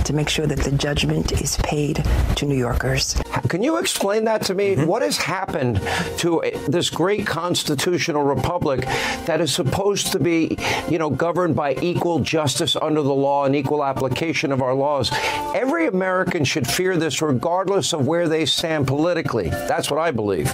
to make sure that the judgment is paid to New Yorkers. Can you explain that to me? Mm -hmm. What has happened to this great constitutional republic that is supposed to be, you know, governed by equal justice under the law and equal application of our laws? Every American should fear this regardless of where they stand politically. That's what I believe.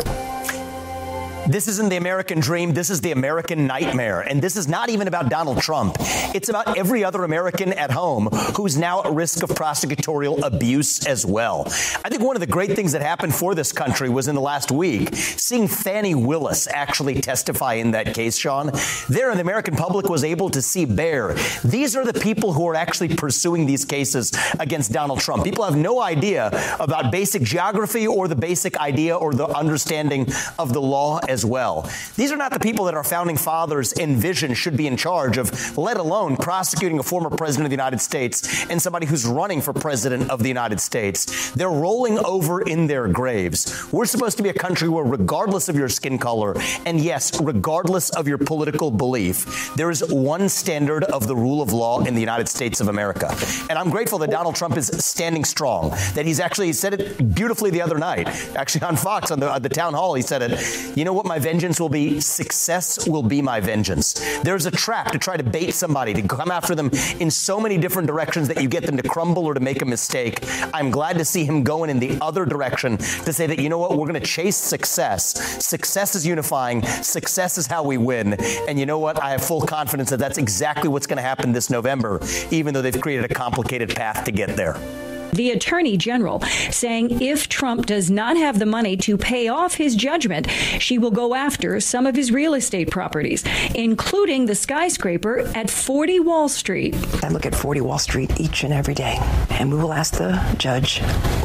This isn't the American dream, this is the American nightmare. And this is not even about Donald Trump. It's about every other American at home who's now at risk of prosecutorial abuse as well. I think one of the great things that happened for this country was in the last week seeing Fani Willis actually testify in that case, Sean. There the American public was able to see bare. These are the people who are actually pursuing these cases against Donald Trump. People have no idea about basic geography or the basic idea or the understanding of the law as as well. These are not the people that our founding fathers envisioned should be in charge of, let alone prosecuting a former president of the United States and somebody who's running for president of the United States. They're rolling over in their graves. We're supposed to be a country where regardless of your skin color and yes, regardless of your political belief, there is one standard of the rule of law in the United States of America. And I'm grateful that Donald Trump is standing strong. That he's actually said it beautifully the other night. Actually on Fox on the, on the town hall he said it. You know what my vengeance will be success will be my vengeance. There's a trap to try to bait somebody to come after them in so many different directions that you get them to crumble or to make a mistake. I'm glad to see him going in the other direction to say that you know what, we're going to chase success. Success is unifying. Success is how we win. And you know what? I have full confidence that that's exactly what's going to happen this November even though they've created a complicated path to get there the attorney general saying if Trump does not have the money to pay off his judgment, she will go after some of his real estate properties, including the skyscraper at 40 Wall Street. I look at 40 Wall Street each and every day, and we will ask the judge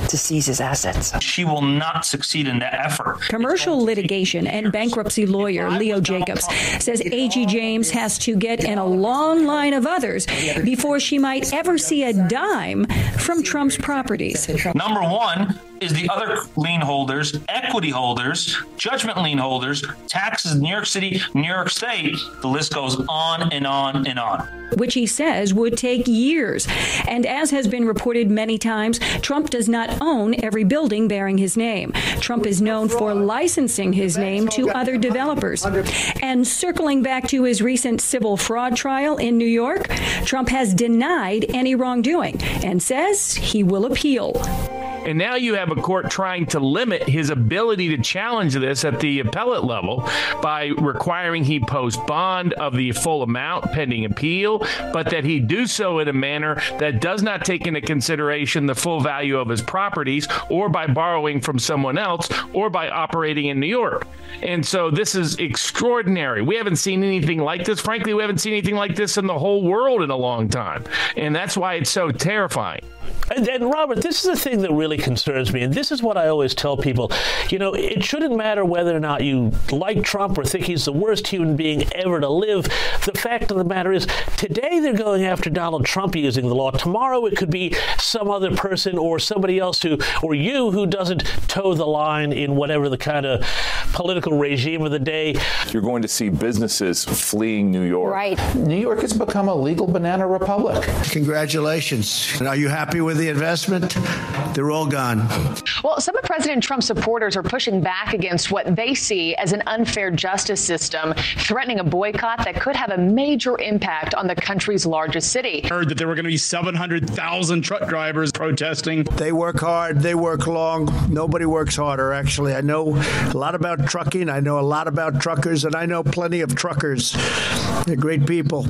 to seize his assets. She will not succeed in that effort. Commercial litigation and bankruptcy lawyer Leo Jacobs says AG James has to get in a long line of others before she might ever see a dime from Trump's properties. Number 1, is the other lien holders, equity holders, judgment lien holders, taxes in New York City, New York State, the list goes on and on and on. Which he says would take years. And as has been reported many times, Trump does not own every building bearing his name. Trump is known for licensing his name to other developers. And circling back to his recent civil fraud trial in New York, Trump has denied any wrongdoing and says he will appeal. And now you have a court trying to limit his ability to challenge this at the appellate level by requiring he post bond of the full amount pending appeal, but that he do so in a manner that does not take into consideration the full value of his properties or by borrowing from someone else or by operating in New York. And so this is extraordinary. We haven't seen anything like this. Frankly, we haven't seen anything like this in the whole world in a long time. And that's why it's so terrifying. And, and, Robert, this is the thing that really concerns me, and this is what I always tell people. You know, it shouldn't matter whether or not you like Trump or think he's the worst human being ever to live. The fact of the matter is, today they're going after Donald Trump using the law. Tomorrow it could be some other person or somebody else who, or you, who doesn't toe the line in whatever the kind of political regime of the day. You're going to see businesses fleeing New York. Right. New York has become a legal banana republic. Congratulations. Are you happy happy with the investment. They're all gone. Well, some of President Trump's supporters are pushing back against what they see as an unfair justice system, threatening a boycott that could have a major impact on the country's largest city. Heard that there were going to be 700,000 truck drivers protesting. They work hard, they work long. Nobody works harder actually. I know a lot about trucking, I know a lot about truckers and I know plenty of truckers. They're great people.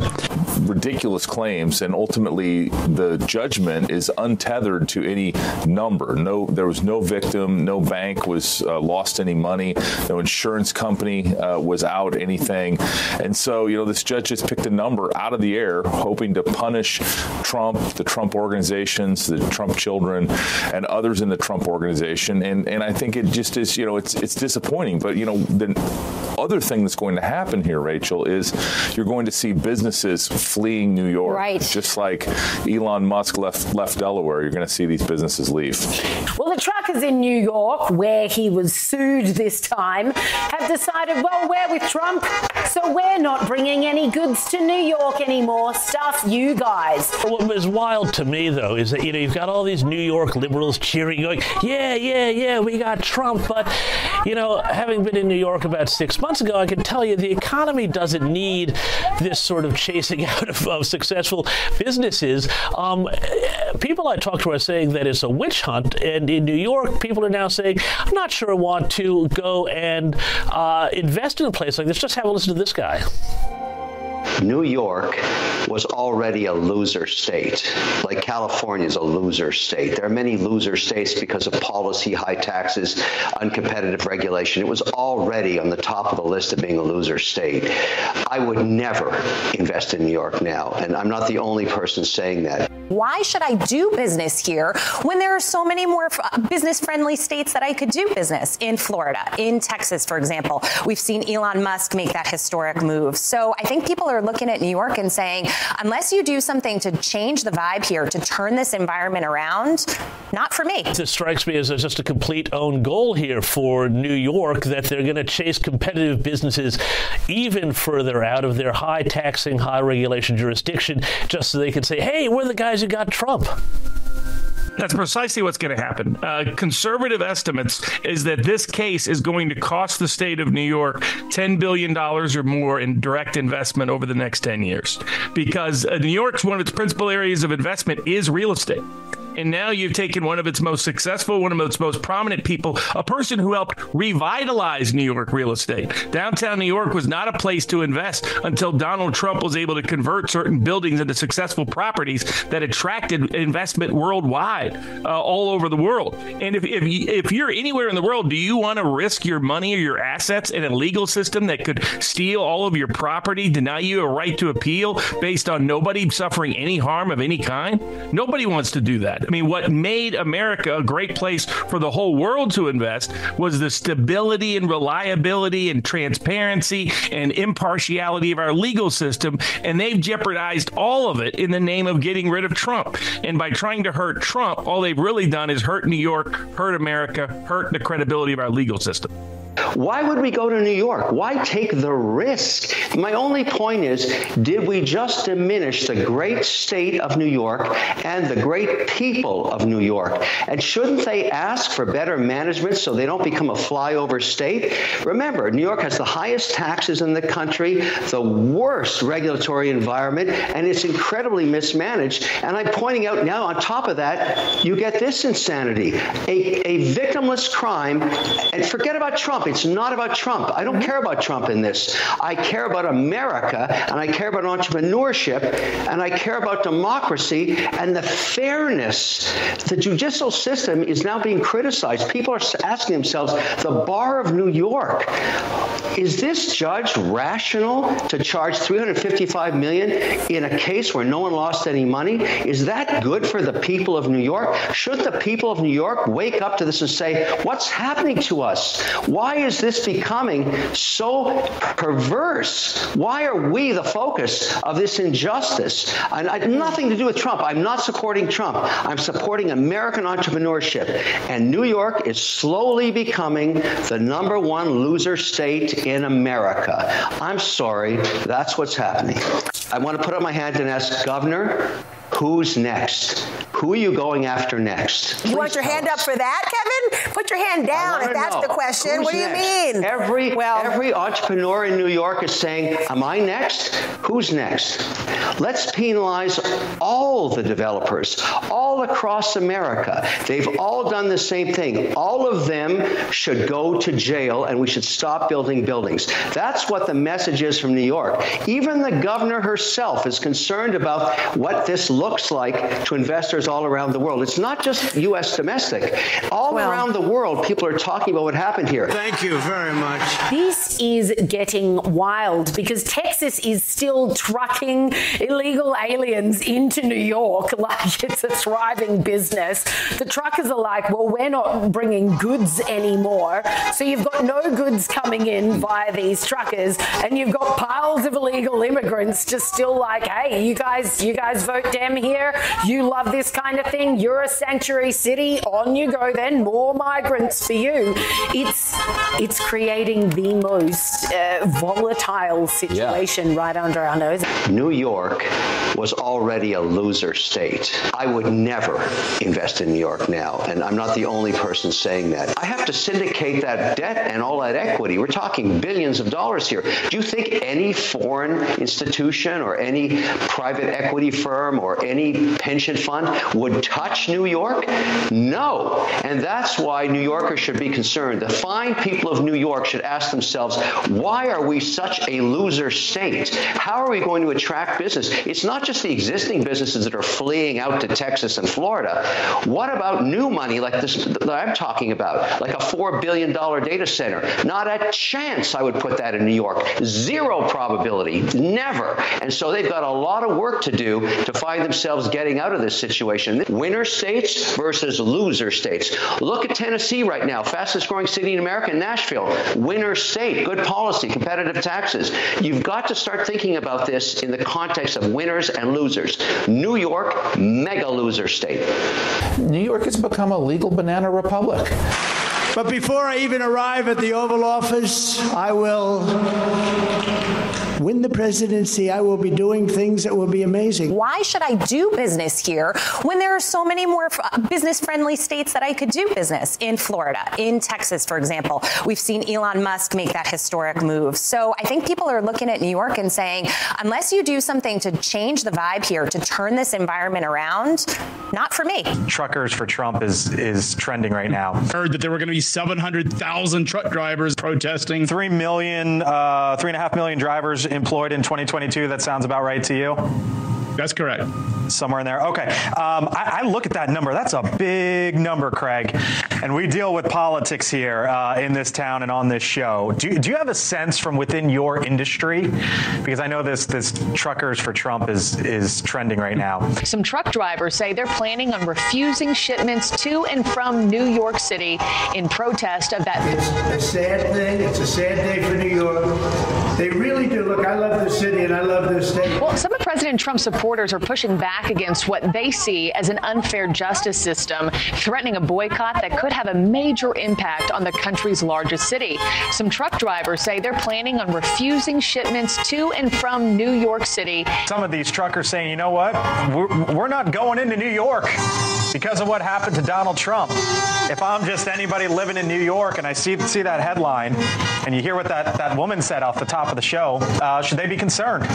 Ridiculous claims and ultimately the judgment is untethered to any number. No there was no victim, no bank was uh, lost any money, no insurance company uh, was out anything. And so, you know, this judge just picked a number out of the air hoping to punish Trump, the Trump organizations, the Trump children and others in the Trump organization and and I think it just is, you know, it's it's disappointing, but you know, the other thing that's going to happen here, Rachel, is you're going to see businesses fleeing New York. Right. Just like Elon Musk left left Delaware, you're going to see these businesses leave. Well, the truckers in New York, where he was sued this time, have decided, well, we're with Trump, so we're not bringing any goods to New York anymore. Stuff you guys. What was wild to me though is that you know you've got all these New York liberals cheering going, "Yeah, yeah, yeah, we got Trump." But you know, having been in New York about 6 months ago, I can tell you the economy doesn't need this sort of chasing out of, of successful businesses. Um, people I talk to are saying that it's a witch hunt and in New York people are now saying, "I'm not sure I want to go and uh, invest in a place like this." Just have a listen to this guy. New York was already a loser state. Like California is a loser state. There are many loser states because of policy, high taxes, uncompetitive regulation. It was already on the top of the list of being a loser state. I would never invest in New York now, and I'm not the only person saying that. Why should I do business here when there are so many more uh, business friendly states that I could do business in Florida, in Texas for example. We've seen Elon Musk make that historic move. So I think people are looking at New York and saying unless you do something to change the vibe here to turn this environment around, not for me. This strikes me as just a complete own goal here for New York that they're going to chase competitive businesses even further out of their high taxing, high regulation jurisdiction just so they can say, "Hey, we're the guys who got Trump." That's precisely what's going to happen. Uh, conservative estimates is that this case is going to cost the state of New York 10 billion dollars or more in direct investment over the next 10 years because uh, New York's one of its principal areas of investment is real estate and now you've taken one of its most successful, one of its most prominent people, a person who helped revitalize New York real estate. Downtown New York was not a place to invest until Donald Trump was able to convert certain buildings into successful properties that attracted investment worldwide, uh, all over the world. And if if if you're anywhere in the world, do you want to risk your money or your assets in a legal system that could steal all of your property, deny you a right to appeal based on nobody suffering any harm of any kind? Nobody wants to do that. I mean, what made America a great place for the whole world to invest was the stability and reliability and transparency and impartiality of our legal system, and they've jeopardized all of it in the name of getting rid of Trump. And by trying to hurt Trump, all they've really done is hurt New York, hurt America, hurt the credibility of our legal system. Why would we go to New York? Why take the risk? My only point is did we just diminish the great state of New York and the great people of New York? And shouldn't they ask for better management so they don't become a flyover state? Remember, New York has the highest taxes in the country, the worst regulatory environment, and it's incredibly mismanaged. And I'm pointing out now on top of that, you get this insanity. A a victimless crime and forget about Trump. It's not about Trump. I don't mm-hmm. care about Trump in this. I care about America and I care about entrepreneurship and I care about democracy and the fairness. The judicial system is now being criticized. People are asking themselves, the bar of New York, is this judge rational to charge 355 million in a case where no one lost any money? Is that good for the people of New York? Should the people of New York wake up to this and say, what's happening to us? Why is this becoming so perverse? Why are we the focus of this injustice? And I nothing to do with Trump. I'm not supporting Trump. I'm supporting American entrepreneurship. And New York is slowly becoming the number 1 loser state in America. I'm sorry, that's what's happening. I want to put up my hand and ask governor Who's next? Who are you going after next? You want your hand up for that, Kevin? Put your hand down if that's know. the question. Who's what do next? you mean? Every well, every entrepreneur in New York is saying, "Am I next? Who's next?" Let's penalize all the developers all across America. They've all done the same thing. All of them should go to jail and we should stop building buildings. That's what the message is from New York. Even the governor herself is concerned about what this looks like to investors all around the world. It's not just US domestic. All around the world people are talking about what happened here. Thank you very much. This is getting wild because Texas is still trucking illegal aliens into New York like it's a thriving business. The truckers are like, "Well, we're not bringing goods anymore." So you've got no goods coming in via these truckers and you've got piles of illegal immigrants just still like, "Hey, you guys you guys vote Dem here. You love this kind of thing. You're a sanctuary city. On you go then. More migrants for you." It's it's creating the most uh, volatile situation right under our nose. New York was already a loser state. I would never invest in New York now, and I'm not the only person saying that. I have to syndicate that debt and all that equity. We're talking billions of dollars here. Do you think any foreign institution or any private equity firm or any pension fund would touch New York? No. And that's why New Yorkers should be concerned. The fine people of New York should ask themselves, why are we such a loser state? How are we going to attract business? It's not just the existing businesses that are fleeing out to Texas and Florida. What about new money like this that I'm talking about, like a 4 billion dollar data center? Not a chance I would put that in New York. Zero probability. Never. And so they've got a lot of work to do to find themselves getting out of this situation. Winner states versus loser states. Look at Tennessee right now, fastest growing city in America, Nashville. Winner state, good policy, competitive taxes. You've got to start thinking about this in the context of winners and losers. New York, mega loser state. New York has become a legal banana republic. But before I even arrive at the Oval Office, I will win the presidency. I will be doing things that will be amazing. Why should I do business here when there are so many more business friendly states that I could do business in Florida, in Texas for example. We've seen Elon Musk make that historic move. So I think people are looking at New York and saying unless you do something to change the vibe here to turn this environment around, not for me. Truckers for Trump is is trending right now. Heard that there were going to be 700,000 truck drivers protesting. 3 million uh 3.5 million drivers employed in 2022 that sounds about right to you? That's correct. Somewhere in there. Okay. Um, I, I, look at that number. That's a big number, Craig. And we deal with politics here uh, in this town and on this show. Do, do you have a sense from within your industry? Because I know this this truckers for Trump is is trending right now. Some truck drivers say they're planning on refusing shipments to and from New York City in protest of that. It's a sad thing. It's a sad day for New York. They really do. Look, I love this city and I love this state. Well, some of President Trump's supporters are pushing back against what they see as an unfair justice system, threatening a boycott that could have a major impact on the country's largest city. Some truck drivers say they're planning on refusing shipments to and from New York City. Some of these truckers saying, "You know what? We're, we're not going into New York because of what happened to Donald Trump." If I'm just anybody living in New York and I see see that headline and you hear what that that woman said off the top of the show, uh, should they be concerned?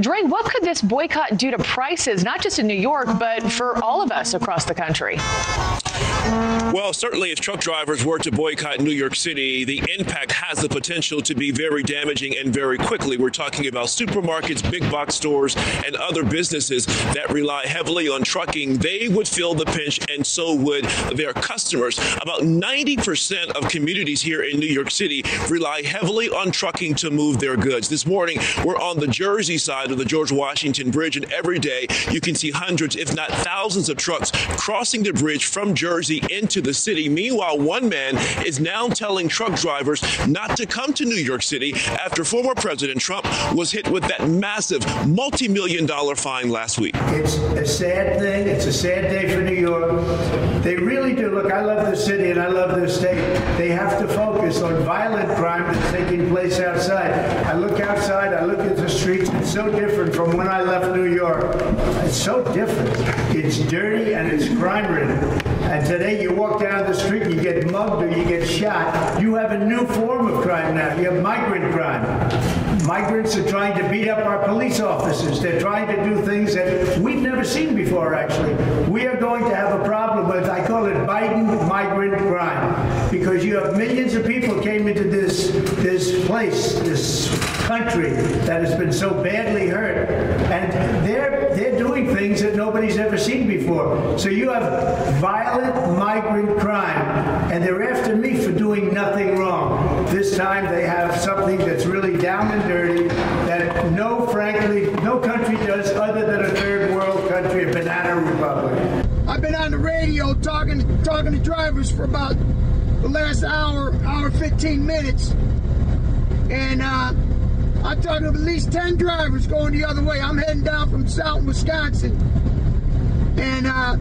Dre, what could this boycott do to prices, not just in New York, but for all of us across the country? Well, certainly if truck drivers were to boycott New York City, the impact has the potential to be very damaging and very quickly. We're talking about supermarkets, big box stores, and other businesses that rely heavily on trucking. They would feel the pinch and so would their customers. About 90% of communities here in New York City rely heavily on trucking to move their goods. This morning, we're on the Jersey side of the George Washington Bridge and every day you can see hundreds if not thousands of trucks crossing the bridge from Jersey into the city. Meanwhile, one man is now telling truck drivers not to come to New York City after former President Trump was hit with that massive multi-million dollar fine last week. It's a sad thing. It's a sad day for New York. They really do. Look, I love this city and I love this state. They have to focus on violent crime that's taking place outside. I look outside, I look at the streets. It's so different from when I left New York. It's so different. It's dirty and it's crime ridden. And today you walk down the street and you get mugged or you get shot. You have a new form of crime now. You have migrant crime. Migrants are trying to beat up our police officers. They're trying to do things that we've never seen before, actually. We are going to have a problem with, I call it Biden migrant crime, because you have millions of people came into this, this place, this country that has been so badly hurt, and they're, they're doing things that nobody's ever seen before. So you have violent migrant crime, and they're after me for doing nothing wrong. This time they have something that's really down and dirty that no, frankly, no country does other than a third world country, a banana republic. I've been on the radio talking talking to drivers for about the last hour, hour 15 minutes. And uh, I'm talking to at least 10 drivers going the other way. I'm heading down from South Wisconsin. And uh,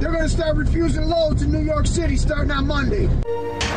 they're going to start refusing loads in New York City starting on Monday.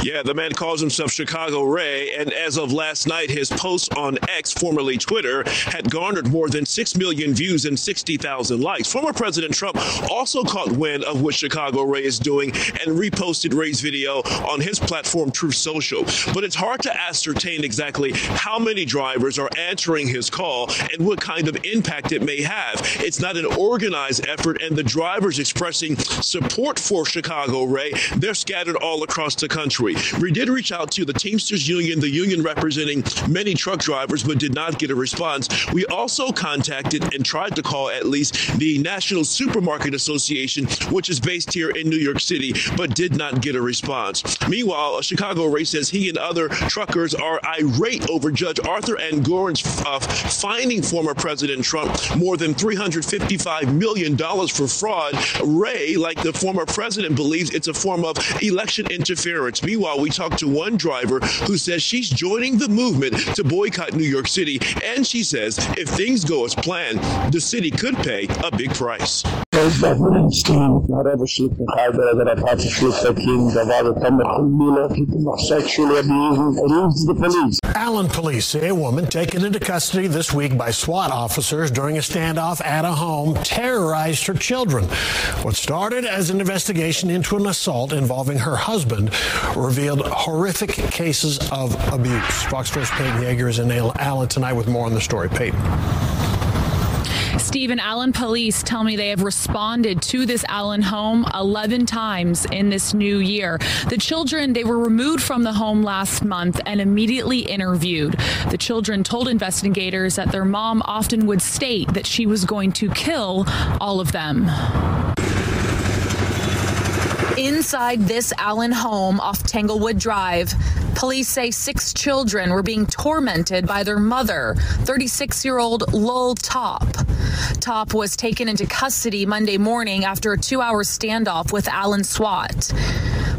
Yeah, the man calls himself Chicago Ray, and as of last night, his posts on X, formerly Twitter, had garnered more than 6 million views and 60,000 likes. Former President Trump also caught wind of what Chicago Ray is doing and reposted Ray's video on his platform Truth Social. But it's hard to ascertain exactly how many drivers are answering his call and what kind of impact it may have. It's not an organized effort, and the drivers expressing support for Chicago Ray, they're scattered all across the country. We did reach out to the Teamsters Union, the union representing many truck drivers, but did not get a response. We also contacted and tried to call at least the National Supermarket Association, which is based here in New York City, but did not get a response. Meanwhile, Chicago Ray says he and other truckers are irate over Judge Arthur Engoron's uh, finding former President Trump more than $355 million for fraud. Ray, like the former president, believes it's a form of election interference. Meanwhile, we talked to one driver who says she's joining the movement to boycott New York City, and she says if things go as planned, the city could pay a big price. Allen police say a woman taken into custody this week by SWAT officers during a standoff at a home terrorized her children. What started as an investigation into an assault involving her husband revealed horrific cases of abuse. Fox 4's Peyton Yeager is in Allen tonight with more on the story. Peyton. Stephen Allen police tell me they have responded to this Allen home 11 times in this new year. The children, they were removed from the home last month and immediately interviewed. The children told investigators that their mom often would state that she was going to kill all of them. Inside this Allen home off Tanglewood Drive, police say six children were being tormented by their mother, 36-year-old Lul Top. Top was taken into custody Monday morning after a 2-hour standoff with Allen SWAT.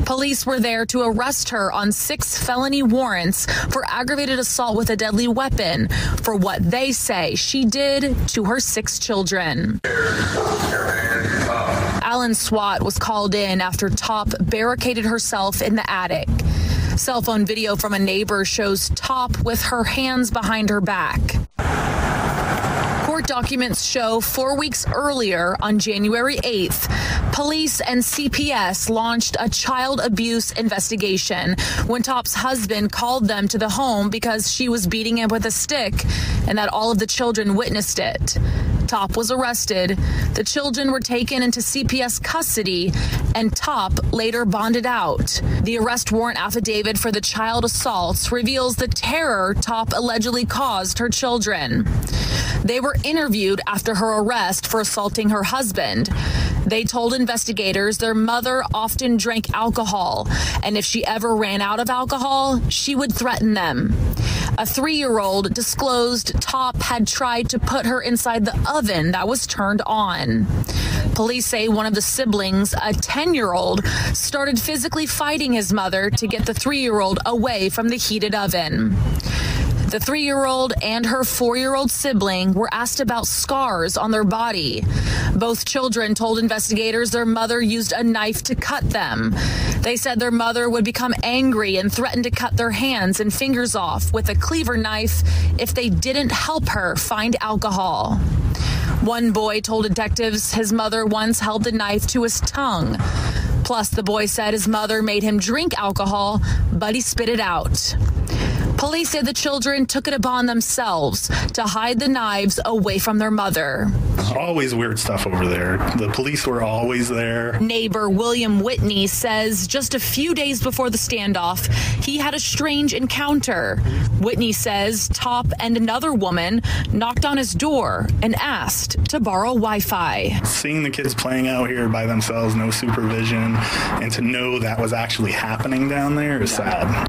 Police were there to arrest her on six felony warrants for aggravated assault with a deadly weapon for what they say she did to her six children. Allen SWAT was called in after Top barricaded herself in the attic. Cell phone video from a neighbor shows Top with her hands behind her back. Court documents show 4 weeks earlier on January 8th, police and CPS launched a child abuse investigation when Top's husband called them to the home because she was beating him with a stick and that all of the children witnessed it. Top was arrested. The children were taken into CPS custody and Top later bonded out. The arrest warrant affidavit for the child assaults reveals the terror Top allegedly caused her children. They were interviewed after her arrest for assaulting her husband. They told investigators their mother often drank alcohol and if she ever ran out of alcohol, she would threaten them. A 3-year-old disclosed Top had tried to put her inside the oven that was turned on. Police say one of the siblings, a 10-year-old, started physically fighting his mother to get the 3-year-old away from the heated oven. The 3-year-old and her 4-year-old sibling were asked about scars on their body. Both children told investigators their mother used a knife to cut them. They said their mother would become angry and threaten to cut their hands and fingers off with a cleaver knife if they didn't help her find alcohol. One boy told detectives his mother once held the knife to his tongue. Plus, the boy said his mother made him drink alcohol, but he spit it out. Police say the children took it upon themselves to hide the knives away from their mother. Always weird stuff over there. The police were always there. Neighbor William Whitney says just a few days before the standoff, he had a strange encounter. Whitney says Top and another woman knocked on his door and asked to borrow Wi-Fi. Seeing the kids playing out here by themselves, no supervision, and to know that was actually happening down there is sad.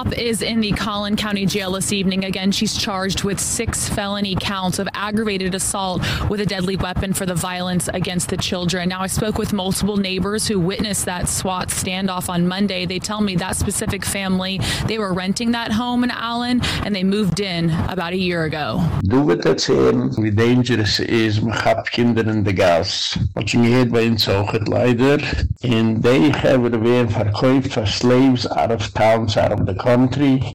Top is in the Collin County Jail this evening. Again, she's charged with six felony counts of aggravated assault with a deadly weapon for the violence against the children. Now, I spoke with multiple neighbors who witnessed that SWAT standoff on Monday. They tell me that specific family, they were renting that home in Allen and they moved in about a year ago. Du wird erzählen, wie dangerous es ist, man hat Kinder in der Gas. Was ich gehört bei uns auch leider. And they have werden verkauft for slaves out of towns, out of the country.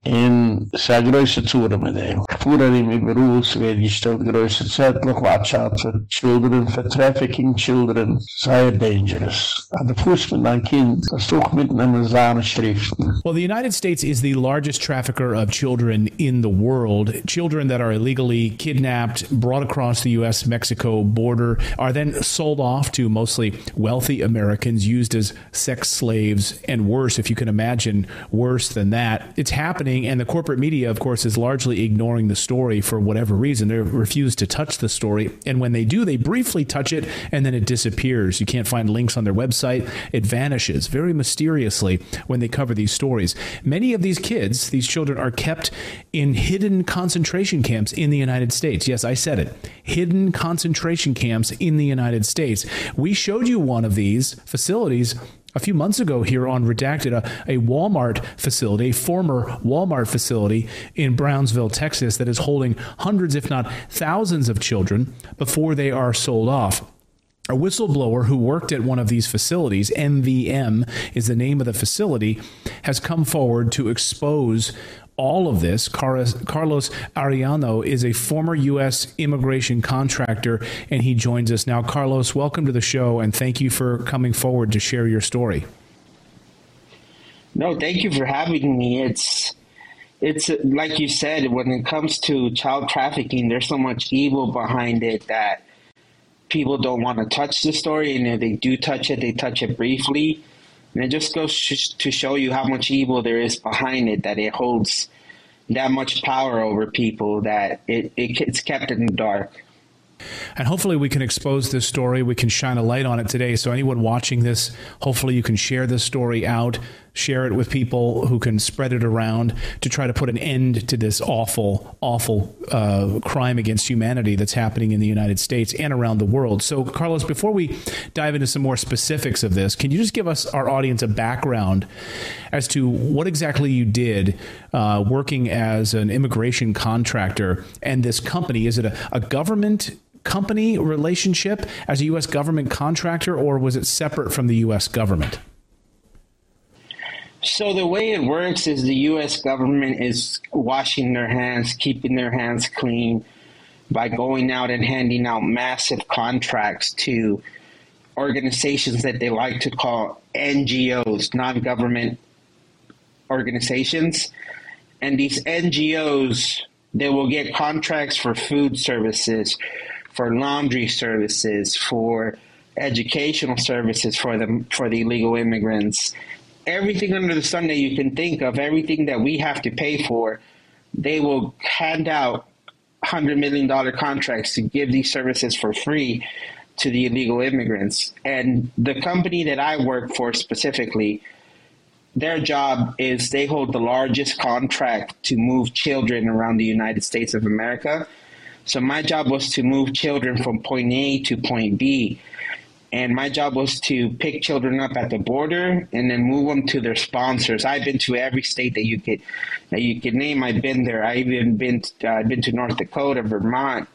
In sa größe Zure mit dem. Fuhrer im Überrus, wer gestellt größe Zettel, watch out for children, for trafficking children. Sehr dangerous. An der Fuß mit einem Kind, das doch mit einem Sahne-Schriften. Well, the United States is the largest trafficker of children in the world. Children that are illegally kidnapped, brought across the US Mexico border are then sold off to mostly wealthy Americans used as sex slaves and worse if you can imagine worse than that. It's happening and the corporate media of course is largely ignoring the story for whatever reason. They refuse to touch the story and when they do they briefly touch it and then it disappears. You can't find links on their website. It vanishes very mysteriously when they cover these stories. Many of these kids, these children are kept in hidden concentration camps in the United States. Yes, I said it. Hidden concentration camps in the United States. We showed you one of these facilities a few months ago here on Redacted, a, a Walmart facility, a former Walmart facility in Brownsville, Texas, that is holding hundreds, if not thousands, of children before they are sold off. A whistleblower who worked at one of these facilities, MVM is the name of the facility, has come forward to expose all of this. Carlos Ariano is a former U.S. immigration contractor, and he joins us now. Carlos, welcome to the show, and thank you for coming forward to share your story. No, thank you for having me. It's it's like you said when it comes to child trafficking there's so much evil behind it that people don't want to touch the story and if they do touch it they touch it briefly and it just goes sh- to show you how much evil there is behind it that it holds that much power over people that it, it it's kept in the dark and hopefully we can expose this story. We can shine a light on it today. So anyone watching this, hopefully you can share this story out, share it with people who can spread it around to try to put an end to this awful, awful uh, crime against humanity that's happening in the United States and around the world. So Carlos, before we dive into some more specifics of this, can you just give us our audience a background as to what exactly you did uh, working as an immigration contractor and this company? Is it a, a government company relationship as a US government contractor or was it separate from the US government? So the way it works is the US government is washing their hands, keeping their hands clean by going out and handing out massive contracts to organizations that they like to call NGOs, non-government organizations. And these NGOs they will get contracts for food services, for laundry services, for educational services for the for the illegal immigrants. Everything under the sun that you can think of, everything that we have to pay for, they will hand out hundred million dollar contracts to give these services for free to the illegal immigrants. And the company that I work for specifically, their job is they hold the largest contract to move children around the United States of America. So my job was to move children from point A to point B. and my job was to pick children up at the border and then move them to their sponsors. I've been to every state that you could that you could name. I've been there. I've even been to, uh, I've been to North Dakota, Vermont,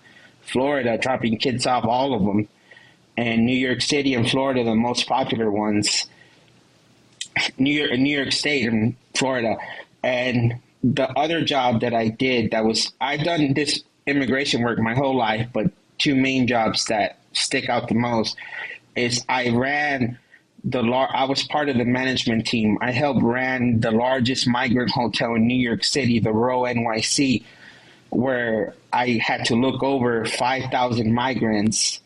Florida, dropping kids off, all of them, and New York City and Florida, the most popular ones. New York, New York State and Florida, and the other job that I did that was I've done this immigration work my whole life, but two main jobs that stick out the most is I ran the lar- I was part of the management team. I helped ran the largest migrant hotel in New York City, the Row NYC, where I had to look over 5,000 migrants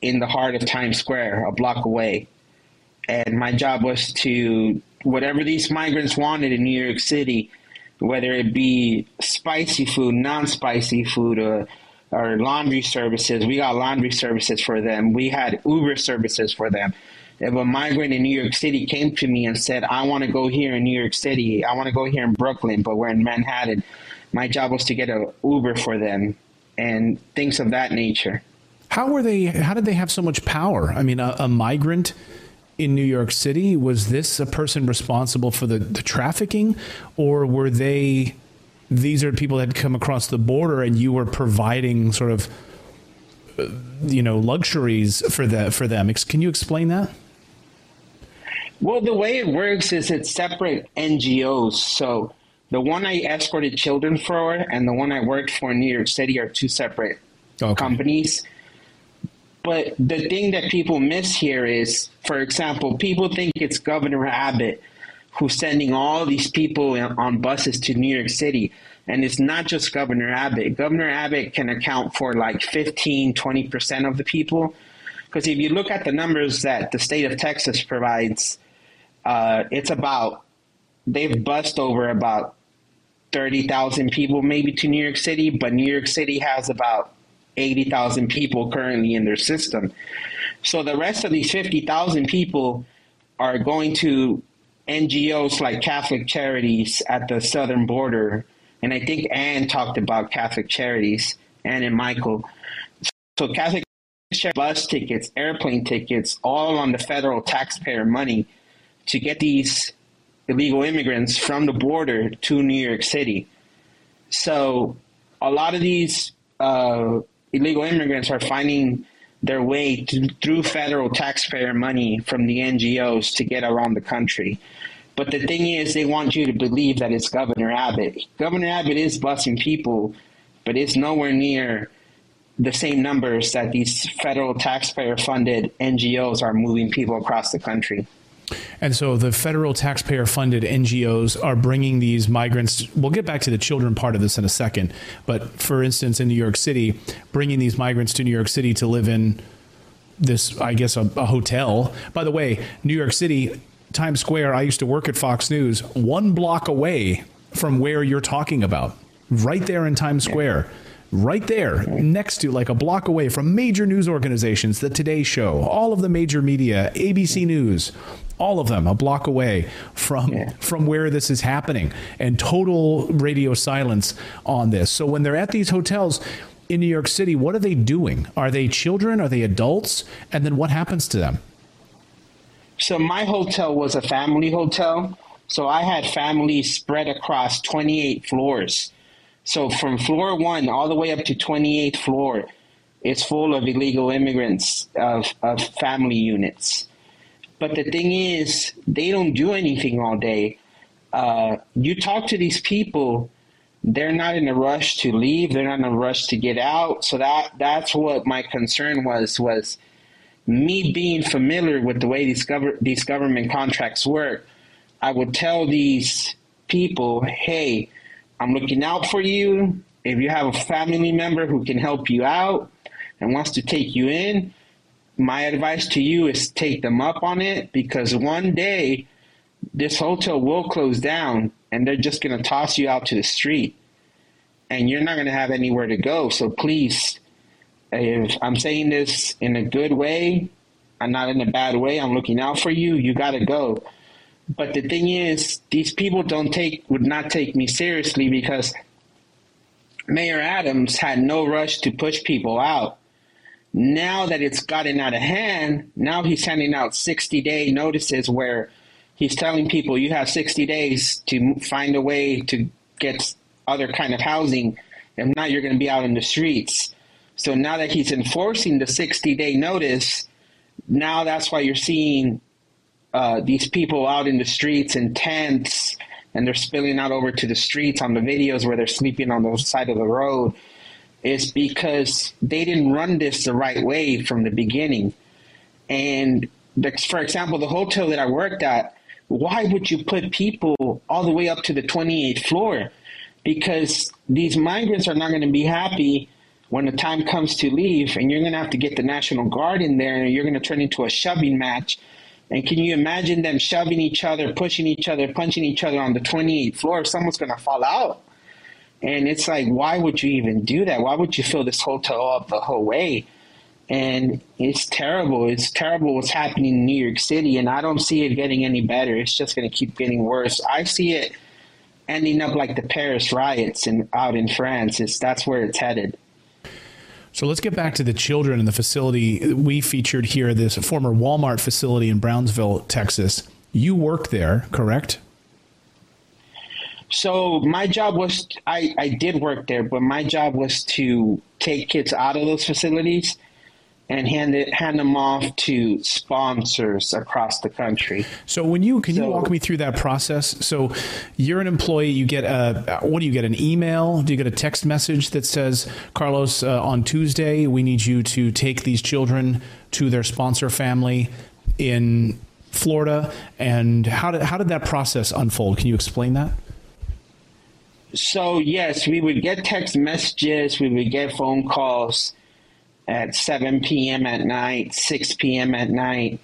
in the heart of Times Square, a block away. And my job was to whatever these migrants wanted in New York City, whether it be spicy food, non-spicy food, or or laundry services. We got laundry services for them. We had Uber services for them. If a migrant in New York City came to me and said, I want to go here in New York City, I want to go here in Brooklyn, but we're in Manhattan, my job was to get an Uber for them and things of that nature. How were they? How did they have so much power? I mean, a, a migrant in New York City was this a person responsible for the, the trafficking, or were they? These are people that come across the border, and you were providing sort of, uh, you know, luxuries for the for them. Can you explain that? Well, the way it works is it's separate NGOs. So the one I escorted children for and the one I worked for in New York City are two separate companies. But the thing that people miss here is, for example, people think it's Governor Abbott who's sending all these people on buses to New York City. And it's not just Governor Abbott. Governor Abbott can account for like 15, 20% of the people. Because if you look at the numbers that the state of Texas provides, uh, it's about, they've bussed over about 30,000 people maybe to New York City, but New York City has about 80,000 people currently in their system. So the rest of these 50,000 people are going to NGOs like Catholic Charities at the southern border. And I think Ann talked about Catholic Charities, Ann and Michael. So Catholic bus tickets, airplane tickets, all on the federal taxpayer money to get these illegal immigrants from the border to New York City. So a lot of these uh, illegal immigrants are finding their way to, through federal taxpayer money from the NGOs to get around the country. But the thing is, they want you to believe that it's Governor Abbott. Governor Abbott is busing people, but it's nowhere near the same numbers that these federal taxpayer funded NGOs are moving people across the country. And so the federal taxpayer funded NGOs are bringing these migrants. We'll get back to the children part of this in a second. But for instance, in New York City, bringing these migrants to New York City to live in this, I guess, a, a hotel. By the way, New York City, Times Square, I used to work at Fox News, one block away from where you're talking about, right there in Times Square. Right there, next to like a block away from major news organizations, the Today Show, all of the major media, ABC News, all of them a block away from from where this is happening and total radio silence on this. So when they're at these hotels in New York City, what are they doing? Are they children? Are they adults? And then what happens to them? So my hotel was a family hotel. So I had families spread across 28 floors. So from floor one all the way up to 28th floor, it's full of illegal immigrants of, of family units. But the thing is, they don't do anything all day. Uh, you talk to these people, they're not in a rush to leave. They're not in a rush to get out. So that that's what my concern was was me being familiar with the way these these government contracts work. I would tell these people, "Hey, I'm looking out for you. If you have a family member who can help you out and wants to take you in, my advice to you is take them up on it because one day this hotel will close down and they're just going to toss you out to the street and you're not going to have anywhere to go. So please, if I'm saying this in a good way, I'm not in a bad way, I'm looking out for you, you got to go. But the thing is, these people don't take would not take me seriously because Mayor Adams had no rush to push people out. Now that it's gotten out of hand, now he's handing out 60 day notices where he's telling people you have 60 days to find a way to get other kind of housing. If not, you're going to be out in the streets. So now that he's enforcing the 60 day notice, now that's why you're seeing uh, these people out in the streets in tents and they're spilling out over to the streets on the videos where they're sleeping on the side of the road is because they didn't run this the right way from the beginning. And the, for example, the hotel that I worked at, why would you put people all the way up to the 28th floor? Because these migrants are not going to be happy when the time comes to leave, and you're going to have to get the National Guard in there, and you're going to turn into a shoving match. And can you imagine them shoving each other, pushing each other, punching each other on the 28th floor? Someone's going to fall out. And it's like, why would you even do that? Why would you fill this hotel up the whole way? And it's terrible. It's terrible what's happening in New York City, and I don't see it getting any better. It's just going to keep getting worse. I see it ending up like the Paris riots in, out in France. It's, that's where it's headed. So let's get back to the children in the facility we featured here, this former Walmart facility in Brownsville, Texas. You work there, correct? So my job was I, I did work there, but my job was to take kids out of those facilities and hand it hand them off to sponsors across the country. So when you can so, you walk me through that process? So you're an employee, you get a what do you get an email? Do you get a text message that says Carlos uh, on Tuesday we need you to take these children to their sponsor family in Florida and how did how did that process unfold? Can you explain that? So yes, we would get text messages, we would get phone calls at 7 p.m. at night, 6 p.m. at night,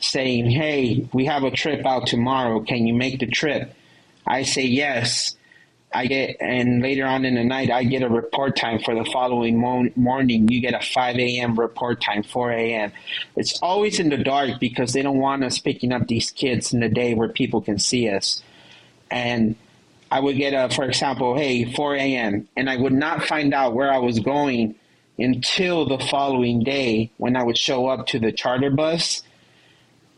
saying, Hey, we have a trip out tomorrow. Can you make the trip? I say yes. I get, and later on in the night, I get a report time for the following mo- morning. You get a 5 a.m. report time, 4 a.m. It's always in the dark because they don't want us picking up these kids in the day where people can see us. And I would get a, for example, hey, 4 a.m. And I would not find out where I was going until the following day when I would show up to the charter bus.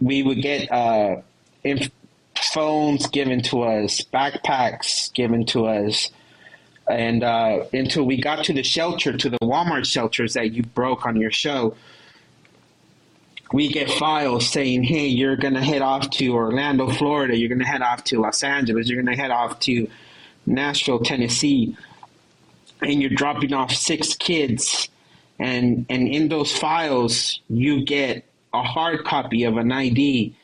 We would get uh, inf- phones given to us, backpacks given to us, and uh, until we got to the shelter, to the Walmart shelters that you broke on your show, we get files saying, "Hey, you're going to head off to Orlando, Florida. You're going to head off to Los Angeles. You're going to head off to Nashville, Tennessee." and you're dropping off six kids and and in those files you get a hard copy of an ID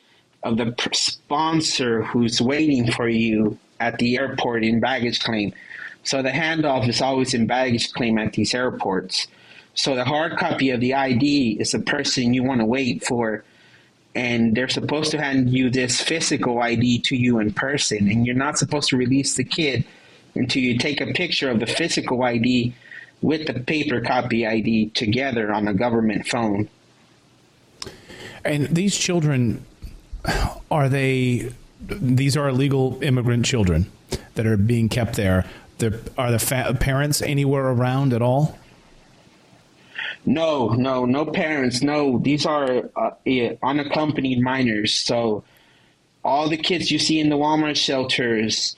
of the sponsor who's waiting for you at the airport in baggage claim. So the handoff is always in baggage claim at these airports. So the hard copy of the ID is the person you want to wait for and they're supposed to hand you this physical ID to you in person and you're not supposed to release the kid until you take a picture of the physical ID with the paper copy ID together on a government phone. And these children are they these are illegal immigrant children that are being kept there. Are the parents anywhere around at all? No, no, no parents. No, these are uh, unaccompanied minors. So all the kids you see in the Walmart shelters,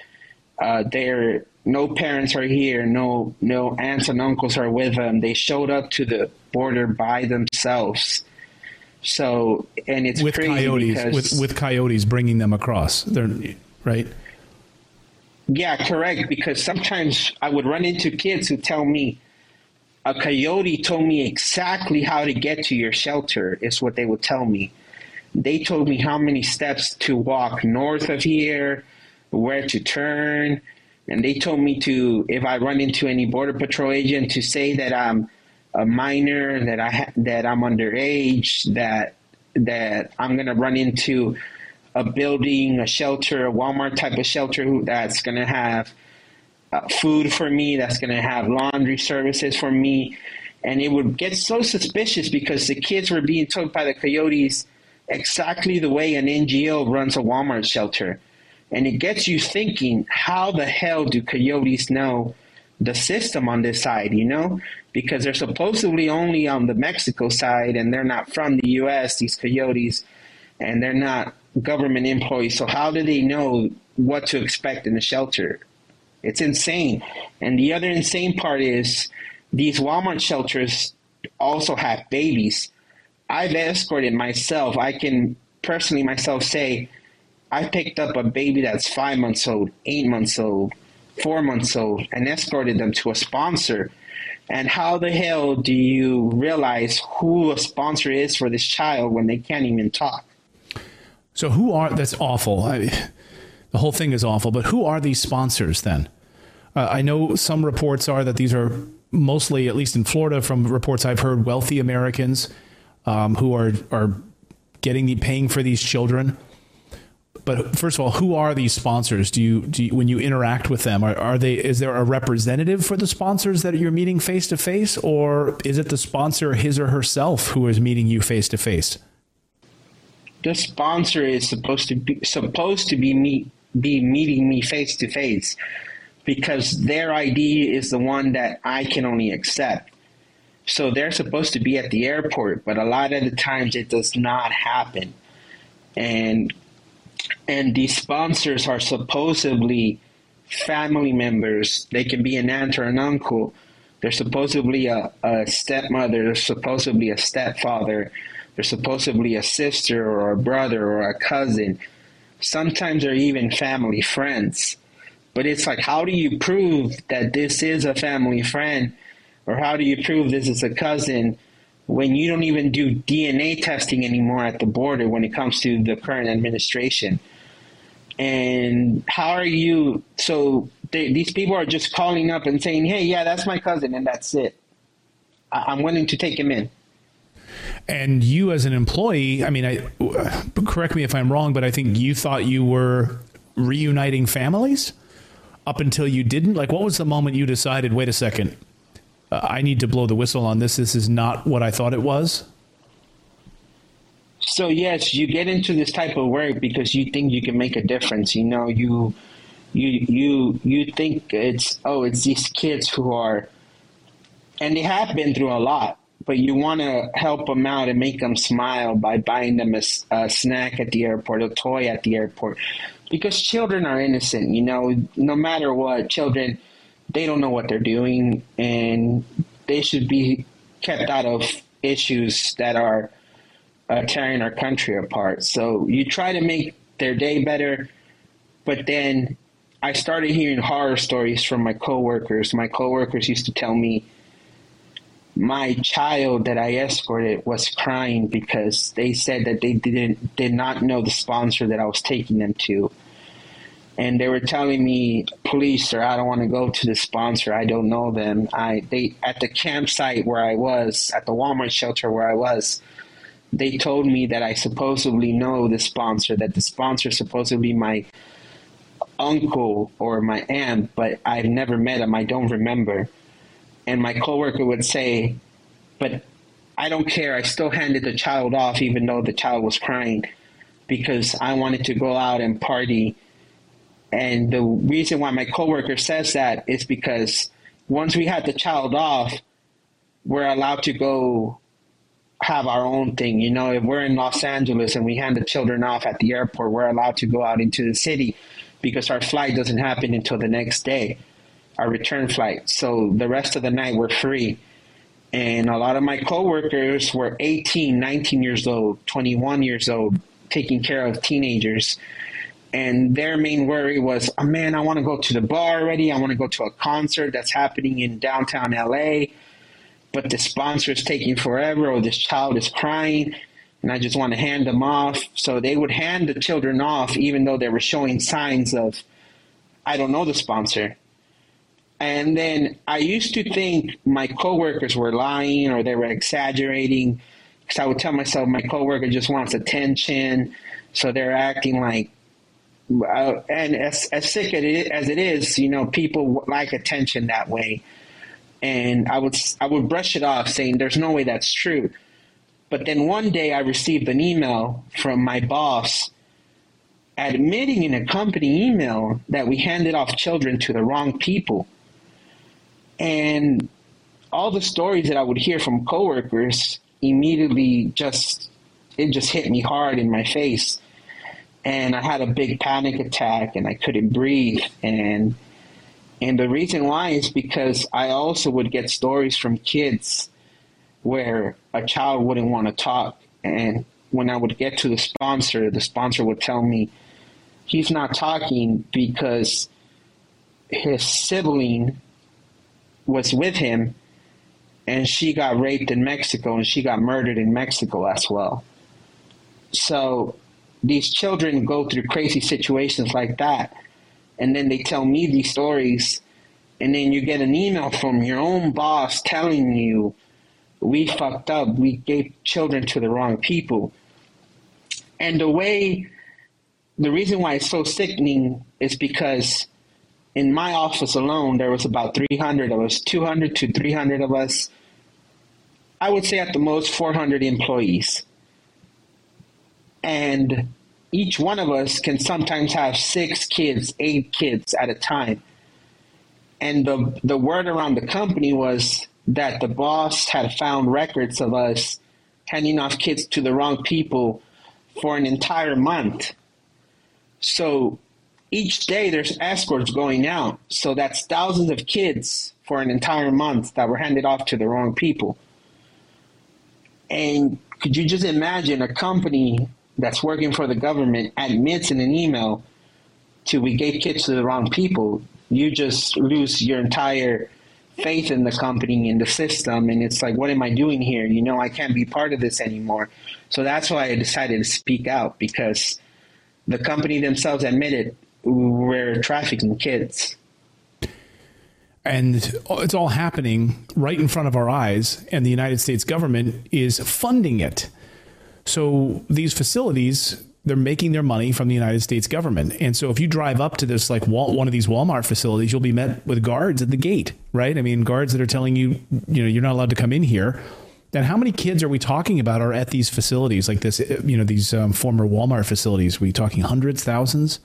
uh, they're no parents are here, no no aunts and uncles are with them. They showed up to the border by themselves. So and it's with coyotes with with coyotes bringing them across. They're right. Yeah, correct. Because sometimes I would run into kids who tell me a coyote told me exactly how to get to your shelter. Is what they would tell me. They told me how many steps to walk north of here, where to turn, and they told me to if I run into any border patrol agent to say that I'm a minor, that I ha- that I'm underage, that that I'm gonna run into a building, a shelter, a Walmart type of shelter that's gonna have uh, food for me, that's gonna have laundry services for me, and it would get so suspicious because the kids were being told by the coyotes exactly the way an NGO runs a Walmart shelter and it gets you thinking how the hell do coyotes know the system on this side, you know, because they're supposedly only on the Mexico side and they're not from the US, these coyotes, and they're not government employees. So how do they know what to expect in the shelter? It's insane. And the other insane part is these Walmart shelters also have babies. I've escorted myself. I can personally myself say I picked up a baby that's five months old, eight months old, four months old, and escorted them to a sponsor. And how the hell do you realize who a sponsor is for this child when they can't even talk? So who are that's awful. I, the whole thing is awful, but who are these sponsors then? Uh, I know some reports are that these are mostly at least in Florida from reports I've heard wealthy Americans um, who are are getting the paying for these children. But first of all, who are these sponsors? Do you, do you when you interact with them, are, are they is there a representative for the sponsors that you're meeting face to face or is it the sponsor his or herself who is meeting you face to face? The sponsor is supposed to be supposed to be meet be meeting me face to face because their ID is the one that I can only accept. So they're supposed to be at the airport, but a lot of the times it does not happen. And and these sponsors are supposedly family members. They can be an aunt or an uncle. They're supposedly a, a stepmother, they're supposedly a stepfather, they're supposedly a sister or a brother or a cousin. Sometimes they're even family friends. But it's like, how do you prove that this is a family friend? Or how do you prove this is a cousin when you don't even do DNA testing anymore at the border when it comes to the current administration? And how are you? So they, these people are just calling up and saying, hey, yeah, that's my cousin, and that's it. I, I'm willing to take him in. And you as an employee, I mean, I correct me if I'm wrong, but I think you thought you were reuniting families up until you didn't. Like what was the moment you decided, wait a second, uh, I need to blow the whistle on this. This is not what I thought it was? So yes, you get into this type of work because you think you can make a difference. You know, you you you you think it's oh, it's these kids who are and they have been through a lot but you want to help them out and make them smile by buying them a, a, snack at the airport, a toy at the airport, because children are innocent. You know, no matter what, children they don't know what they're doing, and they should be kept out of issues that are uh, tearing our country apart. So you try to make their day better, but then I started hearing horror stories from my coworkers. My coworkers used to tell me my child that I escorted was crying because they said that they didn't did not know the sponsor that I was taking them to. And they were telling me, please, sir, I don't want to go to the sponsor. I don't know them. I they at the campsite where I was, at the Walmart shelter where I was, they told me that I supposedly know the sponsor, that the sponsor is supposedly my uncle or my aunt, but I've never met him. I don't remember and my coworker would say, "But I don't care. I still handed the child off, even though the child was crying, because I wanted to go out and party." And the reason why my coworker says that is because once we had the child off, we're allowed to go have our own thing. You know, if we're in Los Angeles and we hand the children off at the airport, we're allowed to go out into the city because our flight doesn't happen until the next day our return flight. So the rest of the night we're free. And a lot of my coworkers were 18, 19 years old, 21 years old, taking care of teenagers. And their main worry was, oh, man, I want to go to the bar already. I want to go to a concert that's happening in downtown LA, but the sponsor is taking forever, or this child is crying, and I just want to hand them off. So they would hand the children off, even though they were showing signs of, I don't know the sponsor. And then I used to think my coworkers were lying or they were exaggerating because I would tell myself my coworker just wants attention, so they're acting like. Uh, and as, as sick as it is, you know, people like attention that way. And I would I would brush it off, saying there's no way that's true. But then one day I received an email from my boss admitting in a company email that we handed off children to the wrong people And all the stories that I would hear from coworkers immediately just it just hit me hard in my face. And I had a big panic attack and I couldn't breathe. And and the reason why is because I also would get stories from kids where a child wouldn't want to talk. And when I would get to the sponsor the sponsor would tell me he's not talking because his sibling was with him and she got raped in Mexico and she got murdered in Mexico as well. So these children go through crazy situations like that and then they tell me these stories and then you get an email from your own boss telling you we fucked up we gave children to the wrong people and the way the reason why it's so sickening is because in my office alone there was about 300 of us 200 to 300 of us. I would say at the most 400 employees. And each one of us can sometimes have six kids eight kids at a time. And the the word around the company was that the boss had found records of us handing off kids to the wrong people for an entire month. So each day there's escorts going out. So that's thousands of kids for an entire month that were handed off to the wrong people. And could you just imagine a company that's working for the government admits in an email to we gave kids to the wrong people, you just lose your entire faith in the company in the system and it's like what am I doing here? You know, I can't be part of this anymore. So that's why I decided to speak out because the company themselves admitted we're trafficking kids. And it's all happening right in front of our eyes, and the United States government is funding it. So these facilities, they're making their money from the United States government. And so if you drive up to this like one of these Walmart facilities, you'll be met with guards at the gate, right? I mean, guards that are telling you, you know, you're not allowed to come in here. Then how many kids are we talking about are at these facilities like this, you know, these um, former Walmart facilities? Are we talking hundreds, thousands?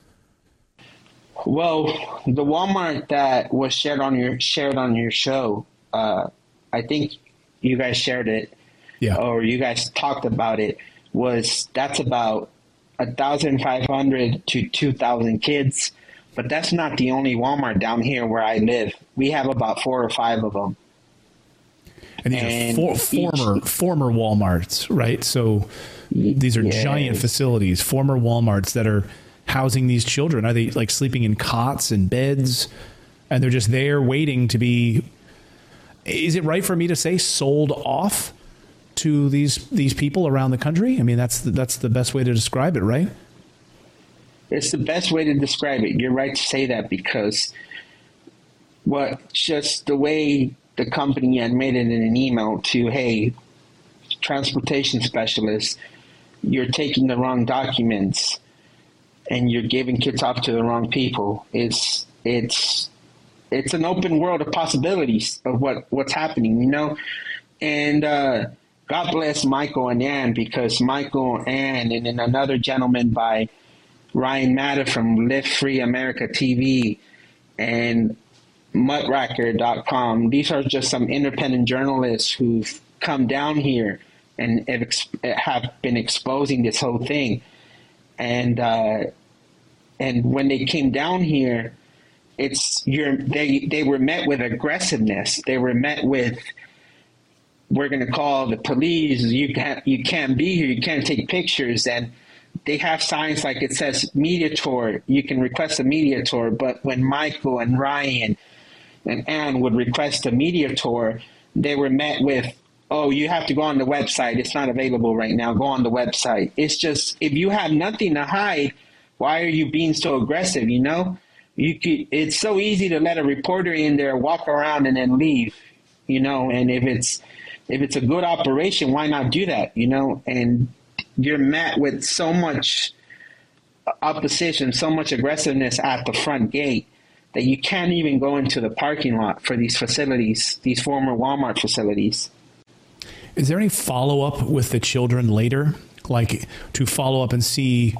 Well, the Walmart that was shared on your shared on your show, uh, I think you guys shared it, yeah, or you guys talked about it. Was that's about a thousand five hundred to two thousand kids, but that's not the only Walmart down here where I live. We have about four or five of them. And these and are for, former each, former WalMarts, right? So these are yes. giant facilities, former WalMarts that are housing these children? Are they like sleeping in cots and beds and they're just there waiting to be Is it right for me to say sold off to these these people around the country? I mean, that's the, that's the best way to describe it, right? It's the best way to describe it. You're right to say that because what just the way the company admitted in an email to hey transportation specialists you're taking the wrong documents and you're giving kids off to the wrong people. It's it's it's an open world of possibilities of what what's happening, you know. And uh, God bless Michael and Ann because Michael Ann and then another gentleman by Ryan Matta from Live Free America TV and Muckraker.com. These are just some independent journalists who've come down here and have been exposing this whole thing. And uh, and when they came down here, it's you're they they were met with aggressiveness. They were met with we're going to call the police. You can't you can't be here. You can't take pictures and they have signs like it says media tour. You can request a media tour, but when Michael and Ryan and Ann would request a media tour, they were met with, "Oh, you have to go on the website. It's not available right now. Go on the website." It's just if you have nothing to hide, why are you being so aggressive? You know, you could, it's so easy to let a reporter in there walk around and then leave. You know, and if it's if it's a good operation, why not do that? You know, and you're met with so much opposition, so much aggressiveness at the front gate that you can't even go into the parking lot for these facilities, these former Walmart facilities. Is there any follow up with the children later? Like to follow up and see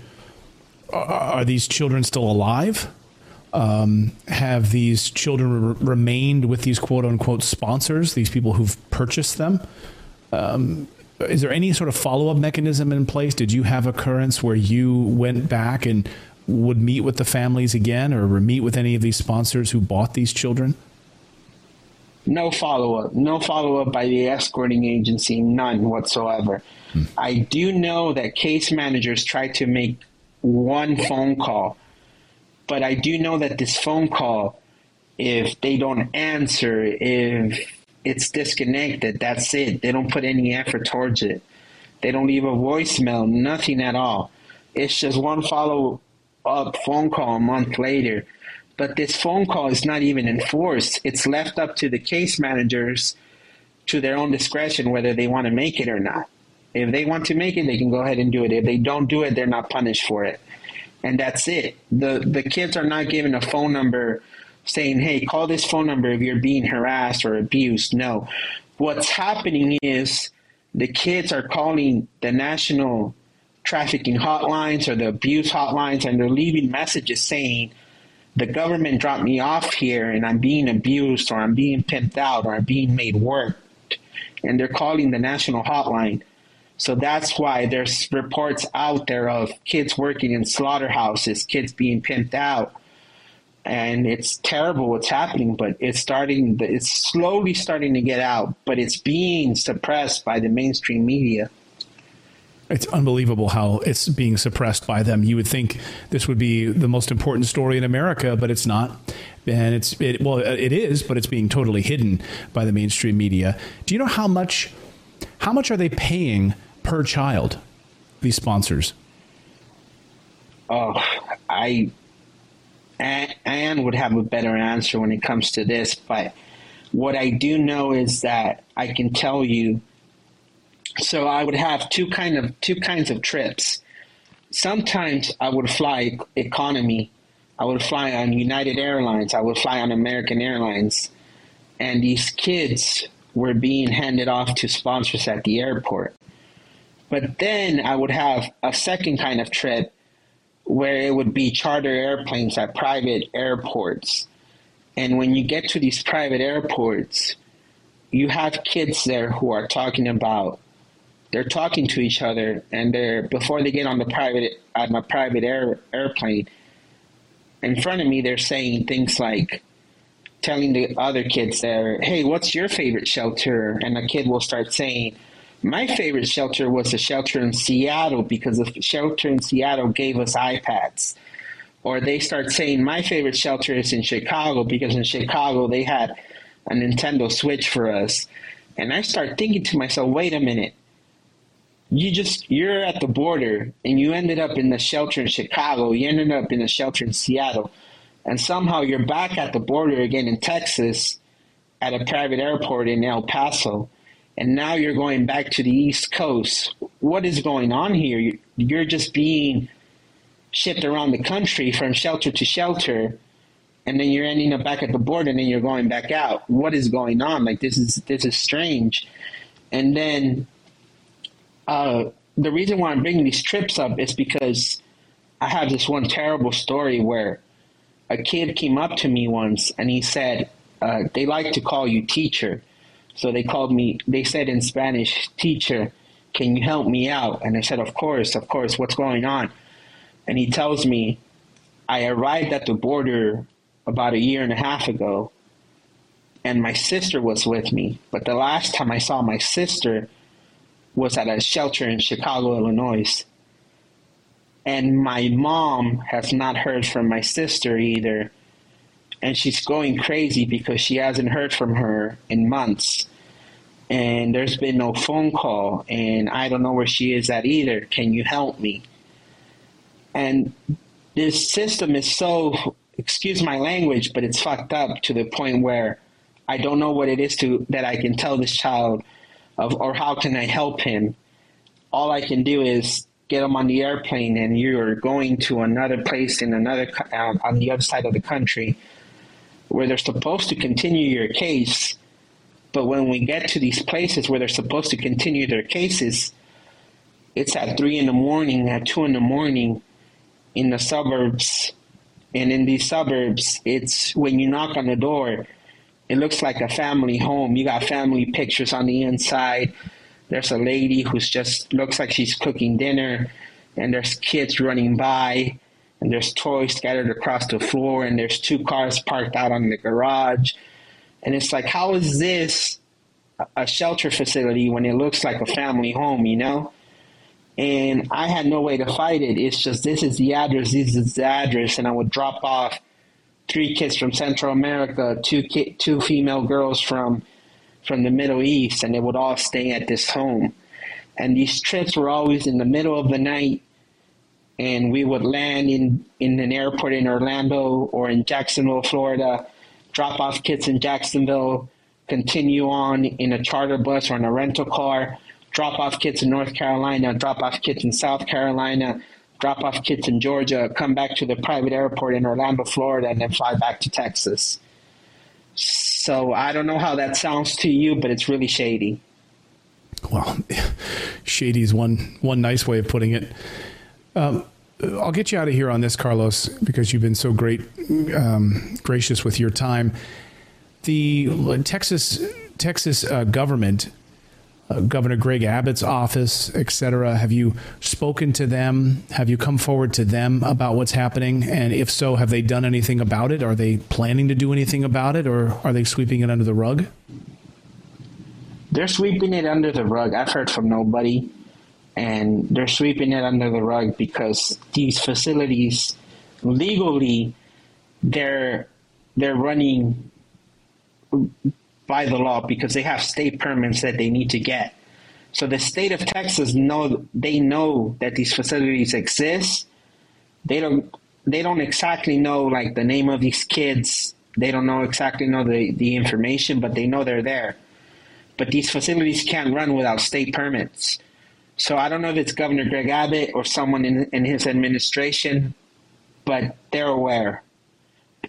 are these children still alive? Um, have these children re- remained with these quote unquote sponsors, these people who've purchased them? Um, is there any sort of follow up mechanism in place? Did you have occurrence where you went back and would meet with the families again or meet with any of these sponsors who bought these children? No follow up. No follow up by the escorting agency. None whatsoever. Hmm. I do know that case managers try to make one phone call, but I do know that this phone call, if they don't answer, if it's disconnected, that's it. They don't put any effort towards it. They don't leave a voicemail, nothing at all. It's just one follow up phone call a month later. But this phone call is not even enforced. It's left up to the case managers to their own discretion whether they want to make it or not. If they want to make it, they can go ahead and do it. If they don't do it, they're not punished for it. And that's it. The the kids are not given a phone number saying, "Hey, call this phone number if you're being harassed or abused." No. What's happening is the kids are calling the national trafficking hotlines or the abuse hotlines and they're leaving messages saying the government dropped me off here and I'm being abused or I'm being pimped out or I'm being made work and they're calling the national hotline so that's why there's reports out there of kids working in slaughterhouses, kids being pimped out. And it's terrible what's happening, but it's starting, it's slowly starting to get out, but it's being suppressed by the mainstream media. It's unbelievable how it's being suppressed by them. You would think this would be the most important story in America, but it's not. And it's it, well, it is, but it's being totally hidden by the mainstream media. Do you know how much how much are they paying per child, these sponsors? Oh, I Anne would have a better answer when it comes to this, but what I do know is that I can tell you. So I would have two kind of two kinds of trips. Sometimes I would fly economy. I would fly on United Airlines. I would fly on American Airlines, and these kids were being handed off to sponsors at the airport. But then I would have a second kind of trip where it would be charter airplanes at private airports. And when you get to these private airports, you have kids there who are talking about they're talking to each other and they're before they get on the private on a private air airplane in front of me they're saying things like telling the other kids there hey what's your favorite shelter and a kid will start saying my favorite shelter was the shelter in Seattle because the shelter in Seattle gave us iPads. Or they start saying my favorite shelter is in Chicago because in Chicago they had a Nintendo Switch for us. And I start thinking to myself, wait a minute. You just you're at the border and you ended up in the shelter in Chicago, you ended up in the shelter in Seattle, and somehow you're back at the border again in Texas at a private airport in El Paso and now you're going back to the East Coast. What is going on here? You're just being shipped around the country from shelter to shelter, and then you're ending up back at the border, and then you're going back out. What is going on? Like this is this is strange. And then uh, the reason why I'm bringing these trips up is because I have this one terrible story where a kid came up to me once and he said, uh, "They like to call you teacher." So they called me, they said in Spanish, teacher, can you help me out? And I said, of course, of course, what's going on? And he tells me, I arrived at the border about a year and a half ago, and my sister was with me. But the last time I saw my sister was at a shelter in Chicago, Illinois. And my mom has not heard from my sister either and she's going crazy because she hasn't heard from her in months and there's been no phone call and I don't know where she is at either. Can you help me? And this system is so excuse my language, but it's fucked up to the point where I don't know what it is to that I can tell this child of or how can I help him. All I can do is get him on the airplane and you're going to another place in another uh, on the other side of the country where they're supposed to continue your case but when we get to these places where they're supposed to continue their cases, it's at three in the morning, at two in the morning, in the suburbs And in these suburbs, it's when you knock on the door, it looks like a family home. You got family pictures on the inside. There's a lady who's just looks like she's cooking dinner, and there's kids running by, and there's toys scattered across the floor, and there's two cars parked out on the garage. And it's like, how is this a shelter facility when it looks like a family home, you know? And I had no way to fight it. It's just this is the address, this is the address, and I would drop off three kids from Central America, two two female girls from from the Middle East, and they would all stay at this home. And these trips were always in the middle of the night, and we would land in in an airport in Orlando or in Jacksonville, Florida, drop off kids in Jacksonville, continue on in a charter bus or in a rental car, drop off kids in North Carolina, drop off kids in South Carolina, drop off kids in Georgia, come back to the private airport in Orlando, Florida, and then fly back to Texas. So I don't know how that sounds to you, but it's really shady. Well, shady is one one nice way of putting it. Um, I'll get you out of here on this, Carlos, because you've been so great, um, gracious with your time. The Texas Texas uh, government, uh, Governor Greg Abbott's office, et cetera, have you spoken to them? Have you come forward to them about what's happening? And if so, have they done anything about it? Are they planning to do anything about it, or are they sweeping it under the rug? They're sweeping it under the rug. I've heard from nobody, and they're sweeping it under the rug because these facilities, legally, they're they're running by the law because they have state permits that they need to get. So the state of Texas know they know that these facilities exist. They don't they don't exactly know like the name of these kids. They don't know exactly know the, the information, but they know they're there. But these facilities can't run without state permits. So I don't know if it's Governor Greg Abbott or someone in, in his administration, but they're aware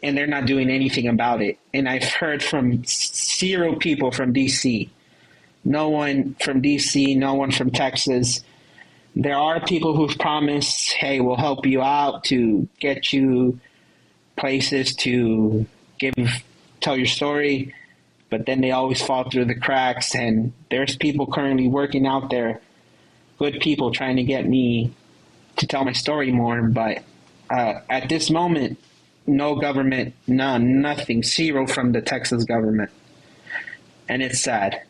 and they're not doing anything about it. And I've heard from zero people from DC, no one from DC, no one from Texas. There are people who've promised, hey, we'll help you out to get you places to give, tell your story, but then they always fall through the cracks. And there's people currently working out there, good people trying to get me to tell my story more. But uh, at this moment, no government, none, nothing, zero from the Texas government. And it's sad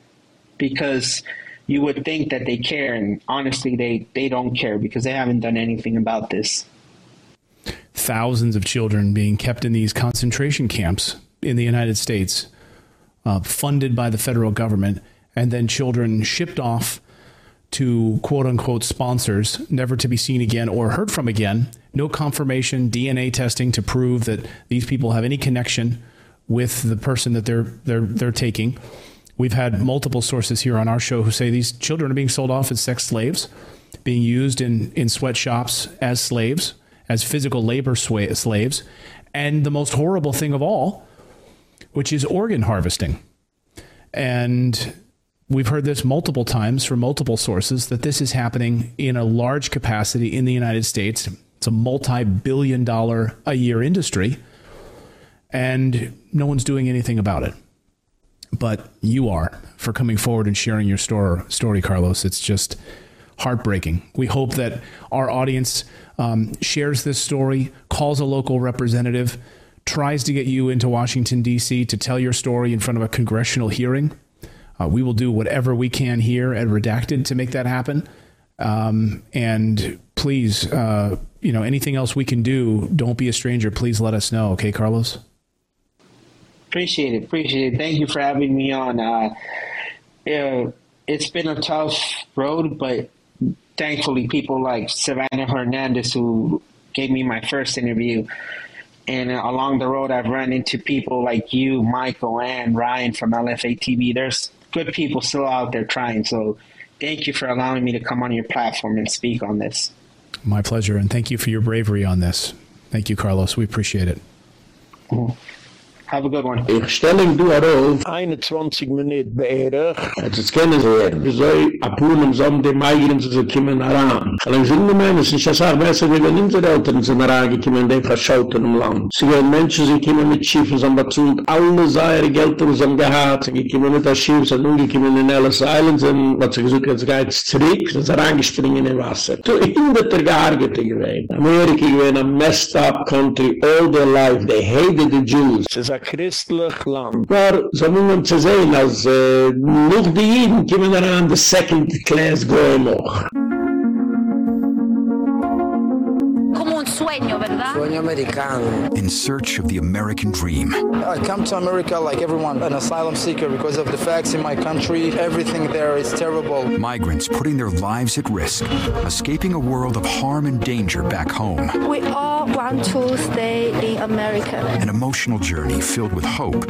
because you would think that they care, and honestly, they, they don't care because they haven't done anything about this. Thousands of children being kept in these concentration camps in the United States, uh, funded by the federal government, and then children shipped off to quote unquote sponsors, never to be seen again or heard from again. No confirmation, DNA testing to prove that these people have any connection with the person that they're they're they're taking. We've had multiple sources here on our show who say these children are being sold off as sex slaves, being used in in sweatshops as slaves, as physical labor slaves, and the most horrible thing of all, which is organ harvesting. And We've heard this multiple times from multiple sources that this is happening in a large capacity in the United States. It's a multi billion dollar a year industry, and no one's doing anything about it. But you are for coming forward and sharing your story, story Carlos. It's just heartbreaking. We hope that our audience um, shares this story, calls a local representative, tries to get you into Washington, D.C. to tell your story in front of a congressional hearing. Uh, we will do whatever we can here at Redacted to make that happen. Um, and please, uh, you know, anything else we can do, don't be a stranger. Please let us know. Okay, Carlos? Appreciate it. Appreciate it. Thank you for having me on. Uh, it's been a tough road, but thankfully, people like Savannah Hernandez, who gave me my first interview, and along the road, I've run into people like you, Michael, and Ryan from LFA TV. There's good people still out there trying. So thank you for allowing me to come on your platform and speak on this. My pleasure. And thank you for your bravery on this. Thank you, Carlos. We appreciate it. Mm-hmm. Have a good one. Ich stelle ihm du auf 21 Minuten beirrig. Jetzt ist kennen Sie werden. Wieso Apun im Sommer die Meigern zu kommen heran? Allein sind die Menschen, ich sage besser, wie wenn unsere Eltern sind herangekommen, die verschauten im Land. Sie gehen Menschen, sie kommen mit Schiffen, sie haben bezahlt alle seine Geld, die sie haben gehad. Sie kommen mit der Schiff, sie sind umgekommen in Ellis Island, und was sie gesagt jetzt geht es zurück, sie sind herangespringen in Wasser. Du, in der Tergargete gewesen. Amerika gewesen, a messed up country, all their life, they hated the Jews. Es ist christlich Land. Aber so muss man zu sehen, als äh, noch die Jiden kommen daran, the second class going noch. Sueño, ¿verdad? Sueño americano. In search of the American dream. I come to America like everyone, an asylum seeker because of the facts in my country. Everything there is terrible. Migrants putting their lives at risk, escaping a world of harm and danger back home. We all want to stay in America. An emotional journey filled with hope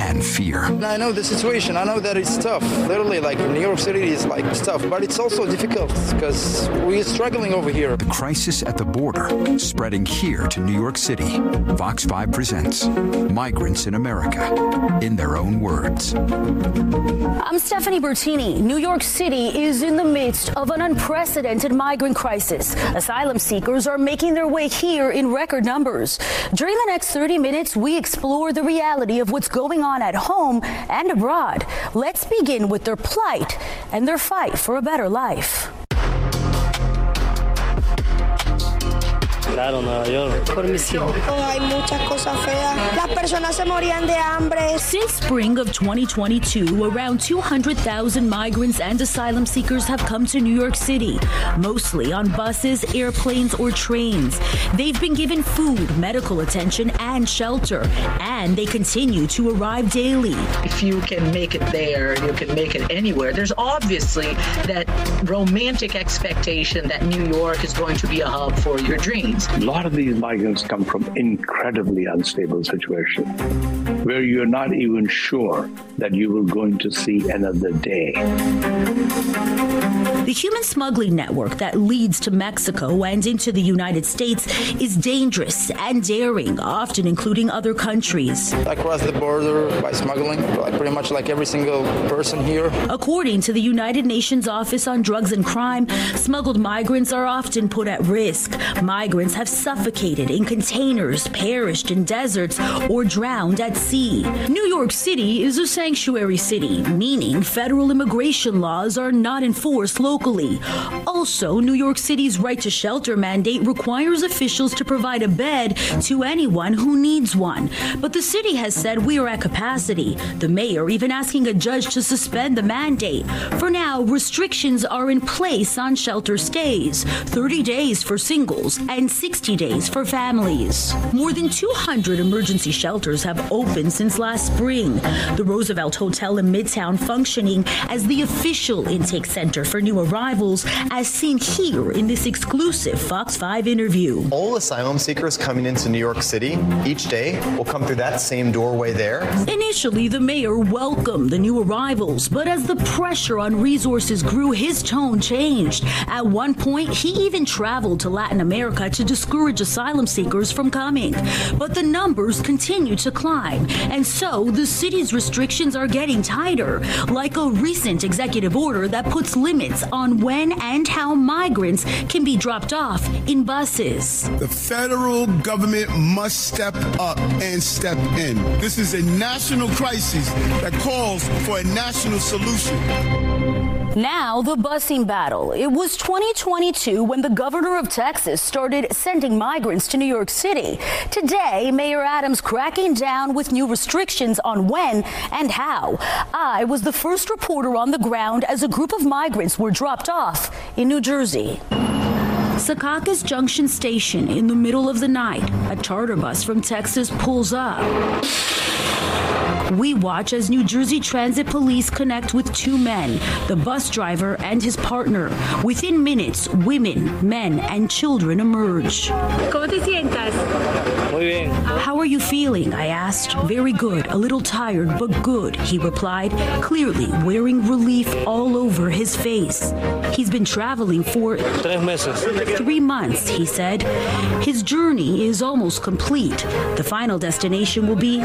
and fear. I know the situation. I know that it's tough. Literally, like New York City is like tough, but it's also difficult because we're struggling over here. The crisis at the border spreading here to New York City. Fox 5 presents Migrants in America in their own words. I'm Stephanie Bertini. New York City is in the midst of an unprecedented migrant crisis. Asylum seekers are making their way here in record numbers. During the next 30 minutes, we explore the reality of what's going on at home and abroad. Let's begin with their plight and their fight for a better life. Claro, Nueva York. Por misión. Oh, hay muchas cosas feas. Las personas se morían de hambre. Since spring of 2022, around 200,000 migrants and asylum seekers have come to New York City, mostly on buses, airplanes, or trains. They've been given food, medical attention, and shelter, and they continue to arrive daily. If you can make it there, you can make it anywhere. There's obviously that romantic expectation that New York is going to be a hub for your dreams. A lot of these migrants come from incredibly unstable situations where you're not even sure that you will going to see another day. The human smuggling network that leads to Mexico and into the United States is dangerous and daring, often including other countries. I crossed the border by smuggling, like pretty much like every single person here. According to the United Nations Office on Drugs and Crime, smuggled migrants are often put at risk. Migrants have suffocated in containers, perished in deserts, or drowned at sea. New York City is a sanctuary city, meaning federal immigration laws are not enforced locally. Also, New York City's right to shelter mandate requires officials to provide a bed to anyone who needs one. But the city has said we are at capacity. The mayor even asking a judge to suspend the mandate. For now, restrictions are in place on shelter stays 30 days for singles and 60 days for families. More than 200 emergency shelters have opened since last spring. The Roosevelt Hotel in Midtown functioning as the official intake center for new arrivals as seen here in this exclusive Fox 5 interview. All asylum seekers coming into New York City each day will come through that same doorway there. Initially, the mayor welcomed the new arrivals, but as the pressure on resources grew, his tone changed. At one point, he even traveled to Latin America to discourage asylum seekers from coming. But the numbers continue to climb, and so the city's restrictions are getting tighter, like a recent executive order that puts limits on when and how migrants can be dropped off in buses. The federal government must step up and step in. This is a national crisis that calls for a national solution. Now, the busing battle. It was 2022 when the governor of Texas started sending migrants to New York City. Today, Mayor Adams cracking down with new restrictions on when and how. I was the first reporter on the ground as a group of migrants were dropped off in New Jersey. Secaucus Junction Station in the middle of the night. A charter bus from Texas pulls up. We watch as New Jersey Transit Police connect with two men, the bus driver and his partner. Within minutes, women, men, and children emerge. ¿Cómo te? How are you feeling? I asked. Very good, a little tired, but good, he replied, clearly wearing relief all over his face. He's been traveling for 3 months, he said. His journey is almost complete. The final destination will be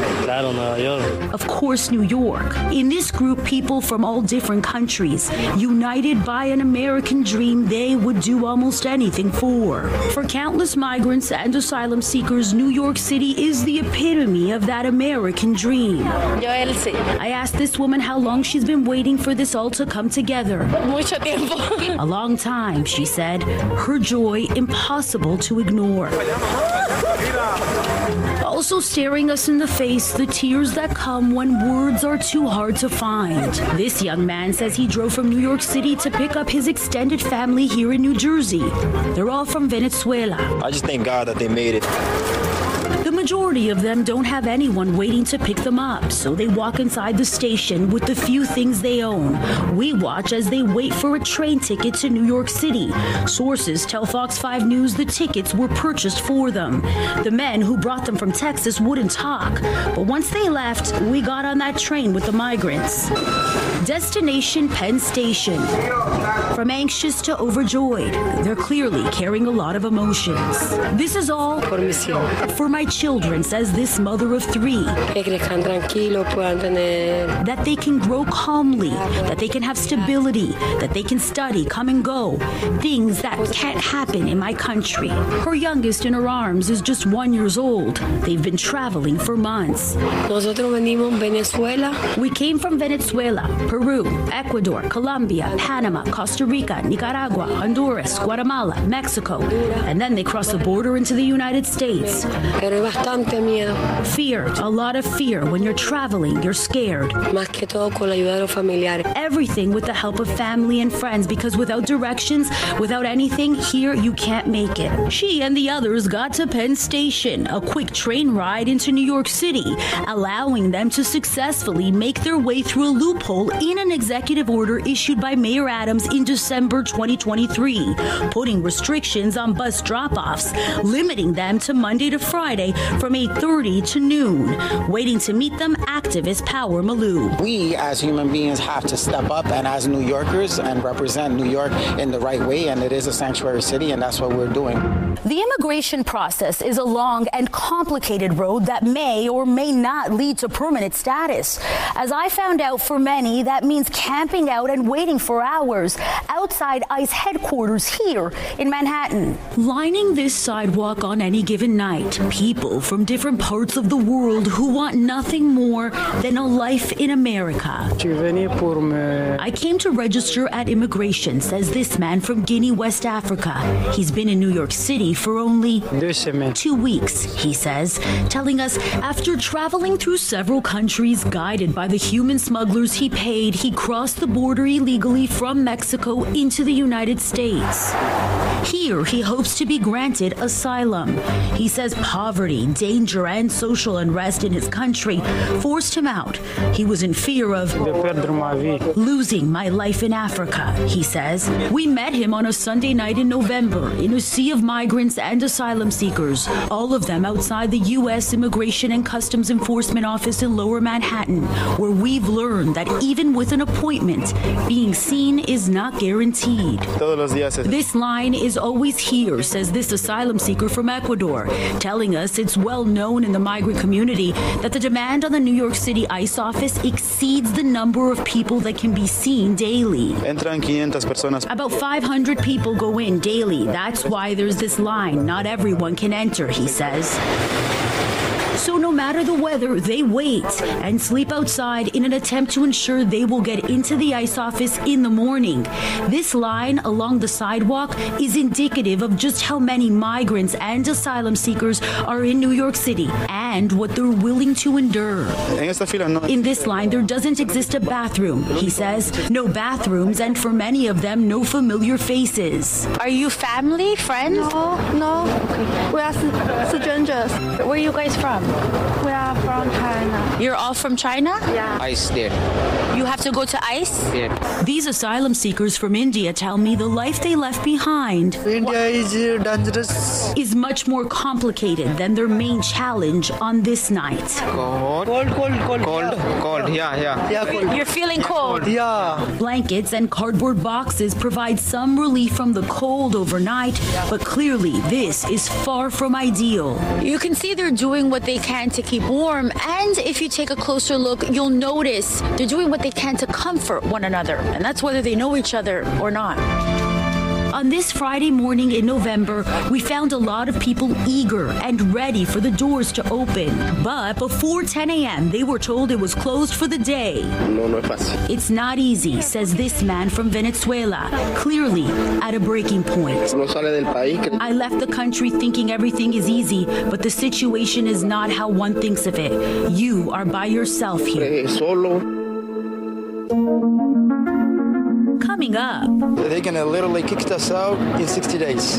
Of course, New York. In this group people from all different countries, united by an American dream they would do almost anything for. For countless migrants and asylum seekers, New York City is the epitome of that American dream. Yo, Elsie. I asked this woman how long she's been waiting for this all to come together. Mucho tiempo. A long time, she said, her joy impossible to ignore. Also staring us in the face, the tears that come when words are too hard to find. This young man says he drove from New York City to pick up his extended family here in New Jersey. They're all from Venezuela. I just thank God that they made it. The majority of them don't have anyone waiting to pick them up, so they walk inside the station with the few things they own. We watch as they wait for a train ticket to New York City. Sources tell Fox 5 News the tickets were purchased for them. The men who brought them from Texas wouldn't talk, but once they left, we got on that train with the migrants. Destination Penn Station. From anxious to overjoyed, they're clearly carrying a lot of emotions. This is all for my children, says this mother of three. That they can grow calmly, that they can have stability, that they can study, come and go. Things that can't happen in my country. Her youngest in her arms is just one years old. They've been traveling for months. Nosotros venimos Venezuela. We came from Venezuela, Peru, Ecuador, Colombia, Panama, Costa Rica, Nicaragua, Honduras, Guatemala, Mexico, and then they crossed the border into the United States. Bastante miedo. Fear, a lot of fear when you're traveling, you're scared. Más que todo con la ayuda de los familiares. Everything with the help of family and friends because without directions, without anything, here you can't make it. She and the others got to Penn Station, a quick train ride into New York City, allowing them to successfully make their way through a loophole in an executive order issued by Mayor Adams in December 2023, putting restrictions on bus drop-offs, limiting them to Monday to Friday from 8:30 to noon. Waiting to meet them, activist Power Malu. We as human beings have to step up and as New Yorkers and represent New York in the right way and it is a sanctuary city and that's what we're doing. The immigration process is a long and complicated road that may or may not lead to permanent status. As I found out for many, that means camping out and waiting for hours outside ICE headquarters here in Manhattan. Lining this sidewalk on any given night, people from different parts of the world who want nothing more than a life in America. I came to register at immigration, says this man from Guinea, West Africa. He's been in New York City for only 2 weeks, he says, telling us after traveling through several countries guided by the human smugglers he paid, he crossed the border illegally from Mexico into the United States. Here, he hopes to be granted asylum. He says poverty, danger, and social unrest in his country forced him out. He was in fear of losing my life in Africa, he says. We met him on a Sunday night in November in a sea of migrants and asylum seekers, all of them outside the U.S. Immigration and Customs Enforcement Office in Lower Manhattan, where we've learned that even with an appointment, being seen is not guaranteed. This line is always here, says this asylum seeker from Ecuador, telling us it's well known in the migrant community that the demand on the New York City ICE office exceeds the number of people that can be seen daily. Entran 500 personas. About 500 people go in daily. That's why there's this line. Not everyone can enter, he says. So no matter the weather, they wait and sleep outside in an attempt to ensure they will get into the ICE office in the morning. This line along the sidewalk is indicative of just how many migrants and asylum seekers are in New York City and what they're willing to endure. En esta fila no In this line, there doesn't exist a bathroom, he says. No bathrooms, and for many of them, no familiar faces. Are you family, friends? No, no. We are strangers. Where are you guys from? We are from China. You're all from China? Yeah. ICE there. You have to go to ICE? Yeah. These asylum seekers from India tell me the life they left behind India is dangerous. is much more complicated than their main challenge on this night. Cold. Cold, cold, cold. Cold, cold. Yeah, yeah. Yeah, cold. You're feeling cold? Yeah. Blankets and cardboard boxes provide some relief from the cold overnight, but clearly this is far from ideal. You can see they're doing what they can to keep warm, and if you take a closer look, you'll notice they're doing what they can to comfort one another, and that's whether they know each other or not. On this Friday morning in November, we found a lot of people eager and ready for the doors to open. But before 10 a.m., they were told it was closed for the day. No, no. It's not easy, says this man from Venezuela, clearly at a breaking point. No sale del país. I left the country thinking everything is easy, but the situation is not how one thinks of it. You are by yourself here. eh, Solo. Coming up, They're gonna literally kick us out in 60 days.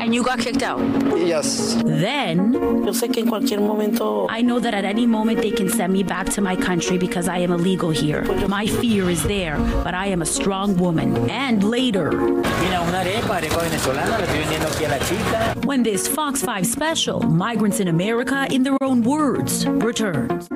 and you got kicked out. Yes. Then, Yo sé que en cualquier momento I know that at any moment they can send me back to my country because I am illegal here. My fear is there, but I am a strong woman. And later, Mira, una arepa, arepa venezolana, le estoy vendiendo aquí a la chica. when this Fox 5 special, Migrants in America in their own words, returns.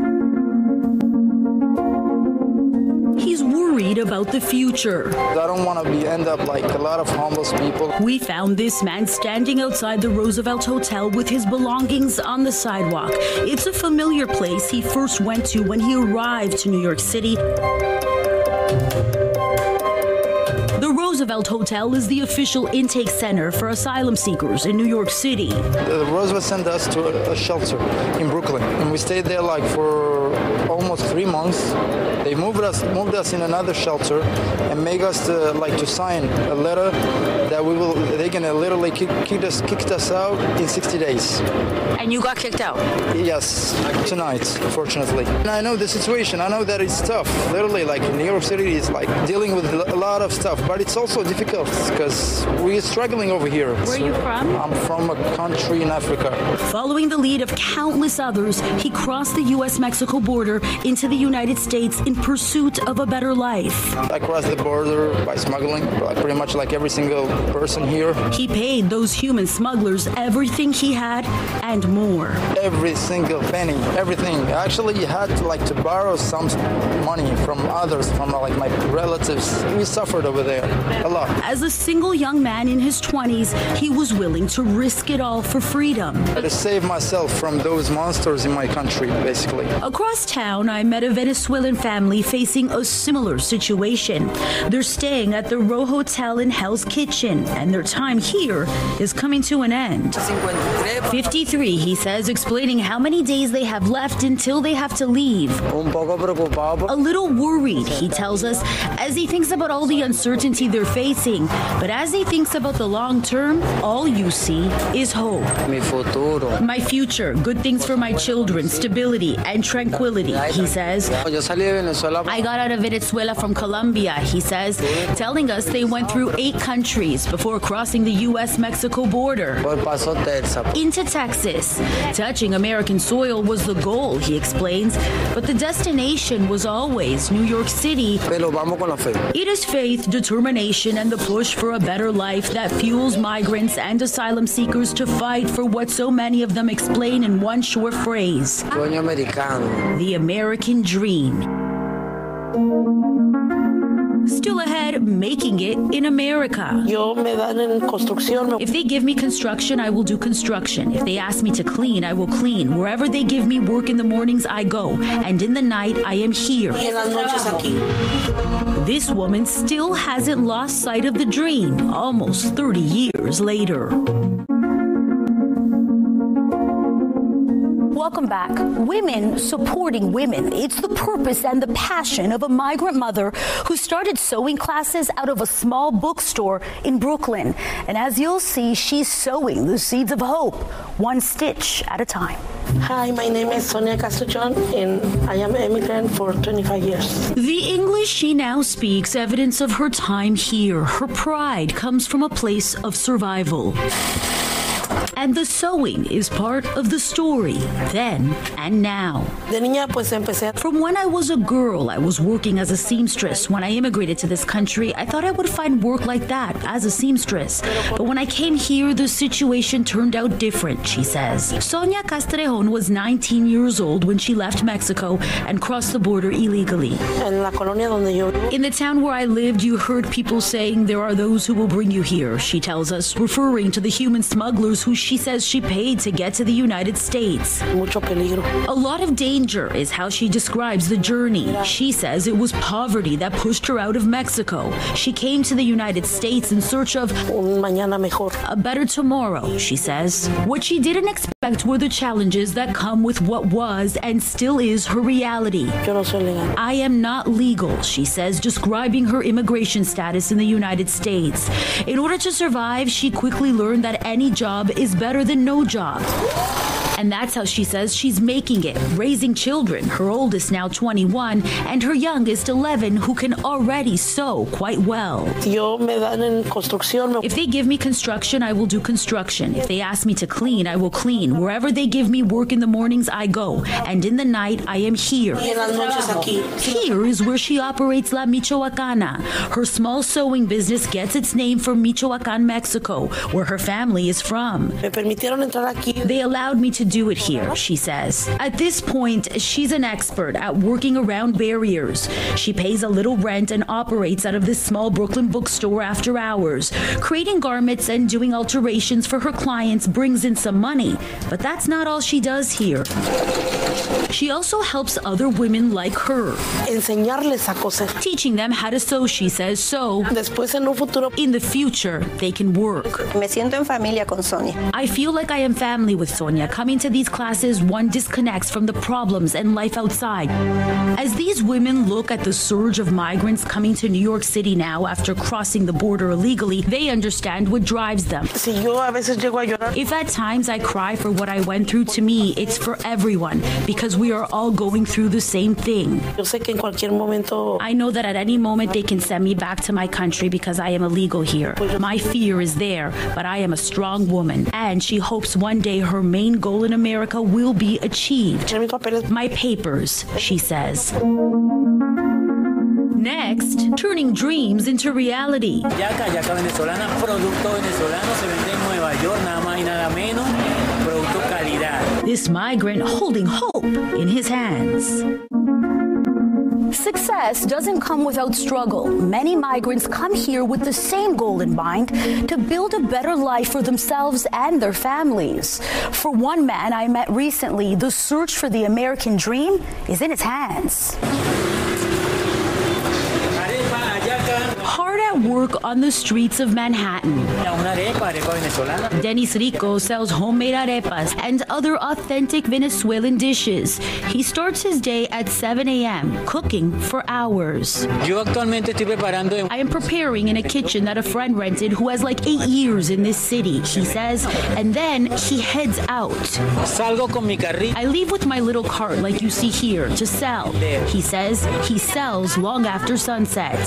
Worried about the future. I don't want to be end up like a lot of homeless people. We found this man standing outside the Roosevelt Hotel with his belongings on the sidewalk. It's a familiar place he first went to when he arrived to New York City. The Roosevelt Hotel is the official intake center for asylum seekers in New York City. The Roosevelt sent us to a, a shelter in Brooklyn, and we stayed there like for almost three months. They moved us moved us in another shelter and made us to, like to sign a letter that we will they're gonna literally kick, kick us kicked us out in 60 days. And you got kicked out. Yes, tonight, fortunately. And I know the situation. I know that it's tough. Literally, like New York City is like dealing with a lot of stuff, but it's also difficult because we're struggling over here. Where are you from? I'm from a country in Africa. Following the lead of countless others, he crossed the US Mexico border into the United States in pursuit of a better life. I crossed the border by smuggling, like pretty much like every single person here. He paid those human smugglers everything he had and more. Every single penny, everything. Actually had to like to borrow some money from others, from like my relatives. We suffered over there a lot. As a single young man in his 20s, he was willing to risk it all for freedom. To save myself from those monsters in my country, basically. Across town, I met a Venezuelan family facing a similar situation. They're staying at the Row Hotel in Hell's Kitchen, and their time here is coming to an end. 53, he says, explaining how many days they have left until they have to leave. A little worried, he tells us, as he thinks about all the uncertainty they're facing. But as he thinks about the long term, all you see is hope. My future, good things for my children, stability and tranquility, he says. Yo salí de Venezuela. I got out of Venezuela from Colombia, he says, telling us they went through eight countries before crossing the US Mexico border. Por paso Texas. Into Texas. Touching American soil was the goal, he explains, but the destination was always New York City. Pero vamos con la fe. It is faith, determination, and the push for a better life that fuels migrants and asylum seekers to fight for what so many of them explain in one short phrase the American dream. Still ahead, making it in America. yo me dan en construcción, If they give me construction, I will do construction. If they ask me to clean, I will clean. Wherever they give me work in the mornings, I go. And in the night, I am here. y en las noches aquí. This woman still hasn't lost sight of the dream almost 30 years later. Welcome back. Women supporting women. It's the purpose and the passion of a migrant mother who started sewing classes out of a small bookstore in Brooklyn. And as you'll see, she's sowing the seeds of hope, one stitch at a time. Hi, my name is Sonia Castellon and I am immigrant for 25 years. The English she now speaks evidence of her time here. Her pride comes from a place of survival. And the sewing is part of the story, then and now. De niña pues empecé From when I was a girl, I was working as a seamstress. When I immigrated to this country, I thought I would find work like that as a seamstress. But when I came here, the situation turned out different, she says. Sonia Castrejon was 19 years old when she left Mexico and crossed the border illegally. en la colonia donde yo. In the town where I lived, you heard people saying there are those who will bring you here, she tells us, referring to the human smugglers who she says she paid to get to the United States. Mucho peligro. A lot of danger is how she describes the journey. She says it was poverty that pushed her out of Mexico. She came to the United States in search of Un mañana mejor. a better tomorrow, she says. What she didn't expect were the challenges that come with what was and still is her reality. Yo no soy legal. I am not legal, she says, describing her immigration status in the United States. In order to survive, she quickly learned that any job is better than no job. And that's how she says she's making it, raising children, her oldest now 21 and her youngest 11 who can already sew quite well. Yo me dan en construcción. If they give me construction, I will do construction. If they ask me to clean, I will clean. Wherever they give me work in the mornings, I go. And in the night, I am here. Y en las noches aquí. Here is where she operates La Michoacana. Her small sewing business gets its name from Michoacan, Mexico, where her family is from. Me permitieron entrar aquí. They allowed me to do it here, she says. At this point, she's an expert at working around barriers. She pays a little rent and operates out of this small Brooklyn bookstore after hours. Creating garments and doing alterations for her clients brings in some money, but that's not all she does here. She also helps other women like her. Enseñarles a coser. Teaching them how to sew, she says, so Después en un futuro in the future they can work. Me siento en familia con Sonia. I feel like I am family with Sonia. Coming to these classes, one disconnects from the problems and life outside. As these women look at the surge of migrants coming to New York City now after crossing the border illegally, they understand what drives them. si yo a veces llego a llorar If at times I cry for what I went through, to me, it's for everyone because we are all going through the same thing. yo sé que en cualquier momento I know that at any moment they can send me back to my country because I am illegal here. My fear is there, but I am a strong woman and she hopes one day her main goal in America will be achieved. My papers, she says. Next, turning dreams into reality. Yaca, yaca venezolana, producto venezolano, se vende en Nueva York, nada más y nada menos, producto calidad. This migrant holding hope in his hands. Success doesn't come without struggle. Many migrants come here with the same goal in mind to build a better life for themselves and their families. For one man I met recently, the search for the American dream is in his hands. Arepa, ayaca, Hard at work on the streets of Manhattan. una arepa, arepa venezolana. Denis Rico sells homemade arepas and other authentic Venezuelan dishes. He starts his day at 7 a.m., cooking for hours. Yo actualmente estoy preparando en I am preparing in a kitchen that a friend rented who has like eight years in this city, he says, and then he heads out. salgo con mi carrito. I leave with my little cart like you see here to sell. He says he sells long after sunset.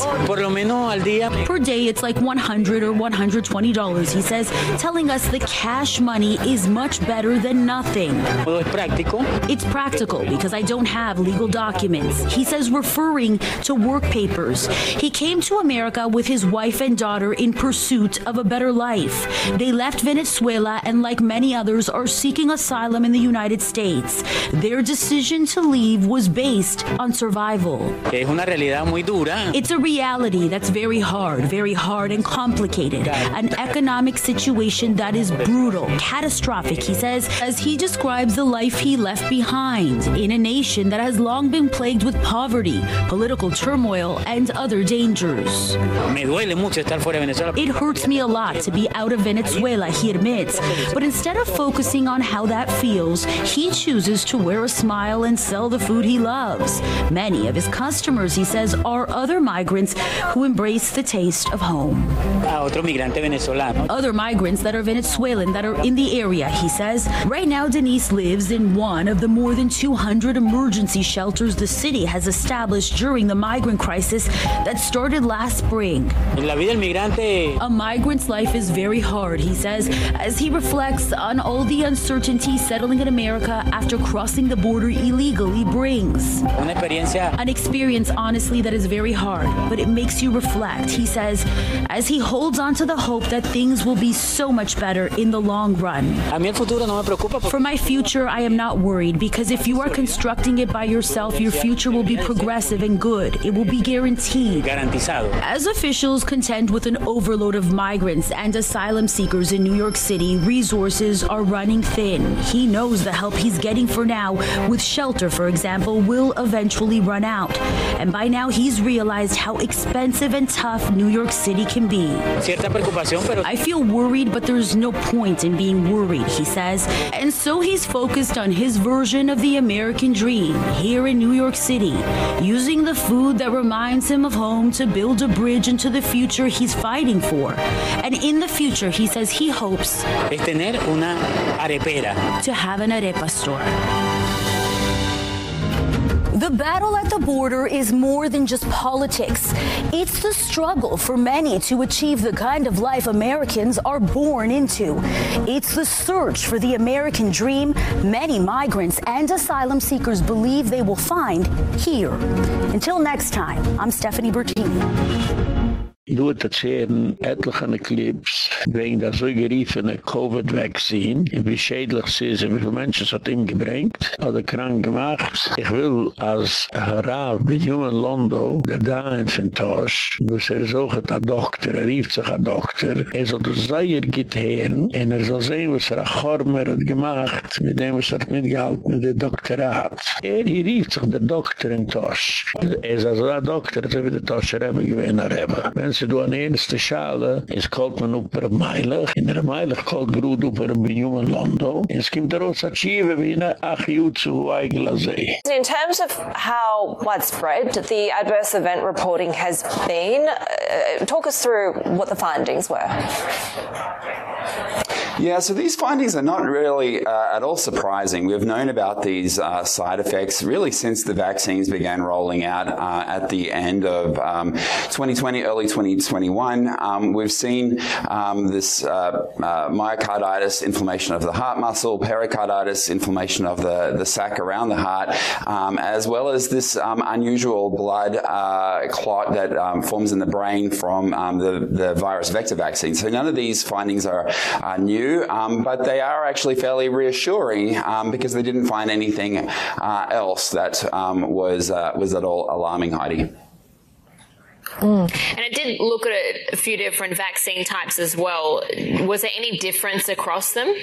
Por lo menos al día Per day it's like 100 or 120 dollars, he says, telling us the cash money is much better than nothing. todo es práctico. It's practical because I don't have legal documents. He says referring to work papers. He came to America with his wife and daughter in pursuit of a better life. They left Venezuela and like many others are seeking asylum in the United States. Their decision to leave was based on survival. Es una realidad muy dura. It's a reality that's very hard, very hard and complicated. An economic situation that is brutal, catastrophic, he says, as he describes the life he left behind in a nation that has long been plagued with poverty, political turmoil, and other dangers. Me duele mucho estar fuera de Venezuela. It hurts me a lot to be out of Venezuela, he admits. But instead of focusing on how that feels, he chooses to wear a smile and sell the food he loves. Many of his customers, he says, are other migrants who embrace the taste taste of home. A otro migrante venezolano. Other migrants that are Venezuelan that are in the area, he says. Right now Denise lives in one of the more than 200 emergency shelters the city has established during the migrant crisis that started last spring. La vida del migrante. A migrant's life is very hard, he says, as he reflects on all the uncertainty settling in America after crossing the border illegally brings. Una experiencia. An experience honestly that is very hard, but it makes you reflect. He says as he holds on to the hope that things will be so much better in the long run. A mí futuro no me preocupa. For my future, I am not worried because if you are constructing it by yourself, your future will be progressive and good. It will be guaranteed. Garantizado. As officials contend with an overload of migrants and asylum seekers in New York City, resources are running thin. He knows the help he's getting for now with shelter, for example, will eventually run out. And by now he's realized how expensive and tough New York City can be. Cierta preocupación, pero I feel worried, but there's no point in being worried, he says. And so he's focused on his version of the American dream here in New York City, using the food that reminds him of home to build a bridge into the future he's fighting for. And in the future, he says he hopes es tener una arepera. to have an arepa store. The battle at the border is more than just politics. It's the struggle for many to achieve the kind of life Americans are born into. It's the search for the American dream many migrants and asylum seekers believe they will find here. Until next time, I'm Stephanie Bertini. Du hat erzählen etliche Clips wegen der so geriefene Covid-Vaccine wie schädlich sie ist wie viele Menschen es hat ihm gebringt oder krank gemacht. Ich will als Rav Benjamin Londo, der da in Fintosh, wo er so hat ein Doktor, er rief sich ein Doktor, er soll das Seier getehren und er soll sehen, was er ein Chormer hat gemacht mit dem, was er hat mitgehalten mit dem Doktorat. Er hier rief sich der Doktor in Tosh. Er ist also ein Doktor, so wie der Toscher Rebbe er Rebbe. Wenn sie du an erste Schale, es kalt man up per Meilig, in der Meilig kalt grud up per Benjamin Londo, und es kommt daraus a Schiewe wie eine Achiu zu Weiglasee. In terms of how widespread the adverse event reporting has been, uh, talk us through what the findings were. Yeah, so these findings are not really uh, at all surprising. We've known about these uh, side effects really since the vaccines began rolling out uh, at the end of um, 2020, early 2021. Um, we've seen um, this uh, uh, myocarditis, inflammation of the heart muscle, pericarditis, inflammation of the, the sac around the heart, um, as well as this um, unusual blood uh, clot that um, forms in the brain from the, the virus vector vaccine. So none of these findings are, are new but they are actually fairly reassuring because they didn't find anything uh, else that was uh, was at all alarming Heidi. Mm. And it did look at a few different vaccine types as well. Was there any difference across them?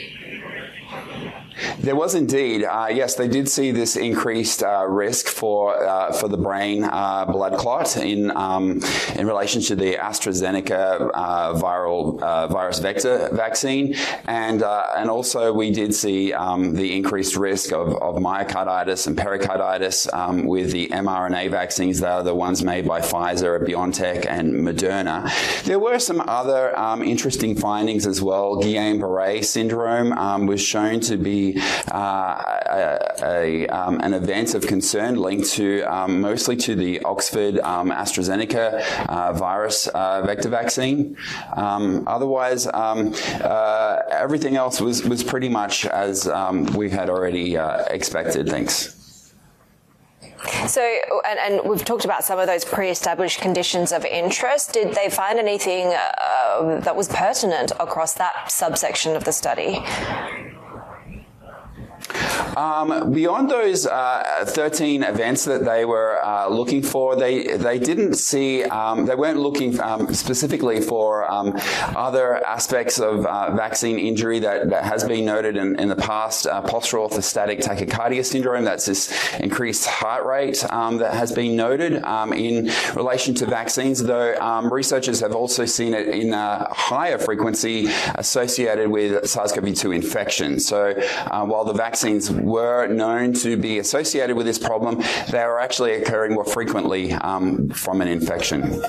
There was indeed. Uh, yes, they did see this increased uh, risk for uh, for the brain uh, blood clot in um, in relation to the AstraZeneca uh, viral uh, virus vector vaccine, and and also we did see um, the increased risk of, of myocarditis and pericarditis um, with the mRNA vaccines. They are the ones made by Pfizer, BioNTech, and Moderna. There were some other um, interesting findings as well. Guillain-Barré syndrome um, was shown to be uh, a, a, um, an event of concern linked to um, mostly to the Oxford um, AstraZeneca uh, virus uh, vector vaccine. Um, otherwise, um, uh, everything else was was pretty much as we had already uh, expected. Thanks. So, and, and, we've talked about some of those pre-established conditions of interest. Did they find anything uh, that was pertinent across that subsection of the study? Um, beyond those uh, 13 events that they were uh, looking for, they they didn't see um, they weren't looking um, specifically for um, other aspects of uh, vaccine injury that, that has been noted in, in the past uh, postural orthostatic tachycardia syndrome. That's this increased heart rate um, that has been noted in relation to vaccines though researchers have also seen it in a higher frequency associated with SARS-CoV-2 infection. So uh, while the vaccines were known to be associated with this problem, they are actually occurring more frequently um, from an infection.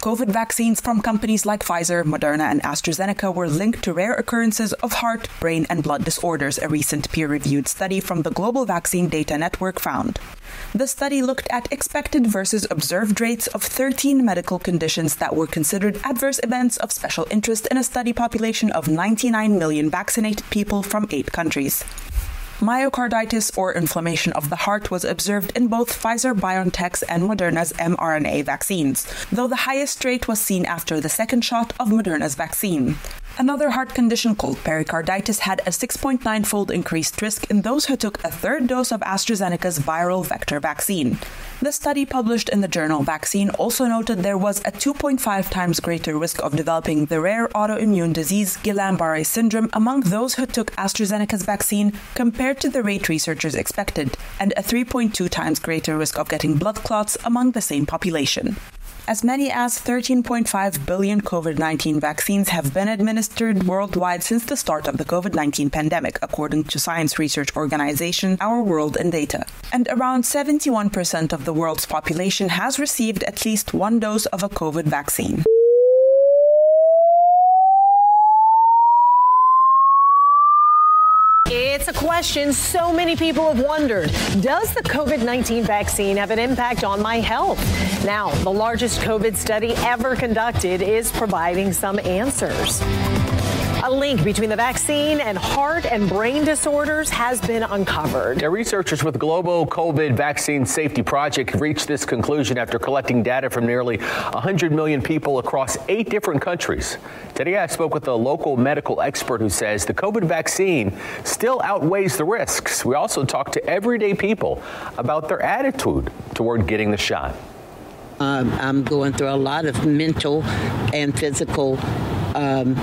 COVID vaccines from companies like Pfizer, Moderna, and AstraZeneca were linked to rare occurrences of heart, brain, and blood disorders, a recent peer-reviewed study from the Global Vaccine Data Network found. The study looked at expected versus observed rates of 13 medical conditions that were considered adverse events of special interest in a study population of 99 million vaccinated people from 8 countries. Myocarditis or inflammation of the heart was observed in both Pfizer BioNTech's and Moderna's mRNA vaccines, though the highest rate was seen after the second shot of Moderna's vaccine. Another heart condition called pericarditis had a 6.9-fold increased risk in those who took a third dose of AstraZeneca's viral vector vaccine. The study published in the journal Vaccine also noted there was a 2.5 times greater risk of developing the rare autoimmune disease Guillain-Barré syndrome among those who took AstraZeneca's vaccine compared to the rate researchers expected, and a 3.2 times greater risk of getting blood clots among the same population. As many as 13.5 billion COVID-19 vaccines have been administered worldwide since the start of the COVID-19 pandemic, according to science research organization Our World in Data. And around 71% of the world's population has received at least one dose of a COVID vaccine. It's a question so many people have wondered. Does the COVID-19 vaccine have an impact on my health? Now, the largest COVID study ever conducted is providing some answers. A link between the vaccine and heart and brain disorders has been uncovered. Now, researchers with Global COVID Vaccine Safety Project reached this conclusion after collecting data from nearly 100 million people across eight different countries. Today, I spoke with a local medical expert who says the COVID vaccine still outweighs the risks. We also talked to everyday people about their attitude toward getting the shot. Um, I'm going through a lot of mental and physical um,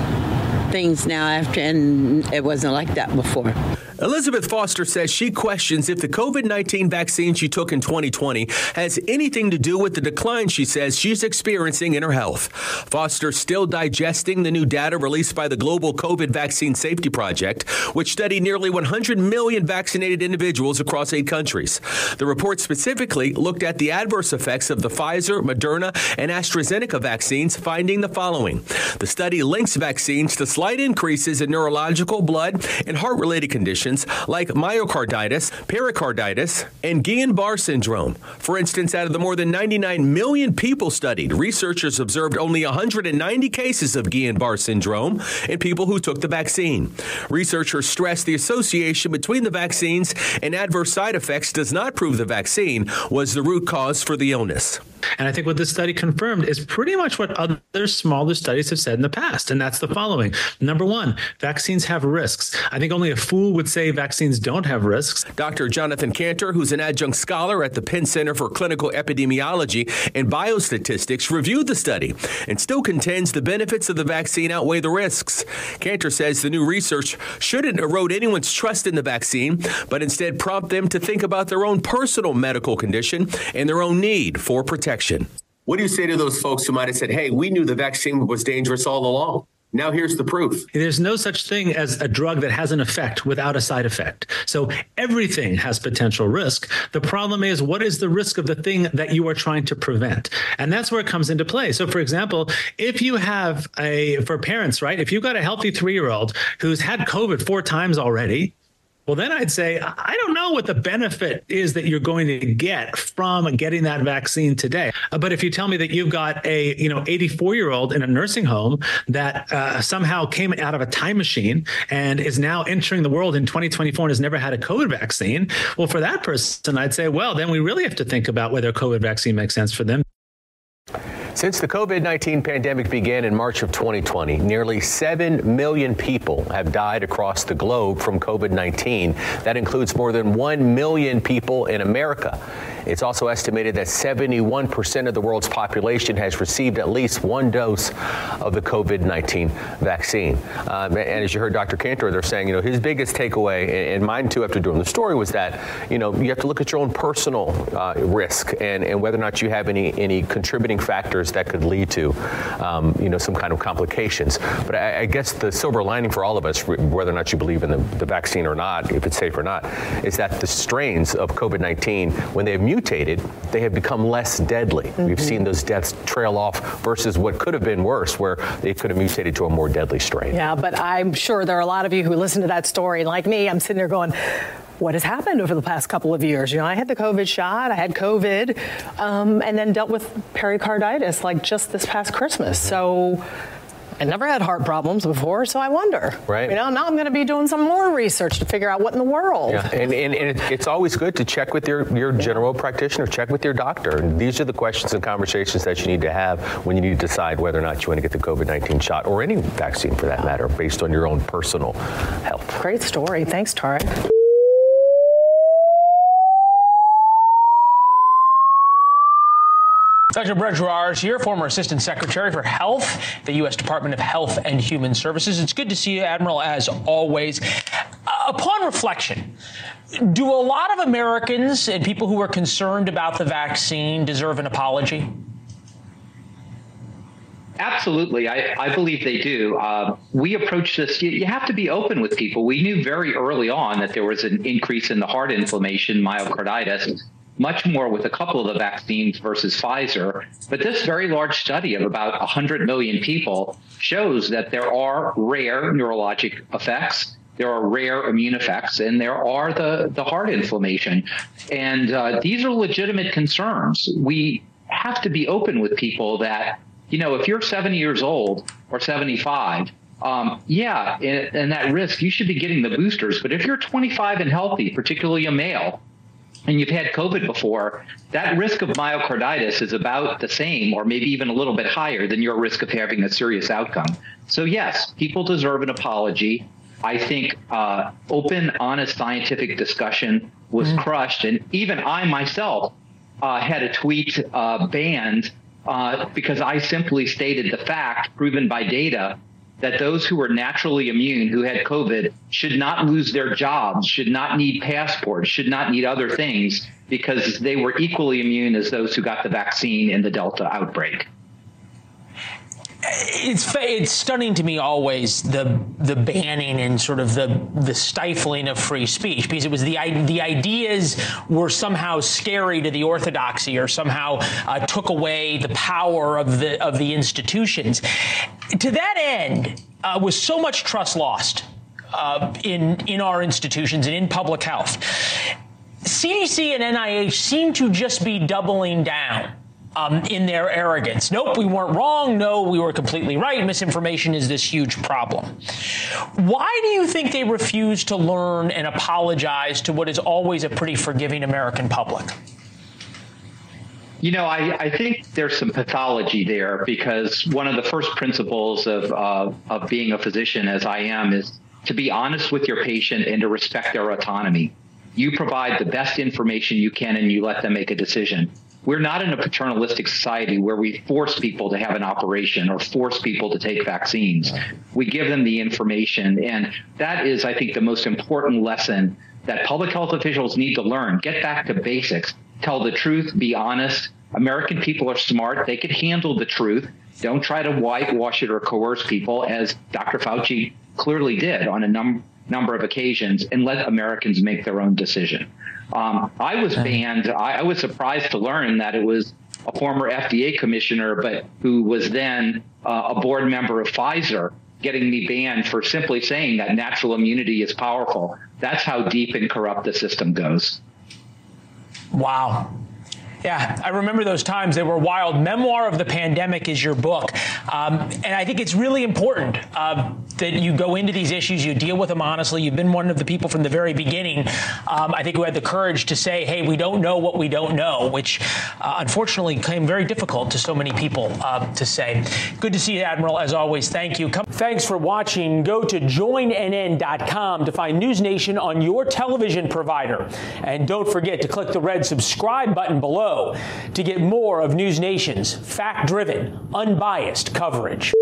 things now after and it wasn't like that before. Elizabeth Foster says she questions if the COVID-19 vaccine she took in 2020 has anything to do with the decline she says she's experiencing in her health. Foster still digesting the new data released by the Global COVID Vaccine Safety Project, which studied nearly 100 million vaccinated individuals across 8 countries. The report specifically looked at the adverse effects of the Pfizer, Moderna, and AstraZeneca vaccines, finding the following. The study links vaccines to slight increases in neurological, blood, and heart-related conditions like myocarditis, pericarditis, and Guillain-Barré syndrome. For instance, out of the more than 99 million people studied, researchers observed only 190 cases of Guillain-Barré syndrome in people who took the vaccine. Researchers stress the association between the vaccines and adverse side effects does not prove the vaccine was the root cause for the illness. And I think what this study confirmed is pretty much what other smaller studies have said in the past and that's the following. Number 1, vaccines have risks. I think only a fool would say vaccines don't have risks. Dr. Jonathan Kantor, who's an adjunct scholar at the Penn Center for Clinical Epidemiology and Biostatistics, reviewed the study and still contends the benefits of the vaccine outweigh the risks. Kantor says the new research shouldn't erode anyone's trust in the vaccine, but instead prompt them to think about their own personal medical condition and their own need for protection. What do you say to those folks who might have said, "Hey, we knew the vaccine was dangerous all along"? Now here's the proof. There's no such thing as a drug that has an effect without a side effect. So everything has potential risk. The problem is what is the risk of the thing that you are trying to prevent? And that's where it comes into play. So for example, if you have a for parents, right? If you've got a healthy 3-year-old who's had COVID 4 times already, well then I'd say I don't know what the benefit is that you're going to get from getting that vaccine today. Uh, but if you tell me that you've got a, you know, 84-year-old in a nursing home that uh, somehow came out of a time machine and is now entering the world in 2024 and has never had a COVID vaccine, well for that person I'd say, well, then we really have to think about whether a COVID vaccine makes sense for them. Since the COVID-19 pandemic began in March of 2020, nearly 7 million people have died across the globe from COVID-19. That includes more than 1 million people in America. It's also estimated that 71% of the world's population has received at least one dose of the COVID-19 vaccine. Um, and as you heard Dr. Kantor, they're saying, you know, his biggest takeaway, and mine too after doing the story, was that, you know, you have to look at your own personal uh, risk and, and whether or not you have any, any contributing factors that could lead to, um, you know, some kind of complications. But I, I, guess the silver lining for all of us, whether or not you believe in the, the vaccine or not, if it's safe or not, is that the strains of COVID-19, when they have mutated, they have become less deadly. Mm-hmm. We've seen those deaths trail off versus what could have been worse, where they could have mutated to a more deadly strain. Yeah, but I'm sure there are a lot of you who listen to that story. Like me, I'm sitting there going, what has happened over the past couple of years. You know, I had the COVID shot, I had COVID, um, and then dealt with pericarditis like just this past Christmas. So I never had heart problems before, so I wonder. Right. You know, now I'm going to be doing some more research to figure out what in the world. Yeah, and, and, and it's always good to check with your, your general practitioner, check with your doctor. And these are the questions and conversations that you need to have when you need to decide whether or not you want to get the COVID-19 shot or any vaccine for that matter, based on your own personal health. Great story. Thanks, Tarek. Dr. Brett is here, former Assistant Secretary for Health, the U.S. Department of Health and Human Services. It's good to see you, Admiral, as always. Uh, upon reflection, do a lot of Americans and people who are concerned about the vaccine deserve an apology? Absolutely. I, I believe they do. Uh, we approach this, you, you, have to be open with people. We knew very early on that there was an increase in the heart inflammation, myocarditis, much more with a couple of the vaccines versus Pfizer. But this very large study of about 100 million people shows that there are rare neurologic effects. There are rare immune effects, and there are the, the heart inflammation. And uh, these are legitimate concerns. We have to be open with people that, you know, if you're 70 years old or 75, um, yeah, and, and that risk, you should be getting the boosters. But if you're 25 and healthy, particularly a male, and you've had COVID before, that risk of myocarditis is about the same or maybe even a little bit higher than your risk of having a serious outcome. So, yes, people deserve an apology. I think uh, open, honest scientific discussion was mm. crushed. And even I myself uh, had a tweet uh, banned uh, because I simply stated the fact, proven by data, that those who were naturally immune who had COVID should not lose their jobs, should not need passports, should not need other things because they were equally immune as those who got the vaccine in the Delta outbreak it's it's stunning to me always the the banning and sort of the the stifling of free speech because it was the the ideas were somehow scary to the orthodoxy or somehow uh, took away the power of the of the institutions. To that end uh, was so much trust lost uh, in in our institutions and in public health CDC and NIH seem to just be doubling down um, in their arrogance. Nope, we weren't wrong. No, we were completely right. Misinformation is this huge problem. Why do you think they refuse to learn and apologize to what is always a pretty forgiving American public? You know, I, I think there's some pathology there because one of the first principles of uh, of being a physician, as I am, is to be honest with your patient and to respect their autonomy. You provide the best information you can and you let them make a decision we're not in a paternalistic society where we force people to have an operation or force people to take vaccines. We give them the information and that is I think the most important lesson that public health officials need to learn. Get back to basics. Tell the truth, be honest. American people are smart. They can handle the truth. Don't try to whitewash it or coerce people as Dr. Fauci clearly did on a num- number of occasions and let Americans make their own decision. Um, I was banned. I, I, was surprised to learn that it was a former FDA commissioner, but who was then uh, a board member of Pfizer, getting me banned for simply saying that natural immunity is powerful. That's how deep and corrupt the system goes. Wow. Yeah, I remember those times. They were wild. Memoir of the Pandemic is your book. Um, and I think it's really important uh, that you go into these issues, you deal with them honestly. You've been one of the people from the very beginning, um, I think, who had the courage to say, hey, we don't know what we don't know, which uh, unfortunately came very difficult to so many people uh, to say. Good to see you, Admiral, as always. Thank you. Come Thanks for watching. Go to joinnn.com to find News Nation on your television provider. And don't forget to click the red subscribe button below to get more of News Nation's fact-driven, unbiased coverage.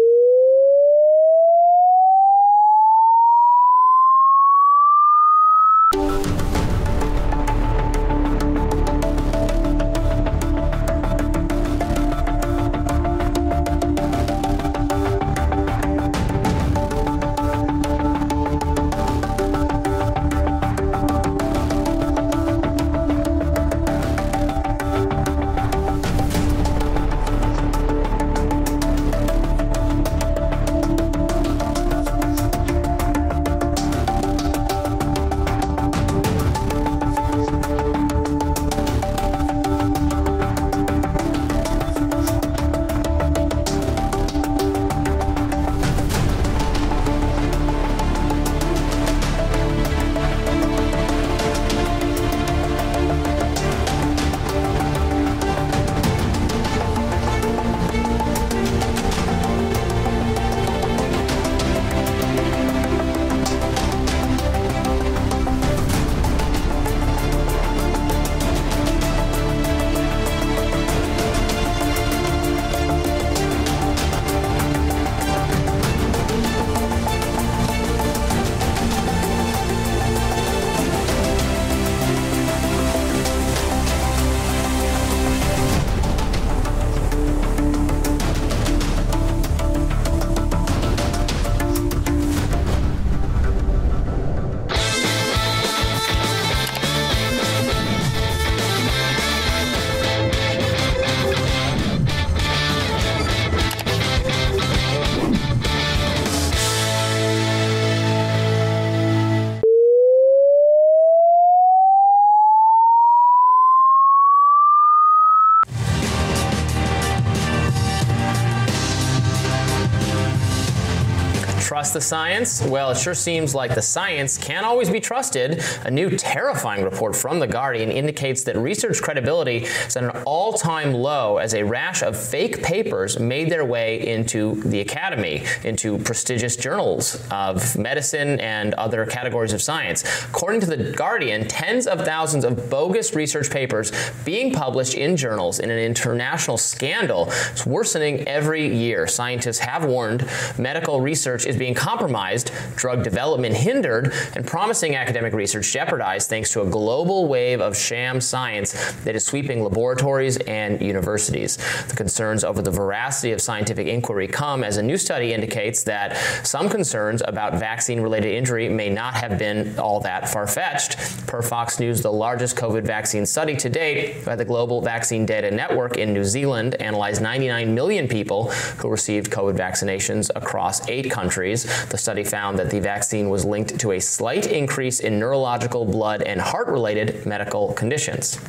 The science? Well, it sure seems like the science can't always be trusted. A new terrifying report from The Guardian indicates that research credibility is at an all-time low as a rash of fake papers made their way into the academy, into prestigious journals of medicine and other categories of science. According to The Guardian, tens of thousands of bogus research papers being published in journals in an international scandal is worsening every year. Scientists have warned medical research is being compromised, drug development hindered, and promising academic research jeopardized thanks to a global wave of sham science that is sweeping laboratories and universities. The concerns over the veracity of scientific inquiry come as a new study indicates that some concerns about vaccine related injury may not have been all that far-fetched. Per Fox News, the largest COVID vaccine study to date by the Global Vaccine Data Network in New Zealand analyzed 99 million people who received COVID vaccinations across 8 countries. The study found that the vaccine was linked to a slight increase in neurological, blood and heart-related medical conditions.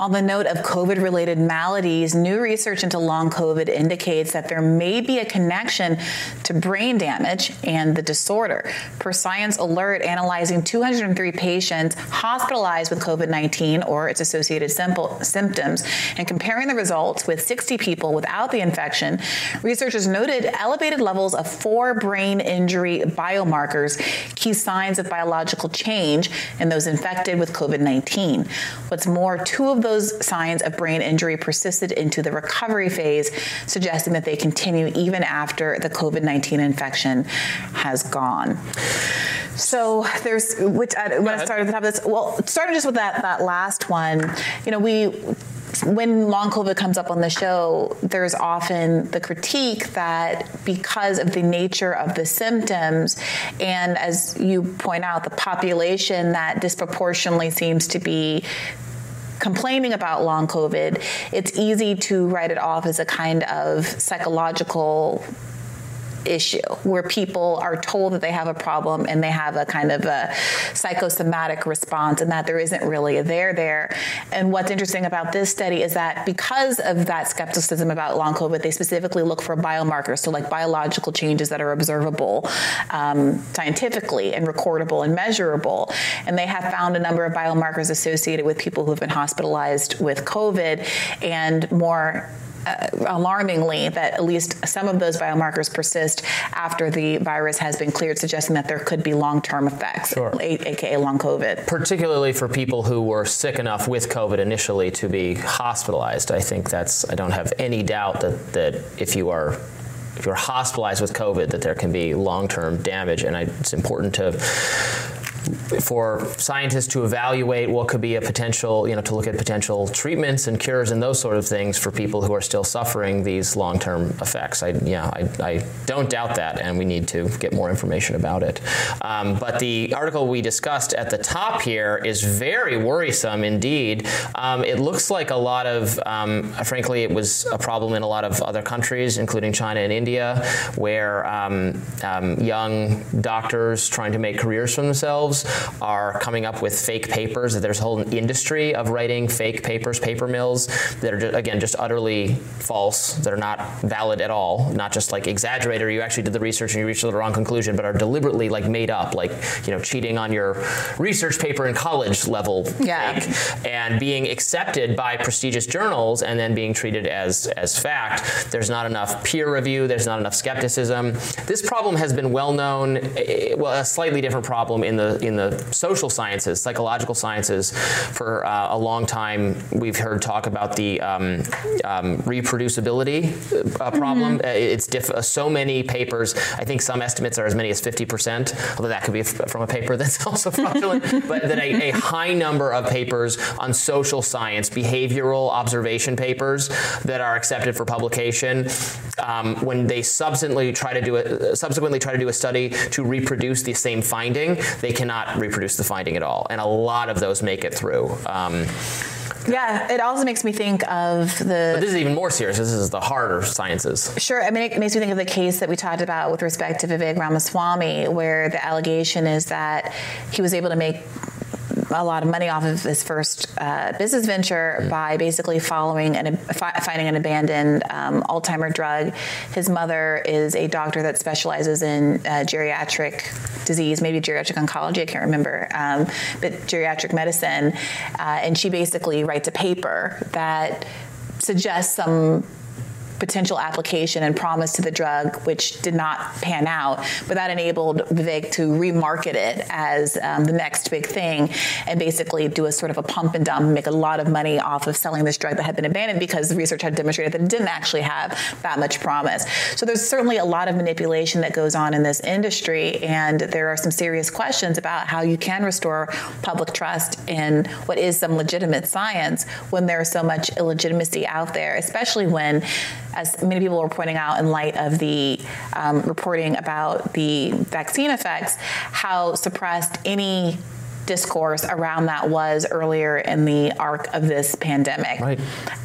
On the note of Maladies, new research into long COVID indicates that there may be a connection to brain damage and the disorder. Per Science Alert analyzing 203 patients hospitalized with COVID-19 or its associated simple symptoms and comparing the results with 60 people without the infection, researchers noted elevated levels of four brain injury biomarkers, key signs of biological change in those infected with COVID-19. What's more, two of those signs of brain injury persisted into the recovery phase, suggesting that they continue even after the COVID-19 infection has gone. So there's which uh, I want to start at the top of this. Well, starting just with that that last one, you know, we when long covid comes up on the show there's often the critique that because of the nature of the symptoms and as you point out the population that disproportionately seems to be complaining about long covid it's easy to write it off as a kind of psychological issue where people are told that they have a problem and they have a kind of a psychosomatic response and that there isn't really a there there. And what's interesting about this study is that because of that skepticism about long covid they specifically look for biomarkers so like biological changes that are observable um, scientifically and recordable and measurable and they have found a number of biomarkers associated with people who have been hospitalized with covid and more uh, alarmingly that at least some of those biomarkers persist after the virus has been cleared suggesting that there could be long-term effects sure. aka long covid particularly for people who were sick enough with covid initially to be hospitalized i think that's i don't have any doubt that that if you are if you're hospitalized with covid that there can be long-term damage and I, it's important to for scientists to evaluate what could be a potential, you know, to look at potential treatments and cures and those sort of things for people who are still suffering these long-term effects. I yeah, I, I don't doubt that and we need to get more information about it. Um, but the article we discussed at the top here is very worrisome indeed. Um, it looks like a lot of um, frankly it was a problem in a lot of other countries including China and India where um, um, young doctors trying to make careers for themselves themselves are coming up with fake papers. There's a whole industry of writing fake papers, paper mills that are just, again just utterly false, that are not valid at all, not just like exaggerated or you actually did the research and you reached the wrong conclusion, but are deliberately like made up, like, you know, cheating on your research paper in college level yeah. fake and being accepted by prestigious journals and then being treated as as fact. There's not enough peer review, there's not enough skepticism. This problem has been well known eh, well a slightly different problem in the in the social sciences, psychological sciences for uh, a long time we've heard talk about the um, um, reproducibility uh, problem. Mm -hmm. It's uh, so many papers, I think some estimates are as many as 50%, although that could be from a paper that's also fraudulent, but that a, a high number of papers on social science, behavioral observation papers that are accepted for publication um, when they subsequently try to do a subsequently try to do a study to reproduce the same finding, they cannot not reproduce the finding at all. And a lot of those make it through. Um, yeah, it also makes me think of the But this is even more serious. This is the harder sciences. Sure. I mean it makes me think of the case that we talked about with respect to Vivek Ramaswamy where the allegation is that he was able to make a lot of money off of his first uh, business venture by basically following and finding an abandoned um, Alzheimer drug. His mother is a doctor that specializes in uh, geriatric disease, maybe geriatric oncology, I can't remember, um, but geriatric medicine, uh, and she basically writes a paper that suggests some potential application and promise to the drug which did not pan out but that enabled Vivek to remarket it as um, the next big thing and basically do a sort of a pump and dump make a lot of money off of selling this drug that had been abandoned because the research had demonstrated that it didn't actually have that much promise. So there's certainly a lot of manipulation that goes on in this industry and there are some serious questions about how you can restore public trust in what is some legitimate science when there's so much illegitimacy out there especially when as many people were pointing out in light of the um, reporting about the vaccine effects, how suppressed any discourse around that was earlier in the arc of this pandemic. Right.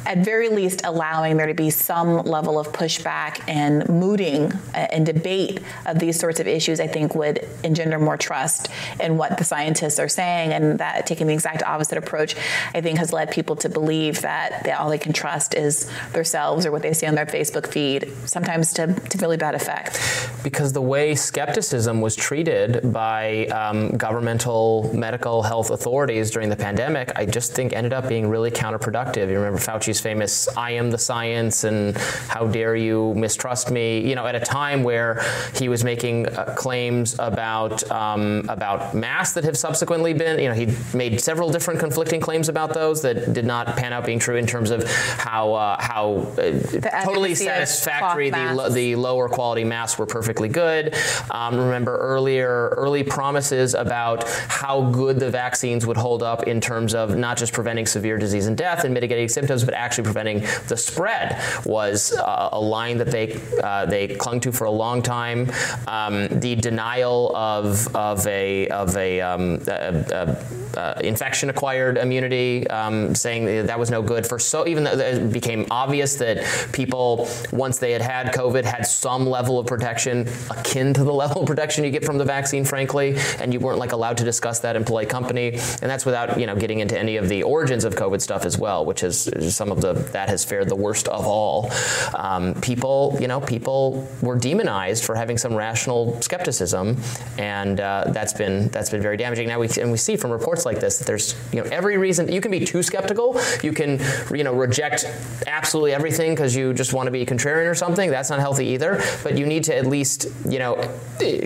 At very least allowing there to be some level of pushback and mooting uh, and debate of these sorts of issues I think would engender more trust in what the scientists are saying and that taking the exact opposite approach I think has led people to believe that they, all they can trust is themselves or what they see on their Facebook feed sometimes to to really bad effect. Because the way skepticism was treated by um, governmental medical health authorities during the pandemic, I just think ended up being really counterproductive. You remember Fauci's famous I am the science and how dare you mistrust me, you know, at a time where he was making uh, claims about um, about masks that have subsequently been, you know, he made several different conflicting claims about those that did not pan out being true in terms of how uh, how uh, totally satisfactory the lo the lower quality masks were perfectly good. Um, remember earlier early promises about how good the vaccines would hold up in terms of not just preventing severe disease and death and mitigating symptoms but actually preventing the spread was uh, a line that they uh, they clung to for a long time. Um, the denial of of a of a, um, a, a, infection acquired immunity um, saying that was no good for so even though it became obvious that people once they had had covid had some level of protection akin to the level of protection you get from the vaccine frankly and you weren't like allowed to discuss that in polite company and that's without you know getting into any of the origins of covid stuff as well which is some of the that has fared the worst of all. Um, people you know people were demonized for having some rational skepticism and uh, that's been that's been very damaging. Now we and we see from reports like this that there's you know every reason you can be too skeptical you can you know reject absolutely everything cuz you just want to be contrarian or something that's not healthy either but you need to at least you know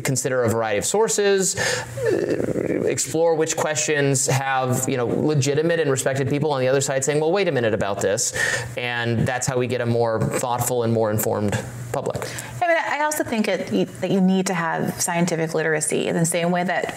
consider a variety of sources explore which questions have, you know, legitimate and respected people on the other side saying, "Well, wait a minute about this." And that's how we get a more thoughtful and more informed public. I mean, I also think it, that you need to have scientific literacy in the same way that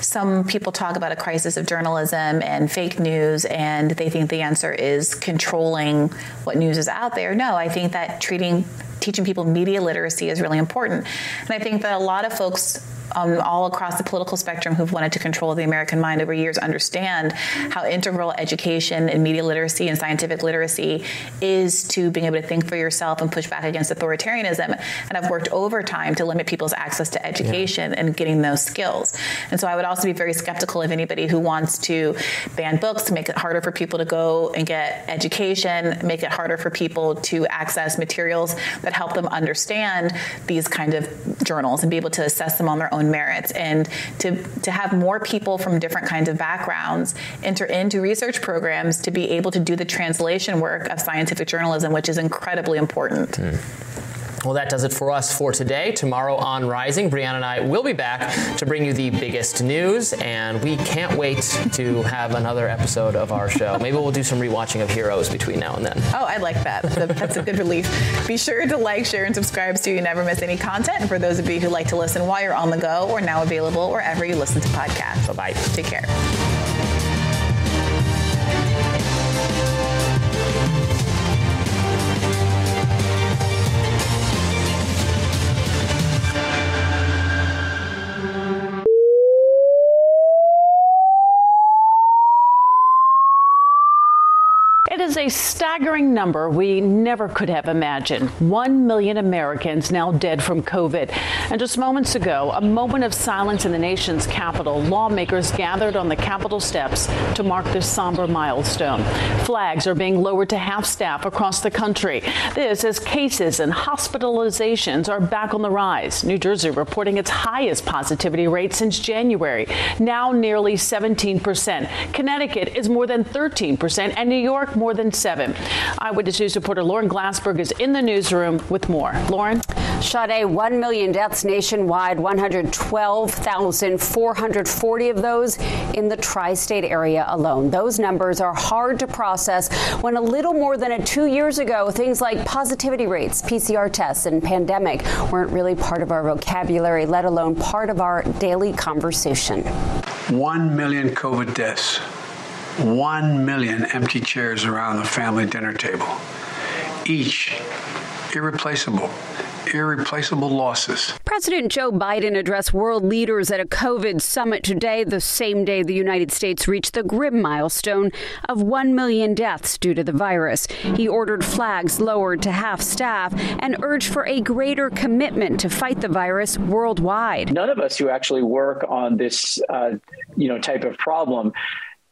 some people talk about a crisis of journalism and fake news and they think the answer is controlling what news is out there. No, I think that treating teaching people media literacy is really important. And I think that a lot of folks um, all across the political spectrum who've wanted to control the American mind over years understand how integral education and media literacy and scientific literacy is to being able to think for yourself and push back against authoritarianism. And I've worked overtime to limit people's access to education yeah. and getting those skills. And so I would also be very skeptical of anybody who wants to ban books make it harder for people to go and get education, make it harder for people to access materials that help them understand these kind of journals and be able to assess them on their own own merits and to to have more people from different kinds of backgrounds enter into research programs to be able to do the translation work of scientific journalism which is incredibly important. Mm. Well, that does it for us for today. Tomorrow on Rising, Briahna and I will be back to bring you the biggest news, and we can't wait to have another episode of our show. Maybe we'll do some rewatching of Heroes between now and then. Oh, I like that. That's a good relief. Be sure to like, share, and subscribe so you never miss any content. And for those of you who like to listen while you're on the go, we're now available wherever you listen to podcasts. Bye-bye. Take care. A staggering number we never could have imagined. 1 million Americans now dead from COVID. And just moments ago, a moment of silence in the nation's capital. Lawmakers gathered on the Capitol steps to mark this somber milestone. Flags are being lowered to half staff across the country. This as cases and hospitalizations are back on the rise. New Jersey reporting its highest positivity rate since January, now nearly 17%. Connecticut is more than 13% and New York more than 7. Eyewitness News reporter Lauren Glassberg is in the newsroom with more. Lauren Sade 1 million deaths nationwide, 112,440 of those in the tri-state area alone. Those numbers are hard to process when a little more than a 2 years ago things like positivity rates, PCR tests and pandemic weren't really part of our vocabulary, let alone part of our daily conversation. 1 million COVID deaths. 1 million empty chairs around the family dinner table. Each irreplaceable irreplaceable losses. President Joe Biden addressed world leaders at a COVID summit today, the same day the United States reached the grim milestone of 1 million deaths due to the virus. He ordered flags lowered to half staff and urged for a greater commitment to fight the virus worldwide. None of us who actually work on this uh, you know type of problem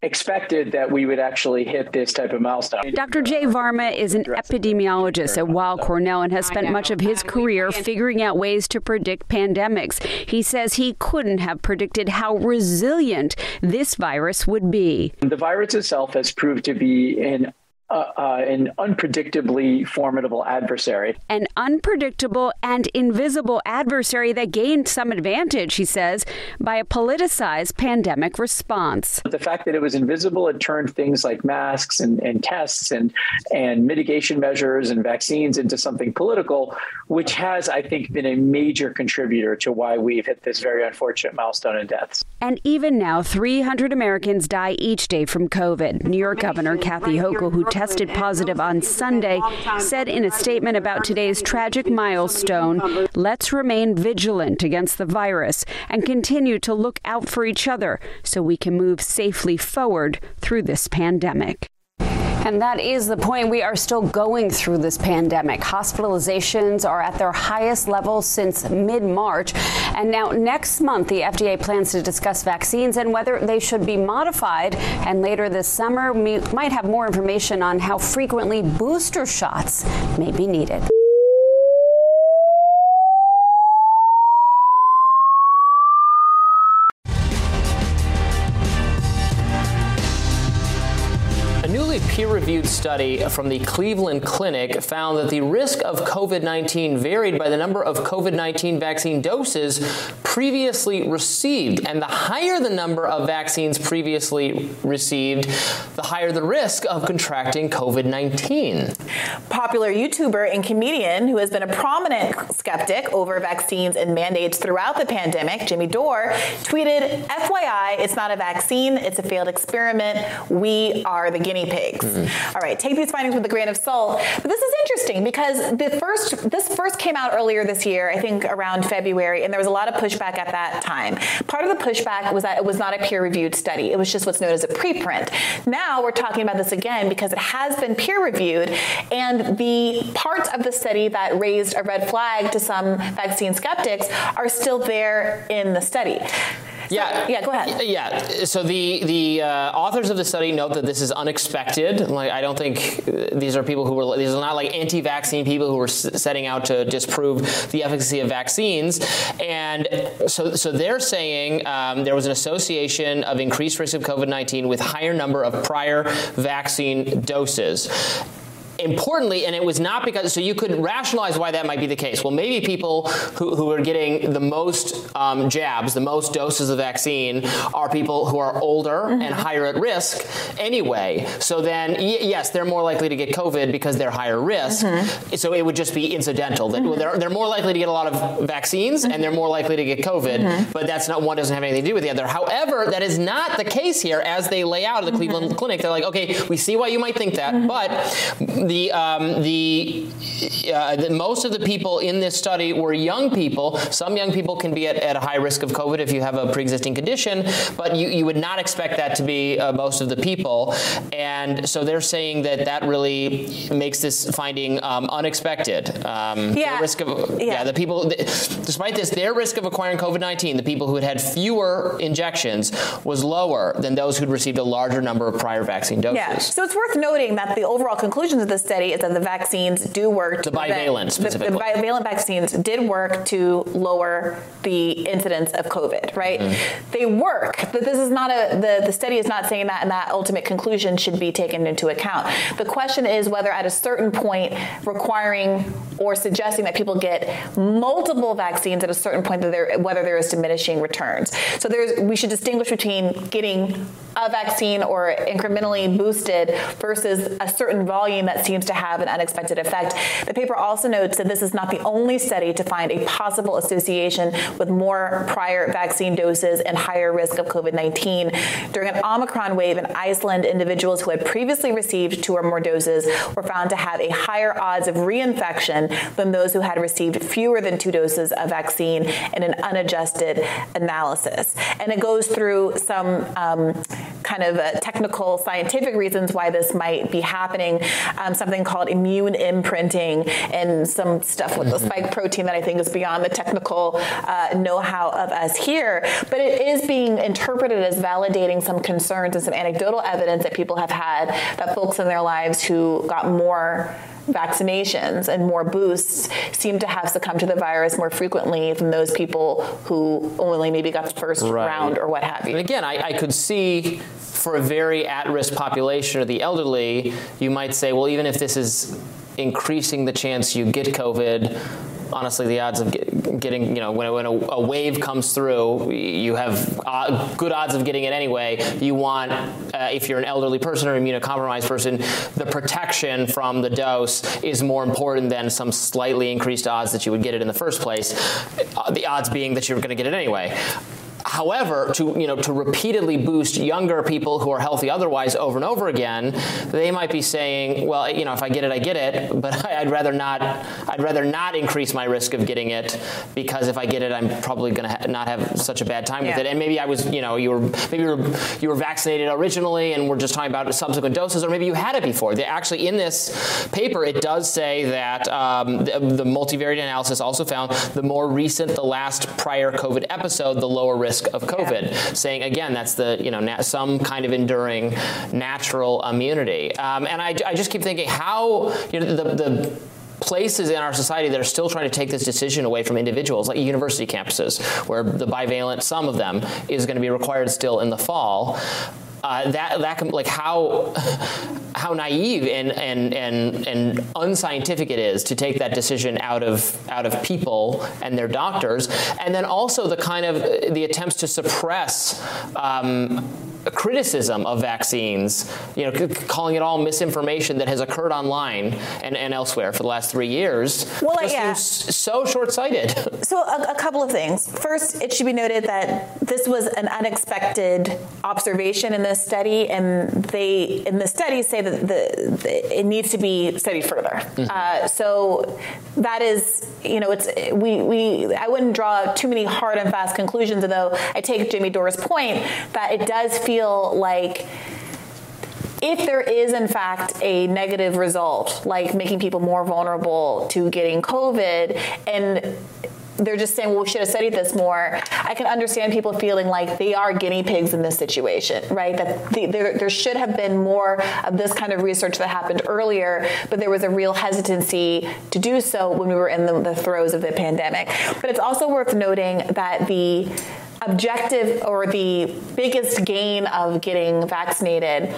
expected that we would actually hit this type of milestone. Dr. Jay Varma is an epidemiologist at Weill Cornell and has spent much of his career figuring out ways to predict pandemics. He says he couldn't have predicted how resilient this virus would be. The virus itself has proved to be an uh, uh, an unpredictably formidable adversary. An unpredictable and invisible adversary that gained some advantage, he says, by a politicized pandemic response. The fact that it was invisible had turned things like masks and, and tests and, and mitigation measures and vaccines into something political, which has, I think, been a major contributor to why we've hit this very unfortunate milestone in deaths. And even now, 300 Americans die each day from COVID. New York Governor Kathy Hochul, who tested positive on Sunday, said in a statement about today's tragic milestone, let's remain vigilant against the virus and continue to look out for each other so we can move safely forward through this pandemic. And that is the point. We are still going through this pandemic. Hospitalizations are at their highest level since mid March. And now, next month, the FDA plans to discuss vaccines and whether they should be modified. And later this summer, we might have more information on how frequently booster shots may be needed. Peer-reviewed study from the Cleveland Clinic found that the risk of COVID-19 varied by the number of COVID-19 vaccine doses previously received. And the higher the number of vaccines previously received the higher the risk of contracting COVID-19 popular YouTuber and comedian who has been a prominent skeptic over vaccines and mandates throughout the pandemic Jimmy Dore tweeted FYI it's not a vaccine it's a failed experiment. We are the guinea pigs all right, take these findings with a grain of salt. But this is interesting because the first this first came out earlier this year, I think around February, and there was a lot of pushback at that time. Part of the pushback was that it was not a peer-reviewed study. It was just what's known as a preprint. Now we're talking about this again because it has been peer-reviewed and the parts of the study that raised a red flag to some vaccine skeptics are still there in the study. Yeah. Yeah, go ahead. Yeah. So the the uh, authors of the study note that this is unexpected. Like I don't think these are people who were these are not like anti-vaccine people who were setting out to disprove the efficacy of vaccines. And so so they're saying um, there was an association of increased risk of COVID-19 with higher number of prior vaccine doses importantly and it was not because so you could rationalize why that might be the case. Well maybe people who who are getting the most um, jabs the most doses of vaccine are people who are older mm -hmm. and higher at risk anyway. So then yes they're more likely to get covid because they're higher risk. Mm -hmm. so it would just be incidental that mm -hmm. they're they're more likely to get a lot of vaccines and they're more likely to get covid but that's not one doesn't have anything to do with the other. However that is not the case here as they lay out at the Cleveland clinic. They're like okay we see why you might think that but the um, the, uh, the, most of the people in this study were young people. Some young people can be at, at a high risk of COVID if you have a pre-existing condition, but you, you would not expect that to be uh, most of the people. And so they're saying that that really makes this finding um, unexpected. Um, Yeah. risk of yeah. the people despite this their risk of acquiring COVID-19, the people who had had fewer injections was lower than those who'd received a larger number of prior vaccine doses. Yeah. So it's worth noting that the overall conclusions of the study is that the vaccines do work The bivalent the- specifically. The, bivalent vaccines did work to lower the incidence of COVID, right? Mm-hmm. They work. But this is not a the the study is not saying that and that ultimate conclusion should be taken into account. The question is whether at a certain point requiring or suggesting that people get multiple vaccines at a certain point that there whether there is diminishing returns. So there's we should distinguish between getting a vaccine or incrementally boosted versus a certain volume that seems to have an unexpected effect. The paper also notes that this is not the only study to find a possible association with more prior vaccine doses and higher risk of COVID-19. During an Omicron wave in Iceland, individuals who had previously received two or more doses were found to have a higher odds of reinfection than those who had received fewer than two doses of vaccine in an unadjusted analysis. And it goes through some um, kind of uh, technical scientific reasons why this might be happening, um, something called immune imprinting and some stuff with the spike protein that I think is beyond the technical uh, know-how of us here, but it is being interpreted as validating some concerns and some anecdotal evidence that people have had that folks in their lives who got more vaccinations and more boosts seem to have succumbed to the virus more frequently than those people who only maybe got the first Right. round or what have you. And again, I, I could see for a very at-risk population or the elderly, you might say, well, even if this is increasing the chance you get COVID, honestly, the odds of get, getting, you know, when, when a, a wave comes through, you have uh, good odds of getting it anyway. You want, uh, if you're an elderly person or immunocompromised person, the protection from the dose is more important than some slightly increased odds that you would get it in the first place. Uh, the odds being that you're going to get it anyway. However, to you know to repeatedly boost younger people who are healthy otherwise over and over again, they might be saying, well, you know, if I get it, I get it, but I'd rather not I'd rather not increase my risk of getting it because if I get it, I'm probably going to ha not have such a bad time with it. And maybe I was, you know, you were maybe you were, you were vaccinated originally and we're just talking about subsequent doses or maybe you had it before. They actually in this paper it does say that um, the, the multivariate analysis also found the more recent the last prior COVID episode, the lower risk of COVID, saying again that's the, you know, some kind of enduring natural immunity. Um, and I, I just keep thinking how, you know, the the places in our society that are still trying to take this decision away from individuals like university campuses where the bivalent some of them is going to be required still in the fall uh, that that like how how naive and and and and unscientific it is to take that decision out of out of people and their doctors. And then also the kind of the attempts to suppress um, criticism of vaccines you know, calling it all misinformation that has occurred online and and elsewhere for the last 3 years Well, just yeah. so short-sighted So a, a couple of things. First, it should be noted that this was an unexpected observation in this study, and they in the study say that the, the it needs to be studied further. Uh, so that is, you know, it's we we I wouldn't draw too many hard and fast conclusions, although I take Jimmy Dore's point that it does feel like if there is in fact a negative result like making people more vulnerable to getting covid and they're just saying well we should have studied this more i can understand people feeling like they are guinea pigs in this situation right? That the, there, there should have been more of this kind of research that happened earlier but there was a real hesitancy to do so when we were in the, the throes of the pandemic. But it's also worth noting that the objective or the biggest gain of getting vaccinated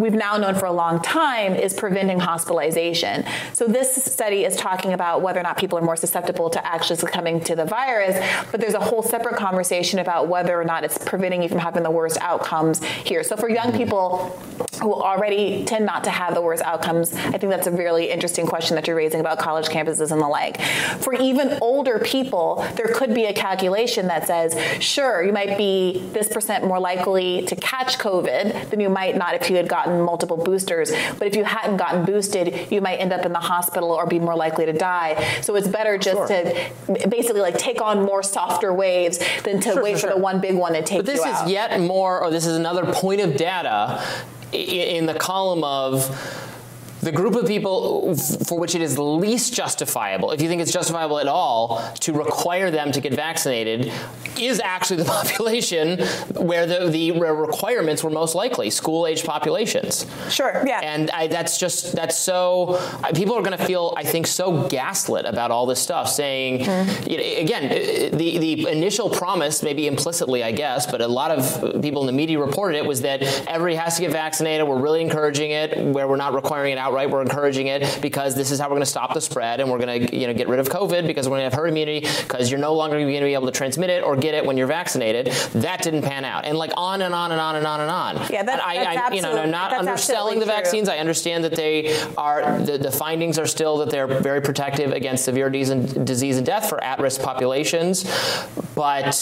we've now known for a long time is preventing hospitalization. So this study is talking about whether or not people are more susceptible to actually succumbing to the virus, but there's a whole separate conversation about whether or not it's preventing you from having the worst outcomes here. So for young people who already tend not to have the worst outcomes. I think that's a really interesting question that you're raising about college campuses and the like. For even older people, there could be a calculation that says, sure, you might be this percent more likely to catch COVID than you might not if you had gotten multiple boosters, but if you hadn't gotten boosted, you might end up in the hospital or be more likely to die. So it's better just sure. to basically like take on more softer waves than to sure, wait sure, for the one big one to take but this is yet more or this is another point of data in the column of the group of people for which it is least justifiable if you think it's justifiable at all to require them to get vaccinated is actually the population where the the requirements were most likely school age populations sure yeah and I, that's just that's so people are going to feel i think so gaslit about all this stuff saying mm. you know, again the the initial promise maybe implicitly i guess but a lot of people in the media reported it was that everybody has to get vaccinated we're really encouraging it where we're not requiring it out outright we're encouraging it because this is how we're going to stop the spread and we're going to you know get rid of covid because we're going to have herd immunity because you're no longer going to be able to transmit it or get it when you're vaccinated. That didn't pan out. And like on and on and on and on and on. Yeah that, I, that's I, you know I'm not underselling the vaccines. I understand that they are the, the findings are still that they're very protective against severe disease and disease and death for at-risk populations. But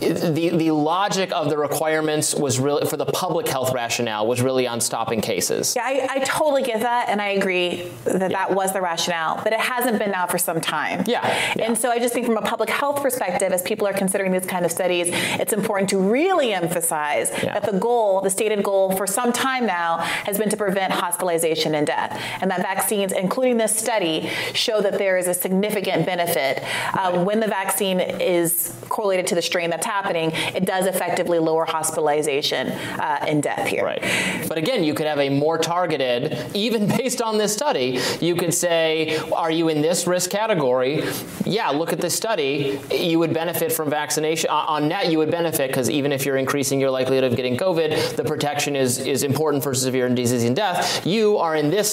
the the logic of the requirements was really for the public health rationale was really on stopping cases. Yeah, I, I totally get that and I agree that yeah. that was the rationale, but it hasn't been now for some time. Yeah. yeah. And so I just think from a public health perspective as people are considering these kind of studies, it's important to really emphasize yeah. that the goal, the stated goal for some time now has been to prevent hospitalization and death. And that vaccines including this study show that there is a significant benefit um, right. when the vaccine is correlated to the strain that's happening, it does effectively lower hospitalization uh, and death here. Right. But again, you could have a more targeted even based on this study, you could say are you in this risk category? Yeah, look at this study, you would benefit from vaccination on net you would benefit cuz even if you're increasing your likelihood of getting covid, the protection is is important for severe disease and death. You are in this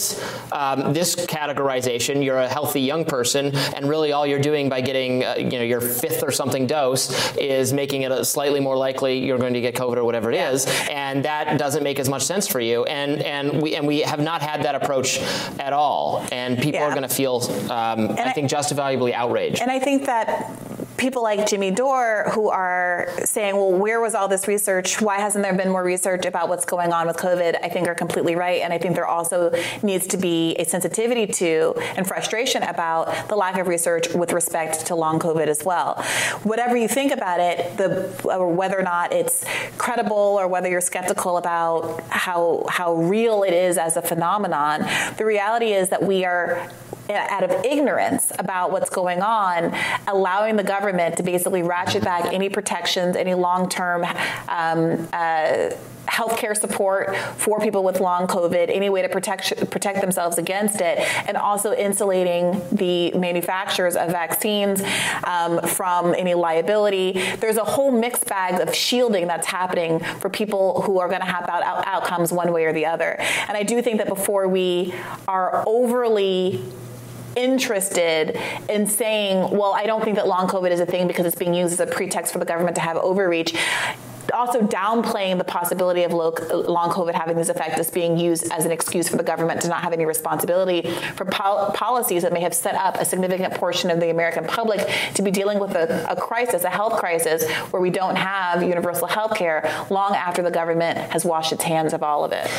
um, this categorization, you're a healthy young person and really all you're doing by getting uh, you know your fifth or something dose is making making it a slightly more likely you're going to get covid or whatever it yeah. is, and that doesn't make as much sense for you and and we and we have not had that approach at all and people yeah. are going to feel um, I, I think justifiably outraged. And I think that people like Jimmy Dore who are saying, well, where was all this research? Why hasn't there been more research about what's going on with COVID? I think are completely right. And I think there also needs to be a sensitivity to and frustration about the lack of research with respect to long COVID as well. Whatever you think about it, the uh, whether or not it's credible or whether you're skeptical about how how real it is as a phenomenon, the reality is that we are out of ignorance about what's going on allowing the government to basically ratchet back any protections any long-term um, uh, healthcare support for people with long covid any way to protect protect themselves against it and also insulating the manufacturers of vaccines um, from any liability. There's a whole mixed bag of shielding that's happening for people who are going to have out outcomes one way or the other. And i do think that before we are overly interested in saying, well, I don't think that long covid is a thing because it's being used as a pretext for the government to have overreach also downplaying the possibility of long COVID having this effect as being used as an excuse for the government to not have any responsibility for pol policies that may have set up a significant portion of the American public to be dealing with a, a crisis, a health crisis, where we don't have universal health care long after the government has washed its hands of all of it.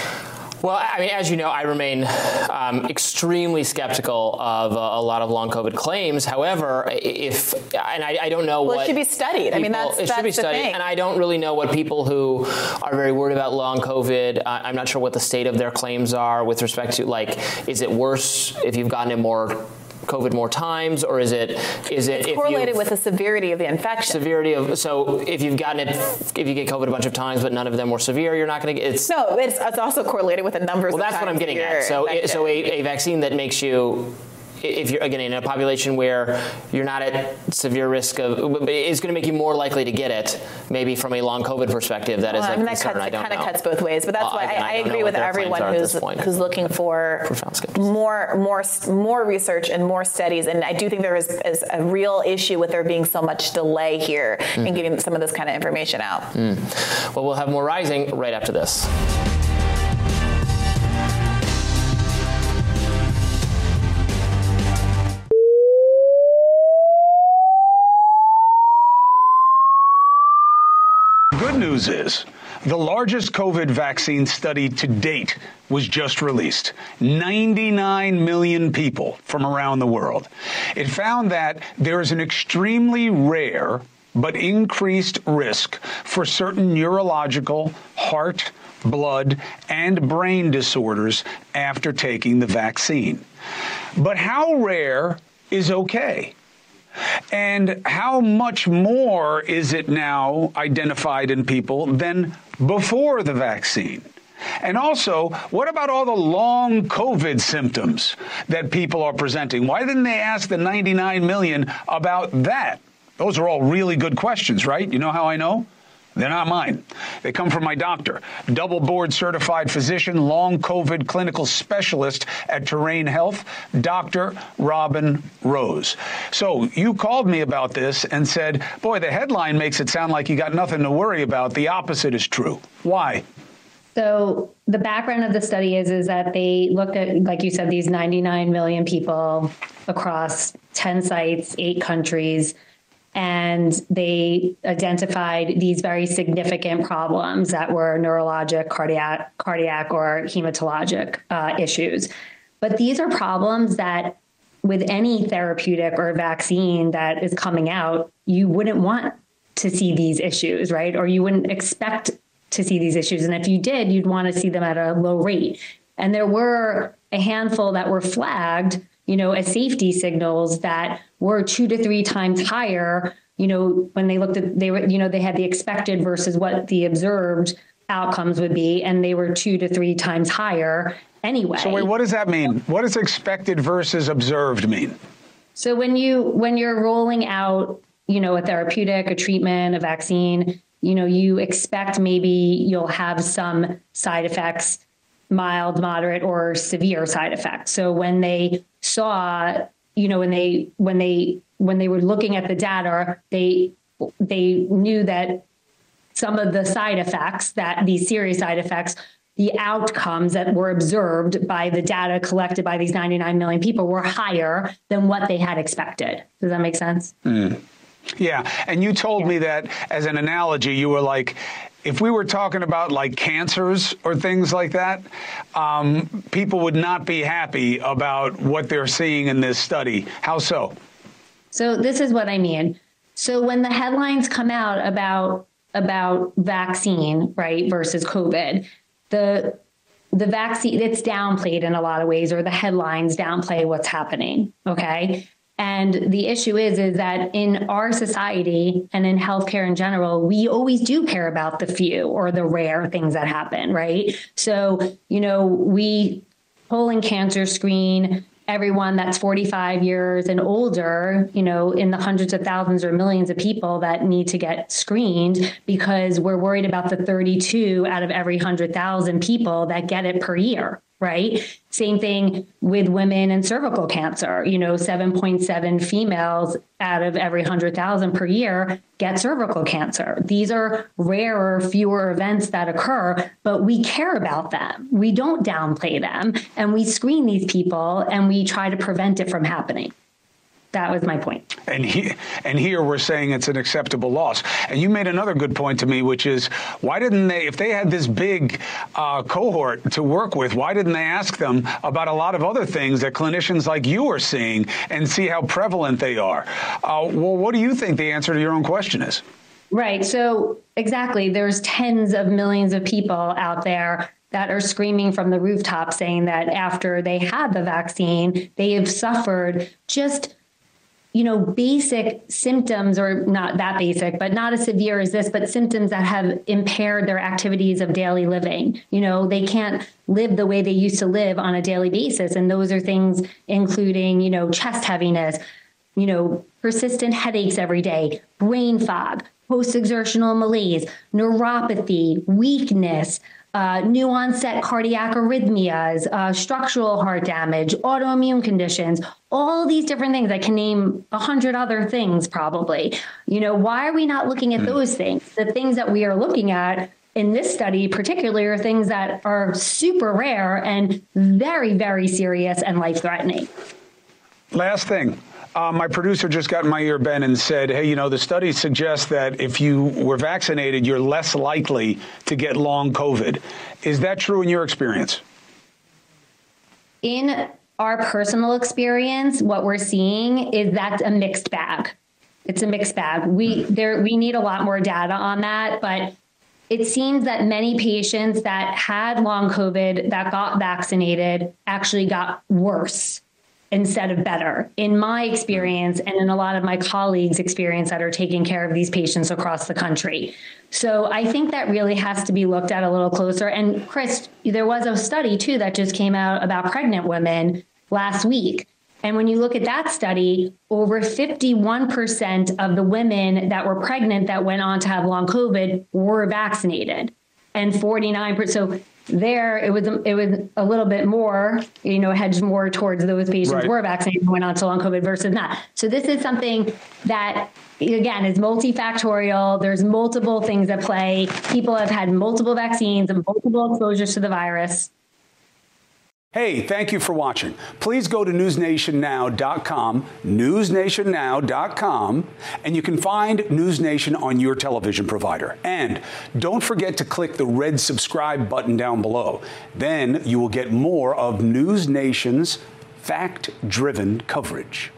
Well, I mean, as you know, I remain um, extremely skeptical of uh, a lot of long COVID claims. However, if and I, I don't know well, what it should be studied. People, I mean, that's, it that's should be studied, and I don't really know what people who are very worried about long COVID. Uh, I'm not sure what the state of their claims are with respect to like, is it worse if you've gotten it more COVID more times, or is it is it it's correlated with the severity of the infection? Severity of so if you've gotten it, if you get COVID a bunch of times, but none of them were severe, you're not going to get. It's no, it's, it's also correlated with the numbers. Well, that's what I'm getting at. So so a, a vaccine that makes you if you're again in a population where you're not at severe risk of is going to make you more likely to get it maybe from a long covid perspective That well, is I mean, that cuts, I kind of cuts both ways but that's well, why again, I, I, agree with everyone who's who's looking for more more more research and more studies and I do think there is, is a real issue with there being so much delay here mm. in getting some of this kind of information out. Mm. Well, we'll have more rising right after this. News is the largest COVID vaccine study to date was just released 99 million people from around the world. It found that there is an extremely rare but increased risk for certain neurological, heart, blood, and brain disorders after taking the vaccine. But how rare is okay? And how much more is it now identified in people than before the vaccine? And also, what about all the long COVID symptoms that people are presenting? Why didn't they ask the 99 million about that? Those are all really good questions, right? You know how I know? They're not mine. They come from my doctor, double board certified physician, long COVID clinical specialist at Terrain Health, Dr. Robin Rose. So you called me about this and said, boy, the headline makes it sound like you got nothing to worry about. The opposite is true. Why? So the background of the study is is that they looked at like you said these 99 million people across 10 sites, 8 countries and they identified these very significant problems that were neurologic, cardiac, cardiac or hematologic uh, issues. But these are problems that with any therapeutic or vaccine that is coming out, you wouldn't want to see these issues, right? Or you wouldn't expect to see these issues and if you did, you'd want to see them at a low rate. And there were a handful that were flagged you know, as safety signals that were 2 to 3 times higher, you know, when they looked at they were you know, they had the expected versus what the observed outcomes would be and they were 2 to 3 times higher anyway. So wait, what does that mean? What does expected versus observed mean? So when you when you're rolling out, you know, a therapeutic, a treatment, a vaccine, you know, you expect maybe you'll have some side effects mild, moderate or severe side effects. So when they saw, you know, when they when they when they were looking at the data, they they knew that some of the side effects that these serious side effects the outcomes that were observed by the data collected by these 99 million people were higher than what they had expected. Does that make sense? Mm. Yeah, and you told yeah. me that as an analogy you were like if we were talking about like cancers or things like that, um, people would not be happy about what they're seeing in this study. How so? So this is what I mean. So when the headlines come out about about vaccine, right, versus COVID, the the vaccine it's downplayed in a lot of ways or the headlines downplay what's happening, okay? And the issue is is that in our society and in healthcare in general, we always do care about the few or the rare things that happen, right? So, you know, we colon cancer screen everyone that's 45 years and older, you know, in the hundreds of thousands or millions of people that need to get screened because we're worried about the 32 out of every 100,000 people that get it per year right? Same thing with women and cervical cancer. You know, 7.7 females out of every 100,000 per year get cervical cancer. These are rarer, fewer events that occur, but we care about them. We don't downplay them and we screen these people and we try to prevent it from happening that was my point. And he, and here we're saying it's an acceptable loss. And you made another good point to me which is why didn't they if they had this big uh, cohort to work with why didn't they ask them about a lot of other things that clinicians like you are seeing and see how prevalent they are. Uh, well what do you think the answer to your own question is? Right. So exactly there's tens of millions of people out there that are screaming from the rooftop saying that after they had the vaccine they have suffered just you know basic symptoms or not that basic but not as severe as this but symptoms that have impaired their activities of daily living. You know they can't live the way they used to live on a daily basis. And those are things including you know chest heaviness you know persistent headaches every day brain fog post exertional malaise neuropathy weakness uh, new onset cardiac arrhythmias, uh, structural heart damage, autoimmune conditions, all these different things. I can name a hundred other things probably. You know, why are we not looking at hmm. those things? The things that we are looking at in this study particularly are things that are super rare and very very serious and life threatening. Last thing, Uh, my producer just got in my ear, Ben, and said, hey, you know, the study suggests that if you were vaccinated, you're less likely to get long COVID. Is that true in your experience? In our personal experience, what we're seeing is that's a mixed bag. It's a mixed bag. We there we need a lot more data on that, but it seems that many patients that had long COVID that got vaccinated actually got worse instead of better in my experience and in a lot of my colleagues experience that are taking care of these patients across the country. So I think that really has to be looked at a little closer and Chris there was a study too that just came out about pregnant women last week. And when you look at that study, over 51% of the women that were pregnant that went on to have long COVID were vaccinated. And 49% so there it was it was a little bit more you know hedged more towards those patients right. were vaccinated and went on to long covid versus not. So this is something that again is multifactorial. There's multiple things at play. People have had multiple vaccines and multiple exposures to the virus Hey, thank you for watching. Please go to newsnationnow.com, newsnationnow.com, and you can find NewsNation on your television provider. And don't forget to click the red subscribe button down below. Then you will get more of News Nation's fact-driven coverage.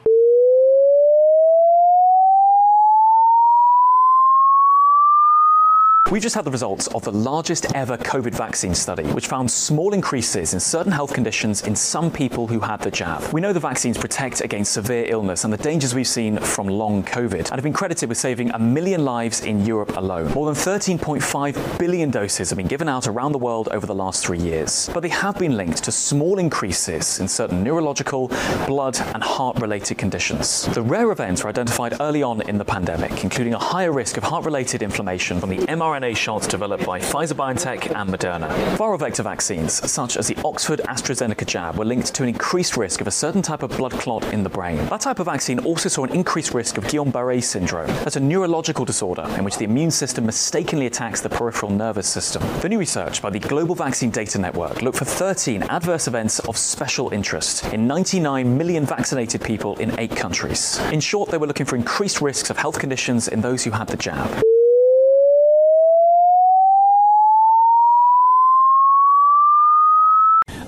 We just had the results of the largest ever COVID vaccine study, which found small increases in certain health conditions in some people who had the jab. We know the vaccines protect against severe illness and the dangers we've seen from long COVID and have been credited with saving a million lives in Europe alone. More than 13.5 billion doses have been given out around the world over the last 3 years. But they have been linked to small increases in certain neurological, blood and heart-related conditions. The rare events were identified early on in the pandemic, including a higher risk of heart-related inflammation from the mRNA mRNA shots developed by Pfizer BioNTech and Moderna. Viral vector vaccines, such as the Oxford AstraZeneca jab, were linked to an increased risk of a certain type of blood clot in the brain. That type of vaccine also saw an increased risk of Guillain-Barré syndrome. That's a neurological disorder in which the immune system mistakenly attacks the peripheral nervous system. The new research by the Global Vaccine Data Network looked for 13 adverse events of special interest in 99 million vaccinated people in 8 countries. In short, they were looking for increased risks of health conditions in those who had the jab.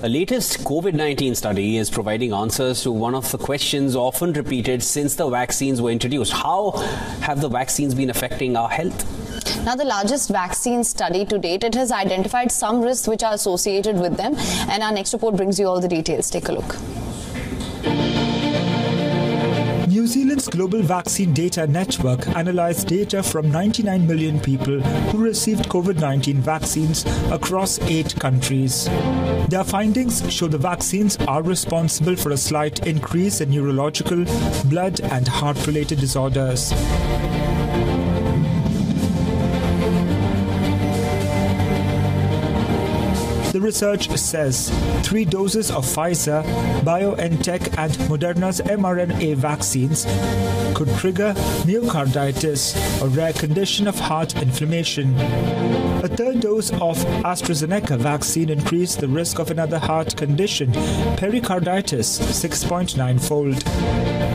A latest COVID 19 study is providing answers to one of the questions often repeated since the vaccines were introduced. How have the vaccines been affecting our health? Now, the largest vaccine study to date, it has identified some risks which are associated with them. And our next report brings you all the details. Take a look. New Zealand's Global Vaccine Data Network analyzed data from 99 million people who received COVID-19 vaccines across 8 countries. Their findings show the vaccines are responsible for a slight increase in neurological, blood and heart-related disorders. The research says three doses of Pfizer, BioNTech and Moderna's mRNA vaccines could trigger myocarditis, a rare condition of heart inflammation. A third dose of AstraZeneca vaccine increased the risk of another heart condition, pericarditis, 6.9-fold.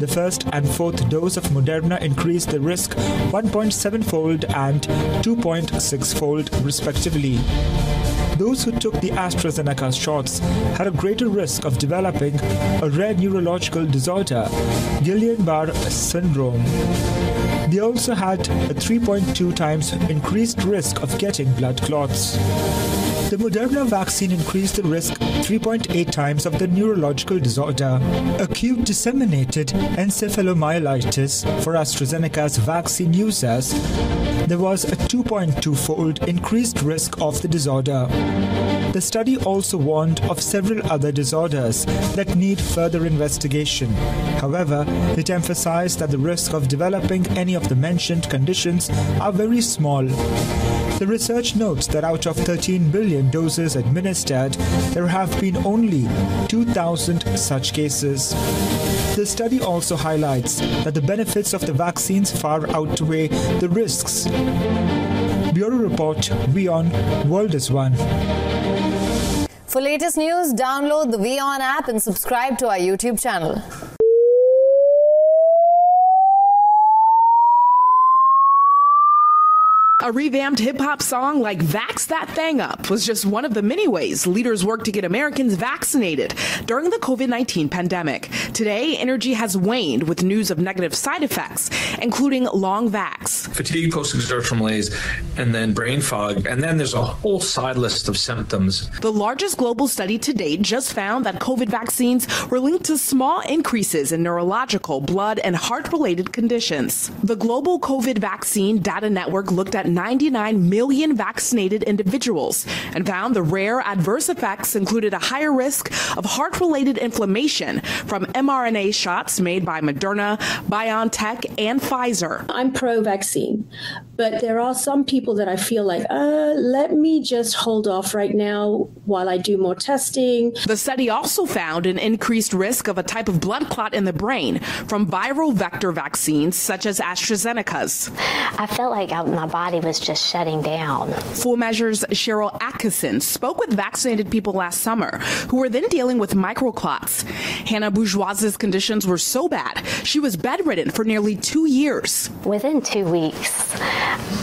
The first and fourth dose of Moderna increased the risk 1.7-fold and 2.6-fold respectively. Those who took the AstraZeneca shots had a greater risk of developing a rare neurological disorder, Guillain-Barré syndrome. They also had a 3.2 times increased risk of getting blood clots. The Moderna vaccine increased the risk 3.8 times of the neurological disorder. Acute disseminated encephalomyelitis for AstraZeneca's vaccine users, there was a 2.2-fold increased risk of the disorder. The study also warned of several other disorders that need further investigation. However, it emphasized that the risk of developing any of the mentioned conditions are very small. The research notes that out of 13 billion doses administered, there have been only 2,000 such cases. The study also highlights that the benefits of the vaccines far outweigh the risks. Bureau Report, WION, World is One. For latest news, download the WION app and subscribe to our YouTube channel. A revamped hip hop song like Vax That Thing Up was just one of the many ways leaders work to get Americans vaccinated during the COVID 19 pandemic. Today, energy has waned with news of negative side effects, including long vax, fatigue, post exertion malaise, and then brain fog. And then there's a whole side list of symptoms. The largest global study to date just found that COVID vaccines were linked to small increases in neurological, blood, and heart related conditions. The Global COVID Vaccine Data Network looked at 99 million vaccinated individuals and found the rare adverse effects included a higher risk of heart related inflammation from mRNA shots made by Moderna, BioNTech, and Pfizer. I'm pro vaccine, but there are some people that I feel like, uh, let me just hold off right now while I do more testing. The study also found an increased risk of a type of blood clot in the brain from viral vector vaccines such as AstraZeneca's. I felt like my body was just shutting down. Full Measure's Sharyl Attkisson spoke with vaccinated people last summer who were then dealing with microclots. Hannah Bourgeois's conditions were so bad, she was bedridden for nearly 2 years. Within 2 weeks,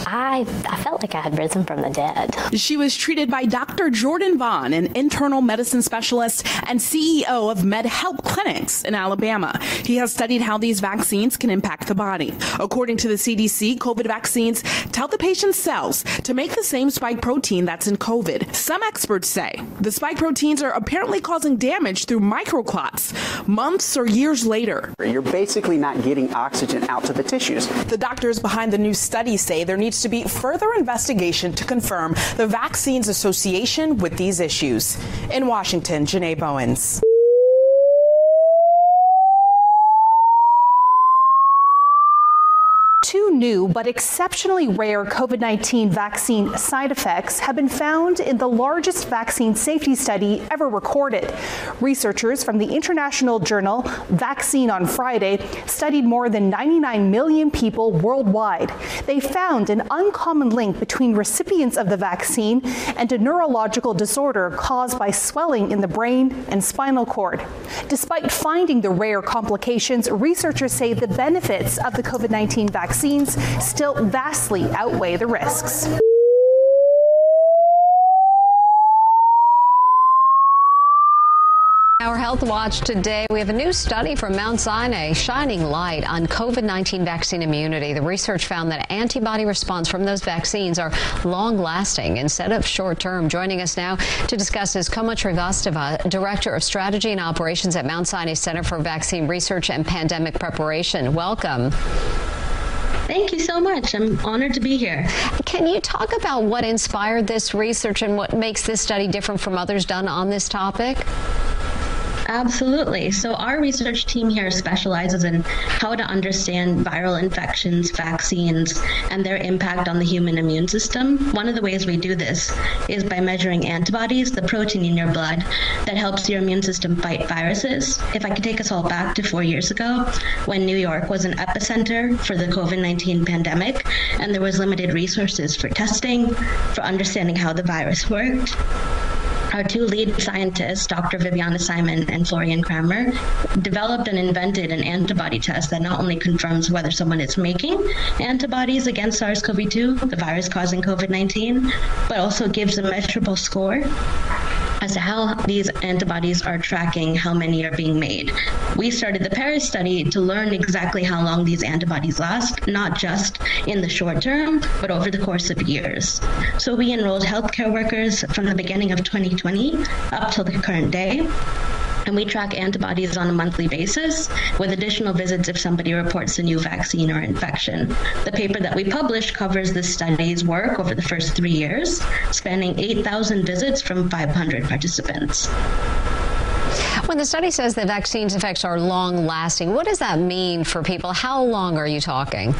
I I felt like I had risen from the dead. She was treated by Dr. Jordan Vaughn, an internal medicine specialist and CEO of MedHelp Clinics in Alabama. He has studied how these vaccines can impact the body. According to the CDC, COVID vaccines tell the patient's cells to make the same spike protein that's in COVID. Some experts say the spike proteins are apparently causing damage through microclots months or years later. You're basically not getting oxygen out to the tissues. The doctors behind the new study say there needs to be further investigation to confirm the vaccine's association with these issues. In Washington, Janae Bowens. Two new but exceptionally rare COVID-19 vaccine side effects have been found in the largest vaccine safety study ever recorded. Researchers from the international journal Vaccine on Friday studied more than 99 million people worldwide. They found an uncommon link between recipients of the vaccine and a neurological disorder caused by swelling in the brain and spinal cord. Despite finding the rare complications, researchers say the benefits of the COVID-19 vaccine vaccines still vastly outweigh the risks. Our Health Watch today, we have a new study from Mount Sinai shining light on COVID-19 vaccine immunity. The research found that antibody response from those vaccines are long-lasting instead of short-term. Joining us now to discuss is Komal Srivastava, Director of Strategy and Operations at Mount Sinai Center for Vaccine Research and Pandemic Preparation. Welcome. Thank you so much. I'm honored to be here. Can you talk about what inspired this research and what makes this study different from others done on this topic? Absolutely. So our research team here specializes in how to understand viral infections, vaccines, and their impact on the human immune system. One of the ways we do this is by measuring antibodies, the protein in your blood that helps your immune system fight viruses. If I could take us all back to 4 years ago when New York was an epicenter for the COVID-19 pandemic and there was limited resources for testing, for understanding how the virus worked our two lead scientists, Dr. Viviana Simon and Florian Krammer, developed and invented an antibody test that not only confirms whether someone is making antibodies against SARS-CoV-2, the virus causing COVID-19, but also gives a measurable score as to how these antibodies are tracking how many are being made. We started the Paris study to learn exactly how long these antibodies last, not just in the short term, but over the course of years. So we enrolled healthcare workers from the beginning of 2020 up till the current day and we track antibodies on a monthly basis with additional visits if somebody reports a new vaccine or infection. The paper that we published covers the study's work over the first 3 years, spanning 8,000 visits from 500 participants. When the study says the vaccine's effects are long lasting, what does that mean for people? How long are you talking?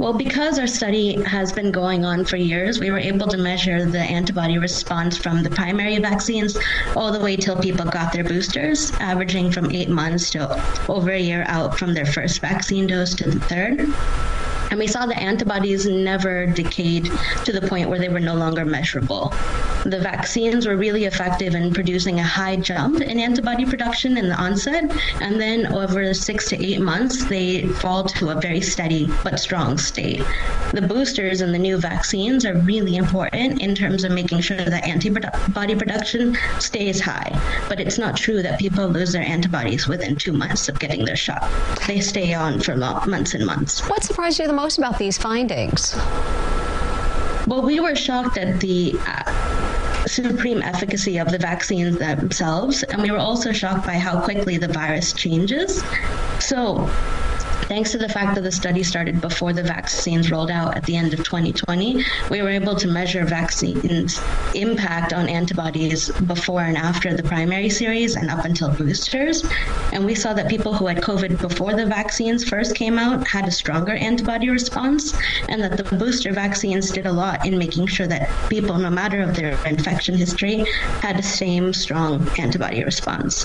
Well, because our study has been going on for years, we were able to measure the antibody response from the primary vaccines all the way till people got their boosters, averaging from 8 months to over a year out from their first vaccine dose to the third. And we saw the antibodies never decayed to the point where they were no longer measurable. the vaccines were really effective in producing a high jump in antibody production in the onset and then over 6 to 8 months they fall to a very steady but strong state. The boosters and the new vaccines are really important in terms of making sure that antibody production stays high, but it's not true that people lose their antibodies within 2 months of getting their shot. They stay on for months and months. What surprised you the most about these findings? Well, we were shocked at the uh, supreme efficacy of the vaccines themselves and we were also shocked by how quickly the virus changes. So, Thanks to the fact that the study started before the vaccines rolled out at the end of 2020, we were able to measure vaccines impact on antibodies before and after the primary series and up until boosters. And we saw that people who had COVID before the vaccines first came out had a stronger antibody response and that the booster vaccines did a lot in making sure that people no matter of their infection history had the same strong antibody response.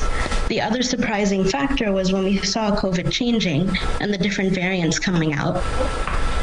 The other surprising factor was when we saw COVID changing and the different variants coming out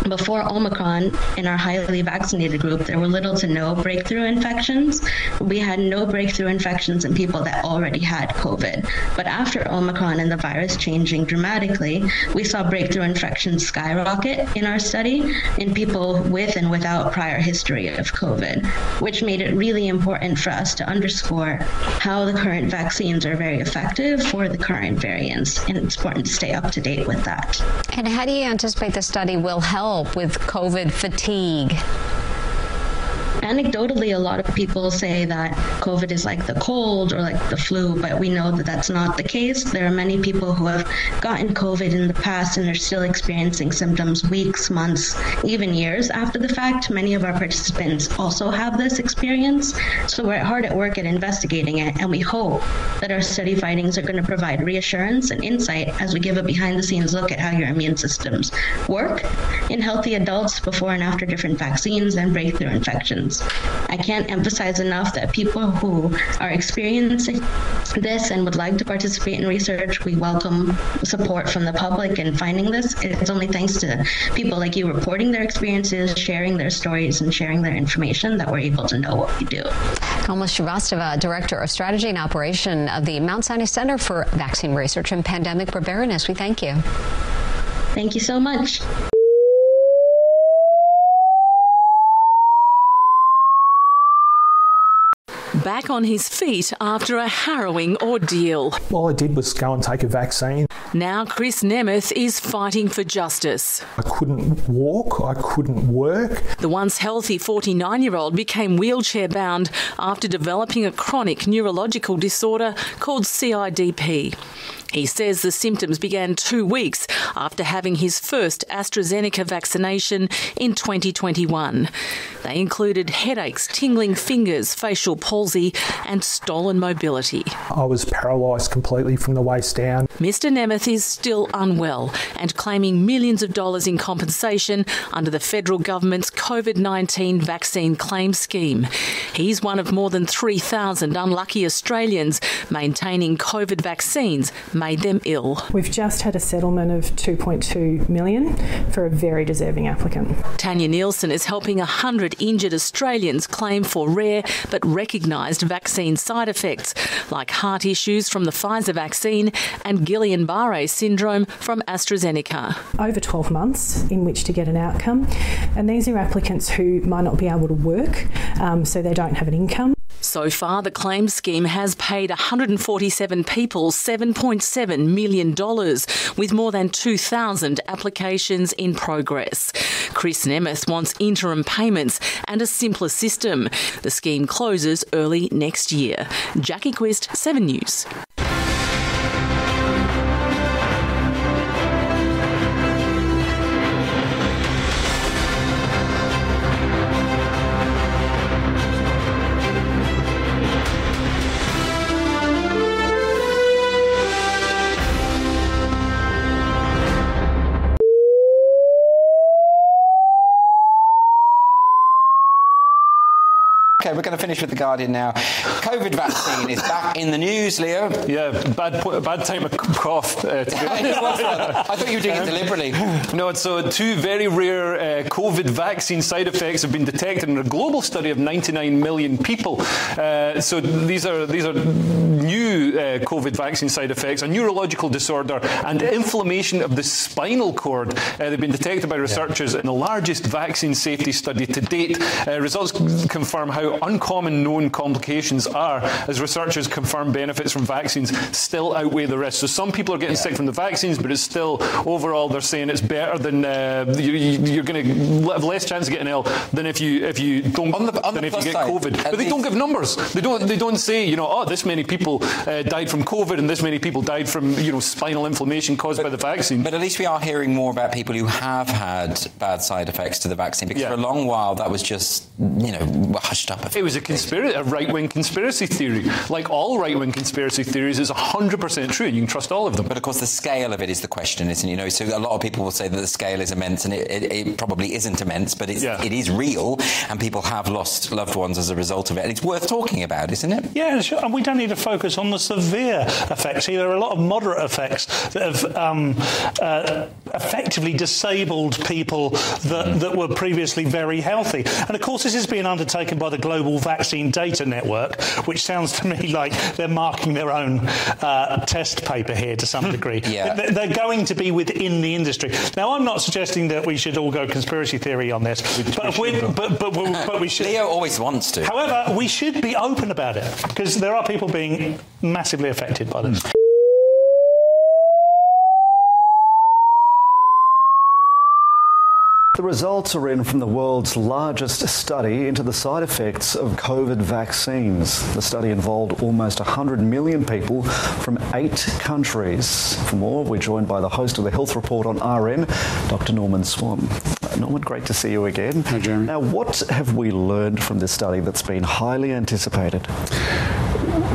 before Omicron in our highly vaccinated group there were little to no breakthrough infections. We had no breakthrough infections in people that already had covid. But after Omicron and the virus changing dramatically we saw breakthrough infections skyrocket in our study in people with and without prior history of covid which made it really important for us to underscore how the current vaccines are very effective for the current variants and it's important to stay up to date with that. And how do you anticipate the study will help with COVID fatigue? Anecdotally a lot of people say that covid is like the cold or like the flu but we know that that's not the case. There are many people who have gotten covid in the past and are still experiencing symptoms weeks months even years after the fact. Many of our participants also have this experience so we're hard at work at investigating it and we hope that our study findings are going to provide reassurance and insight as we give a behind the scenes look at how your immune systems work in healthy adults before and after different vaccines and breakthrough infections I can't emphasize enough that people who are experiencing this and would like to participate in research, we welcome support from the public in finding this. It's only thanks to people like you reporting their experiences, sharing their stories and sharing their information that we're able to know what we do. Kamala Srivastava, Director of Strategy and Operation of the Mount Sinai Center for Vaccine Research and Pandemic Preparedness. We thank you. Thank you so much. Back on his feet after a harrowing ordeal. All I did was go and take a vaccine. Now Chris Nemeth is fighting for justice. I couldn't walk, I couldn't work. The once healthy 49-year-old became wheelchair bound after developing a chronic neurological disorder called CIDP. He says the symptoms began 2 weeks after having his first AstraZeneca vaccination in 2021. They included headaches, tingling fingers, facial palsy and stolen mobility. I was paralyzed completely from the waist down. Mr Nemeth is still unwell and claiming millions of dollars in compensation under the federal government's COVID-19 vaccine claim scheme. He's one of more than 3,000 unlucky Australians maintaining COVID vaccines made them ill. We've just had a settlement of 2.2 million for a very deserving applicant. Tanya Nielsen is helping 100 injured Australians claim for rare but recognised vaccine side effects like heart issues from the Pfizer vaccine and Guillain-Barré syndrome from AstraZeneca. Over 12 months in which to get an outcome and these are applicants who might not be able to work um, so they don't have an income. So far, the claims scheme has paid 147 people $7.7 million, with more than 2,000 applications in progress. Chris Nemeth wants interim payments and a simpler system. The scheme closes early next year. Jackie Quist, 7 News. Finish with the Guardian now. COVID vaccine is back in the news, Leo. Yeah, bad bad time of cough. Uh, I thought you were doing it deliberately. No, so two very rare uh, COVID vaccine side effects have been detected in a global study of 99 million people. Uh, so these are these are new uh, COVID vaccine side effects: a neurological disorder and inflammation of the spinal cord. Uh, they've been detected by researchers in the largest vaccine safety study to date. Uh, results confirm how uncommon known complications are, as researchers confirm benefits from vaccines still outweigh the risks. So some people are getting sick from the vaccines, but it's still overall they're saying it's better than uh, you, are going to have less chance of getting ill than if you if you don't on the, on than if you get side, COVID. But they don't give numbers. They don't they don't say you know oh this many people uh, died from COVID and this many people died from you know spinal inflammation caused but, by the vaccine. But at least we are hearing more about people who have had bad side effects to the vaccine because yeah. for a long while that was just you know hushed up. It was a conspiracy, a right-wing conspiracy theory. Like all right-wing conspiracy theories, is 100% true. And you can trust all of them. But of course, the scale of it is the question, isn't it? You know, so a lot of people will say that the scale is immense, and it, it, it probably isn't immense, but it's, yeah. it is real, and people have lost loved ones as a result of it. And it's worth talking about, isn't it? Yeah, sure. and we don't need to focus on the severe effects. Here, there are a lot of moderate effects that have um, uh, effectively disabled people that, mm. that were previously very healthy. And of course, this is being undertaken by the Global Vaccine Data Network, which sounds to me like they're marking their own uh, test paper here to some degree. yeah. They're going to be within the industry. Now, I'm not suggesting that we should all go conspiracy theory on this, but, we, but, but, but we should. Leo always wants to. However, we should be open about it because there are people being massively affected by this. The results are in from the world's largest study into the side effects of COVID vaccines. The study involved almost 100 million people from 8 countries. For more, we're joined by the host of the Health Report on RN, Dr. Norman Swan. Uh, Norman, great to see you again. Hi, Jeremy. Now, what have we learned from this study that's been highly anticipated?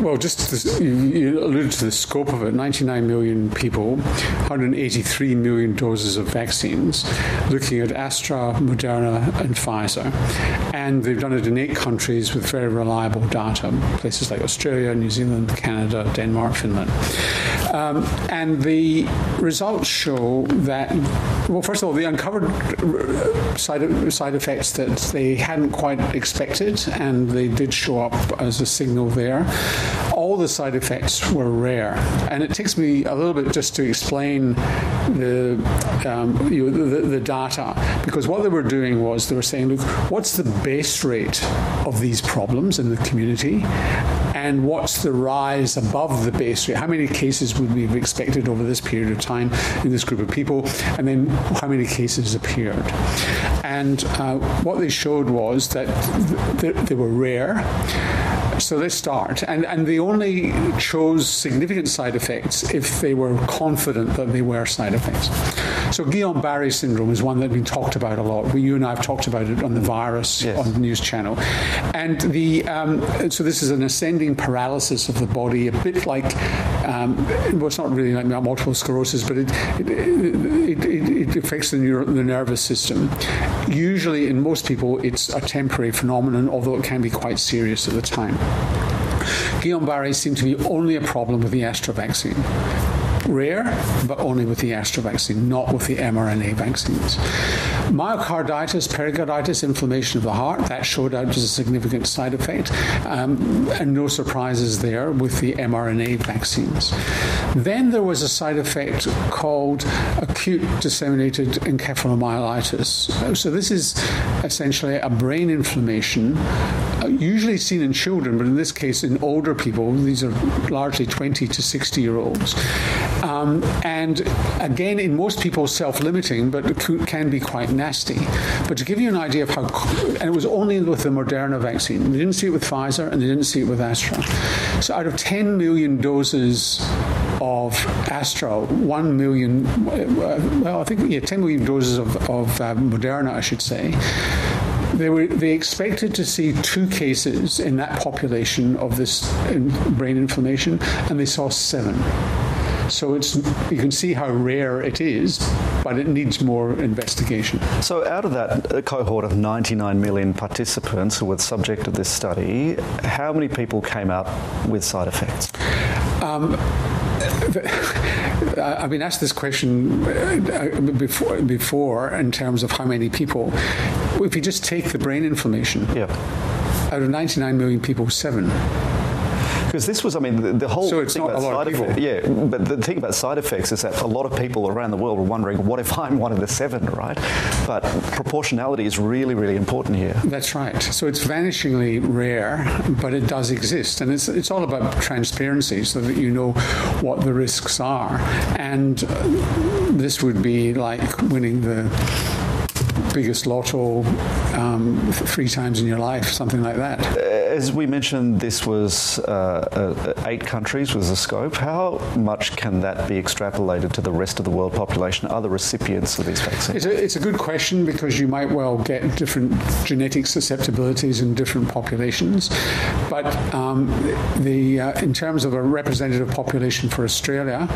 Well, just you, you alluded to the scope of it. 99 million people, 183 million doses of vaccines, looking at Astra, Moderna and Pfizer. And they've done it in eight countries with very reliable data, places like Australia, New Zealand, Canada, Denmark, Finland. Um, and the results show that well first of all they uncovered side side effects that they hadn't quite expected and they did show up as a signal there. All the side effects were rare. And it takes me a little bit just to explain the um, you know, the, the data. Because what they were doing was they were saying look what's the base rate of these problems in the community and what's the rise above the base rate? How many cases would we have expected over this period of time in this group of people? And then how many cases appeared? And uh, what they showed was that th they were rare. So they start. And and they only chose significant side effects if they were confident that they were side effects. So Guillain-Barré syndrome is one that's been talked about a lot. We, you and I have talked about it on the virus yes. on the news channel. And the um, so this is an ascending paralysis of the body a bit like um, well it's not really like multiple sclerosis but it it, it, it, it affects the, neuro, the nervous system. Usually in most people it's a temporary phenomenon although it can be quite serious at the time. Guillain-Barré seemed to be only a problem with the Astra vaccine rare but only with the Astra vaccine not with the mRNA vaccines. Myocarditis pericarditis inflammation of the heart that showed out as a significant side effect. Um, and no surprises there with the mRNA vaccines. Then there was a side effect called acute disseminated encephalomyelitis. So this is essentially a brain inflammation usually seen in children but in this case in older people these are largely 20 to 60 year olds um, and again in most people self-limiting but can be quite nasty. But to give you an idea of how and it was only with the Moderna vaccine. They didn't see it with Pfizer and they didn't see it with Astra. So out of 10 million doses of Astra 1 million well I think yeah 10 million doses of of uh, Moderna I should say they were they expected to see two cases in that population of this brain inflammation and they saw 7 So it's you can see how rare it is, but it needs more investigation. So out of that cohort of 99 million participants who were subject to this study, how many people came out with side effects? Um, I've been asked this question uh, before before in terms of how many people. If you just take the brain inflammation yeah. out of 99 million people 7 because this was I mean the, the whole so it's thing not about a lot side of people. effects. Yeah but the thing about side effects is that a lot of people around the world were wondering what if I'm one of the 7 right? But proportionality is really really important here. That's right. So it's vanishingly rare but it does exist. And it's it's all about transparency so that you know what the risks are. And uh, this would be like winning the biggest lotto um, three times in your life something like that. As we mentioned this was uh, uh, eight countries was the scope. How much can that be extrapolated to the rest of the world population? Other recipients of these vaccines? It's a, it's a good question because you might well get different genetic susceptibilities in different populations. But um, the uh, in terms of a representative population for Australia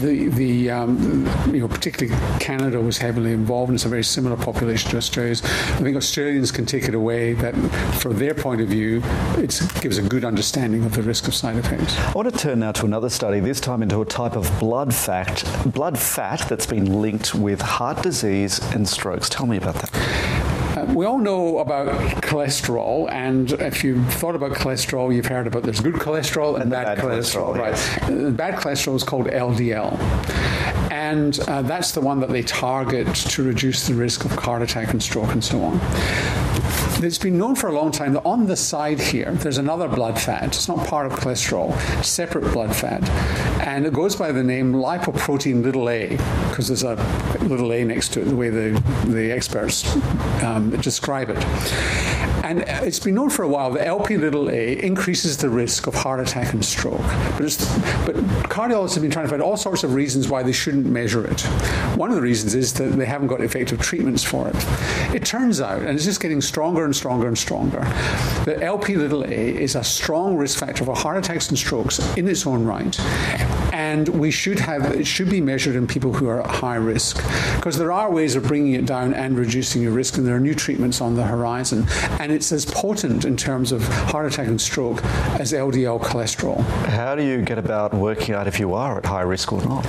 the the um, you know particularly Canada was heavily involved and it's a very similar population to Australia's I think Australians can take it away that from their point of view it gives a good understanding of the risk of side effects. I want to turn now to another study this time into a type of blood fat blood fat that's been linked with heart disease and strokes. Tell me about that. Uh, we all know about cholesterol and if you've thought about cholesterol you've heard about there's good cholesterol and, and bad, bad, cholesterol, cholesterol right uh, bad cholesterol is called LDL and uh, that's the one that they target to reduce the risk of heart attack and stroke and so on. It's been known for a long time that on the side here there's another blood fat. It's not part of cholesterol separate blood fat. And it goes by the name lipoprotein little a because there's a little a next to it the way the the experts um, describe it and it's been known for a while that LP little a increases the risk of heart attack and stroke. But but cardiologists have been trying to find all sorts of reasons why they shouldn't measure it. One of the reasons is that they haven't got effective treatments for it. It turns out and it's just getting stronger and stronger and stronger that LP little a is a strong risk factor for heart attacks and strokes in its own right and we should have it should be measured in people who are at high risk. Because there are ways of bringing it down and reducing your risk and there are new treatments on the horizon. And it's as potent in terms of heart attack and stroke as LDL cholesterol. How do you get about working out if you are at high risk or not?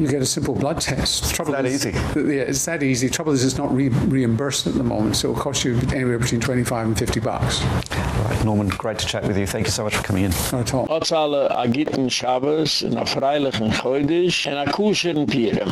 You get a simple blood test. Trouble that is, easy? Yeah it's that easy. Trouble is it's not re reimbursed at the moment so it'll cost you anywhere between 25 and 50 bucks Norman great to chat with you. Thank you so much for coming in. Not at all Otzale eh, a gitten Shabbos in a freilichen Chodesh en a kusheren Pirem.